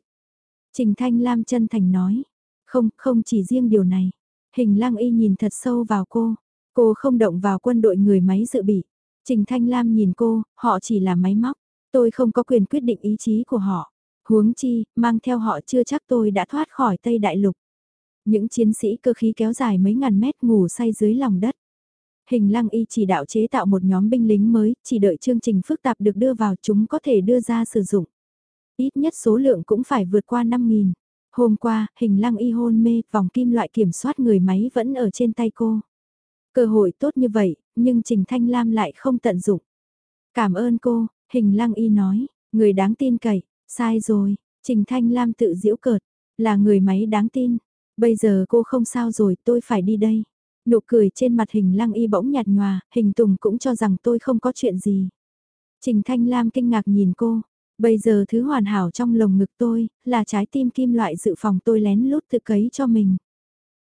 Trình Thanh Lam chân thành nói. Không, không chỉ riêng điều này. Hình lăng y nhìn thật sâu vào cô. Cô không động vào quân đội người máy dự bị. Trình Thanh Lam nhìn cô, họ chỉ là máy móc. Tôi không có quyền quyết định ý chí của họ. Huống chi, mang theo họ chưa chắc tôi đã thoát khỏi Tây Đại Lục. Những chiến sĩ cơ khí kéo dài mấy ngàn mét ngủ say dưới lòng đất. Hình lăng y chỉ đạo chế tạo một nhóm binh lính mới, chỉ đợi chương trình phức tạp được đưa vào chúng có thể đưa ra sử dụng. Ít nhất số lượng cũng phải vượt qua 5.000. Hôm qua, hình lăng y hôn mê, vòng kim loại kiểm soát người máy vẫn ở trên tay cô. Cơ hội tốt như vậy, nhưng Trình Thanh Lam lại không tận dụng. Cảm ơn cô, hình lăng y nói, người đáng tin cậy, sai rồi, Trình Thanh Lam tự giễu cợt, là người máy đáng tin. Bây giờ cô không sao rồi, tôi phải đi đây. Nụ cười trên mặt hình lăng y bỗng nhạt nhòa, hình tùng cũng cho rằng tôi không có chuyện gì. Trình Thanh Lam kinh ngạc nhìn cô, bây giờ thứ hoàn hảo trong lồng ngực tôi, là trái tim kim loại dự phòng tôi lén lút tự cấy cho mình.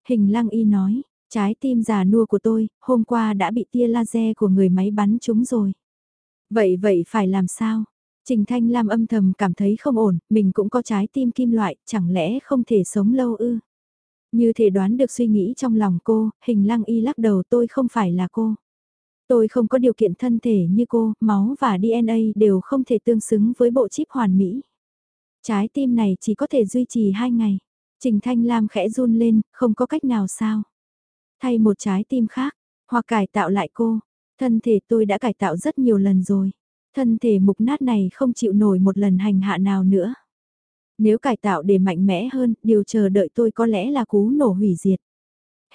Hình lăng y nói, trái tim già nua của tôi, hôm qua đã bị tia laser của người máy bắn trúng rồi. Vậy vậy phải làm sao? Trình Thanh Lam âm thầm cảm thấy không ổn, mình cũng có trái tim kim loại, chẳng lẽ không thể sống lâu ư? Như thể đoán được suy nghĩ trong lòng cô, hình lăng y lắc đầu tôi không phải là cô. Tôi không có điều kiện thân thể như cô, máu và DNA đều không thể tương xứng với bộ chip hoàn mỹ. Trái tim này chỉ có thể duy trì 2 ngày. Trình Thanh Lam khẽ run lên, không có cách nào sao. Thay một trái tim khác, hoặc cải tạo lại cô. Thân thể tôi đã cải tạo rất nhiều lần rồi. Thân thể mục nát này không chịu nổi một lần hành hạ nào nữa. Nếu cải tạo để mạnh mẽ hơn, điều chờ đợi tôi có lẽ là cú nổ hủy diệt.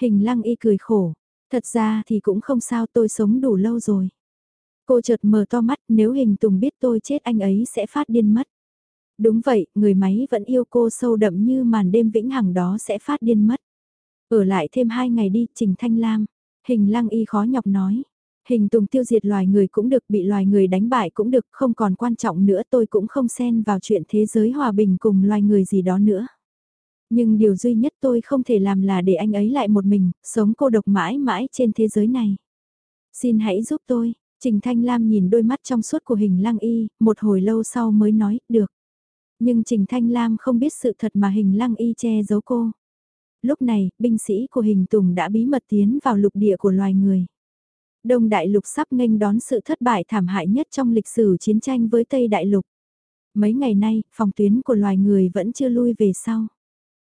Hình lăng y cười khổ. Thật ra thì cũng không sao tôi sống đủ lâu rồi. Cô chợt mở to mắt nếu hình tùng biết tôi chết anh ấy sẽ phát điên mất. Đúng vậy, người máy vẫn yêu cô sâu đậm như màn đêm vĩnh hằng đó sẽ phát điên mất. Ở lại thêm hai ngày đi, Trình Thanh Lam. Hình lăng y khó nhọc nói. Hình tùng tiêu diệt loài người cũng được, bị loài người đánh bại cũng được, không còn quan trọng nữa tôi cũng không xen vào chuyện thế giới hòa bình cùng loài người gì đó nữa. Nhưng điều duy nhất tôi không thể làm là để anh ấy lại một mình, sống cô độc mãi mãi trên thế giới này. Xin hãy giúp tôi, Trình Thanh Lam nhìn đôi mắt trong suốt của hình lăng y, một hồi lâu sau mới nói, được. Nhưng Trình Thanh Lam không biết sự thật mà hình lăng y che giấu cô. Lúc này, binh sĩ của hình Tùng đã bí mật tiến vào lục địa của loài người. Đông Đại Lục sắp nghênh đón sự thất bại thảm hại nhất trong lịch sử chiến tranh với Tây Đại Lục. Mấy ngày nay, phòng tuyến của loài người vẫn chưa lui về sau.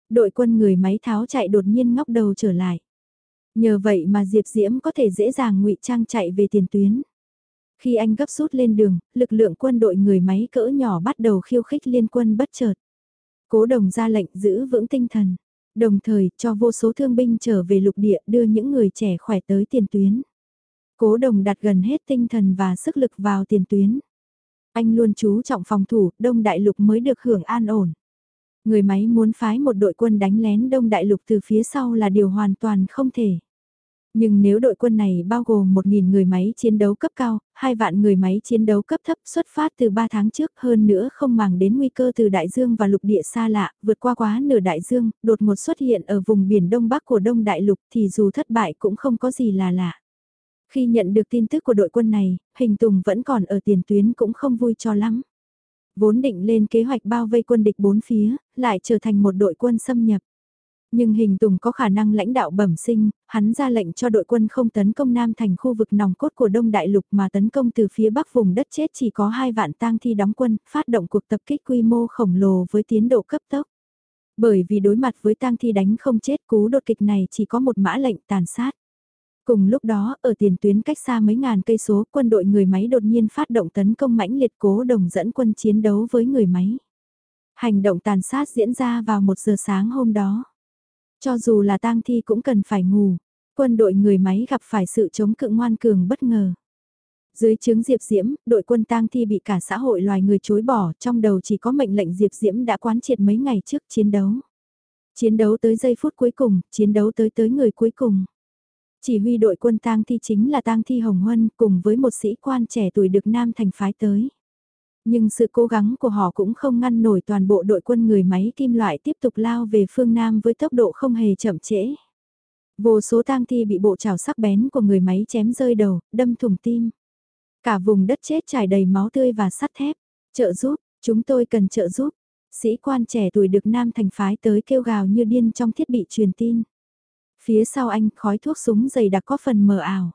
Đội quân người máy tháo chạy đột nhiên ngóc đầu trở lại. Nhờ vậy mà Diệp Diễm có thể dễ dàng ngụy trang chạy về tiền tuyến. Khi anh gấp rút lên đường, lực lượng quân đội người máy cỡ nhỏ bắt đầu khiêu khích liên quân bất chợt. Cố đồng ra lệnh giữ vững tinh thần, đồng thời cho vô số thương binh trở về lục địa đưa những người trẻ khỏe tới tiền tuyến. Cố đồng đặt gần hết tinh thần và sức lực vào tiền tuyến. Anh luôn chú trọng phòng thủ, đông đại lục mới được hưởng an ổn. Người máy muốn phái một đội quân đánh lén đông đại lục từ phía sau là điều hoàn toàn không thể. Nhưng nếu đội quân này bao gồm 1.000 người máy chiến đấu cấp cao, 2 vạn người máy chiến đấu cấp thấp xuất phát từ 3 tháng trước hơn nữa không màng đến nguy cơ từ đại dương và lục địa xa lạ, vượt qua quá nửa đại dương, đột ngột xuất hiện ở vùng biển đông bắc của đông đại lục thì dù thất bại cũng không có gì là lạ. Khi nhận được tin tức của đội quân này, Hình Tùng vẫn còn ở tiền tuyến cũng không vui cho lắm. Vốn định lên kế hoạch bao vây quân địch bốn phía, lại trở thành một đội quân xâm nhập. Nhưng hình tùng có khả năng lãnh đạo bẩm sinh, hắn ra lệnh cho đội quân không tấn công Nam thành khu vực nòng cốt của Đông Đại Lục mà tấn công từ phía bắc vùng đất chết chỉ có hai vạn tang thi đóng quân, phát động cuộc tập kích quy mô khổng lồ với tiến độ cấp tốc. Bởi vì đối mặt với tang thi đánh không chết cú đột kịch này chỉ có một mã lệnh tàn sát. Cùng lúc đó, ở tiền tuyến cách xa mấy ngàn cây số, quân đội người máy đột nhiên phát động tấn công mãnh liệt cố đồng dẫn quân chiến đấu với người máy. Hành động tàn sát diễn ra vào một giờ sáng hôm đó. Cho dù là tang thi cũng cần phải ngủ, quân đội người máy gặp phải sự chống cự ngoan cường bất ngờ. Dưới chứng Diệp Diễm, đội quân tang thi bị cả xã hội loài người chối bỏ, trong đầu chỉ có mệnh lệnh Diệp Diễm đã quán triệt mấy ngày trước chiến đấu. Chiến đấu tới giây phút cuối cùng, chiến đấu tới tới người cuối cùng. Chỉ huy đội quân tang thi chính là tang thi Hồng Huân cùng với một sĩ quan trẻ tuổi được Nam thành phái tới. Nhưng sự cố gắng của họ cũng không ngăn nổi toàn bộ đội quân người máy kim loại tiếp tục lao về phương Nam với tốc độ không hề chậm trễ. Vô số tang thi bị bộ trào sắc bén của người máy chém rơi đầu, đâm thủng tim. Cả vùng đất chết trải đầy máu tươi và sắt thép. Trợ giúp, chúng tôi cần trợ giúp. Sĩ quan trẻ tuổi được Nam thành phái tới kêu gào như điên trong thiết bị truyền tin. Phía sau anh khói thuốc súng dày đặc có phần mờ ảo.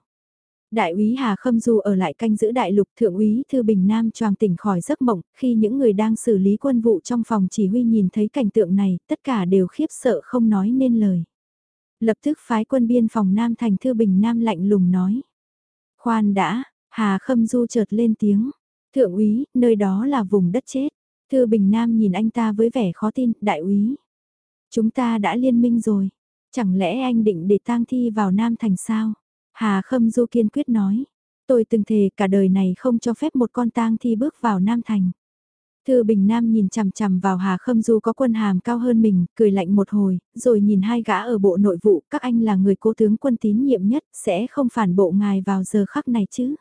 Đại úy Hà Khâm Du ở lại canh giữ đại lục thượng úy Thư Bình Nam choàng tỉnh khỏi giấc mộng, khi những người đang xử lý quân vụ trong phòng chỉ huy nhìn thấy cảnh tượng này, tất cả đều khiếp sợ không nói nên lời. Lập tức phái quân biên phòng Nam thành Thư Bình Nam lạnh lùng nói. Khoan đã, Hà Khâm Du chợt lên tiếng. Thượng úy, nơi đó là vùng đất chết. Thư Bình Nam nhìn anh ta với vẻ khó tin, đại úy. Chúng ta đã liên minh rồi. Chẳng lẽ anh định để tang thi vào Nam thành sao? Hà Khâm Du kiên quyết nói, tôi từng thề cả đời này không cho phép một con tang thi bước vào Nam Thành. Thư Bình Nam nhìn chằm chằm vào Hà Khâm Du có quân hàm cao hơn mình, cười lạnh một hồi, rồi nhìn hai gã ở bộ nội vụ, các anh là người cố tướng quân tín nhiệm nhất, sẽ không phản bộ ngài vào giờ khắc này chứ.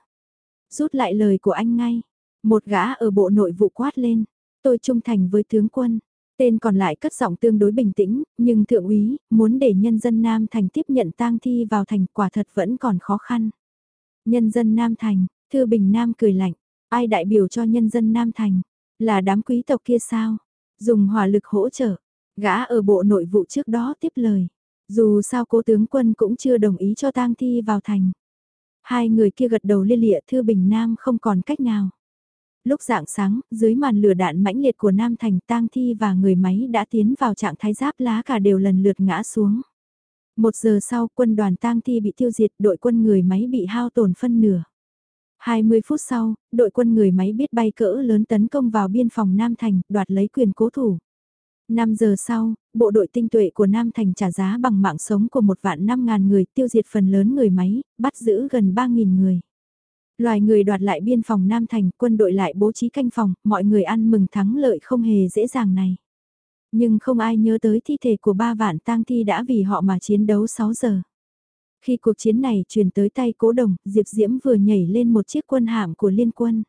Rút lại lời của anh ngay, một gã ở bộ nội vụ quát lên, tôi trung thành với tướng quân, Tên còn lại cất giọng tương đối bình tĩnh, nhưng thượng úy, muốn để nhân dân Nam Thành tiếp nhận tang thi vào thành quả thật vẫn còn khó khăn. Nhân dân Nam Thành, Thư Bình Nam cười lạnh, ai đại biểu cho nhân dân Nam Thành, là đám quý tộc kia sao? Dùng hỏa lực hỗ trợ, gã ở bộ nội vụ trước đó tiếp lời. Dù sao cố tướng quân cũng chưa đồng ý cho tang thi vào thành. Hai người kia gật đầu lia lịa Thư Bình Nam không còn cách nào. Lúc dạng sáng, dưới màn lửa đạn mãnh liệt của Nam Thành tang thi và người máy đã tiến vào trạng thái giáp lá cả đều lần lượt ngã xuống. Một giờ sau quân đoàn tang thi bị tiêu diệt đội quân người máy bị hao tổn phân nửa. 20 phút sau, đội quân người máy biết bay cỡ lớn tấn công vào biên phòng Nam Thành, đoạt lấy quyền cố thủ. 5 giờ sau, bộ đội tinh tuệ của Nam Thành trả giá bằng mạng sống của một vạn 5 ngàn người tiêu diệt phần lớn người máy, bắt giữ gần 3.000 người. Loài người đoạt lại biên phòng Nam Thành, quân đội lại bố trí canh phòng, mọi người ăn mừng thắng lợi không hề dễ dàng này. Nhưng không ai nhớ tới thi thể của ba vạn tang thi đã vì họ mà chiến đấu 6 giờ. Khi cuộc chiến này truyền tới tay cố đồng, Diệp Diễm vừa nhảy lên một chiếc quân hạm của liên quân.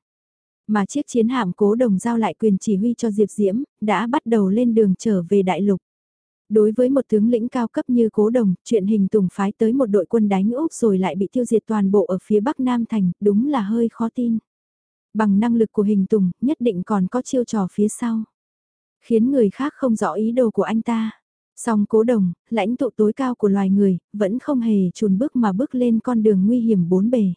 Mà chiếc chiến hạm cố đồng giao lại quyền chỉ huy cho Diệp Diễm, đã bắt đầu lên đường trở về đại lục. Đối với một tướng lĩnh cao cấp như cố đồng, chuyện hình tùng phái tới một đội quân đánh Úc rồi lại bị tiêu diệt toàn bộ ở phía bắc Nam Thành, đúng là hơi khó tin. Bằng năng lực của hình tùng, nhất định còn có chiêu trò phía sau. Khiến người khác không rõ ý đồ của anh ta. Song cố đồng, lãnh tụ tối cao của loài người, vẫn không hề chùn bước mà bước lên con đường nguy hiểm bốn bề.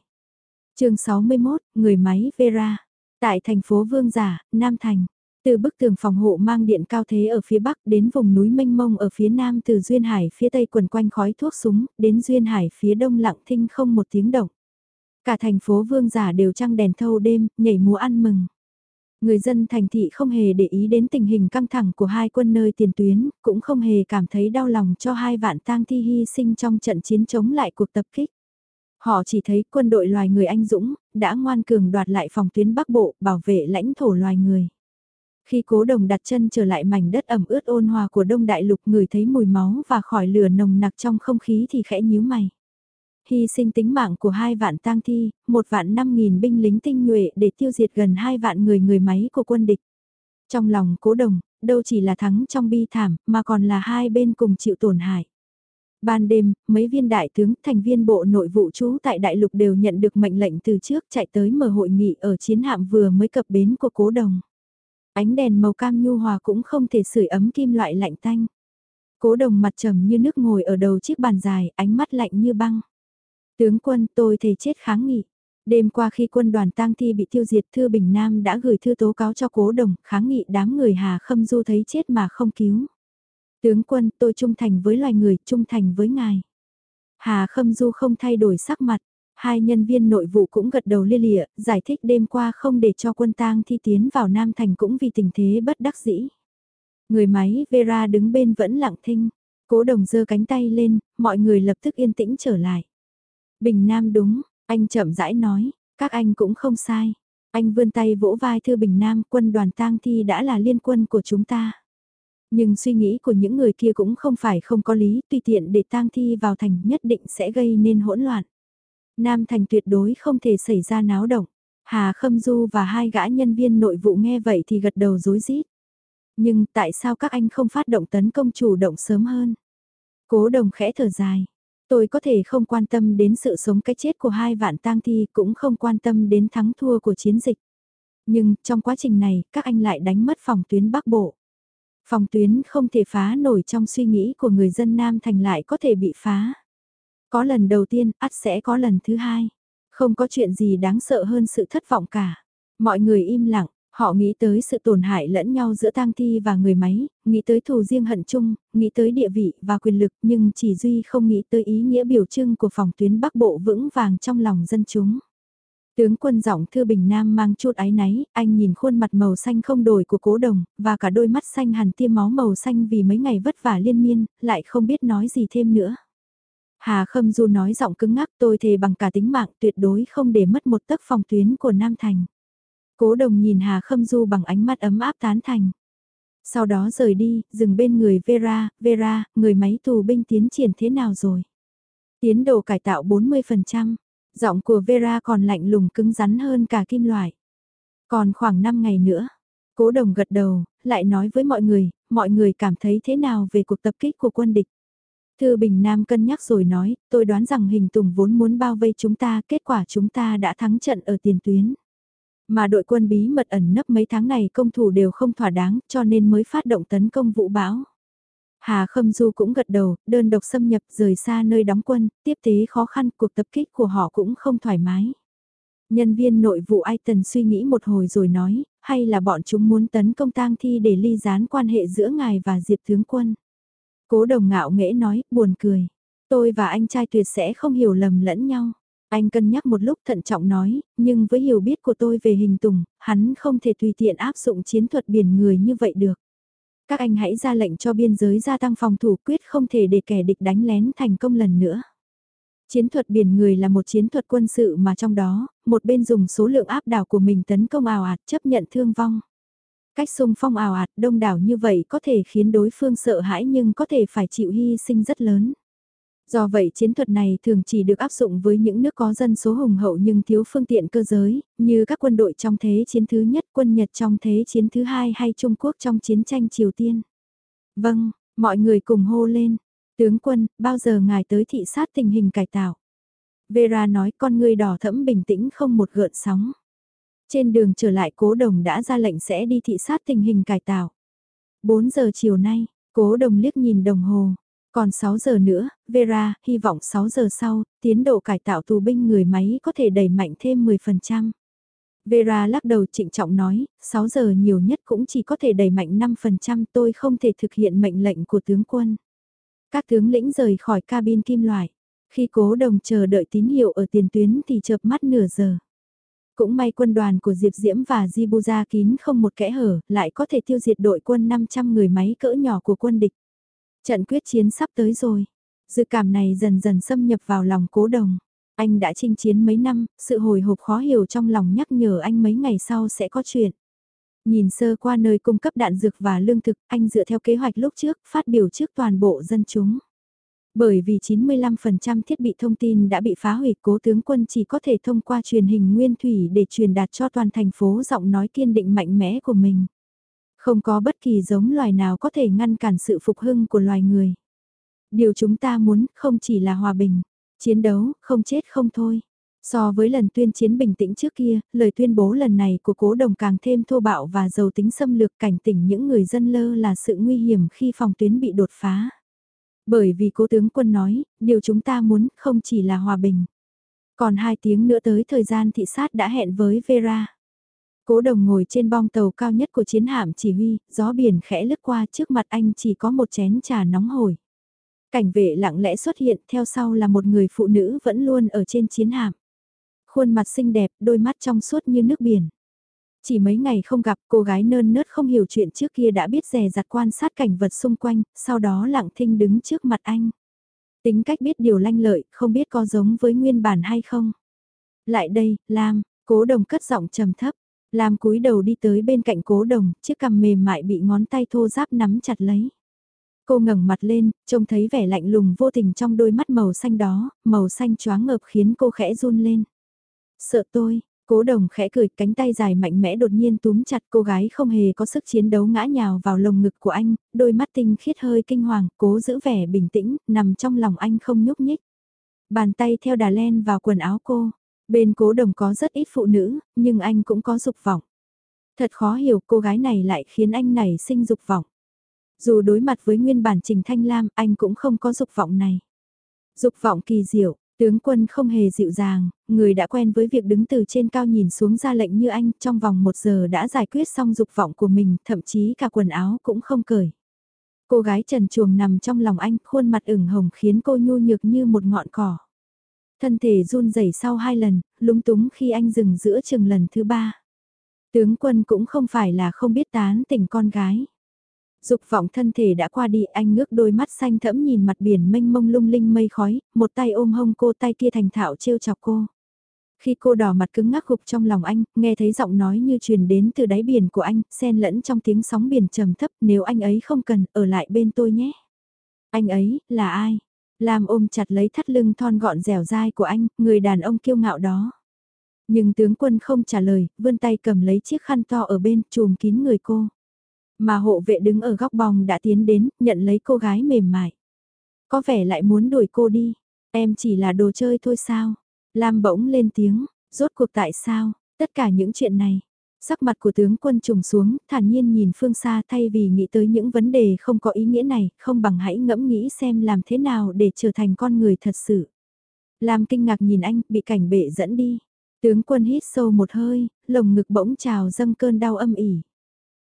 chương 61, người máy Vera. Tại thành phố Vương Giả, Nam Thành. Từ bức tường phòng hộ mang điện cao thế ở phía bắc đến vùng núi mênh mông ở phía nam từ Duyên Hải phía tây quần quanh khói thuốc súng, đến Duyên Hải phía đông lặng thinh không một tiếng động. Cả thành phố Vương Giả đều trăng đèn thâu đêm, nhảy múa ăn mừng. Người dân thành thị không hề để ý đến tình hình căng thẳng của hai quân nơi tiền tuyến, cũng không hề cảm thấy đau lòng cho hai vạn tang thi hy sinh trong trận chiến chống lại cuộc tập kích. Họ chỉ thấy quân đội loài người anh dũng, đã ngoan cường đoạt lại phòng tuyến Bắc Bộ, bảo vệ lãnh thổ loài người. Khi cố đồng đặt chân trở lại mảnh đất ẩm ướt ôn hòa của Đông Đại Lục người thấy mùi máu và khỏi lửa nồng nặc trong không khí thì khẽ nhíu mày. Hy sinh tính mạng của hai vạn tang thi, một vạn năm nghìn binh lính tinh nhuệ để tiêu diệt gần hai vạn người người máy của quân địch. Trong lòng cố đồng, đâu chỉ là thắng trong bi thảm, mà còn là hai bên cùng chịu tổn hại. Ban đêm, mấy viên đại tướng, thành viên bộ nội vụ trú tại đại lục đều nhận được mệnh lệnh từ trước chạy tới mở hội nghị ở chiến hạm vừa mới cập bến của cố đồng. Ánh đèn màu cam nhu hòa cũng không thể sưởi ấm kim loại lạnh tanh. Cố đồng mặt trầm như nước ngồi ở đầu chiếc bàn dài, ánh mắt lạnh như băng. Tướng quân tôi thề chết kháng nghị. Đêm qua khi quân đoàn tang thi bị tiêu diệt Thư Bình Nam đã gửi thư tố cáo cho cố đồng, kháng nghị đám người Hà Khâm Du thấy chết mà không cứu. Tướng quân tôi trung thành với loài người, trung thành với ngài. Hà Khâm Du không thay đổi sắc mặt, hai nhân viên nội vụ cũng gật đầu lia lịa, giải thích đêm qua không để cho quân tang thi tiến vào Nam Thành cũng vì tình thế bất đắc dĩ. Người máy Vera đứng bên vẫn lặng thinh, cố đồng giơ cánh tay lên, mọi người lập tức yên tĩnh trở lại. Bình Nam đúng, anh chậm rãi nói, các anh cũng không sai. Anh vươn tay vỗ vai Thư Bình Nam, quân đoàn tang thi đã là liên quân của chúng ta. Nhưng suy nghĩ của những người kia cũng không phải không có lý, tùy tiện để tang thi vào thành nhất định sẽ gây nên hỗn loạn. Nam thành tuyệt đối không thể xảy ra náo động. Hà Khâm Du và hai gã nhân viên nội vụ nghe vậy thì gật đầu rối rít. Nhưng tại sao các anh không phát động tấn công chủ động sớm hơn? Cố đồng khẽ thở dài. Tôi có thể không quan tâm đến sự sống cái chết của hai vạn tang thi, cũng không quan tâm đến thắng thua của chiến dịch. Nhưng trong quá trình này, các anh lại đánh mất phòng tuyến Bắc Bộ. Phòng tuyến không thể phá nổi trong suy nghĩ của người dân Nam Thành lại có thể bị phá. Có lần đầu tiên, ắt sẽ có lần thứ hai. Không có chuyện gì đáng sợ hơn sự thất vọng cả. Mọi người im lặng, họ nghĩ tới sự tổn hại lẫn nhau giữa tang thi và người máy, nghĩ tới thù riêng hận chung, nghĩ tới địa vị và quyền lực nhưng chỉ duy không nghĩ tới ý nghĩa biểu trưng của phòng tuyến Bắc Bộ vững vàng trong lòng dân chúng. Tướng quân giọng Thư Bình Nam mang chút ái náy, anh nhìn khuôn mặt màu xanh không đổi của cố đồng, và cả đôi mắt xanh hằn tiêm máu màu xanh vì mấy ngày vất vả liên miên, lại không biết nói gì thêm nữa. Hà Khâm Du nói giọng cứng ngắc tôi thề bằng cả tính mạng tuyệt đối không để mất một tấc phòng tuyến của Nam Thành. Cố đồng nhìn Hà Khâm Du bằng ánh mắt ấm áp tán thành. Sau đó rời đi, dừng bên người Vera, Vera, người máy tù binh tiến triển thế nào rồi? Tiến độ cải tạo 40%, giọng của Vera còn lạnh lùng cứng rắn hơn cả kim loại. Còn khoảng 5 ngày nữa, cố đồng gật đầu, lại nói với mọi người, mọi người cảm thấy thế nào về cuộc tập kích của quân địch. Thư Bình Nam cân nhắc rồi nói, tôi đoán rằng hình tùng vốn muốn bao vây chúng ta, kết quả chúng ta đã thắng trận ở tiền tuyến. Mà đội quân bí mật ẩn nấp mấy tháng này công thủ đều không thỏa đáng cho nên mới phát động tấn công vũ bão. Hà Khâm Du cũng gật đầu, đơn độc xâm nhập rời xa nơi đóng quân, tiếp tế khó khăn, cuộc tập kích của họ cũng không thoải mái. Nhân viên nội vụ Ai Tần suy nghĩ một hồi rồi nói, hay là bọn chúng muốn tấn công tang thi để ly gián quan hệ giữa ngài và Diệp tướng quân. Cố đồng ngạo nghễ nói, buồn cười. Tôi và anh trai tuyệt sẽ không hiểu lầm lẫn nhau. Anh cân nhắc một lúc thận trọng nói, nhưng với hiểu biết của tôi về hình tùng, hắn không thể tùy tiện áp dụng chiến thuật biển người như vậy được. Các anh hãy ra lệnh cho biên giới gia tăng phòng thủ quyết không thể để kẻ địch đánh lén thành công lần nữa. Chiến thuật biển người là một chiến thuật quân sự mà trong đó, một bên dùng số lượng áp đảo của mình tấn công ảo ạt chấp nhận thương vong. Cách xung phong ảo ạt đông đảo như vậy có thể khiến đối phương sợ hãi nhưng có thể phải chịu hy sinh rất lớn. Do vậy chiến thuật này thường chỉ được áp dụng với những nước có dân số hùng hậu nhưng thiếu phương tiện cơ giới, như các quân đội trong thế chiến thứ nhất, quân Nhật trong thế chiến thứ hai hay Trung Quốc trong chiến tranh Triều Tiên. Vâng, mọi người cùng hô lên. Tướng quân, bao giờ ngài tới thị sát tình hình cải tạo? Vera nói con người đỏ thẫm bình tĩnh không một gợn sóng. Trên đường trở lại cố đồng đã ra lệnh sẽ đi thị sát tình hình cải tạo. 4 giờ chiều nay, cố đồng liếc nhìn đồng hồ, còn 6 giờ nữa, Vera, hy vọng 6 giờ sau, tiến độ cải tạo tù binh người máy có thể đẩy mạnh thêm 10%. Vera lắc đầu trịnh trọng nói, 6 giờ nhiều nhất cũng chỉ có thể đẩy mạnh 5% tôi không thể thực hiện mệnh lệnh của tướng quân. Các tướng lĩnh rời khỏi cabin kim loại. Khi cố đồng chờ đợi tín hiệu ở tiền tuyến thì chợp mắt nửa giờ. Cũng may quân đoàn của Diệp Diễm và Jibuza kín không một kẽ hở, lại có thể tiêu diệt đội quân 500 người máy cỡ nhỏ của quân địch. Trận quyết chiến sắp tới rồi. Dự cảm này dần dần xâm nhập vào lòng cố đồng. Anh đã chinh chiến mấy năm, sự hồi hộp khó hiểu trong lòng nhắc nhở anh mấy ngày sau sẽ có chuyện. Nhìn sơ qua nơi cung cấp đạn dược và lương thực, anh dựa theo kế hoạch lúc trước, phát biểu trước toàn bộ dân chúng. Bởi vì 95% thiết bị thông tin đã bị phá hủy, cố tướng quân chỉ có thể thông qua truyền hình nguyên thủy để truyền đạt cho toàn thành phố giọng nói kiên định mạnh mẽ của mình. Không có bất kỳ giống loài nào có thể ngăn cản sự phục hưng của loài người. Điều chúng ta muốn không chỉ là hòa bình, chiến đấu, không chết không thôi. So với lần tuyên chiến bình tĩnh trước kia, lời tuyên bố lần này của cố đồng càng thêm thô bạo và giàu tính xâm lược cảnh tỉnh những người dân lơ là sự nguy hiểm khi phòng tuyến bị đột phá. Bởi vì cố tướng quân nói, điều chúng ta muốn không chỉ là hòa bình. Còn hai tiếng nữa tới thời gian thị sát đã hẹn với Vera. Cố đồng ngồi trên bong tàu cao nhất của chiến hạm chỉ huy, gió biển khẽ lướt qua trước mặt anh chỉ có một chén trà nóng hổi. Cảnh vệ lặng lẽ xuất hiện theo sau là một người phụ nữ vẫn luôn ở trên chiến hạm. Khuôn mặt xinh đẹp, đôi mắt trong suốt như nước biển. Chỉ mấy ngày không gặp cô gái nơn nớt không hiểu chuyện trước kia đã biết rè rặt quan sát cảnh vật xung quanh, sau đó lặng thinh đứng trước mặt anh. Tính cách biết điều lanh lợi, không biết có giống với nguyên bản hay không. Lại đây, Lam, cố đồng cất giọng trầm thấp, Lam cúi đầu đi tới bên cạnh cố đồng, chiếc cằm mềm mại bị ngón tay thô giáp nắm chặt lấy. Cô ngẩng mặt lên, trông thấy vẻ lạnh lùng vô tình trong đôi mắt màu xanh đó, màu xanh choáng ngợp khiến cô khẽ run lên. Sợ tôi, cố đồng khẽ cười cánh tay dài mạnh mẽ đột nhiên túm chặt cô gái không hề có sức chiến đấu ngã nhào vào lồng ngực của anh, đôi mắt tinh khiết hơi kinh hoàng, cố giữ vẻ bình tĩnh, nằm trong lòng anh không nhúc nhích. Bàn tay theo đà len vào quần áo cô, Bên cố đồng có rất ít phụ nữ, nhưng anh cũng có dục vọng. Thật khó hiểu cô gái này lại khiến anh này sinh dục vọng. Dù đối mặt với nguyên bản Trình Thanh Lam, anh cũng không có dục vọng này. Dục vọng kỳ diệu, tướng quân không hề dịu dàng, người đã quen với việc đứng từ trên cao nhìn xuống ra lệnh như anh trong vòng một giờ đã giải quyết xong dục vọng của mình, thậm chí cả quần áo cũng không cởi. Cô gái trần chuồng nằm trong lòng anh, khuôn mặt ửng hồng khiến cô nhu nhược như một ngọn cỏ. Thân thể run rẩy sau hai lần, lúng túng khi anh dừng giữa chừng lần thứ ba. Tướng quân cũng không phải là không biết tán tỉnh con gái. Dục vọng thân thể đã qua đi, anh ngước đôi mắt xanh thẫm nhìn mặt biển mênh mông lung linh mây khói, một tay ôm hông cô tay kia thành thạo trêu chọc cô. Khi cô đỏ mặt cứng ngắc gục trong lòng anh, nghe thấy giọng nói như truyền đến từ đáy biển của anh, xen lẫn trong tiếng sóng biển trầm thấp, nếu anh ấy không cần, ở lại bên tôi nhé. Anh ấy, là ai? Lam ôm chặt lấy thắt lưng thon gọn dẻo dai của anh, người đàn ông kiêu ngạo đó. Nhưng tướng quân không trả lời, vươn tay cầm lấy chiếc khăn to ở bên, chùm kín người cô. Mà hộ vệ đứng ở góc bong đã tiến đến, nhận lấy cô gái mềm mại. Có vẻ lại muốn đuổi cô đi, em chỉ là đồ chơi thôi sao? Lam bỗng lên tiếng, rốt cuộc tại sao, tất cả những chuyện này. Sắc mặt của tướng quân trùng xuống, thản nhiên nhìn phương xa thay vì nghĩ tới những vấn đề không có ý nghĩa này, không bằng hãy ngẫm nghĩ xem làm thế nào để trở thành con người thật sự. Lam kinh ngạc nhìn anh, bị cảnh bệ dẫn đi. Tướng quân hít sâu một hơi, lồng ngực bỗng trào dâng cơn đau âm ỉ.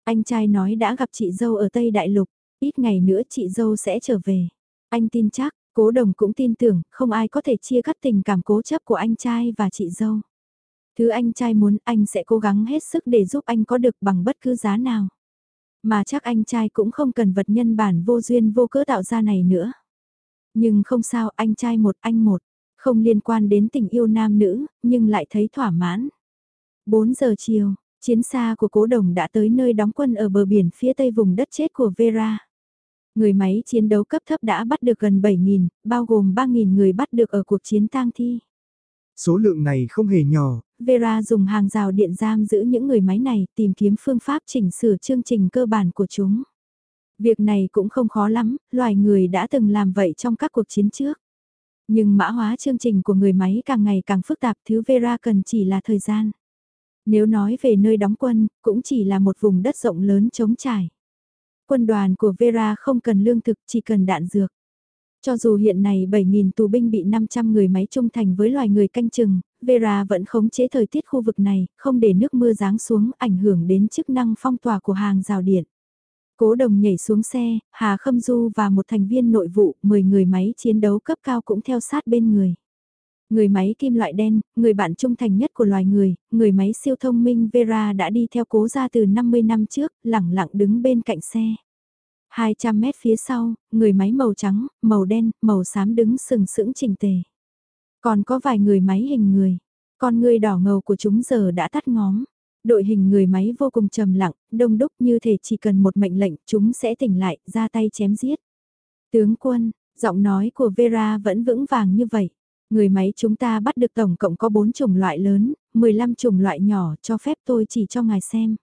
Anh trai nói đã gặp chị dâu ở Tây Đại Lục, ít ngày nữa chị dâu sẽ trở về. Anh tin chắc, cố đồng cũng tin tưởng, không ai có thể chia cắt tình cảm cố chấp của anh trai và chị dâu. Thứ anh trai muốn anh sẽ cố gắng hết sức để giúp anh có được bằng bất cứ giá nào. Mà chắc anh trai cũng không cần vật nhân bản vô duyên vô cớ tạo ra này nữa. Nhưng không sao, anh trai một anh một, không liên quan đến tình yêu nam nữ, nhưng lại thấy thỏa mãn. 4 giờ chiều, chiến xa của cố đồng đã tới nơi đóng quân ở bờ biển phía tây vùng đất chết của Vera. Người máy chiến đấu cấp thấp đã bắt được gần 7.000, bao gồm 3.000 người bắt được ở cuộc chiến tang thi. Số lượng này không hề nhỏ. Vera dùng hàng rào điện giam giữ những người máy này tìm kiếm phương pháp chỉnh sửa chương trình cơ bản của chúng. Việc này cũng không khó lắm, loài người đã từng làm vậy trong các cuộc chiến trước. Nhưng mã hóa chương trình của người máy càng ngày càng phức tạp thứ Vera cần chỉ là thời gian. Nếu nói về nơi đóng quân, cũng chỉ là một vùng đất rộng lớn trống trải. Quân đoàn của Vera không cần lương thực, chỉ cần đạn dược. Cho dù hiện nay 7.000 tù binh bị 500 người máy trung thành với loài người canh chừng, Vera vẫn khống chế thời tiết khu vực này, không để nước mưa giáng xuống ảnh hưởng đến chức năng phong tỏa của hàng rào điện. Cố đồng nhảy xuống xe, Hà Khâm Du và một thành viên nội vụ, 10 người máy chiến đấu cấp cao cũng theo sát bên người. Người máy kim loại đen, người bạn trung thành nhất của loài người, người máy siêu thông minh Vera đã đi theo cố ra từ 50 năm trước, lẳng lặng đứng bên cạnh xe. 200 mét phía sau, người máy màu trắng, màu đen, màu xám đứng sừng sững chỉnh tề. Còn có vài người máy hình người. Con người đỏ ngầu của chúng giờ đã tắt ngóm. Đội hình người máy vô cùng trầm lặng, đông đúc như thể chỉ cần một mệnh lệnh chúng sẽ tỉnh lại, ra tay chém giết. Tướng quân, giọng nói của Vera vẫn vững vàng như vậy. Người máy chúng ta bắt được tổng cộng có 4 chủng loại lớn, 15 chủng loại nhỏ cho phép tôi chỉ cho ngài xem.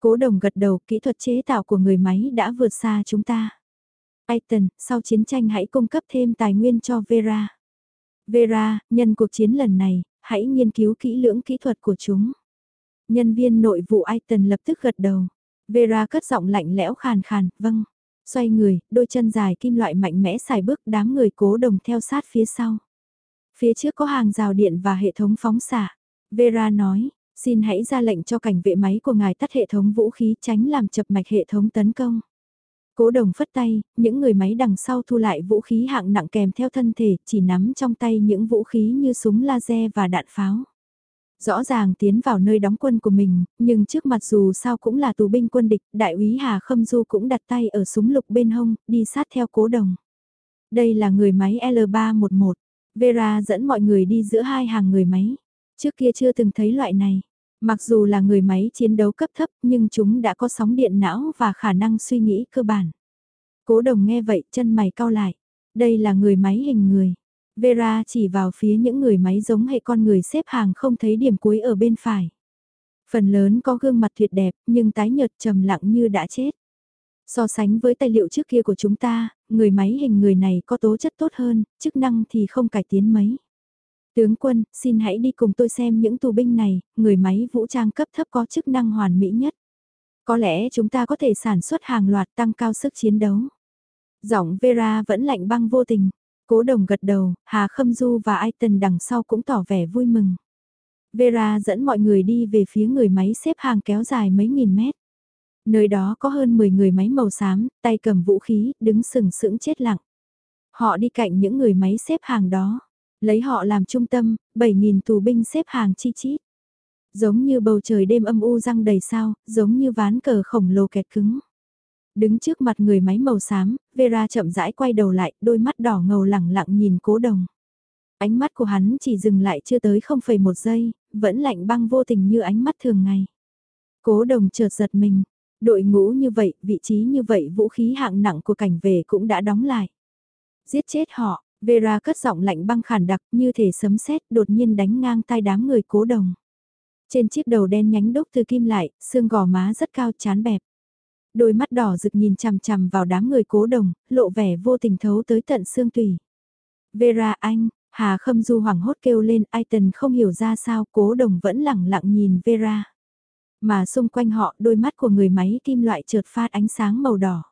Cố đồng gật đầu kỹ thuật chế tạo của người máy đã vượt xa chúng ta. Aiton, sau chiến tranh hãy cung cấp thêm tài nguyên cho Vera. Vera, nhân cuộc chiến lần này, hãy nghiên cứu kỹ lưỡng kỹ thuật của chúng. Nhân viên nội vụ Aiton lập tức gật đầu. Vera cất giọng lạnh lẽo khàn khàn, vâng. Xoay người, đôi chân dài kim loại mạnh mẽ xài bước đám người cố đồng theo sát phía sau. Phía trước có hàng rào điện và hệ thống phóng xạ. Vera nói, xin hãy ra lệnh cho cảnh vệ máy của ngài tắt hệ thống vũ khí tránh làm chập mạch hệ thống tấn công. Cố đồng phất tay, những người máy đằng sau thu lại vũ khí hạng nặng kèm theo thân thể, chỉ nắm trong tay những vũ khí như súng laser và đạn pháo. Rõ ràng tiến vào nơi đóng quân của mình, nhưng trước mặt dù sao cũng là tù binh quân địch, đại úy Hà Khâm Du cũng đặt tay ở súng lục bên hông, đi sát theo cố đồng. Đây là người máy L311, Vera dẫn mọi người đi giữa hai hàng người máy. Trước kia chưa từng thấy loại này. Mặc dù là người máy chiến đấu cấp thấp nhưng chúng đã có sóng điện não và khả năng suy nghĩ cơ bản. Cố đồng nghe vậy chân mày cau lại. Đây là người máy hình người. Vera chỉ vào phía những người máy giống hệ con người xếp hàng không thấy điểm cuối ở bên phải. Phần lớn có gương mặt tuyệt đẹp nhưng tái nhợt trầm lặng như đã chết. So sánh với tài liệu trước kia của chúng ta, người máy hình người này có tố chất tốt hơn, chức năng thì không cải tiến mấy. Tướng quân, xin hãy đi cùng tôi xem những tù binh này, người máy vũ trang cấp thấp có chức năng hoàn mỹ nhất. Có lẽ chúng ta có thể sản xuất hàng loạt tăng cao sức chiến đấu. Giọng Vera vẫn lạnh băng vô tình. Cố đồng gật đầu, Hà Khâm Du và Aiton đằng sau cũng tỏ vẻ vui mừng. Vera dẫn mọi người đi về phía người máy xếp hàng kéo dài mấy nghìn mét. Nơi đó có hơn 10 người máy màu xám, tay cầm vũ khí, đứng sừng sững chết lặng. Họ đi cạnh những người máy xếp hàng đó. Lấy họ làm trung tâm, 7.000 tù binh xếp hàng chi chít. Giống như bầu trời đêm âm u răng đầy sao, giống như ván cờ khổng lồ kẹt cứng. Đứng trước mặt người máy màu xám, Vera chậm rãi quay đầu lại, đôi mắt đỏ ngầu lẳng lặng nhìn cố đồng. Ánh mắt của hắn chỉ dừng lại chưa tới 0,1 giây, vẫn lạnh băng vô tình như ánh mắt thường ngày. Cố đồng chợt giật mình, đội ngũ như vậy, vị trí như vậy vũ khí hạng nặng của cảnh về cũng đã đóng lại. Giết chết họ, Vera cất giọng lạnh băng khản đặc như thể sấm sét đột nhiên đánh ngang tai đám người cố đồng. Trên chiếc đầu đen nhánh đúc từ kim lại, xương gò má rất cao chán bẹp. Đôi mắt đỏ rực nhìn chằm chằm vào đám người cố đồng, lộ vẻ vô tình thấu tới tận xương tùy. Vera anh, Hà Khâm Du hoảng hốt kêu lên, Aiton không hiểu ra sao cố đồng vẫn lẳng lặng nhìn Vera. Mà xung quanh họ đôi mắt của người máy kim loại chợt phát ánh sáng màu đỏ.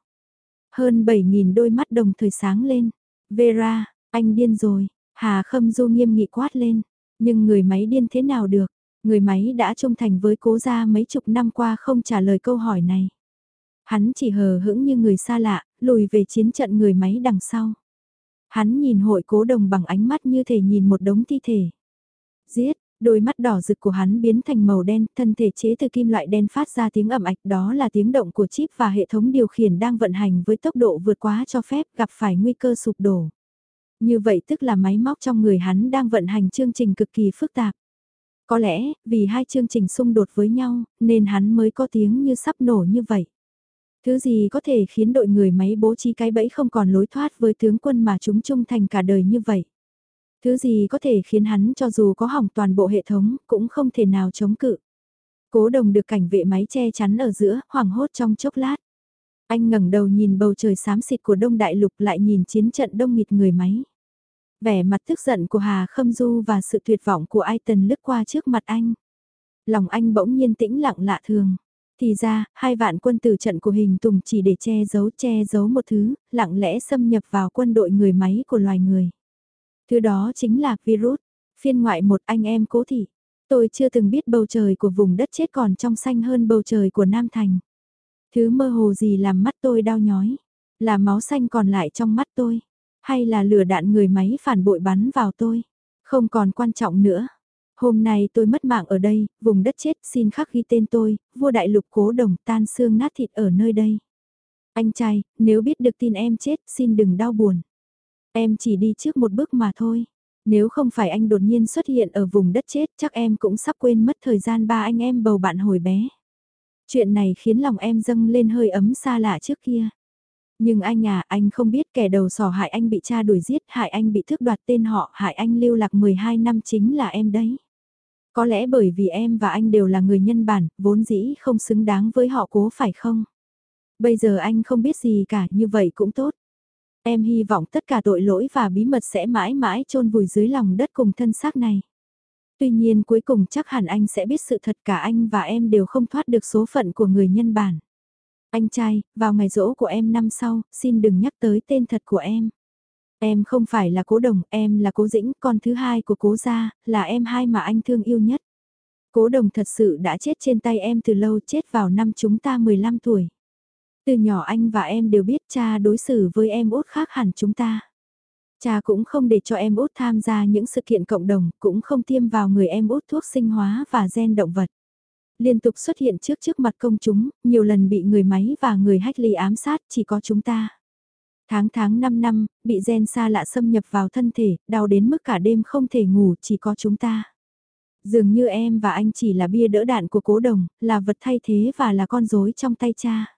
Hơn 7.000 đôi mắt đồng thời sáng lên. Vera, anh điên rồi, Hà Khâm Du nghiêm nghị quát lên. Nhưng người máy điên thế nào được? Người máy đã trung thành với cố gia mấy chục năm qua không trả lời câu hỏi này. Hắn chỉ hờ hững như người xa lạ, lùi về chiến trận người máy đằng sau. Hắn nhìn hội cố đồng bằng ánh mắt như thể nhìn một đống thi thể. Giết, đôi mắt đỏ rực của hắn biến thành màu đen, thân thể chế từ kim loại đen phát ra tiếng ẩm ạch đó là tiếng động của chip và hệ thống điều khiển đang vận hành với tốc độ vượt quá cho phép gặp phải nguy cơ sụp đổ. Như vậy tức là máy móc trong người hắn đang vận hành chương trình cực kỳ phức tạp. Có lẽ, vì hai chương trình xung đột với nhau, nên hắn mới có tiếng như sắp nổ như vậy. Thứ gì có thể khiến đội người máy bố trí cái bẫy không còn lối thoát với tướng quân mà chúng trung thành cả đời như vậy? Thứ gì có thể khiến hắn cho dù có hỏng toàn bộ hệ thống cũng không thể nào chống cự? Cố đồng được cảnh vệ máy che chắn ở giữa, hoảng hốt trong chốc lát. Anh ngẩng đầu nhìn bầu trời xám xịt của Đông Đại Lục lại nhìn chiến trận đông nghịt người máy. Vẻ mặt tức giận của Hà Khâm Du và sự tuyệt vọng của Ai Tần lướt qua trước mặt anh. Lòng anh bỗng nhiên tĩnh lặng lạ thường. Thì ra, hai vạn quân từ trận của hình tùng chỉ để che giấu che giấu một thứ, lặng lẽ xâm nhập vào quân đội người máy của loài người. Thứ đó chính là virus. Phiên ngoại một anh em cố thị. Tôi chưa từng biết bầu trời của vùng đất chết còn trong xanh hơn bầu trời của Nam Thành. Thứ mơ hồ gì làm mắt tôi đau nhói. Là máu xanh còn lại trong mắt tôi. Hay là lửa đạn người máy phản bội bắn vào tôi. Không còn quan trọng nữa. Hôm nay tôi mất mạng ở đây, vùng đất chết xin khắc ghi tên tôi, vua đại lục cố đồng tan xương nát thịt ở nơi đây. Anh trai, nếu biết được tin em chết xin đừng đau buồn. Em chỉ đi trước một bước mà thôi. Nếu không phải anh đột nhiên xuất hiện ở vùng đất chết chắc em cũng sắp quên mất thời gian ba anh em bầu bạn hồi bé. Chuyện này khiến lòng em dâng lên hơi ấm xa lạ trước kia. Nhưng anh à, anh không biết kẻ đầu sỏ hại anh bị cha đuổi giết, hại anh bị thước đoạt tên họ, hại anh lưu lạc 12 năm chính là em đấy. Có lẽ bởi vì em và anh đều là người nhân bản, vốn dĩ không xứng đáng với họ cố phải không? Bây giờ anh không biết gì cả, như vậy cũng tốt. Em hy vọng tất cả tội lỗi và bí mật sẽ mãi mãi chôn vùi dưới lòng đất cùng thân xác này. Tuy nhiên cuối cùng chắc hẳn anh sẽ biết sự thật cả anh và em đều không thoát được số phận của người nhân bản. Anh trai, vào ngày rỗ của em năm sau, xin đừng nhắc tới tên thật của em. Em không phải là cố đồng, em là cố dĩnh, con thứ hai của cố gia, là em hai mà anh thương yêu nhất. Cố đồng thật sự đã chết trên tay em từ lâu chết vào năm chúng ta 15 tuổi. Từ nhỏ anh và em đều biết cha đối xử với em út khác hẳn chúng ta. Cha cũng không để cho em út tham gia những sự kiện cộng đồng, cũng không tiêm vào người em út thuốc sinh hóa và gen động vật. Liên tục xuất hiện trước trước mặt công chúng, nhiều lần bị người máy và người hách ly ám sát chỉ có chúng ta. Tháng tháng 5 năm, bị gen xa lạ xâm nhập vào thân thể, đau đến mức cả đêm không thể ngủ chỉ có chúng ta. Dường như em và anh chỉ là bia đỡ đạn của cố đồng, là vật thay thế và là con rối trong tay cha.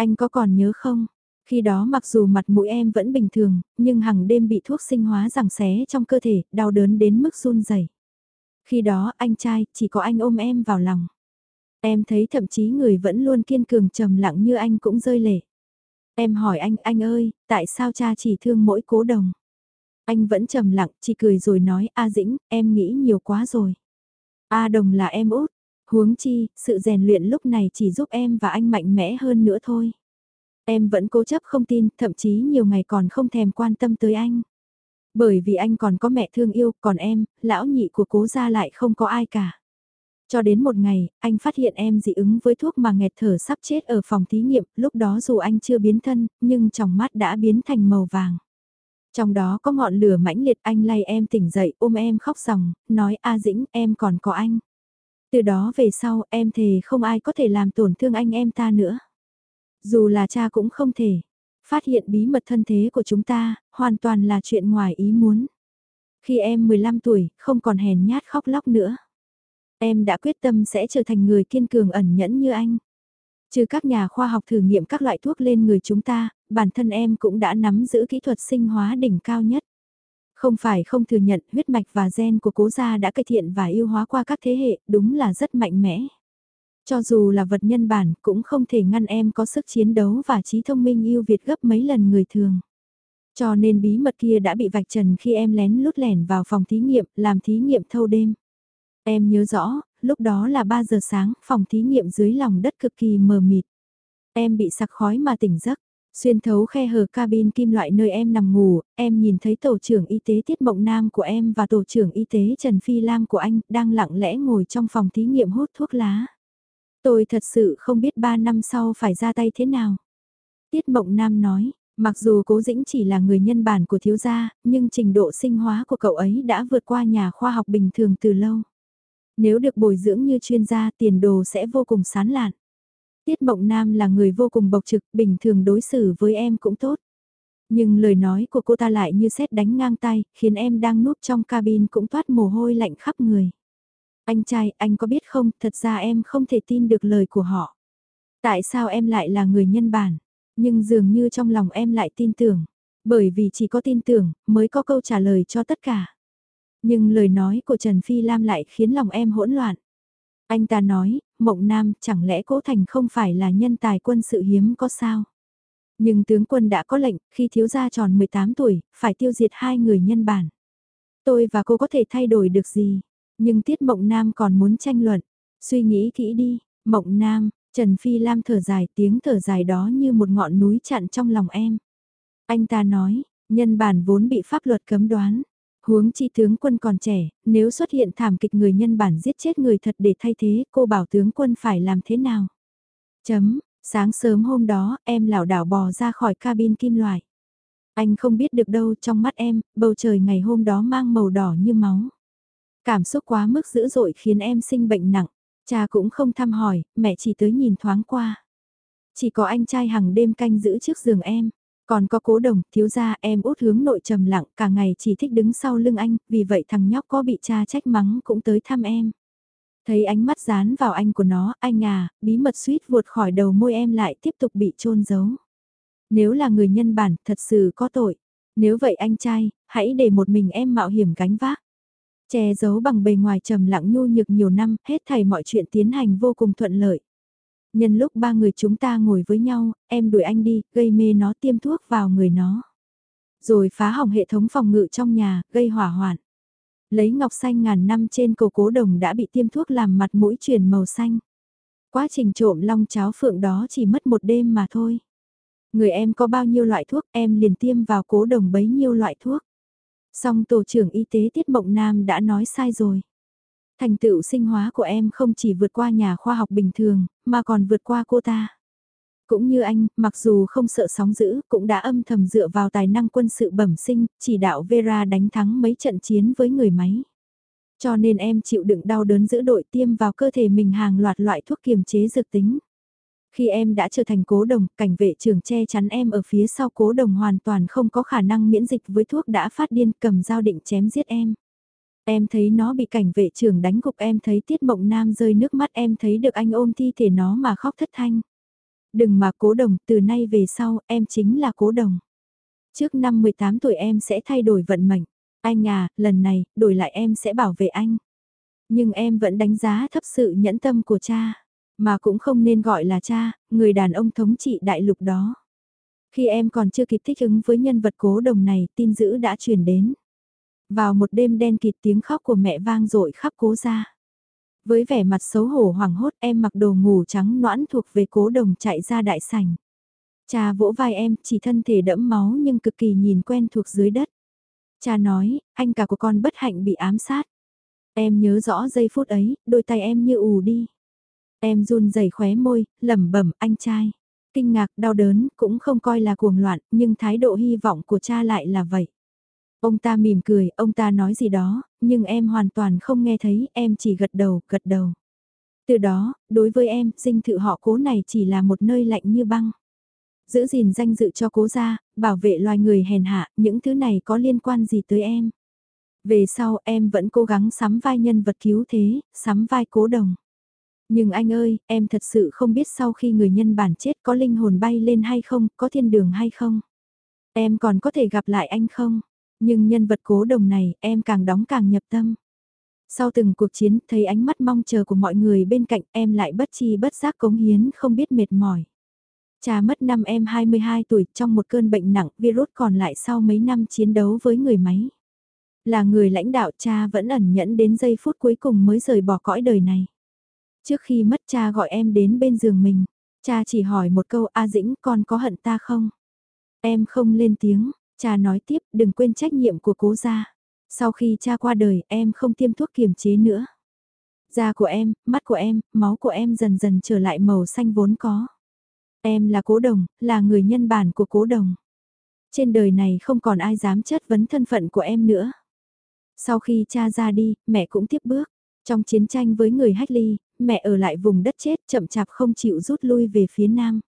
Anh có còn nhớ không? Khi đó mặc dù mặt mũi em vẫn bình thường, nhưng hàng đêm bị thuốc sinh hóa rằng xé trong cơ thể, đau đớn đến mức run rẩy. Khi đó anh trai, chỉ có anh ôm em vào lòng. Em thấy thậm chí người vẫn luôn kiên cường trầm lặng như anh cũng rơi lệ. Em hỏi anh, anh ơi, tại sao cha chỉ thương mỗi cố đồng? Anh vẫn trầm lặng, chỉ cười rồi nói, A Dĩnh, em nghĩ nhiều quá rồi. A Đồng là em út, huống chi, sự rèn luyện lúc này chỉ giúp em và anh mạnh mẽ hơn nữa thôi. Em vẫn cố chấp không tin, thậm chí nhiều ngày còn không thèm quan tâm tới anh. Bởi vì anh còn có mẹ thương yêu, còn em, lão nhị của cố gia lại không có ai cả. Cho đến một ngày, anh phát hiện em dị ứng với thuốc mà nghẹt thở sắp chết ở phòng thí nghiệm, lúc đó dù anh chưa biến thân, nhưng trong mắt đã biến thành màu vàng. Trong đó có ngọn lửa mãnh liệt anh lay em tỉnh dậy ôm em khóc ròng, nói A Dĩnh em còn có anh. Từ đó về sau em thề không ai có thể làm tổn thương anh em ta nữa. Dù là cha cũng không thể. Phát hiện bí mật thân thế của chúng ta, hoàn toàn là chuyện ngoài ý muốn. Khi em 15 tuổi, không còn hèn nhát khóc lóc nữa. Em đã quyết tâm sẽ trở thành người kiên cường ẩn nhẫn như anh. Trừ các nhà khoa học thử nghiệm các loại thuốc lên người chúng ta, bản thân em cũng đã nắm giữ kỹ thuật sinh hóa đỉnh cao nhất. Không phải không thừa nhận huyết mạch và gen của cố gia đã cải thiện và yêu hóa qua các thế hệ, đúng là rất mạnh mẽ. Cho dù là vật nhân bản cũng không thể ngăn em có sức chiến đấu và trí thông minh yêu Việt gấp mấy lần người thường. Cho nên bí mật kia đã bị vạch trần khi em lén lút lẻn vào phòng thí nghiệm, làm thí nghiệm thâu đêm. Em nhớ rõ, lúc đó là 3 giờ sáng, phòng thí nghiệm dưới lòng đất cực kỳ mờ mịt. Em bị sặc khói mà tỉnh giấc. Xuyên thấu khe hở cabin kim loại nơi em nằm ngủ, em nhìn thấy tổ trưởng y tế Tiết Mộng Nam của em và tổ trưởng y tế Trần Phi Lam của anh đang lặng lẽ ngồi trong phòng thí nghiệm hút thuốc lá. Tôi thật sự không biết 3 năm sau phải ra tay thế nào. Tiết Mộng Nam nói, mặc dù Cố Dĩnh chỉ là người nhân bản của thiếu gia, nhưng trình độ sinh hóa của cậu ấy đã vượt qua nhà khoa học bình thường từ lâu. Nếu được bồi dưỡng như chuyên gia tiền đồ sẽ vô cùng sán lạn. Tiết Mộng Nam là người vô cùng bộc trực, bình thường đối xử với em cũng tốt. Nhưng lời nói của cô ta lại như xét đánh ngang tay, khiến em đang núp trong cabin cũng toát mồ hôi lạnh khắp người. Anh trai, anh có biết không, thật ra em không thể tin được lời của họ. Tại sao em lại là người nhân bản? Nhưng dường như trong lòng em lại tin tưởng. Bởi vì chỉ có tin tưởng, mới có câu trả lời cho tất cả. Nhưng lời nói của Trần Phi Lam lại khiến lòng em hỗn loạn. Anh ta nói, Mộng Nam chẳng lẽ Cố Thành không phải là nhân tài quân sự hiếm có sao? Nhưng tướng quân đã có lệnh, khi thiếu gia tròn 18 tuổi, phải tiêu diệt hai người nhân bản. Tôi và cô có thể thay đổi được gì? Nhưng Tiết Mộng Nam còn muốn tranh luận. Suy nghĩ kỹ đi, Mộng Nam, Trần Phi Lam thở dài tiếng thở dài đó như một ngọn núi chặn trong lòng em. Anh ta nói, nhân bản vốn bị pháp luật cấm đoán. Huống chi tướng quân còn trẻ, nếu xuất hiện thảm kịch người nhân bản giết chết người thật để thay thế, cô bảo tướng quân phải làm thế nào? Chấm, sáng sớm hôm đó, em lảo đảo bò ra khỏi cabin kim loại. Anh không biết được đâu trong mắt em, bầu trời ngày hôm đó mang màu đỏ như máu. Cảm xúc quá mức dữ dội khiến em sinh bệnh nặng, cha cũng không thăm hỏi, mẹ chỉ tới nhìn thoáng qua. Chỉ có anh trai hàng đêm canh giữ trước giường em. Còn có cố đồng, thiếu gia em út hướng nội trầm lặng, cả ngày chỉ thích đứng sau lưng anh, vì vậy thằng nhóc có bị cha trách mắng cũng tới thăm em. Thấy ánh mắt dán vào anh của nó, anh à, bí mật suýt vụt khỏi đầu môi em lại tiếp tục bị trôn giấu. Nếu là người nhân bản, thật sự có tội. Nếu vậy anh trai, hãy để một mình em mạo hiểm gánh vác. Che giấu bằng bề ngoài trầm lặng nhu nhược nhiều năm, hết thảy mọi chuyện tiến hành vô cùng thuận lợi. Nhân lúc ba người chúng ta ngồi với nhau, em đuổi anh đi, gây mê nó tiêm thuốc vào người nó. Rồi phá hỏng hệ thống phòng ngự trong nhà, gây hỏa hoạn. Lấy ngọc xanh ngàn năm trên cổ cố đồng đã bị tiêm thuốc làm mặt mũi chuyển màu xanh. Quá trình trộm long cháo phượng đó chỉ mất một đêm mà thôi. Người em có bao nhiêu loại thuốc em liền tiêm vào cố đồng bấy nhiêu loại thuốc. Song tổ trưởng y tế Tiết Mộng Nam đã nói sai rồi. Thành tựu sinh hóa của em không chỉ vượt qua nhà khoa học bình thường, mà còn vượt qua cô ta. Cũng như anh, mặc dù không sợ sóng dữ, cũng đã âm thầm dựa vào tài năng quân sự bẩm sinh, chỉ đạo Vera đánh thắng mấy trận chiến với người máy. Cho nên em chịu đựng đau đớn giữ đội tiêm vào cơ thể mình hàng loạt loại thuốc kiềm chế dược tính. Khi em đã trở thành cố đồng, cảnh vệ trưởng che chắn em ở phía sau cố đồng hoàn toàn không có khả năng miễn dịch với thuốc đã phát điên cầm dao định chém giết em. Em thấy nó bị cảnh vệ trưởng đánh gục em thấy tiết mộng nam rơi nước mắt em thấy được anh ôm thi thể nó mà khóc thất thanh. Đừng mà cố đồng, từ nay về sau, em chính là cố đồng. Trước năm 18 tuổi em sẽ thay đổi vận mệnh. Anh à, lần này, đổi lại em sẽ bảo vệ anh. Nhưng em vẫn đánh giá thấp sự nhẫn tâm của cha. Mà cũng không nên gọi là cha, người đàn ông thống trị đại lục đó. Khi em còn chưa kịp thích ứng với nhân vật cố đồng này, tin dữ đã truyền đến. Vào một đêm đen kịt tiếng khóc của mẹ vang dội khắp cố gia. Với vẻ mặt xấu hổ hoảng hốt em mặc đồ ngủ trắng noãn thuộc về cố đồng chạy ra đại sảnh. Cha vỗ vai em chỉ thân thể đẫm máu nhưng cực kỳ nhìn quen thuộc dưới đất. Cha nói, anh cả của con bất hạnh bị ám sát. Em nhớ rõ giây phút ấy, đôi tay em như ù đi. Em run rẩy khóe môi, lẩm bẩm anh trai. Kinh ngạc, đau đớn, cũng không coi là cuồng loạn, nhưng thái độ hy vọng của cha lại là vậy. Ông ta mỉm cười, ông ta nói gì đó, nhưng em hoàn toàn không nghe thấy, em chỉ gật đầu, gật đầu. Từ đó, đối với em, dinh thự họ cố này chỉ là một nơi lạnh như băng. Giữ gìn danh dự cho cố gia, bảo vệ loài người hèn hạ, những thứ này có liên quan gì tới em. Về sau em vẫn cố gắng sắm vai nhân vật cứu thế, sắm vai cố đồng. Nhưng anh ơi, em thật sự không biết sau khi người nhân bản chết có linh hồn bay lên hay không, có thiên đường hay không. Em còn có thể gặp lại anh không? Nhưng nhân vật cố đồng này, em càng đóng càng nhập tâm. Sau từng cuộc chiến, thấy ánh mắt mong chờ của mọi người bên cạnh, em lại bất chi bất giác cống hiến không biết mệt mỏi. Cha mất năm em 22 tuổi trong một cơn bệnh nặng, virus còn lại sau mấy năm chiến đấu với người máy. Là người lãnh đạo cha vẫn ẩn nhẫn đến giây phút cuối cùng mới rời bỏ cõi đời này. Trước khi mất cha gọi em đến bên giường mình, cha chỉ hỏi một câu A Dĩnh con có hận ta không? Em không lên tiếng, cha nói tiếp đừng quên trách nhiệm của cố gia. Sau khi cha qua đời em không tiêm thuốc kiềm chế nữa. Da của em, mắt của em, máu của em dần dần trở lại màu xanh vốn có. Em là cố đồng, là người nhân bản của cố đồng. Trên đời này không còn ai dám chất vấn thân phận của em nữa. Sau khi cha ra đi, mẹ cũng tiếp bước. Trong chiến tranh với người Hách Ly, mẹ ở lại vùng đất chết chậm chạp không chịu rút lui về phía nam.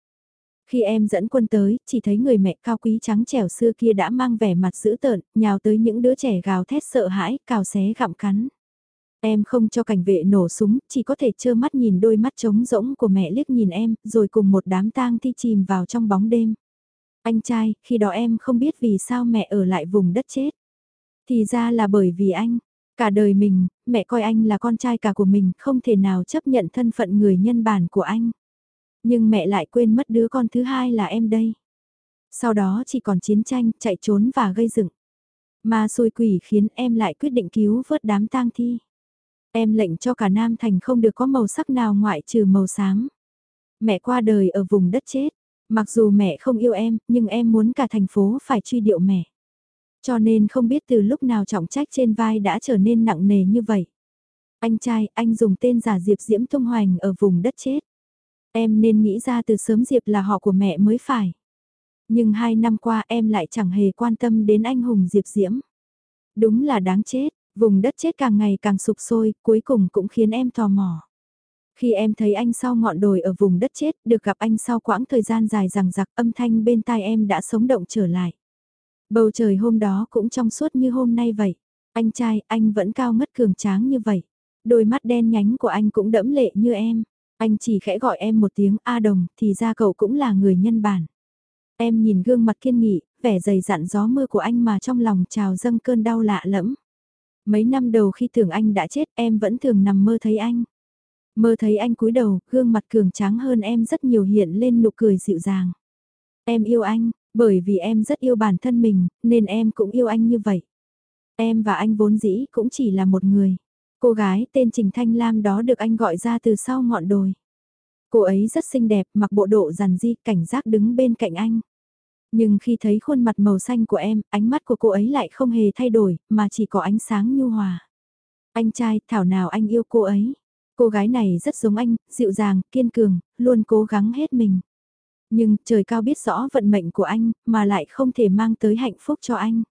Khi em dẫn quân tới, chỉ thấy người mẹ cao quý trắng trẻo xưa kia đã mang vẻ mặt dữ tợn, nhào tới những đứa trẻ gào thét sợ hãi, cào xé gặm cắn. Em không cho cảnh vệ nổ súng, chỉ có thể trơ mắt nhìn đôi mắt trống rỗng của mẹ liếc nhìn em, rồi cùng một đám tang thi chìm vào trong bóng đêm. Anh trai, khi đó em không biết vì sao mẹ ở lại vùng đất chết. Thì ra là bởi vì anh, cả đời mình, mẹ coi anh là con trai cả của mình, không thể nào chấp nhận thân phận người nhân bản của anh. Nhưng mẹ lại quên mất đứa con thứ hai là em đây. Sau đó chỉ còn chiến tranh, chạy trốn và gây dựng. Mà xui quỷ khiến em lại quyết định cứu vớt đám tang thi. Em lệnh cho cả Nam Thành không được có màu sắc nào ngoại trừ màu xám. Mẹ qua đời ở vùng đất chết. Mặc dù mẹ không yêu em, nhưng em muốn cả thành phố phải truy điệu mẹ. Cho nên không biết từ lúc nào trọng trách trên vai đã trở nên nặng nề như vậy. Anh trai, anh dùng tên giả Diệp Diễm tung hoành ở vùng đất chết. Em nên nghĩ ra từ sớm Diệp là họ của mẹ mới phải. Nhưng hai năm qua em lại chẳng hề quan tâm đến anh hùng Diệp Diễm. Đúng là đáng chết, vùng đất chết càng ngày càng sụp sôi, cuối cùng cũng khiến em tò mò. Khi em thấy anh sau ngọn đồi ở vùng đất chết, được gặp anh sau quãng thời gian dài rằng giặc âm thanh bên tai em đã sống động trở lại. Bầu trời hôm đó cũng trong suốt như hôm nay vậy. Anh trai, anh vẫn cao ngất cường tráng như vậy. Đôi mắt đen nhánh của anh cũng đẫm lệ như em. Anh chỉ khẽ gọi em một tiếng A đồng, thì ra cậu cũng là người nhân bản. Em nhìn gương mặt kiên nghị, vẻ dày dặn gió mưa của anh mà trong lòng trào dâng cơn đau lạ lẫm. Mấy năm đầu khi tưởng anh đã chết em vẫn thường nằm mơ thấy anh. Mơ thấy anh cúi đầu, gương mặt cường tráng hơn em rất nhiều hiện lên nụ cười dịu dàng. Em yêu anh, bởi vì em rất yêu bản thân mình, nên em cũng yêu anh như vậy. Em và anh vốn dĩ cũng chỉ là một người. Cô gái tên Trình Thanh Lam đó được anh gọi ra từ sau ngọn đồi. Cô ấy rất xinh đẹp, mặc bộ độ rằn di, cảnh giác đứng bên cạnh anh. Nhưng khi thấy khuôn mặt màu xanh của em, ánh mắt của cô ấy lại không hề thay đổi, mà chỉ có ánh sáng nhu hòa. Anh trai, thảo nào anh yêu cô ấy. Cô gái này rất giống anh, dịu dàng, kiên cường, luôn cố gắng hết mình. Nhưng trời cao biết rõ vận mệnh của anh, mà lại không thể mang tới hạnh phúc cho anh.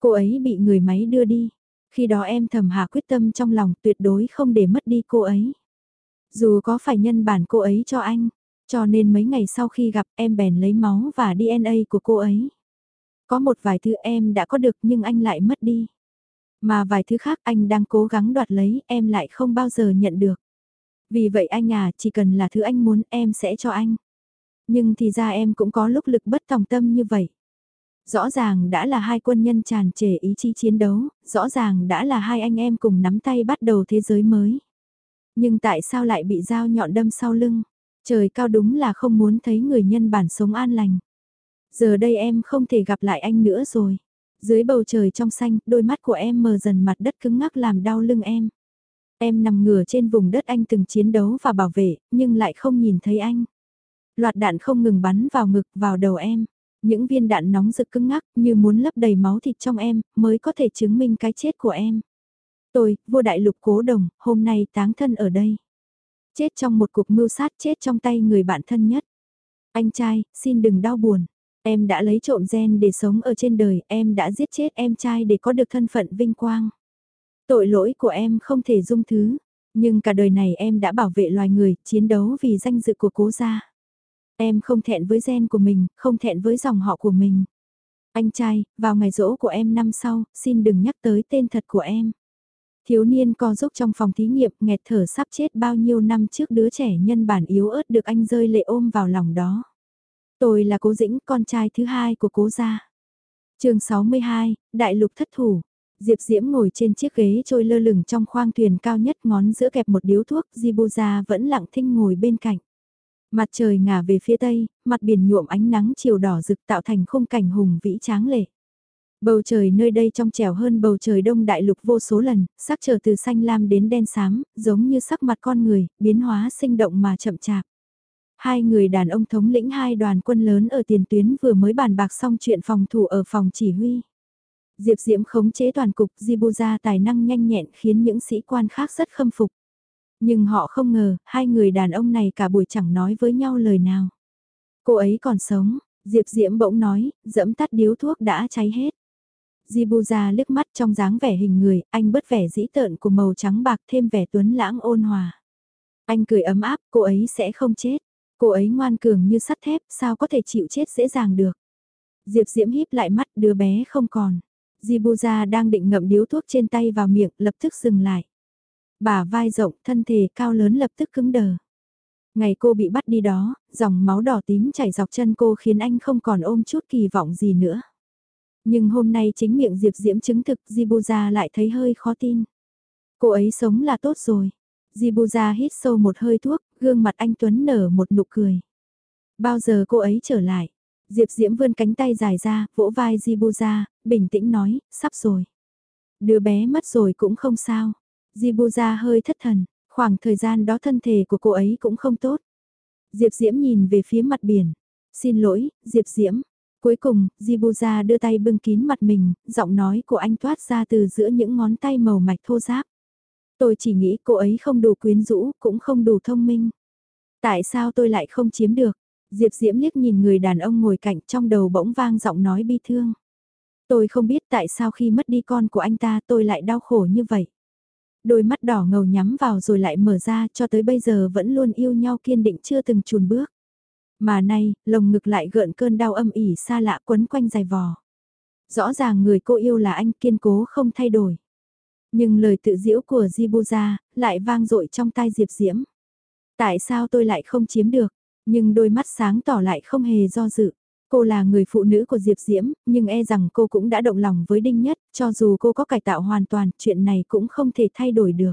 Cô ấy bị người máy đưa đi. Khi đó em thầm hạ quyết tâm trong lòng tuyệt đối không để mất đi cô ấy. Dù có phải nhân bản cô ấy cho anh, cho nên mấy ngày sau khi gặp em bèn lấy máu và DNA của cô ấy. Có một vài thứ em đã có được nhưng anh lại mất đi. Mà vài thứ khác anh đang cố gắng đoạt lấy em lại không bao giờ nhận được. Vì vậy anh à, chỉ cần là thứ anh muốn em sẽ cho anh. Nhưng thì ra em cũng có lúc lực bất tòng tâm như vậy. Rõ ràng đã là hai quân nhân tràn trề ý chí chiến đấu, rõ ràng đã là hai anh em cùng nắm tay bắt đầu thế giới mới. Nhưng tại sao lại bị dao nhọn đâm sau lưng? Trời cao đúng là không muốn thấy người nhân bản sống an lành. Giờ đây em không thể gặp lại anh nữa rồi. Dưới bầu trời trong xanh, đôi mắt của em mờ dần mặt đất cứng ngắc làm đau lưng em. Em nằm ngửa trên vùng đất anh từng chiến đấu và bảo vệ, nhưng lại không nhìn thấy anh. Loạt đạn không ngừng bắn vào ngực, vào đầu em. Những viên đạn nóng rực cứng ngắc như muốn lấp đầy máu thịt trong em, mới có thể chứng minh cái chết của em. Tôi, vua đại lục cố đồng, hôm nay táng thân ở đây. Chết trong một cuộc mưu sát chết trong tay người bạn thân nhất. Anh trai, xin đừng đau buồn. Em đã lấy trộm gen để sống ở trên đời, em đã giết chết em trai để có được thân phận vinh quang. Tội lỗi của em không thể dung thứ, nhưng cả đời này em đã bảo vệ loài người, chiến đấu vì danh dự của cố gia. Em không thẹn với gen của mình, không thẹn với dòng họ của mình. Anh trai, vào ngày rỗ của em năm sau, xin đừng nhắc tới tên thật của em. Thiếu niên co giúp trong phòng thí nghiệm nghẹt thở sắp chết bao nhiêu năm trước đứa trẻ nhân bản yếu ớt được anh rơi lệ ôm vào lòng đó. Tôi là cố dĩnh, con trai thứ hai của cố gia. chương 62, Đại lục thất thủ. Diệp Diễm ngồi trên chiếc ghế trôi lơ lửng trong khoang thuyền cao nhất ngón giữa kẹp một điếu thuốc, Jibuza vẫn lặng thinh ngồi bên cạnh. Mặt trời ngả về phía tây, mặt biển nhuộm ánh nắng chiều đỏ rực tạo thành khung cảnh hùng vĩ tráng lệ. Bầu trời nơi đây trong trẻo hơn bầu trời đông đại lục vô số lần, sắc trở từ xanh lam đến đen xám, giống như sắc mặt con người, biến hóa sinh động mà chậm chạp. Hai người đàn ông thống lĩnh hai đoàn quân lớn ở tiền tuyến vừa mới bàn bạc xong chuyện phòng thủ ở phòng chỉ huy. Diệp Diễm khống chế toàn cục Jibuza tài năng nhanh nhẹn khiến những sĩ quan khác rất khâm phục. Nhưng họ không ngờ, hai người đàn ông này cả buổi chẳng nói với nhau lời nào. Cô ấy còn sống, Diệp Diễm bỗng nói, dẫm tắt điếu thuốc đã cháy hết. Jibuza liếc mắt trong dáng vẻ hình người, anh bớt vẻ dĩ tợn của màu trắng bạc thêm vẻ tuấn lãng ôn hòa. Anh cười ấm áp, cô ấy sẽ không chết. Cô ấy ngoan cường như sắt thép, sao có thể chịu chết dễ dàng được. Diệp Diễm híp lại mắt, đứa bé không còn. Jibuza đang định ngậm điếu thuốc trên tay vào miệng, lập tức dừng lại. Bà vai rộng, thân thể cao lớn lập tức cứng đờ. Ngày cô bị bắt đi đó, dòng máu đỏ tím chảy dọc chân cô khiến anh không còn ôm chút kỳ vọng gì nữa. Nhưng hôm nay chính miệng Diệp Diễm chứng thực Jibuza lại thấy hơi khó tin. Cô ấy sống là tốt rồi. Jibuza hít sâu một hơi thuốc, gương mặt anh Tuấn nở một nụ cười. Bao giờ cô ấy trở lại? Diệp Diễm vươn cánh tay dài ra, vỗ vai Jibuza, bình tĩnh nói, sắp rồi. Đứa bé mất rồi cũng không sao. Jibuza hơi thất thần, khoảng thời gian đó thân thể của cô ấy cũng không tốt. Diệp Diễm nhìn về phía mặt biển. Xin lỗi, Diệp Diễm. Cuối cùng, Jibuza đưa tay bưng kín mặt mình, giọng nói của anh toát ra từ giữa những ngón tay màu mạch thô ráp. Tôi chỉ nghĩ cô ấy không đủ quyến rũ, cũng không đủ thông minh. Tại sao tôi lại không chiếm được? Diệp Diễm liếc nhìn người đàn ông ngồi cạnh trong đầu bỗng vang giọng nói bi thương. Tôi không biết tại sao khi mất đi con của anh ta tôi lại đau khổ như vậy. Đôi mắt đỏ ngầu nhắm vào rồi lại mở ra cho tới bây giờ vẫn luôn yêu nhau kiên định chưa từng chùn bước. Mà nay, lồng ngực lại gợn cơn đau âm ỉ xa lạ quấn quanh dài vò. Rõ ràng người cô yêu là anh kiên cố không thay đổi. Nhưng lời tự diễu của Jibuza lại vang dội trong tai Diệp Diễm. Tại sao tôi lại không chiếm được? Nhưng đôi mắt sáng tỏ lại không hề do dự. Cô là người phụ nữ của Diệp Diễm, nhưng e rằng cô cũng đã động lòng với Đinh Nhất, cho dù cô có cải tạo hoàn toàn, chuyện này cũng không thể thay đổi được.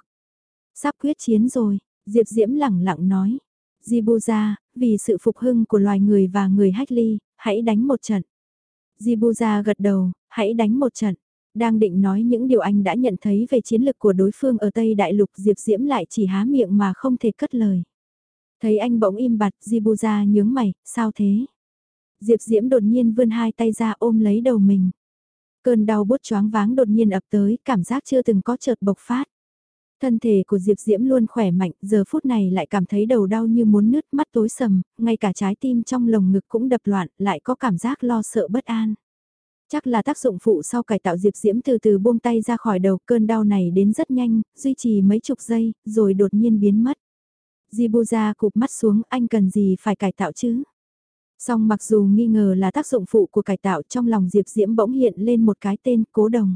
Sắp quyết chiến rồi, Diệp Diễm lẳng lặng nói. Jibuza, vì sự phục hưng của loài người và người hách ly, hãy đánh một trận. Jibuza gật đầu, hãy đánh một trận. Đang định nói những điều anh đã nhận thấy về chiến lược của đối phương ở Tây Đại Lục Diệp Diễm lại chỉ há miệng mà không thể cất lời. Thấy anh bỗng im bặt Jibuza nhướng mày, sao thế? Diệp Diễm đột nhiên vươn hai tay ra ôm lấy đầu mình. Cơn đau bút choáng váng đột nhiên ập tới, cảm giác chưa từng có chợt bộc phát. Thân thể của Diệp Diễm luôn khỏe mạnh, giờ phút này lại cảm thấy đầu đau như muốn nứt mắt tối sầm, ngay cả trái tim trong lồng ngực cũng đập loạn, lại có cảm giác lo sợ bất an. Chắc là tác dụng phụ sau cải tạo Diệp Diễm từ từ buông tay ra khỏi đầu cơn đau này đến rất nhanh, duy trì mấy chục giây, rồi đột nhiên biến mất. Jibuza cụp mắt xuống anh cần gì phải cải tạo chứ? Song mặc dù nghi ngờ là tác dụng phụ của cải tạo trong lòng Diệp Diễm bỗng hiện lên một cái tên cố đồng.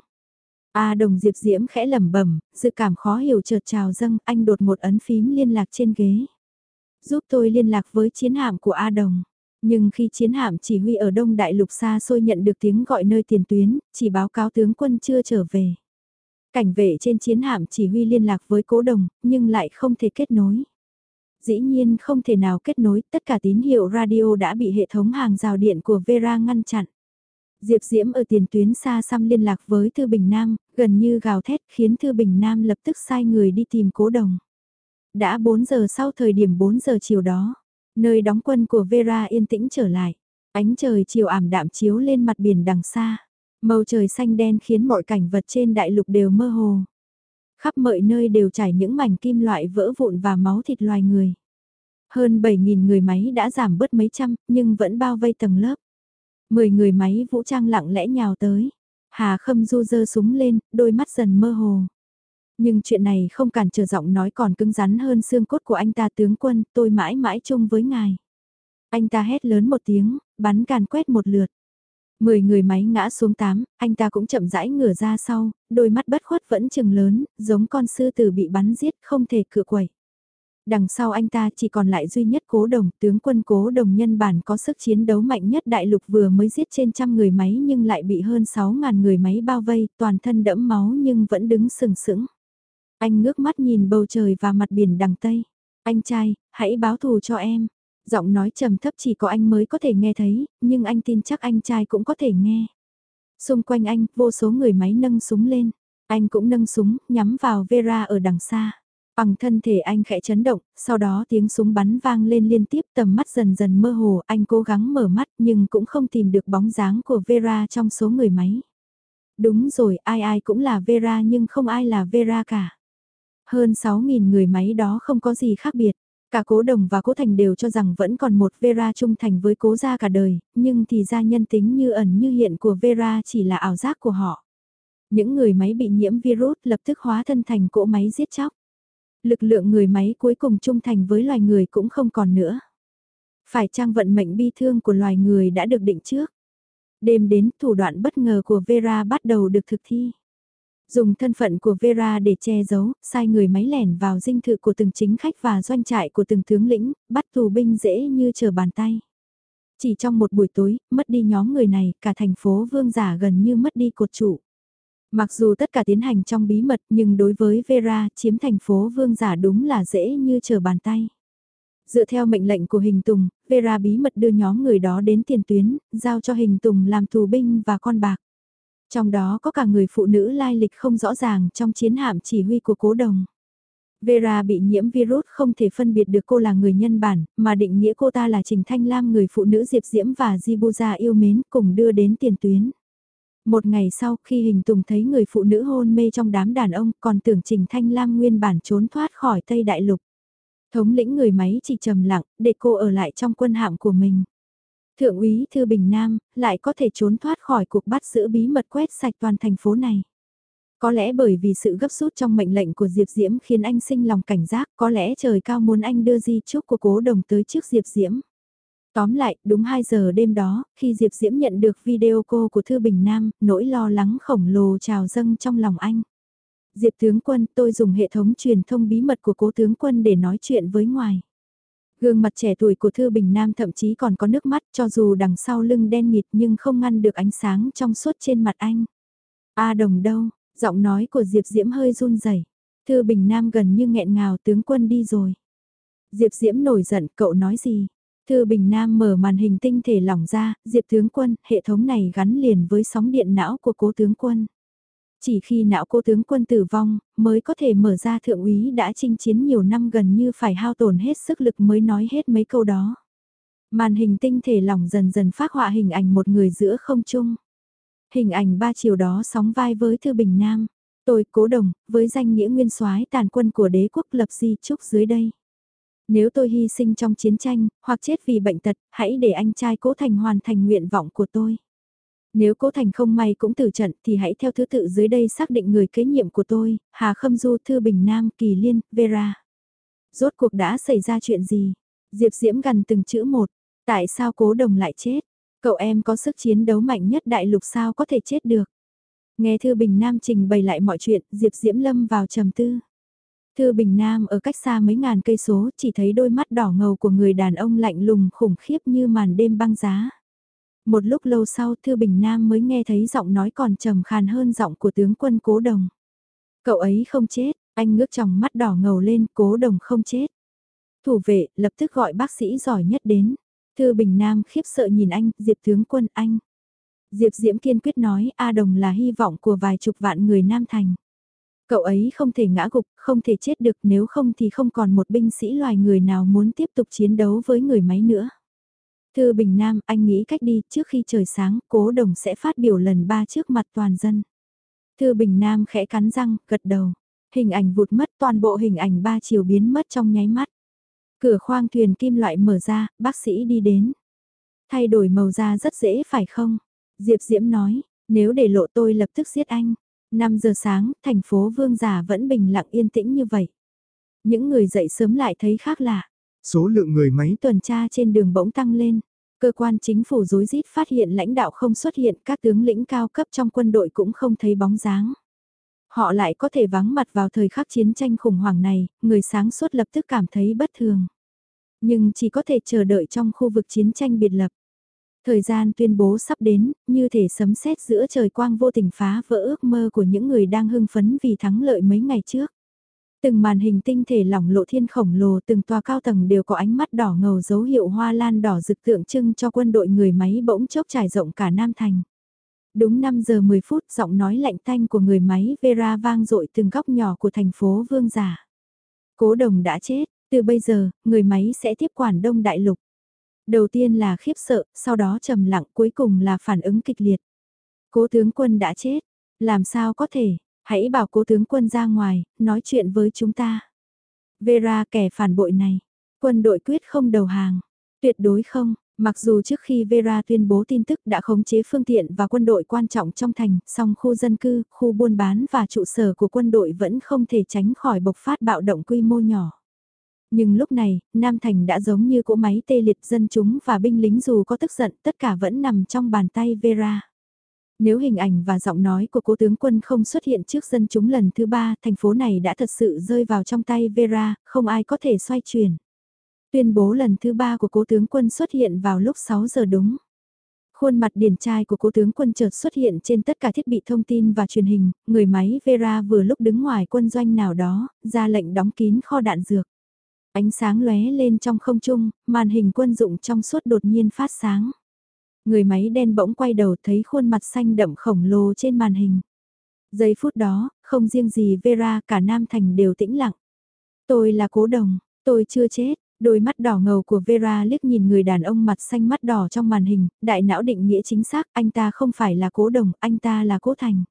A đồng Diệp Diễm khẽ lẩm bẩm, dự cảm khó hiểu chợt trào dâng, anh đột một ấn phím liên lạc trên ghế. Giúp tôi liên lạc với chiến hạm của A đồng. Nhưng khi chiến hạm chỉ huy ở Đông Đại Lục xa xôi nhận được tiếng gọi nơi tiền tuyến, chỉ báo cáo tướng quân chưa trở về. Cảnh vệ trên chiến hạm chỉ huy liên lạc với cố đồng, nhưng lại không thể kết nối. Dĩ nhiên không thể nào kết nối, tất cả tín hiệu radio đã bị hệ thống hàng rào điện của Vera ngăn chặn. Diệp Diễm ở tiền tuyến xa xăm liên lạc với Thư Bình Nam, gần như gào thét khiến Thư Bình Nam lập tức sai người đi tìm cố đồng. Đã 4 giờ sau thời điểm 4 giờ chiều đó, nơi đóng quân của Vera yên tĩnh trở lại. Ánh trời chiều ảm đạm chiếu lên mặt biển đằng xa. Màu trời xanh đen khiến mọi cảnh vật trên đại lục đều mơ hồ. Khắp mọi nơi đều trải những mảnh kim loại vỡ vụn và máu thịt loài người. Hơn 7.000 người máy đã giảm bớt mấy trăm, nhưng vẫn bao vây tầng lớp. 10 người máy vũ trang lặng lẽ nhào tới. Hà Khâm Du dơ súng lên, đôi mắt dần mơ hồ. Nhưng chuyện này không cản trở giọng nói còn cứng rắn hơn xương cốt của anh ta tướng quân, tôi mãi mãi chung với ngài. Anh ta hét lớn một tiếng, bắn càn quét một lượt. Mười người máy ngã xuống tám, anh ta cũng chậm rãi ngửa ra sau, đôi mắt bất khuất vẫn chừng lớn, giống con sư tử bị bắn giết không thể cựa quẩy. Đằng sau anh ta chỉ còn lại duy nhất cố đồng, tướng quân cố đồng nhân bản có sức chiến đấu mạnh nhất đại lục vừa mới giết trên trăm người máy nhưng lại bị hơn 6.000 người máy bao vây, toàn thân đẫm máu nhưng vẫn đứng sừng sững. Anh ngước mắt nhìn bầu trời và mặt biển đằng Tây. Anh trai, hãy báo thù cho em giọng nói trầm thấp chỉ có anh mới có thể nghe thấy, nhưng anh tin chắc anh trai cũng có thể nghe. Xung quanh anh, vô số người máy nâng súng lên. Anh cũng nâng súng, nhắm vào Vera ở đằng xa. Bằng thân thể anh khẽ chấn động, sau đó tiếng súng bắn vang lên liên tiếp tầm mắt dần dần mơ hồ, anh cố gắng mở mắt nhưng cũng không tìm được bóng dáng của Vera trong số người máy. Đúng rồi, ai ai cũng là Vera nhưng không ai là Vera cả. Hơn 6.000 người máy đó không có gì khác biệt. Cả cố đồng và cố thành đều cho rằng vẫn còn một Vera trung thành với cố gia cả đời, nhưng thì ra nhân tính như ẩn như hiện của Vera chỉ là ảo giác của họ. Những người máy bị nhiễm virus lập tức hóa thân thành cỗ máy giết chóc. Lực lượng người máy cuối cùng trung thành với loài người cũng không còn nữa. Phải trang vận mệnh bi thương của loài người đã được định trước. Đêm đến thủ đoạn bất ngờ của Vera bắt đầu được thực thi. Dùng thân phận của Vera để che giấu, sai người máy lẻn vào dinh thự của từng chính khách và doanh trại của từng tướng lĩnh, bắt tù binh dễ như chờ bàn tay. Chỉ trong một buổi tối, mất đi nhóm người này, cả thành phố vương giả gần như mất đi cột trụ. Mặc dù tất cả tiến hành trong bí mật nhưng đối với Vera chiếm thành phố vương giả đúng là dễ như chờ bàn tay. Dựa theo mệnh lệnh của Hình Tùng, Vera bí mật đưa nhóm người đó đến tiền tuyến, giao cho Hình Tùng làm tù binh và con bạc. Trong đó có cả người phụ nữ lai lịch không rõ ràng trong chiến hạm chỉ huy của cố đồng. Vera bị nhiễm virus không thể phân biệt được cô là người nhân bản, mà định nghĩa cô ta là Trình Thanh Lam người phụ nữ Diệp Diễm và Jibuza yêu mến cùng đưa đến tiền tuyến. Một ngày sau khi hình tùng thấy người phụ nữ hôn mê trong đám đàn ông còn tưởng Trình Thanh Lam nguyên bản trốn thoát khỏi Tây Đại Lục. Thống lĩnh người máy chỉ trầm lặng để cô ở lại trong quân hạm của mình. Thượng úy Thư Bình Nam lại có thể trốn thoát khỏi cuộc bắt giữ bí mật quét sạch toàn thành phố này. Có lẽ bởi vì sự gấp rút trong mệnh lệnh của Diệp Diễm khiến anh sinh lòng cảnh giác, có lẽ trời cao muốn anh đưa di chúc của cố đồng tới trước Diệp Diễm. Tóm lại, đúng 2 giờ đêm đó, khi Diệp Diễm nhận được video cô của Thư Bình Nam, nỗi lo lắng khổng lồ trào dâng trong lòng anh. Diệp tướng quân, tôi dùng hệ thống truyền thông bí mật của cố tướng quân để nói chuyện với ngoài. Gương mặt trẻ tuổi của Thư Bình Nam thậm chí còn có nước mắt cho dù đằng sau lưng đen nghịt nhưng không ngăn được ánh sáng trong suốt trên mặt anh. A đồng đâu, giọng nói của Diệp Diễm hơi run rẩy. Thư Bình Nam gần như nghẹn ngào tướng quân đi rồi. Diệp Diễm nổi giận, cậu nói gì? Thư Bình Nam mở màn hình tinh thể lỏng ra, Diệp tướng quân, hệ thống này gắn liền với sóng điện não của cố tướng quân. Chỉ khi não cô tướng quân tử vong, mới có thể mở ra thượng úy đã chinh chiến nhiều năm gần như phải hao tổn hết sức lực mới nói hết mấy câu đó. Màn hình tinh thể lỏng dần dần phát họa hình ảnh một người giữa không trung. Hình ảnh ba chiều đó sóng vai với Thư Bình Nam. Tôi cố đồng, với danh nghĩa nguyên soái tàn quân của đế quốc lập di trúc dưới đây. Nếu tôi hy sinh trong chiến tranh, hoặc chết vì bệnh tật, hãy để anh trai cố thành hoàn thành nguyện vọng của tôi. Nếu cố thành không may cũng tử trận thì hãy theo thứ tự dưới đây xác định người kế nhiệm của tôi, Hà Khâm Du Thư Bình Nam Kỳ Liên, Vera. Rốt cuộc đã xảy ra chuyện gì? Diệp Diễm gần từng chữ một. Tại sao cố đồng lại chết? Cậu em có sức chiến đấu mạnh nhất đại lục sao có thể chết được? Nghe Thư Bình Nam trình bày lại mọi chuyện, Diệp Diễm lâm vào trầm tư. Thư Bình Nam ở cách xa mấy ngàn cây số chỉ thấy đôi mắt đỏ ngầu của người đàn ông lạnh lùng khủng khiếp như màn đêm băng giá. Một lúc lâu sau Thư Bình Nam mới nghe thấy giọng nói còn trầm khàn hơn giọng của tướng quân Cố Đồng. Cậu ấy không chết, anh ngước trong mắt đỏ ngầu lên Cố Đồng không chết. Thủ vệ lập tức gọi bác sĩ giỏi nhất đến. Thư Bình Nam khiếp sợ nhìn anh, Diệp tướng quân anh. Diệp Diễm kiên quyết nói A Đồng là hy vọng của vài chục vạn người Nam Thành. Cậu ấy không thể ngã gục, không thể chết được nếu không thì không còn một binh sĩ loài người nào muốn tiếp tục chiến đấu với người máy nữa. Thư Bình Nam, anh nghĩ cách đi, trước khi trời sáng, cố đồng sẽ phát biểu lần ba trước mặt toàn dân. Thư Bình Nam khẽ cắn răng, gật đầu. Hình ảnh vụt mất toàn bộ hình ảnh ba chiều biến mất trong nháy mắt. Cửa khoang thuyền kim loại mở ra, bác sĩ đi đến. Thay đổi màu da rất dễ phải không? Diệp Diễm nói, nếu để lộ tôi lập tức giết anh. 5 giờ sáng, thành phố Vương Giả vẫn bình lặng yên tĩnh như vậy. Những người dậy sớm lại thấy khác lạ. Số lượng người máy tuần tra trên đường bỗng tăng lên. Cơ quan chính phủ rối rít phát hiện lãnh đạo không xuất hiện, các tướng lĩnh cao cấp trong quân đội cũng không thấy bóng dáng. Họ lại có thể vắng mặt vào thời khắc chiến tranh khủng hoảng này, người sáng suốt lập tức cảm thấy bất thường. Nhưng chỉ có thể chờ đợi trong khu vực chiến tranh biệt lập. Thời gian tuyên bố sắp đến, như thể sấm sét giữa trời quang vô tình phá vỡ ước mơ của những người đang hưng phấn vì thắng lợi mấy ngày trước. Từng màn hình tinh thể lỏng lộ thiên khổng lồ từng tòa cao tầng đều có ánh mắt đỏ ngầu dấu hiệu hoa lan đỏ rực tượng trưng cho quân đội người máy bỗng chốc trải rộng cả Nam Thành. Đúng 5 giờ 10 phút giọng nói lạnh tanh của người máy Vera vang dội từng góc nhỏ của thành phố Vương Giả. Cố đồng đã chết, từ bây giờ, người máy sẽ tiếp quản Đông Đại Lục. Đầu tiên là khiếp sợ, sau đó trầm lặng cuối cùng là phản ứng kịch liệt. Cố tướng quân đã chết, làm sao có thể, hãy bảo cố tướng quân ra ngoài, nói chuyện với chúng ta. Vera kẻ phản bội này, quân đội quyết không đầu hàng, tuyệt đối không, Mặc dù trước khi Vera tuyên bố tin tức đã khống chế phương tiện và quân đội quan trọng trong thành, song khu dân cư, khu buôn bán và trụ sở của quân đội vẫn không thể tránh khỏi bộc phát bạo động quy mô nhỏ. Nhưng lúc này, Nam Thành đã giống như cỗ máy tê liệt dân chúng và binh lính dù có tức giận tất cả vẫn nằm trong bàn tay Vera. Nếu hình ảnh và giọng nói của cố tướng quân không xuất hiện trước dân chúng lần thứ ba, thành phố này đã thật sự rơi vào trong tay Vera, không ai có thể xoay chuyển. Tuyên bố lần thứ ba của cố tướng quân xuất hiện vào lúc 6 giờ đúng. Khuôn mặt điển trai của cố tướng quân chợt xuất hiện trên tất cả thiết bị thông tin và truyền hình, người máy Vera vừa lúc đứng ngoài quân doanh nào đó, ra lệnh đóng kín kho đạn dược. Ánh sáng lóe lên trong không trung, màn hình quân dụng trong suốt đột nhiên phát sáng. Người máy đen bỗng quay đầu thấy khuôn mặt xanh đậm khổng lồ trên màn hình. Giây phút đó, không riêng gì Vera cả Nam Thành đều tĩnh lặng. Tôi là cố đồng, tôi chưa chết, Đôi mắt đỏ ngầu của Vera liếc nhìn người đàn ông mặt xanh mắt đỏ trong màn hình, đại não định nghĩa chính xác, anh ta không phải là cố đồng, anh ta là cố thành.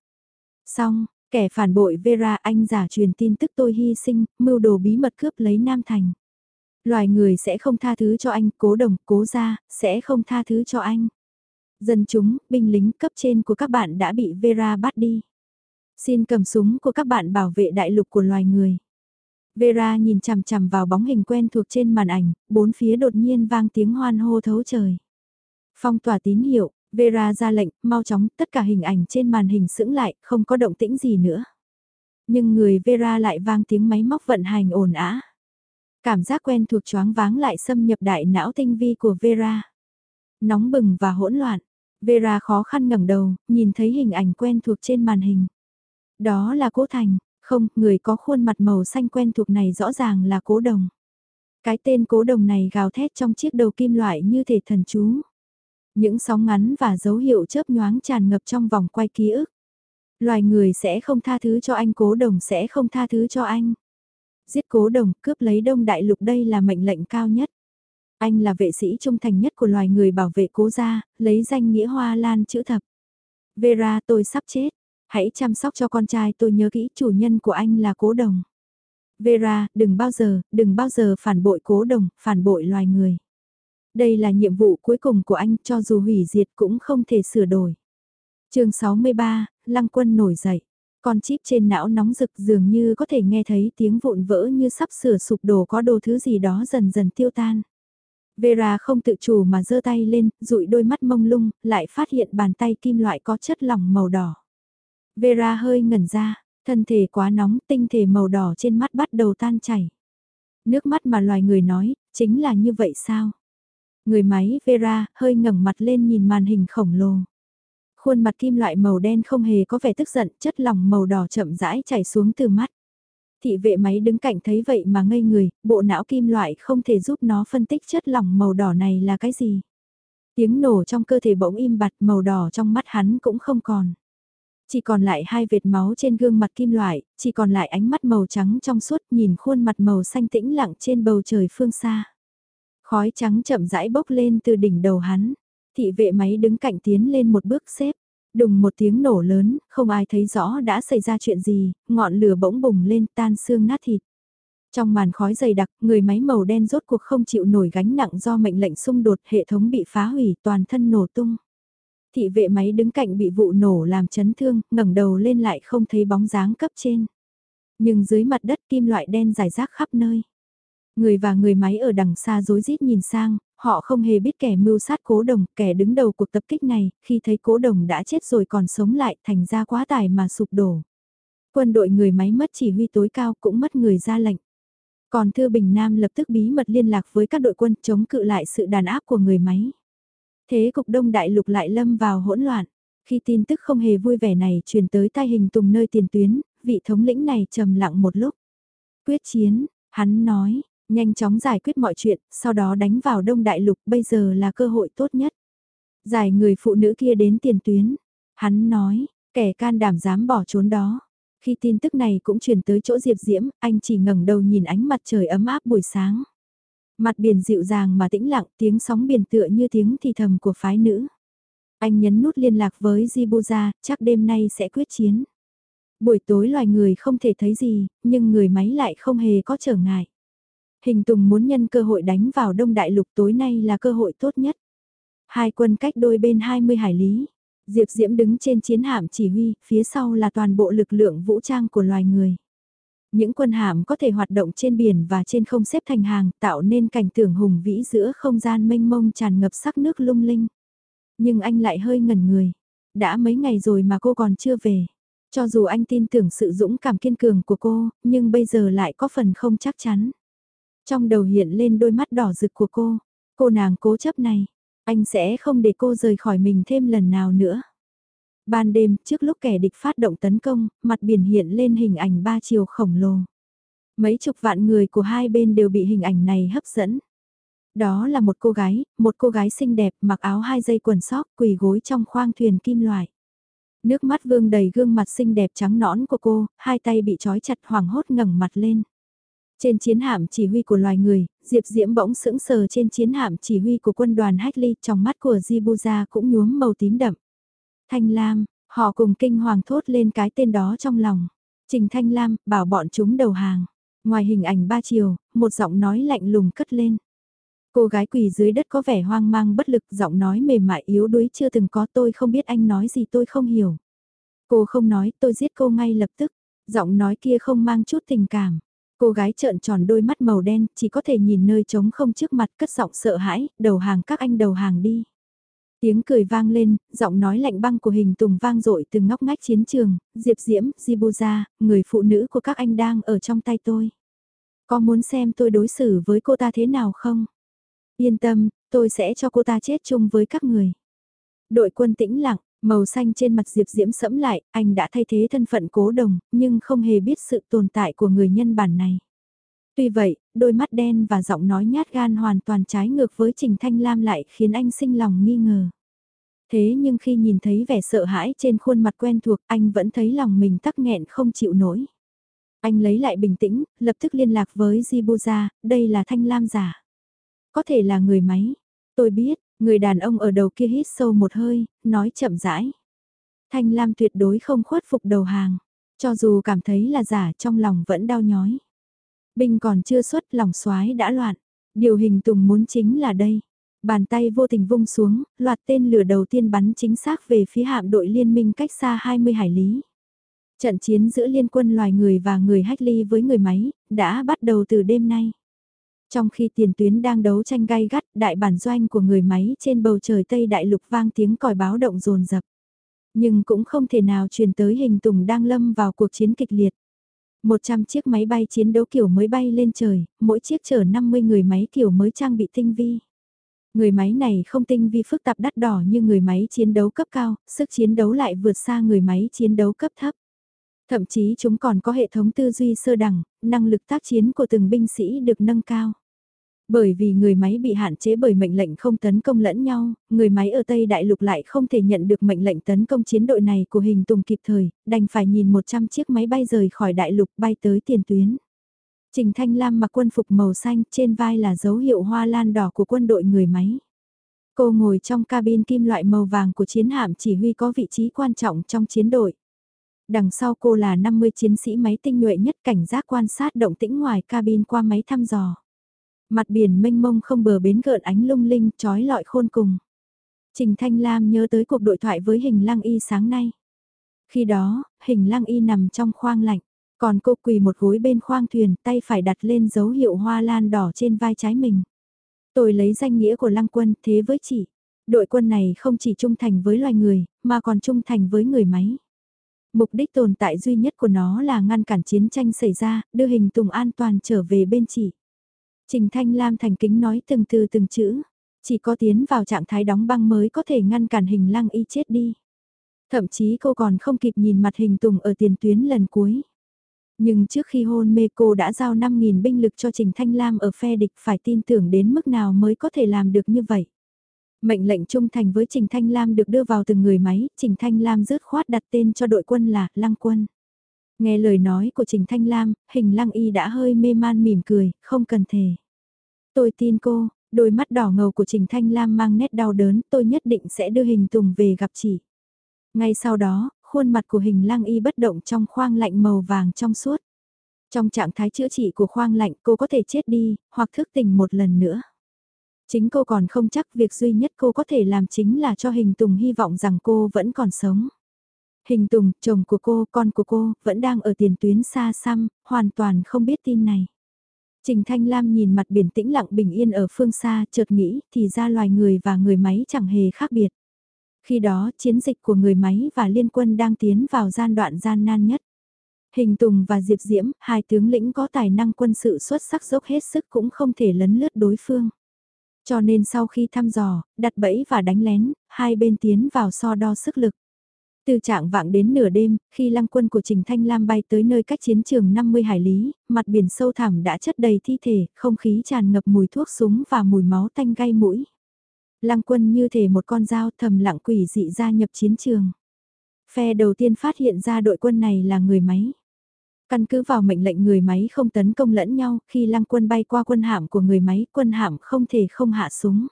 Xong, kẻ phản bội Vera anh giả truyền tin tức tôi hy sinh, mưu đồ bí mật cướp lấy Nam Thành. Loài người sẽ không tha thứ cho anh, cố đồng, cố gia, sẽ không tha thứ cho anh. Dân chúng, binh lính cấp trên của các bạn đã bị Vera bắt đi. Xin cầm súng của các bạn bảo vệ đại lục của loài người. Vera nhìn chằm chằm vào bóng hình quen thuộc trên màn ảnh, bốn phía đột nhiên vang tiếng hoan hô thấu trời. Phong tỏa tín hiệu, Vera ra lệnh, mau chóng, tất cả hình ảnh trên màn hình sững lại, không có động tĩnh gì nữa. Nhưng người Vera lại vang tiếng máy móc vận hành ồn ả. Cảm giác quen thuộc choáng váng lại xâm nhập đại não tinh vi của Vera. Nóng bừng và hỗn loạn, Vera khó khăn ngẩng đầu, nhìn thấy hình ảnh quen thuộc trên màn hình. Đó là Cố Thành, không, người có khuôn mặt màu xanh quen thuộc này rõ ràng là cố đồng. Cái tên cố đồng này gào thét trong chiếc đầu kim loại như thể thần chú. Những sóng ngắn và dấu hiệu chớp nhoáng tràn ngập trong vòng quay ký ức. Loài người sẽ không tha thứ cho anh cố đồng sẽ không tha thứ cho anh. Giết cố đồng cướp lấy đông đại lục đây là mệnh lệnh cao nhất. Anh là vệ sĩ trung thành nhất của loài người bảo vệ cố gia, lấy danh nghĩa hoa lan chữ thập. Vera tôi sắp chết, Hãy chăm sóc cho con trai tôi nhớ kỹ chủ nhân của anh là cố đồng. Vera, đừng bao giờ, đừng bao giờ phản bội cố đồng, phản bội loài người. Đây là nhiệm vụ cuối cùng của anh cho dù hủy diệt cũng không thể sửa đổi. chương 63, Lăng Quân nổi dậy. Con chip trên não nóng rực dường như có thể nghe thấy tiếng vụn vỡ như sắp sửa sụp đổ có đồ thứ gì đó dần dần tiêu tan. Vera không tự chủ mà giơ tay lên, dụi đôi mắt mông lung, lại phát hiện bàn tay kim loại có chất lỏng màu đỏ. Vera hơi ngẩn ra, thân thể quá nóng, tinh thể màu đỏ trên mắt bắt đầu tan chảy. Nước mắt mà loài người nói, chính là như vậy sao? Người máy Vera hơi ngẩng mặt lên nhìn màn hình khổng lồ. Khuôn mặt kim loại màu đen không hề có vẻ tức giận, chất lỏng màu đỏ chậm rãi chảy xuống từ mắt. Thị vệ máy đứng cạnh thấy vậy mà ngây người, bộ não kim loại không thể giúp nó phân tích chất lỏng màu đỏ này là cái gì. Tiếng nổ trong cơ thể bỗng im bặt màu đỏ trong mắt hắn cũng không còn. Chỉ còn lại hai vệt máu trên gương mặt kim loại, chỉ còn lại ánh mắt màu trắng trong suốt nhìn khuôn mặt màu xanh tĩnh lặng trên bầu trời phương xa. Khói trắng chậm rãi bốc lên từ đỉnh đầu hắn. Thị vệ máy đứng cạnh tiến lên một bước xếp. Đùng một tiếng nổ lớn, không ai thấy rõ đã xảy ra chuyện gì, ngọn lửa bỗng bùng lên tan xương nát thịt. Trong màn khói dày đặc, người máy màu đen rốt cuộc không chịu nổi gánh nặng do mệnh lệnh xung đột hệ thống bị phá hủy toàn thân nổ tung thị vệ máy đứng cạnh bị vụ nổ làm chấn thương, ngẩng đầu lên lại không thấy bóng dáng cấp trên. Nhưng dưới mặt đất kim loại đen rải rác khắp nơi. Người và người máy ở đằng xa rối rít nhìn sang, họ không hề biết kẻ mưu sát cố đồng, kẻ đứng đầu cuộc tập kích này, khi thấy cố đồng đã chết rồi còn sống lại thành ra quá tải mà sụp đổ. Quân đội người máy mất chỉ huy tối cao cũng mất người ra lệnh. Còn Thư Bình Nam lập tức bí mật liên lạc với các đội quân chống cự lại sự đàn áp của người máy. Thế cục đông đại lục lại lâm vào hỗn loạn. Khi tin tức không hề vui vẻ này truyền tới tai hình tùng nơi tiền tuyến, vị thống lĩnh này trầm lặng một lúc. Quyết chiến, hắn nói, nhanh chóng giải quyết mọi chuyện, sau đó đánh vào đông đại lục bây giờ là cơ hội tốt nhất. Giải người phụ nữ kia đến tiền tuyến. Hắn nói, kẻ can đảm dám bỏ trốn đó. Khi tin tức này cũng truyền tới chỗ Diệp Diễm, anh chỉ ngẩng đầu nhìn ánh mặt trời ấm áp buổi sáng. Mặt biển dịu dàng mà tĩnh lặng, tiếng sóng biển tựa như tiếng thì thầm của phái nữ. Anh nhấn nút liên lạc với Jibuza, chắc đêm nay sẽ quyết chiến. Buổi tối loài người không thể thấy gì, nhưng người máy lại không hề có trở ngại. Hình Tùng muốn nhân cơ hội đánh vào Đông Đại Lục tối nay là cơ hội tốt nhất. Hai quân cách đôi bên 20 hải lý. Diệp Diễm đứng trên chiến hạm chỉ huy, phía sau là toàn bộ lực lượng vũ trang của loài người. Những quân hạm có thể hoạt động trên biển và trên không xếp thành hàng, tạo nên cảnh tượng hùng vĩ giữa không gian mênh mông tràn ngập sắc nước lung linh. Nhưng anh lại hơi ngẩn người. Đã mấy ngày rồi mà cô còn chưa về. Cho dù anh tin tưởng sự dũng cảm kiên cường của cô, nhưng bây giờ lại có phần không chắc chắn. Trong đầu hiện lên đôi mắt đỏ rực của cô. Cô nàng cố chấp này, anh sẽ không để cô rời khỏi mình thêm lần nào nữa. Ban đêm, trước lúc kẻ địch phát động tấn công, mặt biển hiện lên hình ảnh ba chiều khổng lồ. Mấy chục vạn người của hai bên đều bị hình ảnh này hấp dẫn. Đó là một cô gái, một cô gái xinh đẹp mặc áo hai dây quần sóc quỳ gối trong khoang thuyền kim loại. Nước mắt vương đầy gương mặt xinh đẹp trắng nõn của cô, hai tay bị trói chặt hoảng hốt ngẩng mặt lên. Trên chiến hạm chỉ huy của loài người, Diệp Diễm bỗng sững sờ trên chiến hạm chỉ huy của quân đoàn Hackley trong mắt của Jibuza cũng nhuốm màu tím đậm. Thanh Lam, họ cùng kinh hoàng thốt lên cái tên đó trong lòng. Trình Thanh Lam bảo bọn chúng đầu hàng. Ngoài hình ảnh ba chiều, một giọng nói lạnh lùng cất lên. Cô gái quỳ dưới đất có vẻ hoang mang bất lực, giọng nói mềm mại yếu đuối chưa từng có tôi không biết anh nói gì tôi không hiểu. Cô không nói, tôi giết cô ngay lập tức. Giọng nói kia không mang chút tình cảm. Cô gái trợn tròn đôi mắt màu đen, chỉ có thể nhìn nơi trống không trước mặt cất giọng sợ hãi, đầu hàng các anh đầu hàng đi. Tiếng cười vang lên, giọng nói lạnh băng của hình tùng vang dội từ ngóc ngách chiến trường, Diệp Diễm, Jibuza, người phụ nữ của các anh đang ở trong tay tôi. Có muốn xem tôi đối xử với cô ta thế nào không? Yên tâm, tôi sẽ cho cô ta chết chung với các người. Đội quân tĩnh lặng, màu xanh trên mặt Diệp Diễm sẫm lại, anh đã thay thế thân phận cố đồng, nhưng không hề biết sự tồn tại của người nhân bản này. Tuy vậy, đôi mắt đen và giọng nói nhát gan hoàn toàn trái ngược với Trình Thanh Lam lại khiến anh sinh lòng nghi ngờ. Thế nhưng khi nhìn thấy vẻ sợ hãi trên khuôn mặt quen thuộc, anh vẫn thấy lòng mình tắc nghẹn không chịu nổi. Anh lấy lại bình tĩnh, lập tức liên lạc với Jibuza, đây là Thanh Lam giả. Có thể là người máy. Tôi biết, người đàn ông ở đầu kia hít sâu một hơi, nói chậm rãi. Thanh Lam tuyệt đối không khuất phục đầu hàng. Cho dù cảm thấy là giả trong lòng vẫn đau nhói. Binh còn chưa xuất lòng xoái đã loạn. Điều hình tùng muốn chính là đây. Bàn tay vô tình vung xuống, loạt tên lửa đầu tiên bắn chính xác về phía hạm đội liên minh cách xa 20 hải lý. Trận chiến giữa liên quân loài người và người hách ly với người máy, đã bắt đầu từ đêm nay. Trong khi tiền tuyến đang đấu tranh gay gắt, đại bản doanh của người máy trên bầu trời Tây Đại Lục vang tiếng còi báo động rồn rập. Nhưng cũng không thể nào truyền tới hình tùng đang lâm vào cuộc chiến kịch liệt. 100 chiếc máy bay chiến đấu kiểu mới bay lên trời, mỗi chiếc chở 50 người máy kiểu mới trang bị tinh vi. Người máy này không tinh vi phức tạp đắt đỏ như người máy chiến đấu cấp cao, sức chiến đấu lại vượt xa người máy chiến đấu cấp thấp. Thậm chí chúng còn có hệ thống tư duy sơ đẳng, năng lực tác chiến của từng binh sĩ được nâng cao. Bởi vì người máy bị hạn chế bởi mệnh lệnh không tấn công lẫn nhau, người máy ở Tây Đại Lục lại không thể nhận được mệnh lệnh tấn công chiến đội này của hình tùng kịp thời, đành phải nhìn 100 chiếc máy bay rời khỏi Đại Lục bay tới tiền tuyến. Trình Thanh Lam mặc quân phục màu xanh, trên vai là dấu hiệu hoa lan đỏ của quân đội người máy. Cô ngồi trong cabin kim loại màu vàng của chiến hạm chỉ huy có vị trí quan trọng trong chiến đội. Đằng sau cô là 50 chiến sĩ máy tinh nhuệ nhất cảnh giác quan sát động tĩnh ngoài cabin qua máy thăm dò. Mặt biển mênh mông không bờ bến gợn ánh lung linh, trói lọi khôn cùng. Trình Thanh Lam nhớ tới cuộc đối thoại với hình lăng y sáng nay. Khi đó, hình lăng y nằm trong khoang lạnh, còn cô quỳ một gối bên khoang thuyền, tay phải đặt lên dấu hiệu hoa lan đỏ trên vai trái mình. Tôi lấy danh nghĩa của lăng quân thế với chị. Đội quân này không chỉ trung thành với loài người, mà còn trung thành với người máy. Mục đích tồn tại duy nhất của nó là ngăn cản chiến tranh xảy ra, đưa hình tùng an toàn trở về bên chị. Trình Thanh Lam thành kính nói từng từ từng chữ, chỉ có tiến vào trạng thái đóng băng mới có thể ngăn cản hình lăng y chết đi. Thậm chí cô còn không kịp nhìn mặt hình tùng ở tiền tuyến lần cuối. Nhưng trước khi hôn mê cô đã giao 5.000 binh lực cho Trình Thanh Lam ở phe địch phải tin tưởng đến mức nào mới có thể làm được như vậy. Mệnh lệnh trung thành với Trình Thanh Lam được đưa vào từng người máy, Trình Thanh Lam rớt khoát đặt tên cho đội quân là Lăng Quân. Nghe lời nói của Trình Thanh Lam, hình Lăng Y đã hơi mê man mỉm cười, không cần thề. Tôi tin cô, đôi mắt đỏ ngầu của Trình Thanh Lam mang nét đau đớn, tôi nhất định sẽ đưa hình Tùng về gặp chị. Ngay sau đó, khuôn mặt của hình Lăng Y bất động trong khoang lạnh màu vàng trong suốt. Trong trạng thái chữa trị của khoang lạnh cô có thể chết đi, hoặc thức tỉnh một lần nữa. Chính cô còn không chắc việc duy nhất cô có thể làm chính là cho Hình Tùng hy vọng rằng cô vẫn còn sống. Hình Tùng, chồng của cô, con của cô, vẫn đang ở tiền tuyến xa xăm, hoàn toàn không biết tin này. Trình Thanh Lam nhìn mặt biển tĩnh lặng bình yên ở phương xa, chợt nghĩ, thì ra loài người và người máy chẳng hề khác biệt. Khi đó, chiến dịch của người máy và liên quân đang tiến vào gian đoạn gian nan nhất. Hình Tùng và Diệp Diễm, hai tướng lĩnh có tài năng quân sự xuất sắc dốc hết sức cũng không thể lấn lướt đối phương. Cho nên sau khi thăm dò, đặt bẫy và đánh lén, hai bên tiến vào so đo sức lực. Từ trạng vạng đến nửa đêm, khi lăng quân của Trình Thanh Lam bay tới nơi cách chiến trường 50 hải lý, mặt biển sâu thẳm đã chất đầy thi thể, không khí tràn ngập mùi thuốc súng và mùi máu tanh gai mũi. Lăng quân như thể một con dao thầm lặng quỷ dị gia nhập chiến trường. Phe đầu tiên phát hiện ra đội quân này là người máy. Căn cứ vào mệnh lệnh người máy không tấn công lẫn nhau, khi lăng quân bay qua quân hạm của người máy, quân hạm không thể không hạ súng.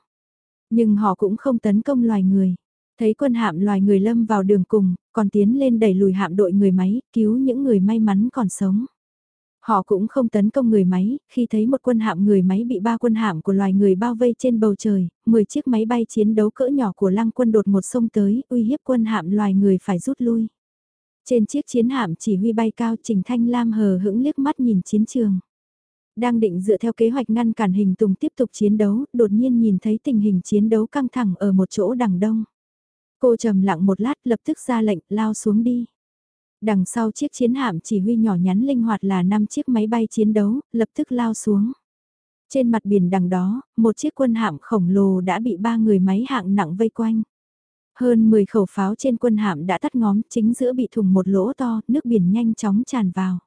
Nhưng họ cũng không tấn công loài người. Thấy quân hạm loài người lâm vào đường cùng, còn tiến lên đẩy lùi hạm đội người máy, cứu những người may mắn còn sống. Họ cũng không tấn công người máy, khi thấy một quân hạm người máy bị ba quân hạm của loài người bao vây trên bầu trời, 10 chiếc máy bay chiến đấu cỡ nhỏ của lăng quân đột một sông tới, uy hiếp quân hạm loài người phải rút lui. Trên chiếc chiến hạm chỉ huy bay cao Trình Thanh Lam hờ hững liếc mắt nhìn chiến trường. Đang định dựa theo kế hoạch ngăn cản hình tùng tiếp tục chiến đấu, đột nhiên nhìn thấy tình hình chiến đấu căng thẳng ở một chỗ đằng đông. Cô trầm lặng một lát lập tức ra lệnh lao xuống đi. Đằng sau chiếc chiến hạm chỉ huy nhỏ nhắn linh hoạt là 5 chiếc máy bay chiến đấu, lập tức lao xuống. Trên mặt biển đằng đó, một chiếc quân hạm khổng lồ đã bị ba người máy hạng nặng vây quanh. Hơn 10 khẩu pháo trên quân hạm đã tắt ngóm, chính giữa bị thủng một lỗ to, nước biển nhanh chóng tràn vào.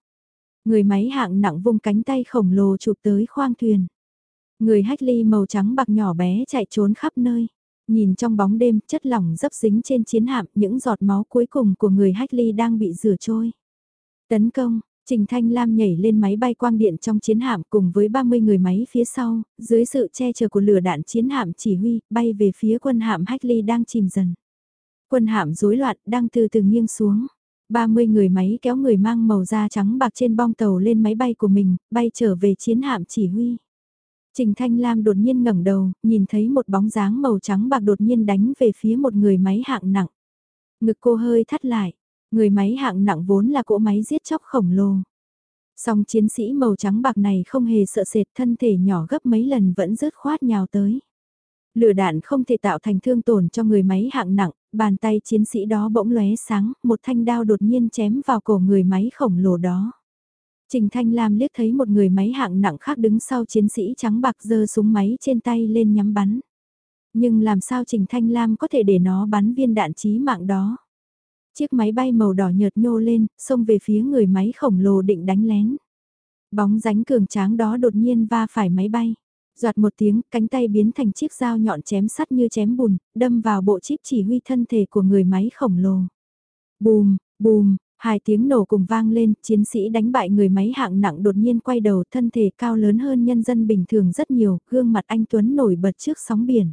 Người máy hạng nặng vung cánh tay khổng lồ chụp tới khoang thuyền. Người hách ly màu trắng bạc nhỏ bé chạy trốn khắp nơi. Nhìn trong bóng đêm, chất lỏng dấp dính trên chiến hạm, những giọt máu cuối cùng của người hách ly đang bị rửa trôi. Tấn công, Trình Thanh Lam nhảy lên máy bay quang điện trong chiến hạm cùng với 30 người máy phía sau, dưới sự che chở của lửa đạn chiến hạm chỉ huy, bay về phía quân hạm Hackley đang chìm dần. Quân hạm rối loạn đang từ từ nghiêng xuống. 30 người máy kéo người mang màu da trắng bạc trên bong tàu lên máy bay của mình, bay trở về chiến hạm chỉ huy. Trình Thanh Lam đột nhiên ngẩng đầu, nhìn thấy một bóng dáng màu trắng bạc đột nhiên đánh về phía một người máy hạng nặng. Ngực cô hơi thắt lại, Người máy hạng nặng vốn là cỗ máy giết chóc khổng lồ. Song chiến sĩ màu trắng bạc này không hề sợ sệt thân thể nhỏ gấp mấy lần vẫn rớt khoát nhào tới. Lửa đạn không thể tạo thành thương tổn cho người máy hạng nặng, bàn tay chiến sĩ đó bỗng lóe sáng, một thanh đao đột nhiên chém vào cổ người máy khổng lồ đó. Trình Thanh Lam liếc thấy một người máy hạng nặng khác đứng sau chiến sĩ trắng bạc giơ súng máy trên tay lên nhắm bắn. Nhưng làm sao Trình Thanh Lam có thể để nó bắn viên đạn chí mạng đó? Chiếc máy bay màu đỏ nhợt nhô lên, xông về phía người máy khổng lồ định đánh lén. Bóng ránh cường tráng đó đột nhiên va phải máy bay. Giọt một tiếng, cánh tay biến thành chiếc dao nhọn chém sắt như chém bùn, đâm vào bộ chip chỉ huy thân thể của người máy khổng lồ. Bùm, bùm, hai tiếng nổ cùng vang lên, chiến sĩ đánh bại người máy hạng nặng đột nhiên quay đầu thân thể cao lớn hơn nhân dân bình thường rất nhiều, gương mặt anh Tuấn nổi bật trước sóng biển.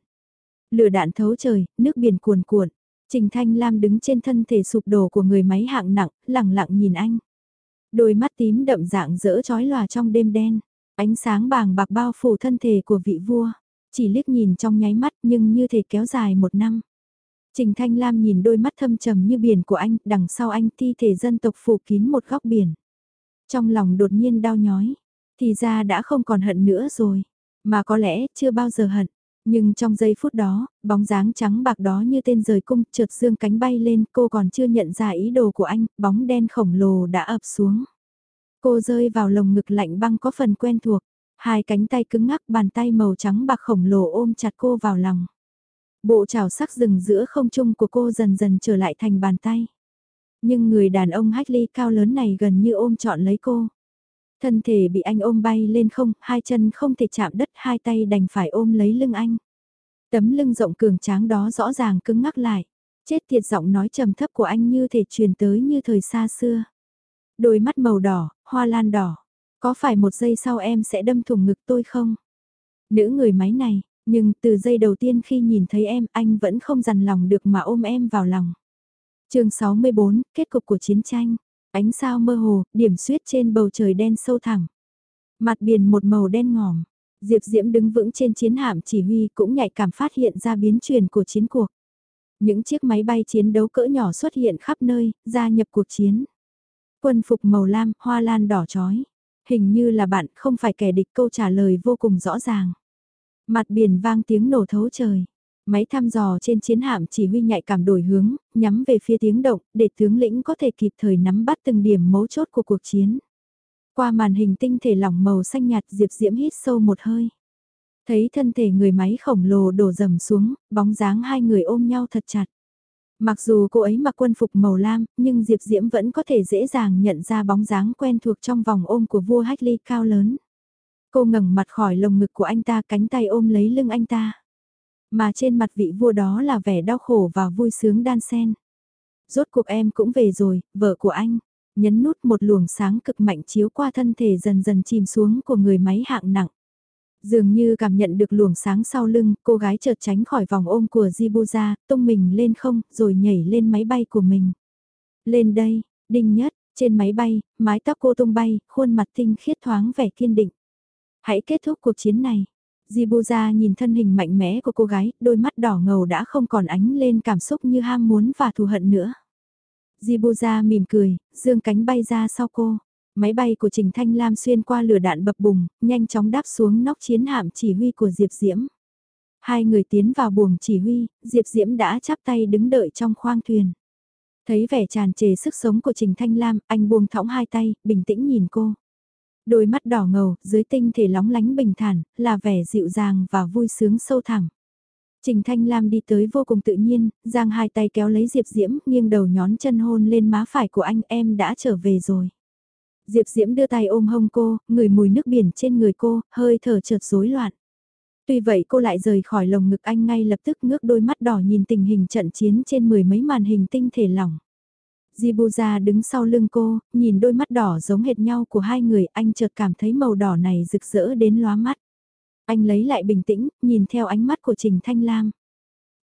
Lửa đạn thấu trời, nước biển cuồn cuộn, Trình Thanh Lam đứng trên thân thể sụp đổ của người máy hạng nặng, lặng lặng nhìn anh. Đôi mắt tím đậm dạng dỡ chói lòa trong đêm đen, ánh sáng bàng bạc bao phủ thân thể của vị vua, chỉ liếc nhìn trong nháy mắt nhưng như thể kéo dài một năm. Trình Thanh Lam nhìn đôi mắt thâm trầm như biển của anh, đằng sau anh thi thể dân tộc phủ kín một góc biển. Trong lòng đột nhiên đau nhói, thì ra đã không còn hận nữa rồi, mà có lẽ chưa bao giờ hận. Nhưng trong giây phút đó, bóng dáng trắng bạc đó như tên rời cung trượt dương cánh bay lên cô còn chưa nhận ra ý đồ của anh, bóng đen khổng lồ đã ập xuống. Cô rơi vào lồng ngực lạnh băng có phần quen thuộc, hai cánh tay cứng ngắc bàn tay màu trắng bạc khổng lồ ôm chặt cô vào lòng. Bộ trào sắc rừng giữa không trung của cô dần dần trở lại thành bàn tay. Nhưng người đàn ông hách ly cao lớn này gần như ôm trọn lấy cô. Thân thể bị anh ôm bay lên không, hai chân không thể chạm đất, hai tay đành phải ôm lấy lưng anh. Tấm lưng rộng cường tráng đó rõ ràng cứng ngắc lại. Chết tiệt giọng nói trầm thấp của anh như thể truyền tới như thời xa xưa. Đôi mắt màu đỏ, hoa lan đỏ. Có phải một giây sau em sẽ đâm thủng ngực tôi không? Nữ người máy này, nhưng từ giây đầu tiên khi nhìn thấy em anh vẫn không dằn lòng được mà ôm em vào lòng. chương 64, kết cục của chiến tranh. Ánh sao mơ hồ, điểm suyết trên bầu trời đen sâu thẳng. Mặt biển một màu đen ngòm. Diệp Diễm đứng vững trên chiến hạm chỉ huy cũng nhạy cảm phát hiện ra biến chuyển của chiến cuộc. Những chiếc máy bay chiến đấu cỡ nhỏ xuất hiện khắp nơi, gia nhập cuộc chiến. Quân phục màu lam, hoa lan đỏ chói. Hình như là bạn không phải kẻ địch câu trả lời vô cùng rõ ràng. Mặt biển vang tiếng nổ thấu trời. Máy thăm dò trên chiến hạm chỉ huy nhạy cảm đổi hướng, nhắm về phía tiếng động, để tướng lĩnh có thể kịp thời nắm bắt từng điểm mấu chốt của cuộc chiến. Qua màn hình tinh thể lỏng màu xanh nhạt Diệp Diễm hít sâu một hơi. Thấy thân thể người máy khổng lồ đổ dầm xuống, bóng dáng hai người ôm nhau thật chặt. Mặc dù cô ấy mặc quân phục màu lam, nhưng Diệp Diễm vẫn có thể dễ dàng nhận ra bóng dáng quen thuộc trong vòng ôm của vua Hách Ly cao lớn. Cô ngẩng mặt khỏi lồng ngực của anh ta cánh tay ôm lấy lưng anh ta. Mà trên mặt vị vua đó là vẻ đau khổ và vui sướng đan xen. Rốt cuộc em cũng về rồi, vợ của anh. Nhấn nút một luồng sáng cực mạnh chiếu qua thân thể dần dần chìm xuống của người máy hạng nặng. Dường như cảm nhận được luồng sáng sau lưng, cô gái chợt tránh khỏi vòng ôm của Jibuza, tung mình lên không, rồi nhảy lên máy bay của mình. Lên đây, đinh nhất, trên máy bay, mái tóc cô tung bay, khuôn mặt tinh khiết thoáng vẻ kiên định. Hãy kết thúc cuộc chiến này. Jibuza nhìn thân hình mạnh mẽ của cô gái, đôi mắt đỏ ngầu đã không còn ánh lên cảm xúc như ham muốn và thù hận nữa. Jibuza mỉm cười, dương cánh bay ra sau cô. Máy bay của Trình Thanh Lam xuyên qua lửa đạn bập bùng, nhanh chóng đáp xuống nóc chiến hạm chỉ huy của Diệp Diễm. Hai người tiến vào buồng chỉ huy, Diệp Diễm đã chắp tay đứng đợi trong khoang thuyền. Thấy vẻ tràn trề sức sống của Trình Thanh Lam, anh buông thõng hai tay, bình tĩnh nhìn cô. Đôi mắt đỏ ngầu, dưới tinh thể lóng lánh bình thản, là vẻ dịu dàng và vui sướng sâu thẳm. Trình Thanh Lam đi tới vô cùng tự nhiên, giang hai tay kéo lấy Diệp Diễm, nghiêng đầu nhón chân hôn lên má phải của anh em đã trở về rồi. Diệp Diễm đưa tay ôm hông cô, ngửi mùi nước biển trên người cô, hơi thở chợt rối loạn. Tuy vậy cô lại rời khỏi lồng ngực anh ngay lập tức ngước đôi mắt đỏ nhìn tình hình trận chiến trên mười mấy màn hình tinh thể lỏng. Jibuza đứng sau lưng cô, nhìn đôi mắt đỏ giống hệt nhau của hai người, anh chợt cảm thấy màu đỏ này rực rỡ đến lóa mắt. Anh lấy lại bình tĩnh, nhìn theo ánh mắt của Trình Thanh Lam.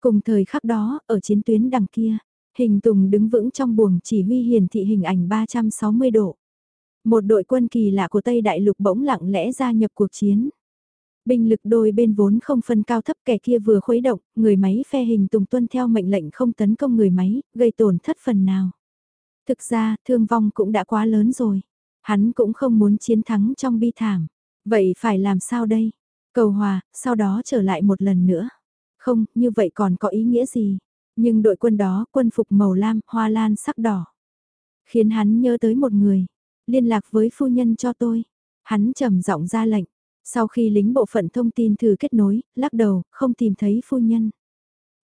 Cùng thời khắc đó, ở chiến tuyến đằng kia, hình Tùng đứng vững trong buồng chỉ huy hiển thị hình ảnh 360 độ. Một đội quân kỳ lạ của Tây Đại Lục bỗng lặng lẽ gia nhập cuộc chiến. Binh lực đôi bên vốn không phân cao thấp kẻ kia vừa khuấy động, người máy phe hình Tùng tuân theo mệnh lệnh không tấn công người máy, gây tổn thất phần nào. Thực ra, thương vong cũng đã quá lớn rồi. Hắn cũng không muốn chiến thắng trong bi thảm. Vậy phải làm sao đây? Cầu hòa, sau đó trở lại một lần nữa. Không, như vậy còn có ý nghĩa gì? Nhưng đội quân đó, quân phục màu lam, hoa lan sắc đỏ. Khiến hắn nhớ tới một người. Liên lạc với phu nhân cho tôi. Hắn trầm giọng ra lệnh. Sau khi lính bộ phận thông tin thử kết nối, lắc đầu, không tìm thấy phu nhân.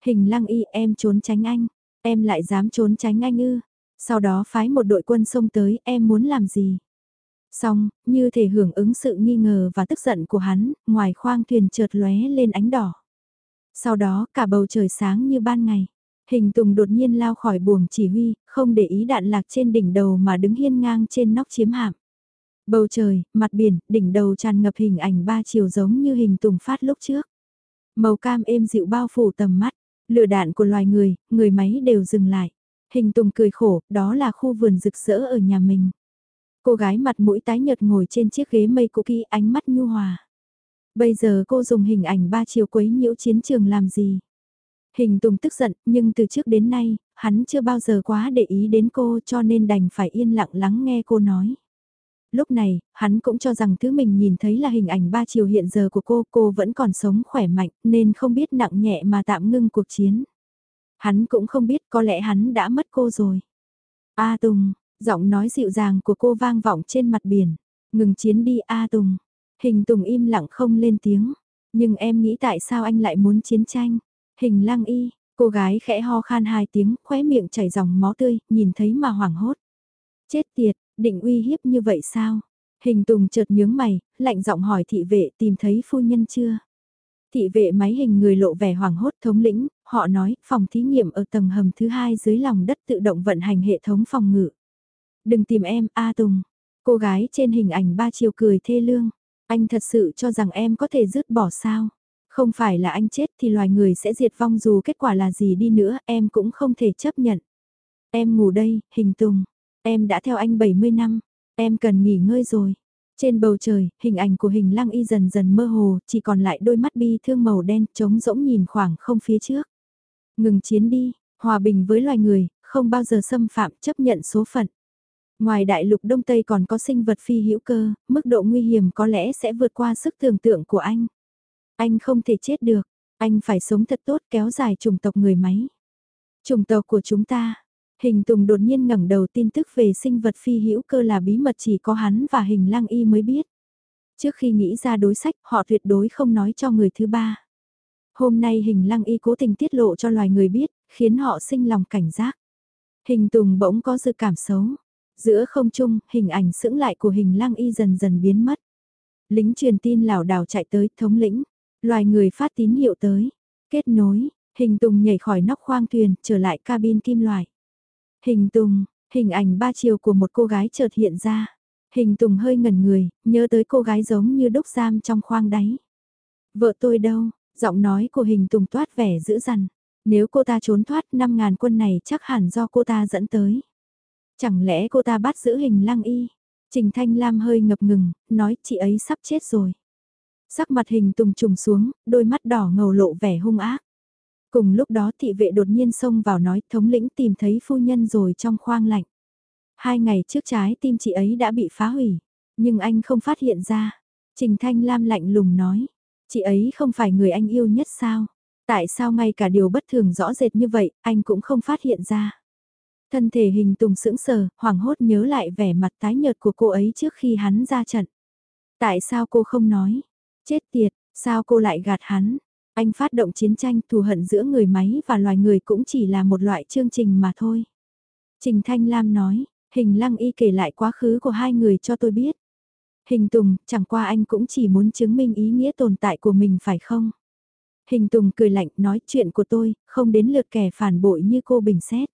Hình lăng y em trốn tránh anh. Em lại dám trốn tránh anh ư. Sau đó phái một đội quân xông tới, em muốn làm gì? Xong, như thể hưởng ứng sự nghi ngờ và tức giận của hắn, ngoài khoang thuyền chợt lóe lên ánh đỏ. Sau đó cả bầu trời sáng như ban ngày. Hình Tùng đột nhiên lao khỏi buồng chỉ huy, không để ý đạn lạc trên đỉnh đầu mà đứng hiên ngang trên nóc chiếm hạm. Bầu trời, mặt biển, đỉnh đầu tràn ngập hình ảnh ba chiều giống như hình Tùng phát lúc trước. Màu cam êm dịu bao phủ tầm mắt, lửa đạn của loài người, người máy đều dừng lại. Hình Tùng cười khổ, đó là khu vườn rực rỡ ở nhà mình. Cô gái mặt mũi tái nhợt ngồi trên chiếc ghế mây cũ kỹ ánh mắt nhu hòa. Bây giờ cô dùng hình ảnh ba chiều quấy nhiễu chiến trường làm gì? Hình Tùng tức giận, nhưng từ trước đến nay, hắn chưa bao giờ quá để ý đến cô cho nên đành phải yên lặng lắng nghe cô nói. Lúc này, hắn cũng cho rằng thứ mình nhìn thấy là hình ảnh ba chiều hiện giờ của cô, cô vẫn còn sống khỏe mạnh, nên không biết nặng nhẹ mà tạm ngưng cuộc chiến. Hắn cũng không biết có lẽ hắn đã mất cô rồi. A Tùng, giọng nói dịu dàng của cô vang vọng trên mặt biển. Ngừng chiến đi A Tùng. Hình Tùng im lặng không lên tiếng. Nhưng em nghĩ tại sao anh lại muốn chiến tranh? Hình lăng y, cô gái khẽ ho khan hai tiếng, khóe miệng chảy dòng máu tươi, nhìn thấy mà hoảng hốt. Chết tiệt, định uy hiếp như vậy sao? Hình Tùng chợt nhướng mày, lạnh giọng hỏi thị vệ tìm thấy phu nhân chưa? Thị vệ máy hình người lộ vẻ hoảng hốt thống lĩnh, họ nói phòng thí nghiệm ở tầng hầm thứ hai dưới lòng đất tự động vận hành hệ thống phòng ngự. Đừng tìm em, A Tùng. Cô gái trên hình ảnh ba chiều cười thê lương. Anh thật sự cho rằng em có thể dứt bỏ sao? Không phải là anh chết thì loài người sẽ diệt vong dù kết quả là gì đi nữa em cũng không thể chấp nhận. Em ngủ đây, hình tùng. Em đã theo anh 70 năm. Em cần nghỉ ngơi rồi. Trên bầu trời, hình ảnh của hình lăng y dần dần mơ hồ, chỉ còn lại đôi mắt bi thương màu đen trống rỗng nhìn khoảng không phía trước. Ngừng chiến đi, hòa bình với loài người, không bao giờ xâm phạm chấp nhận số phận. Ngoài đại lục Đông Tây còn có sinh vật phi hữu cơ, mức độ nguy hiểm có lẽ sẽ vượt qua sức tưởng tượng của anh. Anh không thể chết được, anh phải sống thật tốt kéo dài chủng tộc người máy. Chủng tộc của chúng ta, Hình Tùng đột nhiên ngẩng đầu tin tức về sinh vật phi hữu cơ là bí mật chỉ có hắn và hình Lang y mới biết. Trước khi nghĩ ra đối sách họ tuyệt đối không nói cho người thứ ba. Hôm nay hình lăng y cố tình tiết lộ cho loài người biết, khiến họ sinh lòng cảnh giác. Hình Tùng bỗng có dự cảm xấu. Giữa không trung, hình ảnh sững lại của hình lăng y dần dần biến mất. Lính truyền tin lảo đảo chạy tới, thống lĩnh. Loài người phát tín hiệu tới. Kết nối, hình Tùng nhảy khỏi nóc khoang thuyền, trở lại cabin kim loại. Hình Tùng, hình ảnh ba chiều của một cô gái chợt hiện ra. Hình Tùng hơi ngẩn người, nhớ tới cô gái giống như đúc giam trong khoang đáy. Vợ tôi đâu? Giọng nói của hình Tùng toát vẻ dữ dằn. Nếu cô ta trốn thoát 5.000 quân này chắc hẳn do cô ta dẫn tới. Chẳng lẽ cô ta bắt giữ hình lăng y? Trình Thanh Lam hơi ngập ngừng, nói chị ấy sắp chết rồi. Sắc mặt hình Tùng trùng xuống, đôi mắt đỏ ngầu lộ vẻ hung ác. Cùng lúc đó thị vệ đột nhiên xông vào nói thống lĩnh tìm thấy phu nhân rồi trong khoang lạnh. Hai ngày trước trái tim chị ấy đã bị phá hủy, nhưng anh không phát hiện ra. Trình Thanh Lam lạnh lùng nói, chị ấy không phải người anh yêu nhất sao? Tại sao ngay cả điều bất thường rõ rệt như vậy, anh cũng không phát hiện ra? Thân thể hình tùng sững sờ, hoảng hốt nhớ lại vẻ mặt tái nhợt của cô ấy trước khi hắn ra trận. Tại sao cô không nói? Chết tiệt, sao cô lại gạt hắn? Anh phát động chiến tranh thù hận giữa người máy và loài người cũng chỉ là một loại chương trình mà thôi. Trình Thanh Lam nói, hình lăng y kể lại quá khứ của hai người cho tôi biết. Hình Tùng, chẳng qua anh cũng chỉ muốn chứng minh ý nghĩa tồn tại của mình phải không? Hình Tùng cười lạnh nói chuyện của tôi, không đến lượt kẻ phản bội như cô bình xét.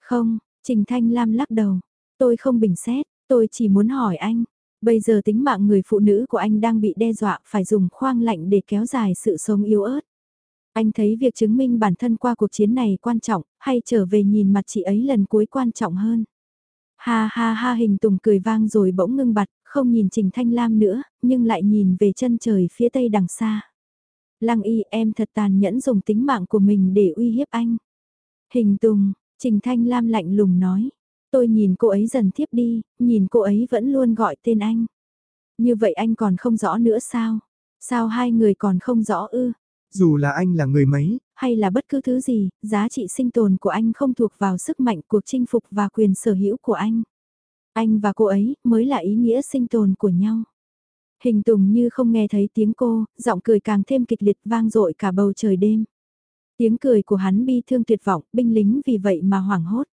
Không, Trình Thanh Lam lắc đầu, tôi không bình xét, tôi chỉ muốn hỏi anh, Bây giờ tính mạng người phụ nữ của anh đang bị đe dọa phải dùng khoang lạnh để kéo dài sự sống yếu ớt. Anh thấy việc chứng minh bản thân qua cuộc chiến này quan trọng, hay trở về nhìn mặt chị ấy lần cuối quan trọng hơn. Ha ha ha hình tùng cười vang rồi bỗng ngưng bặt, không nhìn Trình Thanh Lam nữa, nhưng lại nhìn về chân trời phía tây đằng xa. Lăng y em thật tàn nhẫn dùng tính mạng của mình để uy hiếp anh. Hình tùng, Trình Thanh Lam lạnh lùng nói, Tôi nhìn cô ấy dần thiếp đi, nhìn cô ấy vẫn luôn gọi tên anh. Như vậy anh còn không rõ nữa sao? Sao hai người còn không rõ ư? Dù là anh là người mấy, hay là bất cứ thứ gì, giá trị sinh tồn của anh không thuộc vào sức mạnh cuộc chinh phục và quyền sở hữu của anh. Anh và cô ấy mới là ý nghĩa sinh tồn của nhau. Hình tùng như không nghe thấy tiếng cô, giọng cười càng thêm kịch liệt vang dội cả bầu trời đêm. Tiếng cười của hắn bi thương tuyệt vọng, binh lính vì vậy mà hoảng hốt.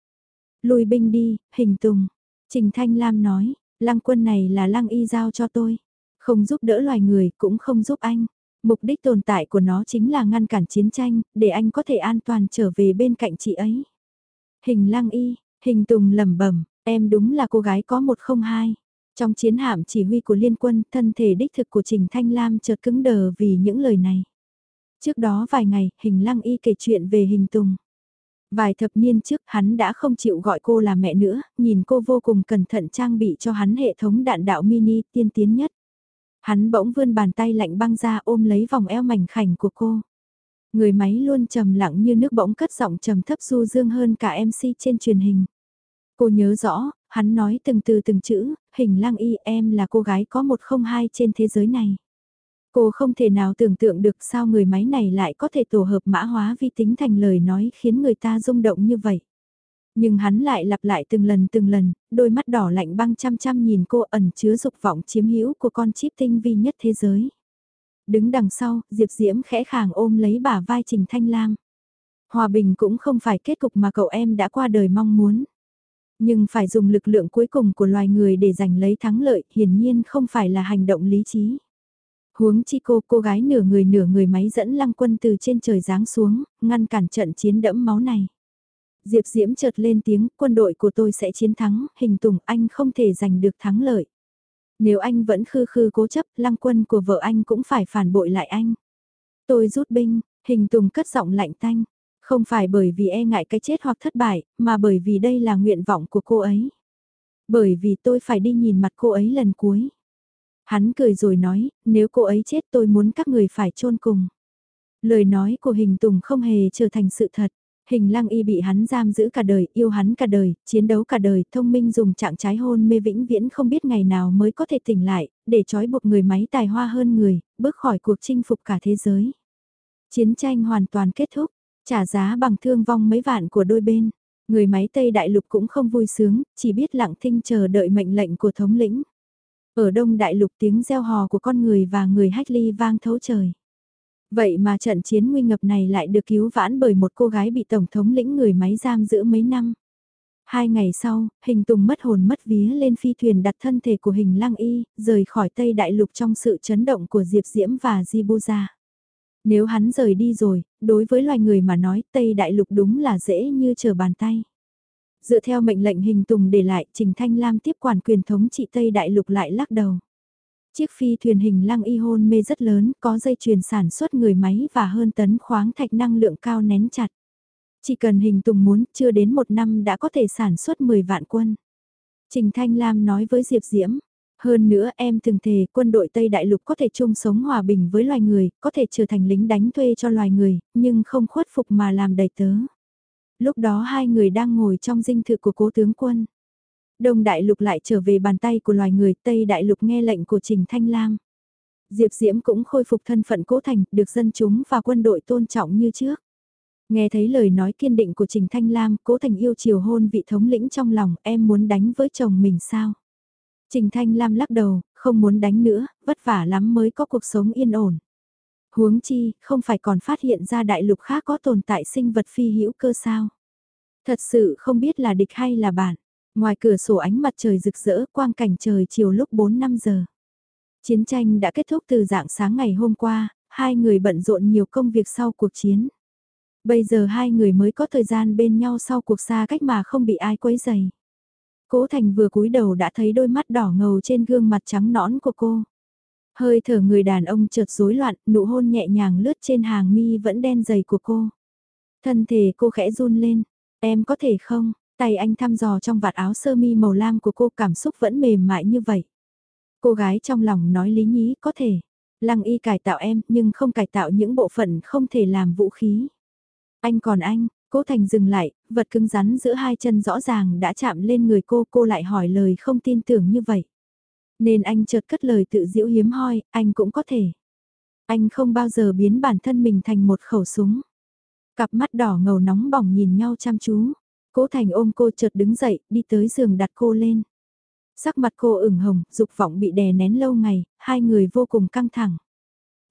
Lùi binh đi, hình tùng. Trình Thanh Lam nói, lăng quân này là lăng y giao cho tôi. Không giúp đỡ loài người, cũng không giúp anh. Mục đích tồn tại của nó chính là ngăn cản chiến tranh, để anh có thể an toàn trở về bên cạnh chị ấy. Hình lăng y, hình tùng lẩm bẩm em đúng là cô gái có một không hai. Trong chiến hạm chỉ huy của liên quân, thân thể đích thực của Trình Thanh Lam chợt cứng đờ vì những lời này. Trước đó vài ngày, hình lăng y kể chuyện về hình tùng. Vài thập niên trước hắn đã không chịu gọi cô là mẹ nữa, nhìn cô vô cùng cẩn thận trang bị cho hắn hệ thống đạn đạo mini tiên tiến nhất. Hắn bỗng vươn bàn tay lạnh băng ra ôm lấy vòng eo mảnh khảnh của cô. Người máy luôn trầm lặng như nước bỗng cất giọng trầm thấp du dương hơn cả MC trên truyền hình. Cô nhớ rõ, hắn nói từng từ từng chữ, hình lang y em là cô gái có một không hai trên thế giới này. Cô không thể nào tưởng tượng được sao người máy này lại có thể tổ hợp mã hóa vi tính thành lời nói khiến người ta rung động như vậy. Nhưng hắn lại lặp lại từng lần từng lần, đôi mắt đỏ lạnh băng chăm chăm nhìn cô ẩn chứa dục vọng chiếm hữu của con chip tinh vi nhất thế giới. Đứng đằng sau, Diệp Diễm khẽ khàng ôm lấy bả vai Trình Thanh Lam. Hòa bình cũng không phải kết cục mà cậu em đã qua đời mong muốn. Nhưng phải dùng lực lượng cuối cùng của loài người để giành lấy thắng lợi, hiển nhiên không phải là hành động lý trí. Huống chi cô, cô gái nửa người nửa người máy dẫn lăng quân từ trên trời giáng xuống, ngăn cản trận chiến đẫm máu này. Diệp Diễm chợt lên tiếng, quân đội của tôi sẽ chiến thắng, hình tùng anh không thể giành được thắng lợi. Nếu anh vẫn khư khư cố chấp, lăng quân của vợ anh cũng phải phản bội lại anh. Tôi rút binh, hình tùng cất giọng lạnh tanh, không phải bởi vì e ngại cái chết hoặc thất bại, mà bởi vì đây là nguyện vọng của cô ấy. Bởi vì tôi phải đi nhìn mặt cô ấy lần cuối. Hắn cười rồi nói, nếu cô ấy chết tôi muốn các người phải chôn cùng. Lời nói của hình tùng không hề trở thành sự thật. Hình lăng y bị hắn giam giữ cả đời, yêu hắn cả đời, chiến đấu cả đời, thông minh dùng trạng trái hôn mê vĩnh viễn không biết ngày nào mới có thể tỉnh lại, để trói buộc người máy tài hoa hơn người, bước khỏi cuộc chinh phục cả thế giới. Chiến tranh hoàn toàn kết thúc, trả giá bằng thương vong mấy vạn của đôi bên. Người máy Tây Đại Lục cũng không vui sướng, chỉ biết lặng thinh chờ đợi mệnh lệnh của thống lĩnh. Ở Đông Đại Lục tiếng reo hò của con người và người hách ly vang thấu trời. Vậy mà trận chiến nguy ngập này lại được cứu vãn bởi một cô gái bị Tổng thống lĩnh người máy giam giữ mấy năm. Hai ngày sau, hình tùng mất hồn mất vía lên phi thuyền đặt thân thể của hình lang y, rời khỏi Tây Đại Lục trong sự chấn động của Diệp Diễm và Jibuza. Nếu hắn rời đi rồi, đối với loài người mà nói Tây Đại Lục đúng là dễ như trở bàn tay. Dựa theo mệnh lệnh hình tùng để lại, Trình Thanh Lam tiếp quản quyền thống trị Tây Đại Lục lại lắc đầu. Chiếc phi thuyền hình lăng y hôn mê rất lớn, có dây chuyền sản xuất người máy và hơn tấn khoáng thạch năng lượng cao nén chặt. Chỉ cần hình tùng muốn, chưa đến một năm đã có thể sản xuất 10 vạn quân. Trình Thanh Lam nói với Diệp Diễm, hơn nữa em từng thề quân đội Tây Đại Lục có thể chung sống hòa bình với loài người, có thể trở thành lính đánh thuê cho loài người, nhưng không khuất phục mà làm đầy tớ. Lúc đó hai người đang ngồi trong dinh thự của cố tướng quân. Đông Đại Lục lại trở về bàn tay của loài người, Tây Đại Lục nghe lệnh của Trình Thanh Lam. Diệp Diễm cũng khôi phục thân phận cố thành, được dân chúng và quân đội tôn trọng như trước. Nghe thấy lời nói kiên định của Trình Thanh Lam, cố thành yêu chiều hôn vị thống lĩnh trong lòng, em muốn đánh với chồng mình sao? Trình Thanh Lam lắc đầu, không muốn đánh nữa, vất vả lắm mới có cuộc sống yên ổn. Huống chi, không phải còn phát hiện ra đại lục khác có tồn tại sinh vật phi hữu cơ sao? Thật sự không biết là địch hay là bạn. Ngoài cửa sổ ánh mặt trời rực rỡ quang cảnh trời chiều lúc 4-5 giờ. Chiến tranh đã kết thúc từ dạng sáng ngày hôm qua, hai người bận rộn nhiều công việc sau cuộc chiến. Bây giờ hai người mới có thời gian bên nhau sau cuộc xa cách mà không bị ai quấy dày. Cố Thành vừa cúi đầu đã thấy đôi mắt đỏ ngầu trên gương mặt trắng nõn của cô. Hơi thở người đàn ông chợt rối loạn, nụ hôn nhẹ nhàng lướt trên hàng mi vẫn đen dày của cô. Thân thể cô khẽ run lên, em có thể không? Tay anh thăm dò trong vạt áo sơ mi màu lam của cô cảm xúc vẫn mềm mại như vậy. Cô gái trong lòng nói lý nhí có thể. Lăng y cải tạo em nhưng không cải tạo những bộ phận không thể làm vũ khí. Anh còn anh, Cố Thành dừng lại, vật cứng rắn giữa hai chân rõ ràng đã chạm lên người cô, cô lại hỏi lời không tin tưởng như vậy. Nên anh chợt cất lời tự diễu hiếm hoi, anh cũng có thể. Anh không bao giờ biến bản thân mình thành một khẩu súng. Cặp mắt đỏ ngầu nóng bỏng nhìn nhau chăm chú. Cố Thành ôm cô chợt đứng dậy, đi tới giường đặt cô lên. Sắc mặt cô ửng hồng, dục vọng bị đè nén lâu ngày, hai người vô cùng căng thẳng.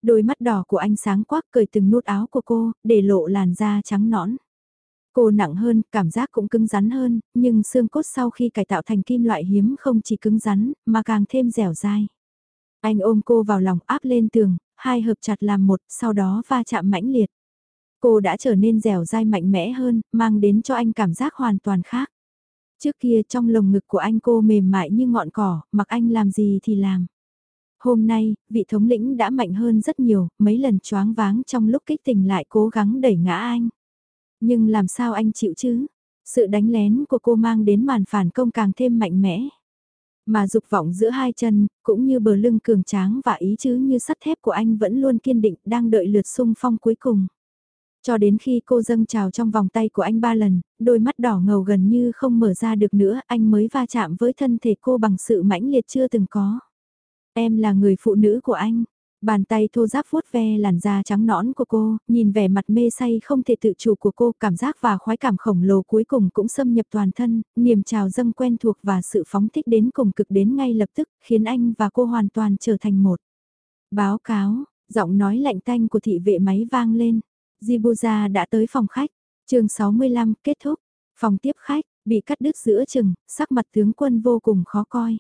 Đôi mắt đỏ của anh sáng quắc cởi từng nút áo của cô, để lộ làn da trắng nõn. Cô nặng hơn, cảm giác cũng cứng rắn hơn, nhưng xương cốt sau khi cải tạo thành kim loại hiếm không chỉ cứng rắn, mà càng thêm dẻo dai. Anh ôm cô vào lòng áp lên tường, hai hợp chặt làm một, sau đó va chạm mãnh liệt. Cô đã trở nên dẻo dai mạnh mẽ hơn, mang đến cho anh cảm giác hoàn toàn khác. Trước kia trong lồng ngực của anh cô mềm mại như ngọn cỏ, mặc anh làm gì thì làm. Hôm nay, vị thống lĩnh đã mạnh hơn rất nhiều, mấy lần choáng váng trong lúc kích tình lại cố gắng đẩy ngã anh. Nhưng làm sao anh chịu chứ? Sự đánh lén của cô mang đến màn phản công càng thêm mạnh mẽ. Mà dục vọng giữa hai chân, cũng như bờ lưng cường tráng và ý chứ như sắt thép của anh vẫn luôn kiên định đang đợi lượt sung phong cuối cùng. Cho đến khi cô dâng trào trong vòng tay của anh ba lần, đôi mắt đỏ ngầu gần như không mở ra được nữa, anh mới va chạm với thân thể cô bằng sự mãnh liệt chưa từng có. Em là người phụ nữ của anh, Bàn tay thô giáp vuốt ve làn da trắng nõn của cô, nhìn vẻ mặt mê say không thể tự chủ của cô, cảm giác và khoái cảm khổng lồ cuối cùng cũng xâm nhập toàn thân, niềm trào dâng quen thuộc và sự phóng thích đến cùng cực đến ngay lập tức, khiến anh và cô hoàn toàn trở thành một. Báo cáo, giọng nói lạnh tanh của thị vệ máy vang lên. Jibuza đã tới phòng khách. chương 65 kết thúc. Phòng tiếp khách, bị cắt đứt giữa chừng, sắc mặt tướng quân vô cùng khó coi.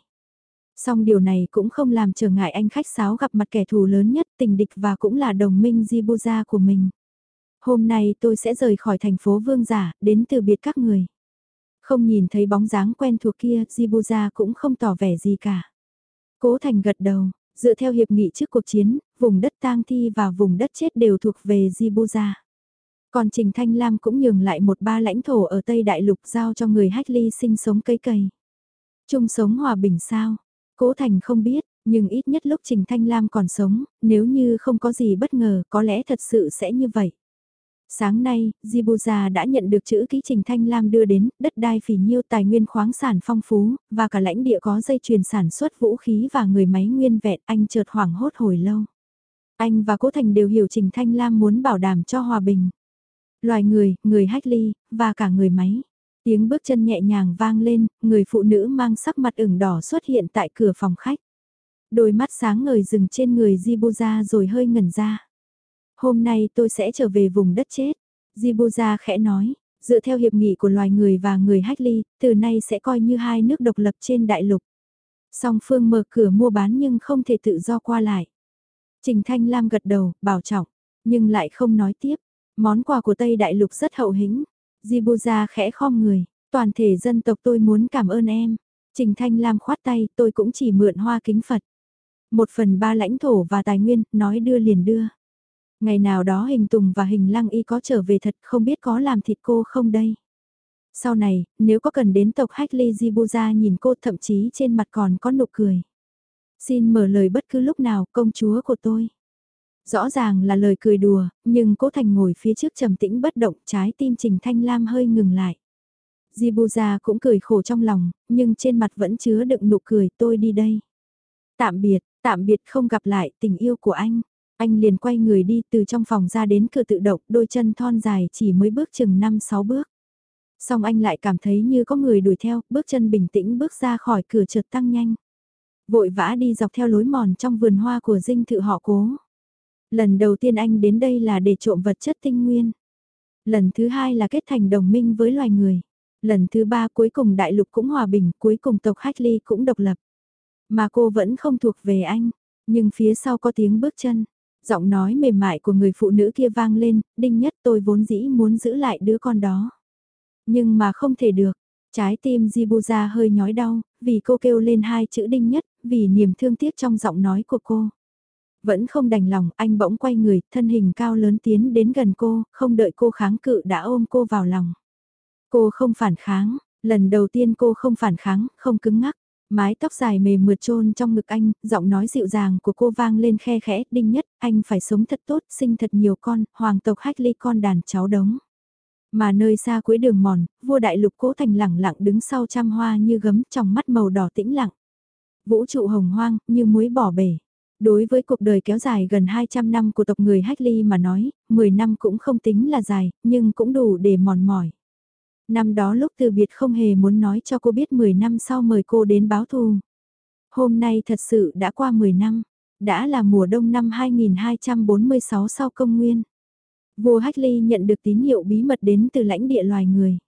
Song điều này cũng không làm trở ngại anh khách sáo gặp mặt kẻ thù lớn nhất tình địch và cũng là đồng minh Jibuza của mình. Hôm nay tôi sẽ rời khỏi thành phố Vương Giả, đến từ biệt các người. Không nhìn thấy bóng dáng quen thuộc kia, Jibuza cũng không tỏ vẻ gì cả. Cố Thành gật đầu, dựa theo hiệp nghị trước cuộc chiến, vùng đất tang thi và vùng đất chết đều thuộc về Jibuza. Còn Trình Thanh Lam cũng nhường lại một ba lãnh thổ ở Tây Đại Lục giao cho người Hách Ly sinh sống cây cây. Chung sống hòa bình sao? Cố Thành không biết, nhưng ít nhất lúc Trình Thanh Lam còn sống, nếu như không có gì bất ngờ có lẽ thật sự sẽ như vậy. Sáng nay, Jibuza đã nhận được chữ ký Trình Thanh Lam đưa đến, đất đai phỉ nhiêu tài nguyên khoáng sản phong phú, và cả lãnh địa có dây chuyền sản xuất vũ khí và người máy nguyên vẹn, anh chợt hoảng hốt hồi lâu. Anh và Cố Thành đều hiểu Trình Thanh Lam muốn bảo đảm cho hòa bình. Loài người, người hách ly, và cả người máy. Tiếng bước chân nhẹ nhàng vang lên, người phụ nữ mang sắc mặt ửng đỏ xuất hiện tại cửa phòng khách. Đôi mắt sáng ngời dừng trên người Jibuza rồi hơi ngẩn ra. Hôm nay tôi sẽ trở về vùng đất chết. Jibuza khẽ nói, dựa theo hiệp nghị của loài người và người hách ly, từ nay sẽ coi như hai nước độc lập trên đại lục. Song phương mở cửa mua bán nhưng không thể tự do qua lại. Trình Thanh Lam gật đầu, bảo trọng, nhưng lại không nói tiếp. Món quà của Tây Đại Lục rất hậu hĩnh. Jibuza khẽ khom người, toàn thể dân tộc tôi muốn cảm ơn em. Trình Thanh Lam khoát tay, tôi cũng chỉ mượn hoa kính Phật. Một phần ba lãnh thổ và tài nguyên, nói đưa liền đưa. Ngày nào đó hình tùng và hình lăng y có trở về thật không biết có làm thịt cô không đây. Sau này, nếu có cần đến tộc Hách Ly Jibuza nhìn cô thậm chí trên mặt còn có nụ cười. Xin mở lời bất cứ lúc nào, công chúa của tôi. Rõ ràng là lời cười đùa, nhưng cố thành ngồi phía trước trầm tĩnh bất động trái tim Trình Thanh Lam hơi ngừng lại. Jibuza cũng cười khổ trong lòng, nhưng trên mặt vẫn chứa đựng nụ cười tôi đi đây. Tạm biệt, tạm biệt không gặp lại tình yêu của anh. Anh liền quay người đi từ trong phòng ra đến cửa tự động, đôi chân thon dài chỉ mới bước chừng 5-6 bước. Xong anh lại cảm thấy như có người đuổi theo, bước chân bình tĩnh bước ra khỏi cửa chợt tăng nhanh. Vội vã đi dọc theo lối mòn trong vườn hoa của dinh thự họ cố. Lần đầu tiên anh đến đây là để trộm vật chất tinh nguyên. Lần thứ hai là kết thành đồng minh với loài người. Lần thứ ba cuối cùng đại lục cũng hòa bình, cuối cùng tộc Hách Ly cũng độc lập. Mà cô vẫn không thuộc về anh, nhưng phía sau có tiếng bước chân. Giọng nói mềm mại của người phụ nữ kia vang lên, đinh nhất tôi vốn dĩ muốn giữ lại đứa con đó. Nhưng mà không thể được, trái tim Jibuza hơi nhói đau, vì cô kêu lên hai chữ đinh nhất, vì niềm thương tiếc trong giọng nói của cô. Vẫn không đành lòng, anh bỗng quay người, thân hình cao lớn tiến đến gần cô, không đợi cô kháng cự đã ôm cô vào lòng. Cô không phản kháng, lần đầu tiên cô không phản kháng, không cứng ngắc. Mái tóc dài mềm mượt trôn trong ngực anh, giọng nói dịu dàng của cô vang lên khe khẽ, đinh nhất, anh phải sống thật tốt, sinh thật nhiều con, hoàng tộc hách ly con đàn cháu đống. Mà nơi xa cuối đường mòn, vua đại lục cố thành lẳng lặng đứng sau trăm hoa như gấm trong mắt màu đỏ tĩnh lặng. Vũ trụ hồng hoang, như muối bỏ bể. Đối với cuộc đời kéo dài gần 200 năm của tộc người Hách Ly mà nói, 10 năm cũng không tính là dài, nhưng cũng đủ để mòn mỏi. Năm đó lúc từ biệt không hề muốn nói cho cô biết 10 năm sau mời cô đến báo thù. Hôm nay thật sự đã qua 10 năm, đã là mùa đông năm 2246 sau công nguyên. Vua Hách Ly nhận được tín hiệu bí mật đến từ lãnh địa loài người.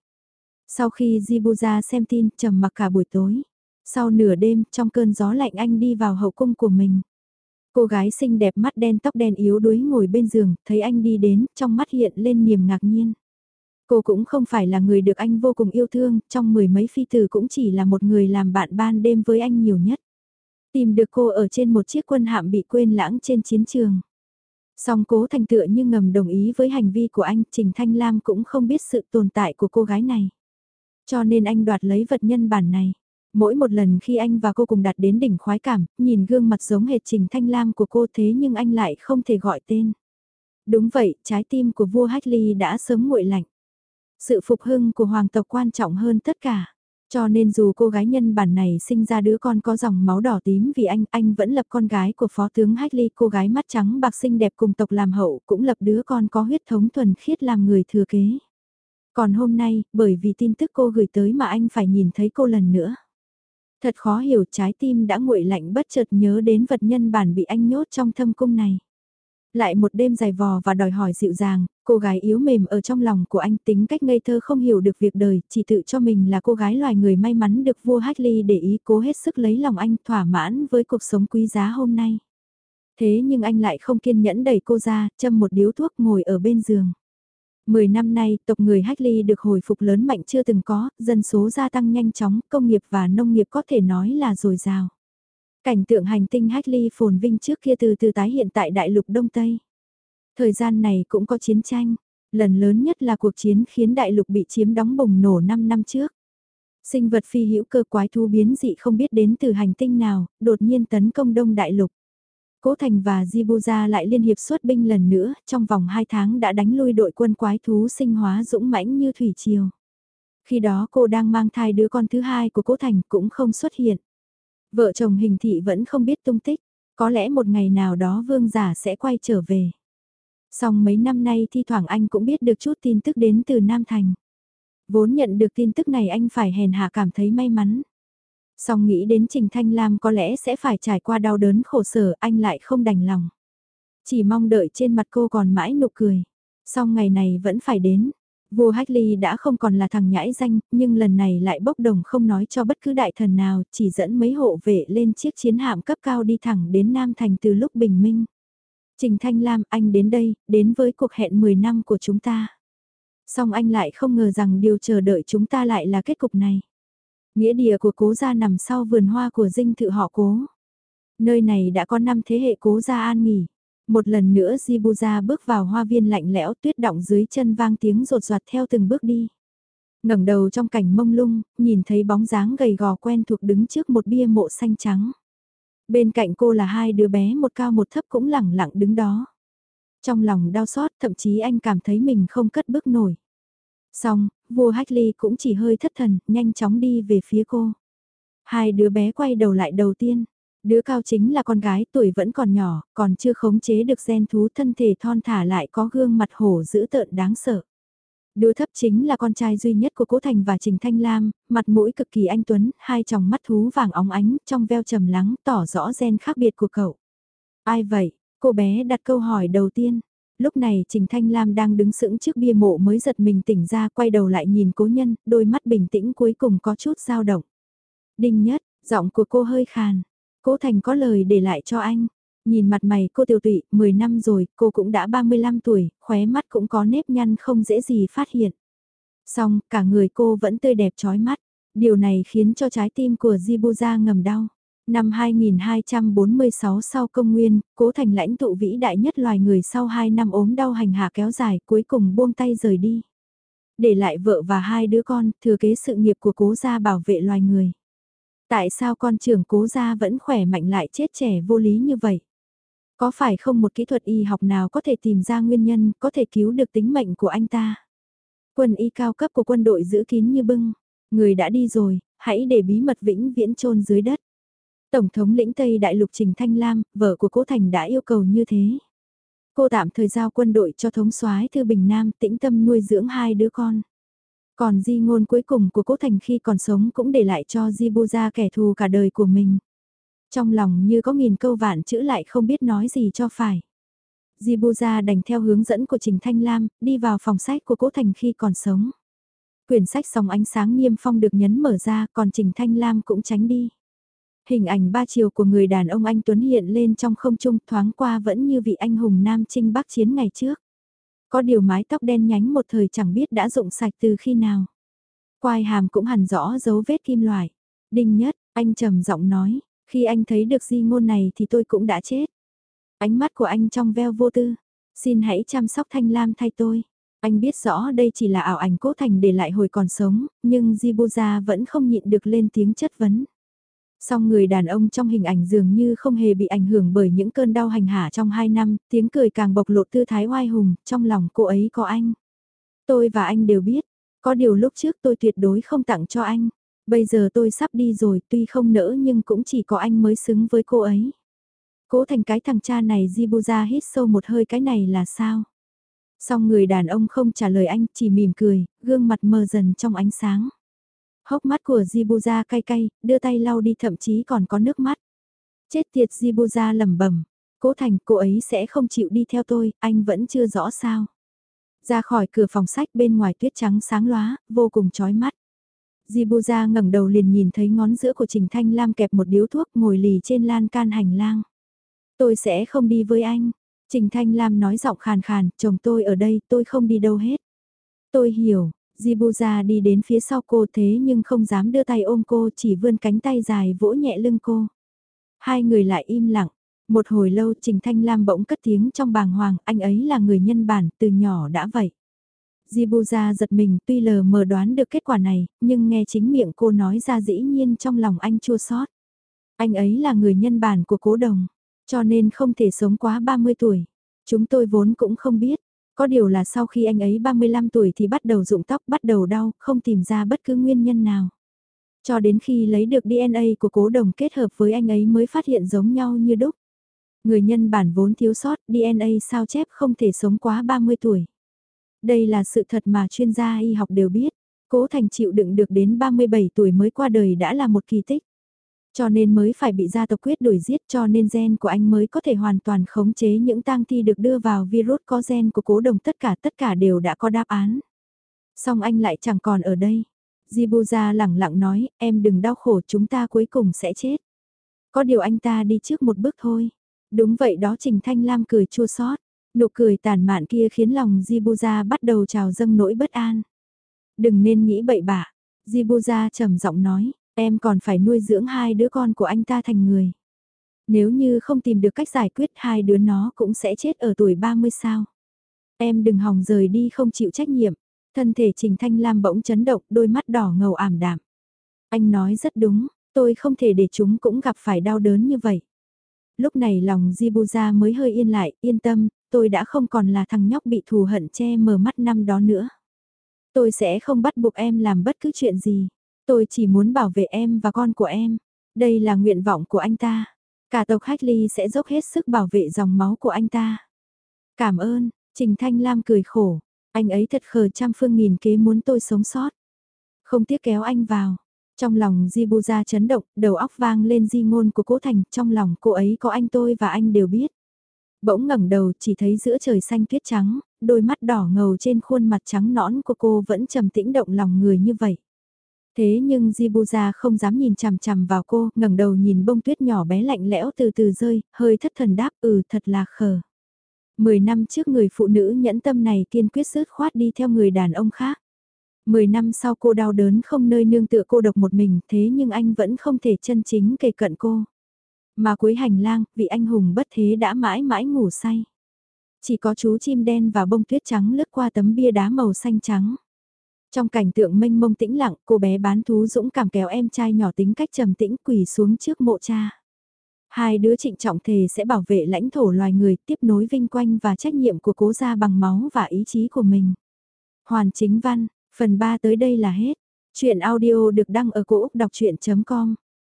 Sau khi Jibuza xem tin trầm mặc cả buổi tối. Sau nửa đêm trong cơn gió lạnh anh đi vào hậu cung của mình. Cô gái xinh đẹp mắt đen tóc đen yếu đuối ngồi bên giường, thấy anh đi đến, trong mắt hiện lên niềm ngạc nhiên. Cô cũng không phải là người được anh vô cùng yêu thương, trong mười mấy phi tử cũng chỉ là một người làm bạn ban đêm với anh nhiều nhất. Tìm được cô ở trên một chiếc quân hạm bị quên lãng trên chiến trường. Song cố thành tựa như ngầm đồng ý với hành vi của anh, Trình Thanh Lam cũng không biết sự tồn tại của cô gái này. Cho nên anh đoạt lấy vật nhân bản này. Mỗi một lần khi anh và cô cùng đạt đến đỉnh khoái cảm, nhìn gương mặt giống hệt Trình Thanh Lam của cô thế nhưng anh lại không thể gọi tên. Đúng vậy, trái tim của vua Hách Ly đã sớm nguội lạnh. Sự phục hưng của hoàng tộc quan trọng hơn tất cả. Cho nên dù cô gái nhân bản này sinh ra đứa con có dòng máu đỏ tím vì anh, anh vẫn lập con gái của phó tướng Hách Ly, cô gái mắt trắng bạc xinh đẹp cùng tộc làm hậu, cũng lập đứa con có huyết thống thuần khiết làm người thừa kế. Còn hôm nay, bởi vì tin tức cô gửi tới mà anh phải nhìn thấy cô lần nữa. Thật khó hiểu trái tim đã nguội lạnh bất chợt nhớ đến vật nhân bản bị anh nhốt trong thâm cung này. Lại một đêm dài vò và đòi hỏi dịu dàng, cô gái yếu mềm ở trong lòng của anh tính cách ngây thơ không hiểu được việc đời, chỉ tự cho mình là cô gái loài người may mắn được vua Hartley để ý cố hết sức lấy lòng anh thỏa mãn với cuộc sống quý giá hôm nay. Thế nhưng anh lại không kiên nhẫn đẩy cô ra, châm một điếu thuốc ngồi ở bên giường. Mười năm nay, tộc người Hackley được hồi phục lớn mạnh chưa từng có, dân số gia tăng nhanh chóng, công nghiệp và nông nghiệp có thể nói là dồi dào. Cảnh tượng hành tinh Hackley phồn vinh trước kia từ từ tái hiện tại đại lục Đông Tây. Thời gian này cũng có chiến tranh, lần lớn nhất là cuộc chiến khiến đại lục bị chiếm đóng bùng nổ 5 năm trước. Sinh vật phi hữu cơ quái thú biến dị không biết đến từ hành tinh nào, đột nhiên tấn công đông đại lục. Cố Thành và Jibuza lại liên hiệp xuất binh lần nữa, trong vòng 2 tháng đã đánh lui đội quân quái thú sinh hóa dũng mãnh như thủy triều. Khi đó cô đang mang thai đứa con thứ hai của Cố Thành cũng không xuất hiện. Vợ chồng hình thị vẫn không biết tung tích, có lẽ một ngày nào đó vương giả sẽ quay trở về. Song mấy năm nay thi thoảng anh cũng biết được chút tin tức đến từ Nam Thành. Vốn nhận được tin tức này anh phải hèn hạ cảm thấy may mắn. Song nghĩ đến Trình Thanh Lam có lẽ sẽ phải trải qua đau đớn khổ sở anh lại không đành lòng. Chỉ mong đợi trên mặt cô còn mãi nụ cười. Song ngày này vẫn phải đến. Vua Hách Ly đã không còn là thằng nhãi danh, nhưng lần này lại bốc đồng không nói cho bất cứ đại thần nào, chỉ dẫn mấy hộ vệ lên chiếc chiến hạm cấp cao đi thẳng đến Nam Thành từ lúc bình minh. Trình Thanh Lam, anh đến đây, đến với cuộc hẹn 10 năm của chúng ta. Song anh lại không ngờ rằng điều chờ đợi chúng ta lại là kết cục này. Nghĩa địa của cố gia nằm sau vườn hoa của dinh thự họ cố. Nơi này đã có 5 thế hệ cố gia an nghỉ. Một lần nữa Jibuza bước vào hoa viên lạnh lẽo tuyết động dưới chân vang tiếng rột rạt theo từng bước đi. ngẩng đầu trong cảnh mông lung, nhìn thấy bóng dáng gầy gò quen thuộc đứng trước một bia mộ xanh trắng. Bên cạnh cô là hai đứa bé một cao một thấp cũng lẳng lặng đứng đó. Trong lòng đau xót thậm chí anh cảm thấy mình không cất bước nổi. Xong, vua Hách Ly cũng chỉ hơi thất thần, nhanh chóng đi về phía cô. Hai đứa bé quay đầu lại đầu tiên. Đứa cao chính là con gái tuổi vẫn còn nhỏ, còn chưa khống chế được gen thú thân thể thon thả lại có gương mặt hổ dữ tợn đáng sợ. Đứa thấp chính là con trai duy nhất của Cố Thành và Trình Thanh Lam, mặt mũi cực kỳ anh tuấn, hai tròng mắt thú vàng óng ánh, trong veo trầm lắng, tỏ rõ gen khác biệt của cậu. Ai vậy? Cô bé đặt câu hỏi đầu tiên. Lúc này Trình Thanh Lam đang đứng sững trước bia mộ mới giật mình tỉnh ra quay đầu lại nhìn cố nhân, đôi mắt bình tĩnh cuối cùng có chút dao động. Đinh nhất, giọng của cô hơi khàn. Cố Thành có lời để lại cho anh. Nhìn mặt mày cô tiêu tụy, 10 năm rồi, cô cũng đã 35 tuổi, khóe mắt cũng có nếp nhăn không dễ gì phát hiện. Xong, cả người cô vẫn tươi đẹp trói mắt. Điều này khiến cho trái tim của Jibuza ngầm đau. Năm 2246 sau công nguyên, cố thành lãnh tụ vĩ đại nhất loài người sau 2 năm ốm đau hành hạ kéo dài cuối cùng buông tay rời đi. Để lại vợ và hai đứa con, thừa kế sự nghiệp của cố gia bảo vệ loài người. Tại sao con trưởng cố gia vẫn khỏe mạnh lại chết trẻ vô lý như vậy? Có phải không một kỹ thuật y học nào có thể tìm ra nguyên nhân, có thể cứu được tính mệnh của anh ta? Quân y cao cấp của quân đội giữ kín như bưng. Người đã đi rồi, hãy để bí mật vĩnh viễn chôn dưới đất. Tổng thống lĩnh Tây Đại Lục Trình Thanh Lam, vợ của Cố Thành đã yêu cầu như thế. Cô tạm thời giao quân đội cho thống soái Thư Bình Nam tĩnh tâm nuôi dưỡng hai đứa con. Còn di ngôn cuối cùng của Cố Thành khi còn sống cũng để lại cho Di Bô Gia kẻ thù cả đời của mình. Trong lòng như có nghìn câu vạn chữ lại không biết nói gì cho phải. Di Bô Gia đành theo hướng dẫn của Trình Thanh Lam, đi vào phòng sách của Cố Thành khi còn sống. Quyển sách sòng ánh sáng niêm phong được nhấn mở ra còn Trình Thanh Lam cũng tránh đi. Hình ảnh ba chiều của người đàn ông anh Tuấn hiện lên trong không trung thoáng qua vẫn như vị anh hùng Nam Trinh Bắc Chiến ngày trước. Có điều mái tóc đen nhánh một thời chẳng biết đã rụng sạch từ khi nào. Quai hàm cũng hẳn rõ dấu vết kim loại. Đinh nhất, anh trầm giọng nói, khi anh thấy được di ngôn này thì tôi cũng đã chết. Ánh mắt của anh trong veo vô tư. Xin hãy chăm sóc Thanh Lam thay tôi. Anh biết rõ đây chỉ là ảo ảnh cố thành để lại hồi còn sống, nhưng Jibuza vẫn không nhịn được lên tiếng chất vấn. Song người đàn ông trong hình ảnh dường như không hề bị ảnh hưởng bởi những cơn đau hành hạ trong hai năm, tiếng cười càng bộc lộ tư thái oai hùng, trong lòng cô ấy có anh. Tôi và anh đều biết, có điều lúc trước tôi tuyệt đối không tặng cho anh. Bây giờ tôi sắp đi rồi tuy không nỡ nhưng cũng chỉ có anh mới xứng với cô ấy. Cố thành cái thằng cha này Jibuza hít sâu một hơi cái này là sao? Song người đàn ông không trả lời anh chỉ mỉm cười, gương mặt mờ dần trong ánh sáng. Hốc mắt của Jibuza cay cay, đưa tay lau đi thậm chí còn có nước mắt. Chết tiệt Jibuza lẩm bẩm. Cố Thành, cô ấy sẽ không chịu đi theo tôi, anh vẫn chưa rõ sao. Ra khỏi cửa phòng sách bên ngoài tuyết trắng sáng lóa, vô cùng chói mắt. Jibuza ngẩng đầu liền nhìn thấy ngón giữa của Trình Thanh Lam kẹp một điếu thuốc ngồi lì trên lan can hành lang. Tôi sẽ không đi với anh. Trình Thanh Lam nói giọng khàn khàn, chồng tôi ở đây, tôi không đi đâu hết. Tôi hiểu, Jibuza đi đến phía sau cô thế nhưng không dám đưa tay ôm cô chỉ vươn cánh tay dài vỗ nhẹ lưng cô. Hai người lại im lặng. Một hồi lâu Trình Thanh Lam bỗng cất tiếng trong bàng hoàng, anh ấy là người nhân bản, từ nhỏ đã vậy. Jibuza giật mình tuy lờ mờ đoán được kết quả này, nhưng nghe chính miệng cô nói ra dĩ nhiên trong lòng anh chua xót. Anh ấy là người nhân bản của cố đồng, cho nên không thể sống quá 30 tuổi. Chúng tôi vốn cũng không biết, có điều là sau khi anh ấy 35 tuổi thì bắt đầu rụng tóc, bắt đầu đau, không tìm ra bất cứ nguyên nhân nào. Cho đến khi lấy được DNA của cố đồng kết hợp với anh ấy mới phát hiện giống nhau như đúc. Người nhân bản vốn thiếu sót, DNA sao chép không thể sống quá 30 tuổi. Đây là sự thật mà chuyên gia y học đều biết. Cố Thành chịu đựng được đến 37 tuổi mới qua đời đã là một kỳ tích. Cho nên mới phải bị gia tộc quyết đuổi giết cho nên gen của anh mới có thể hoàn toàn khống chế những tang thi được đưa vào virus có gen của cố đồng tất cả tất cả đều đã có đáp án. Xong anh lại chẳng còn ở đây. Jibuza lẳng lặng nói, em đừng đau khổ chúng ta cuối cùng sẽ chết. Có điều anh ta đi trước một bước thôi. Đúng vậy đó Trình Thanh Lam cười chua xót Nụ cười tàn mạn kia khiến lòng Jibuza bắt đầu trào dâng nỗi bất an. Đừng nên nghĩ bậy bạ. Jibuza trầm giọng nói, em còn phải nuôi dưỡng hai đứa con của anh ta thành người. Nếu như không tìm được cách giải quyết hai đứa nó cũng sẽ chết ở tuổi 30 sao. Em đừng hòng rời đi không chịu trách nhiệm. Thân thể Trình Thanh Lam bỗng chấn động, đôi mắt đỏ ngầu ảm đạm. Anh nói rất đúng, tôi không thể để chúng cũng gặp phải đau đớn như vậy. Lúc này lòng Jibuza mới hơi yên lại, yên tâm, tôi đã không còn là thằng nhóc bị thù hận che mờ mắt năm đó nữa. Tôi sẽ không bắt buộc em làm bất cứ chuyện gì. Tôi chỉ muốn bảo vệ em và con của em. Đây là nguyện vọng của anh ta. Cả tộc Hách Ly sẽ dốc hết sức bảo vệ dòng máu của anh ta. Cảm ơn, Trình Thanh Lam cười khổ. Anh ấy thật khờ trăm phương nghìn kế muốn tôi sống sót. Không tiếc kéo anh vào. Trong lòng Jibuza chấn động, đầu óc vang lên di ngôn của cố thành, trong lòng cô ấy có anh tôi và anh đều biết. Bỗng ngẩng đầu chỉ thấy giữa trời xanh tuyết trắng, đôi mắt đỏ ngầu trên khuôn mặt trắng nõn của cô vẫn trầm tĩnh động lòng người như vậy. Thế nhưng Jibuza không dám nhìn chằm chằm vào cô, ngẩng đầu nhìn bông tuyết nhỏ bé lạnh lẽo từ từ rơi, hơi thất thần đáp ừ thật là khờ. Mười năm trước người phụ nữ nhẫn tâm này kiên quyết sứt khoát đi theo người đàn ông khác. Mười năm sau cô đau đớn không nơi nương tựa cô độc một mình thế nhưng anh vẫn không thể chân chính kề cận cô. Mà cuối hành lang, vị anh hùng bất thế đã mãi mãi ngủ say. Chỉ có chú chim đen và bông tuyết trắng lướt qua tấm bia đá màu xanh trắng. Trong cảnh tượng mênh mông tĩnh lặng, cô bé bán thú dũng cảm kéo em trai nhỏ tính cách trầm tĩnh quỳ xuống trước mộ cha. Hai đứa trịnh trọng thề sẽ bảo vệ lãnh thổ loài người tiếp nối vinh quanh và trách nhiệm của cố gia bằng máu và ý chí của mình. Hoàn chính văn, phần 3 tới đây là hết. Chuyện audio được đăng ở cổ Úc đọc chuyện.com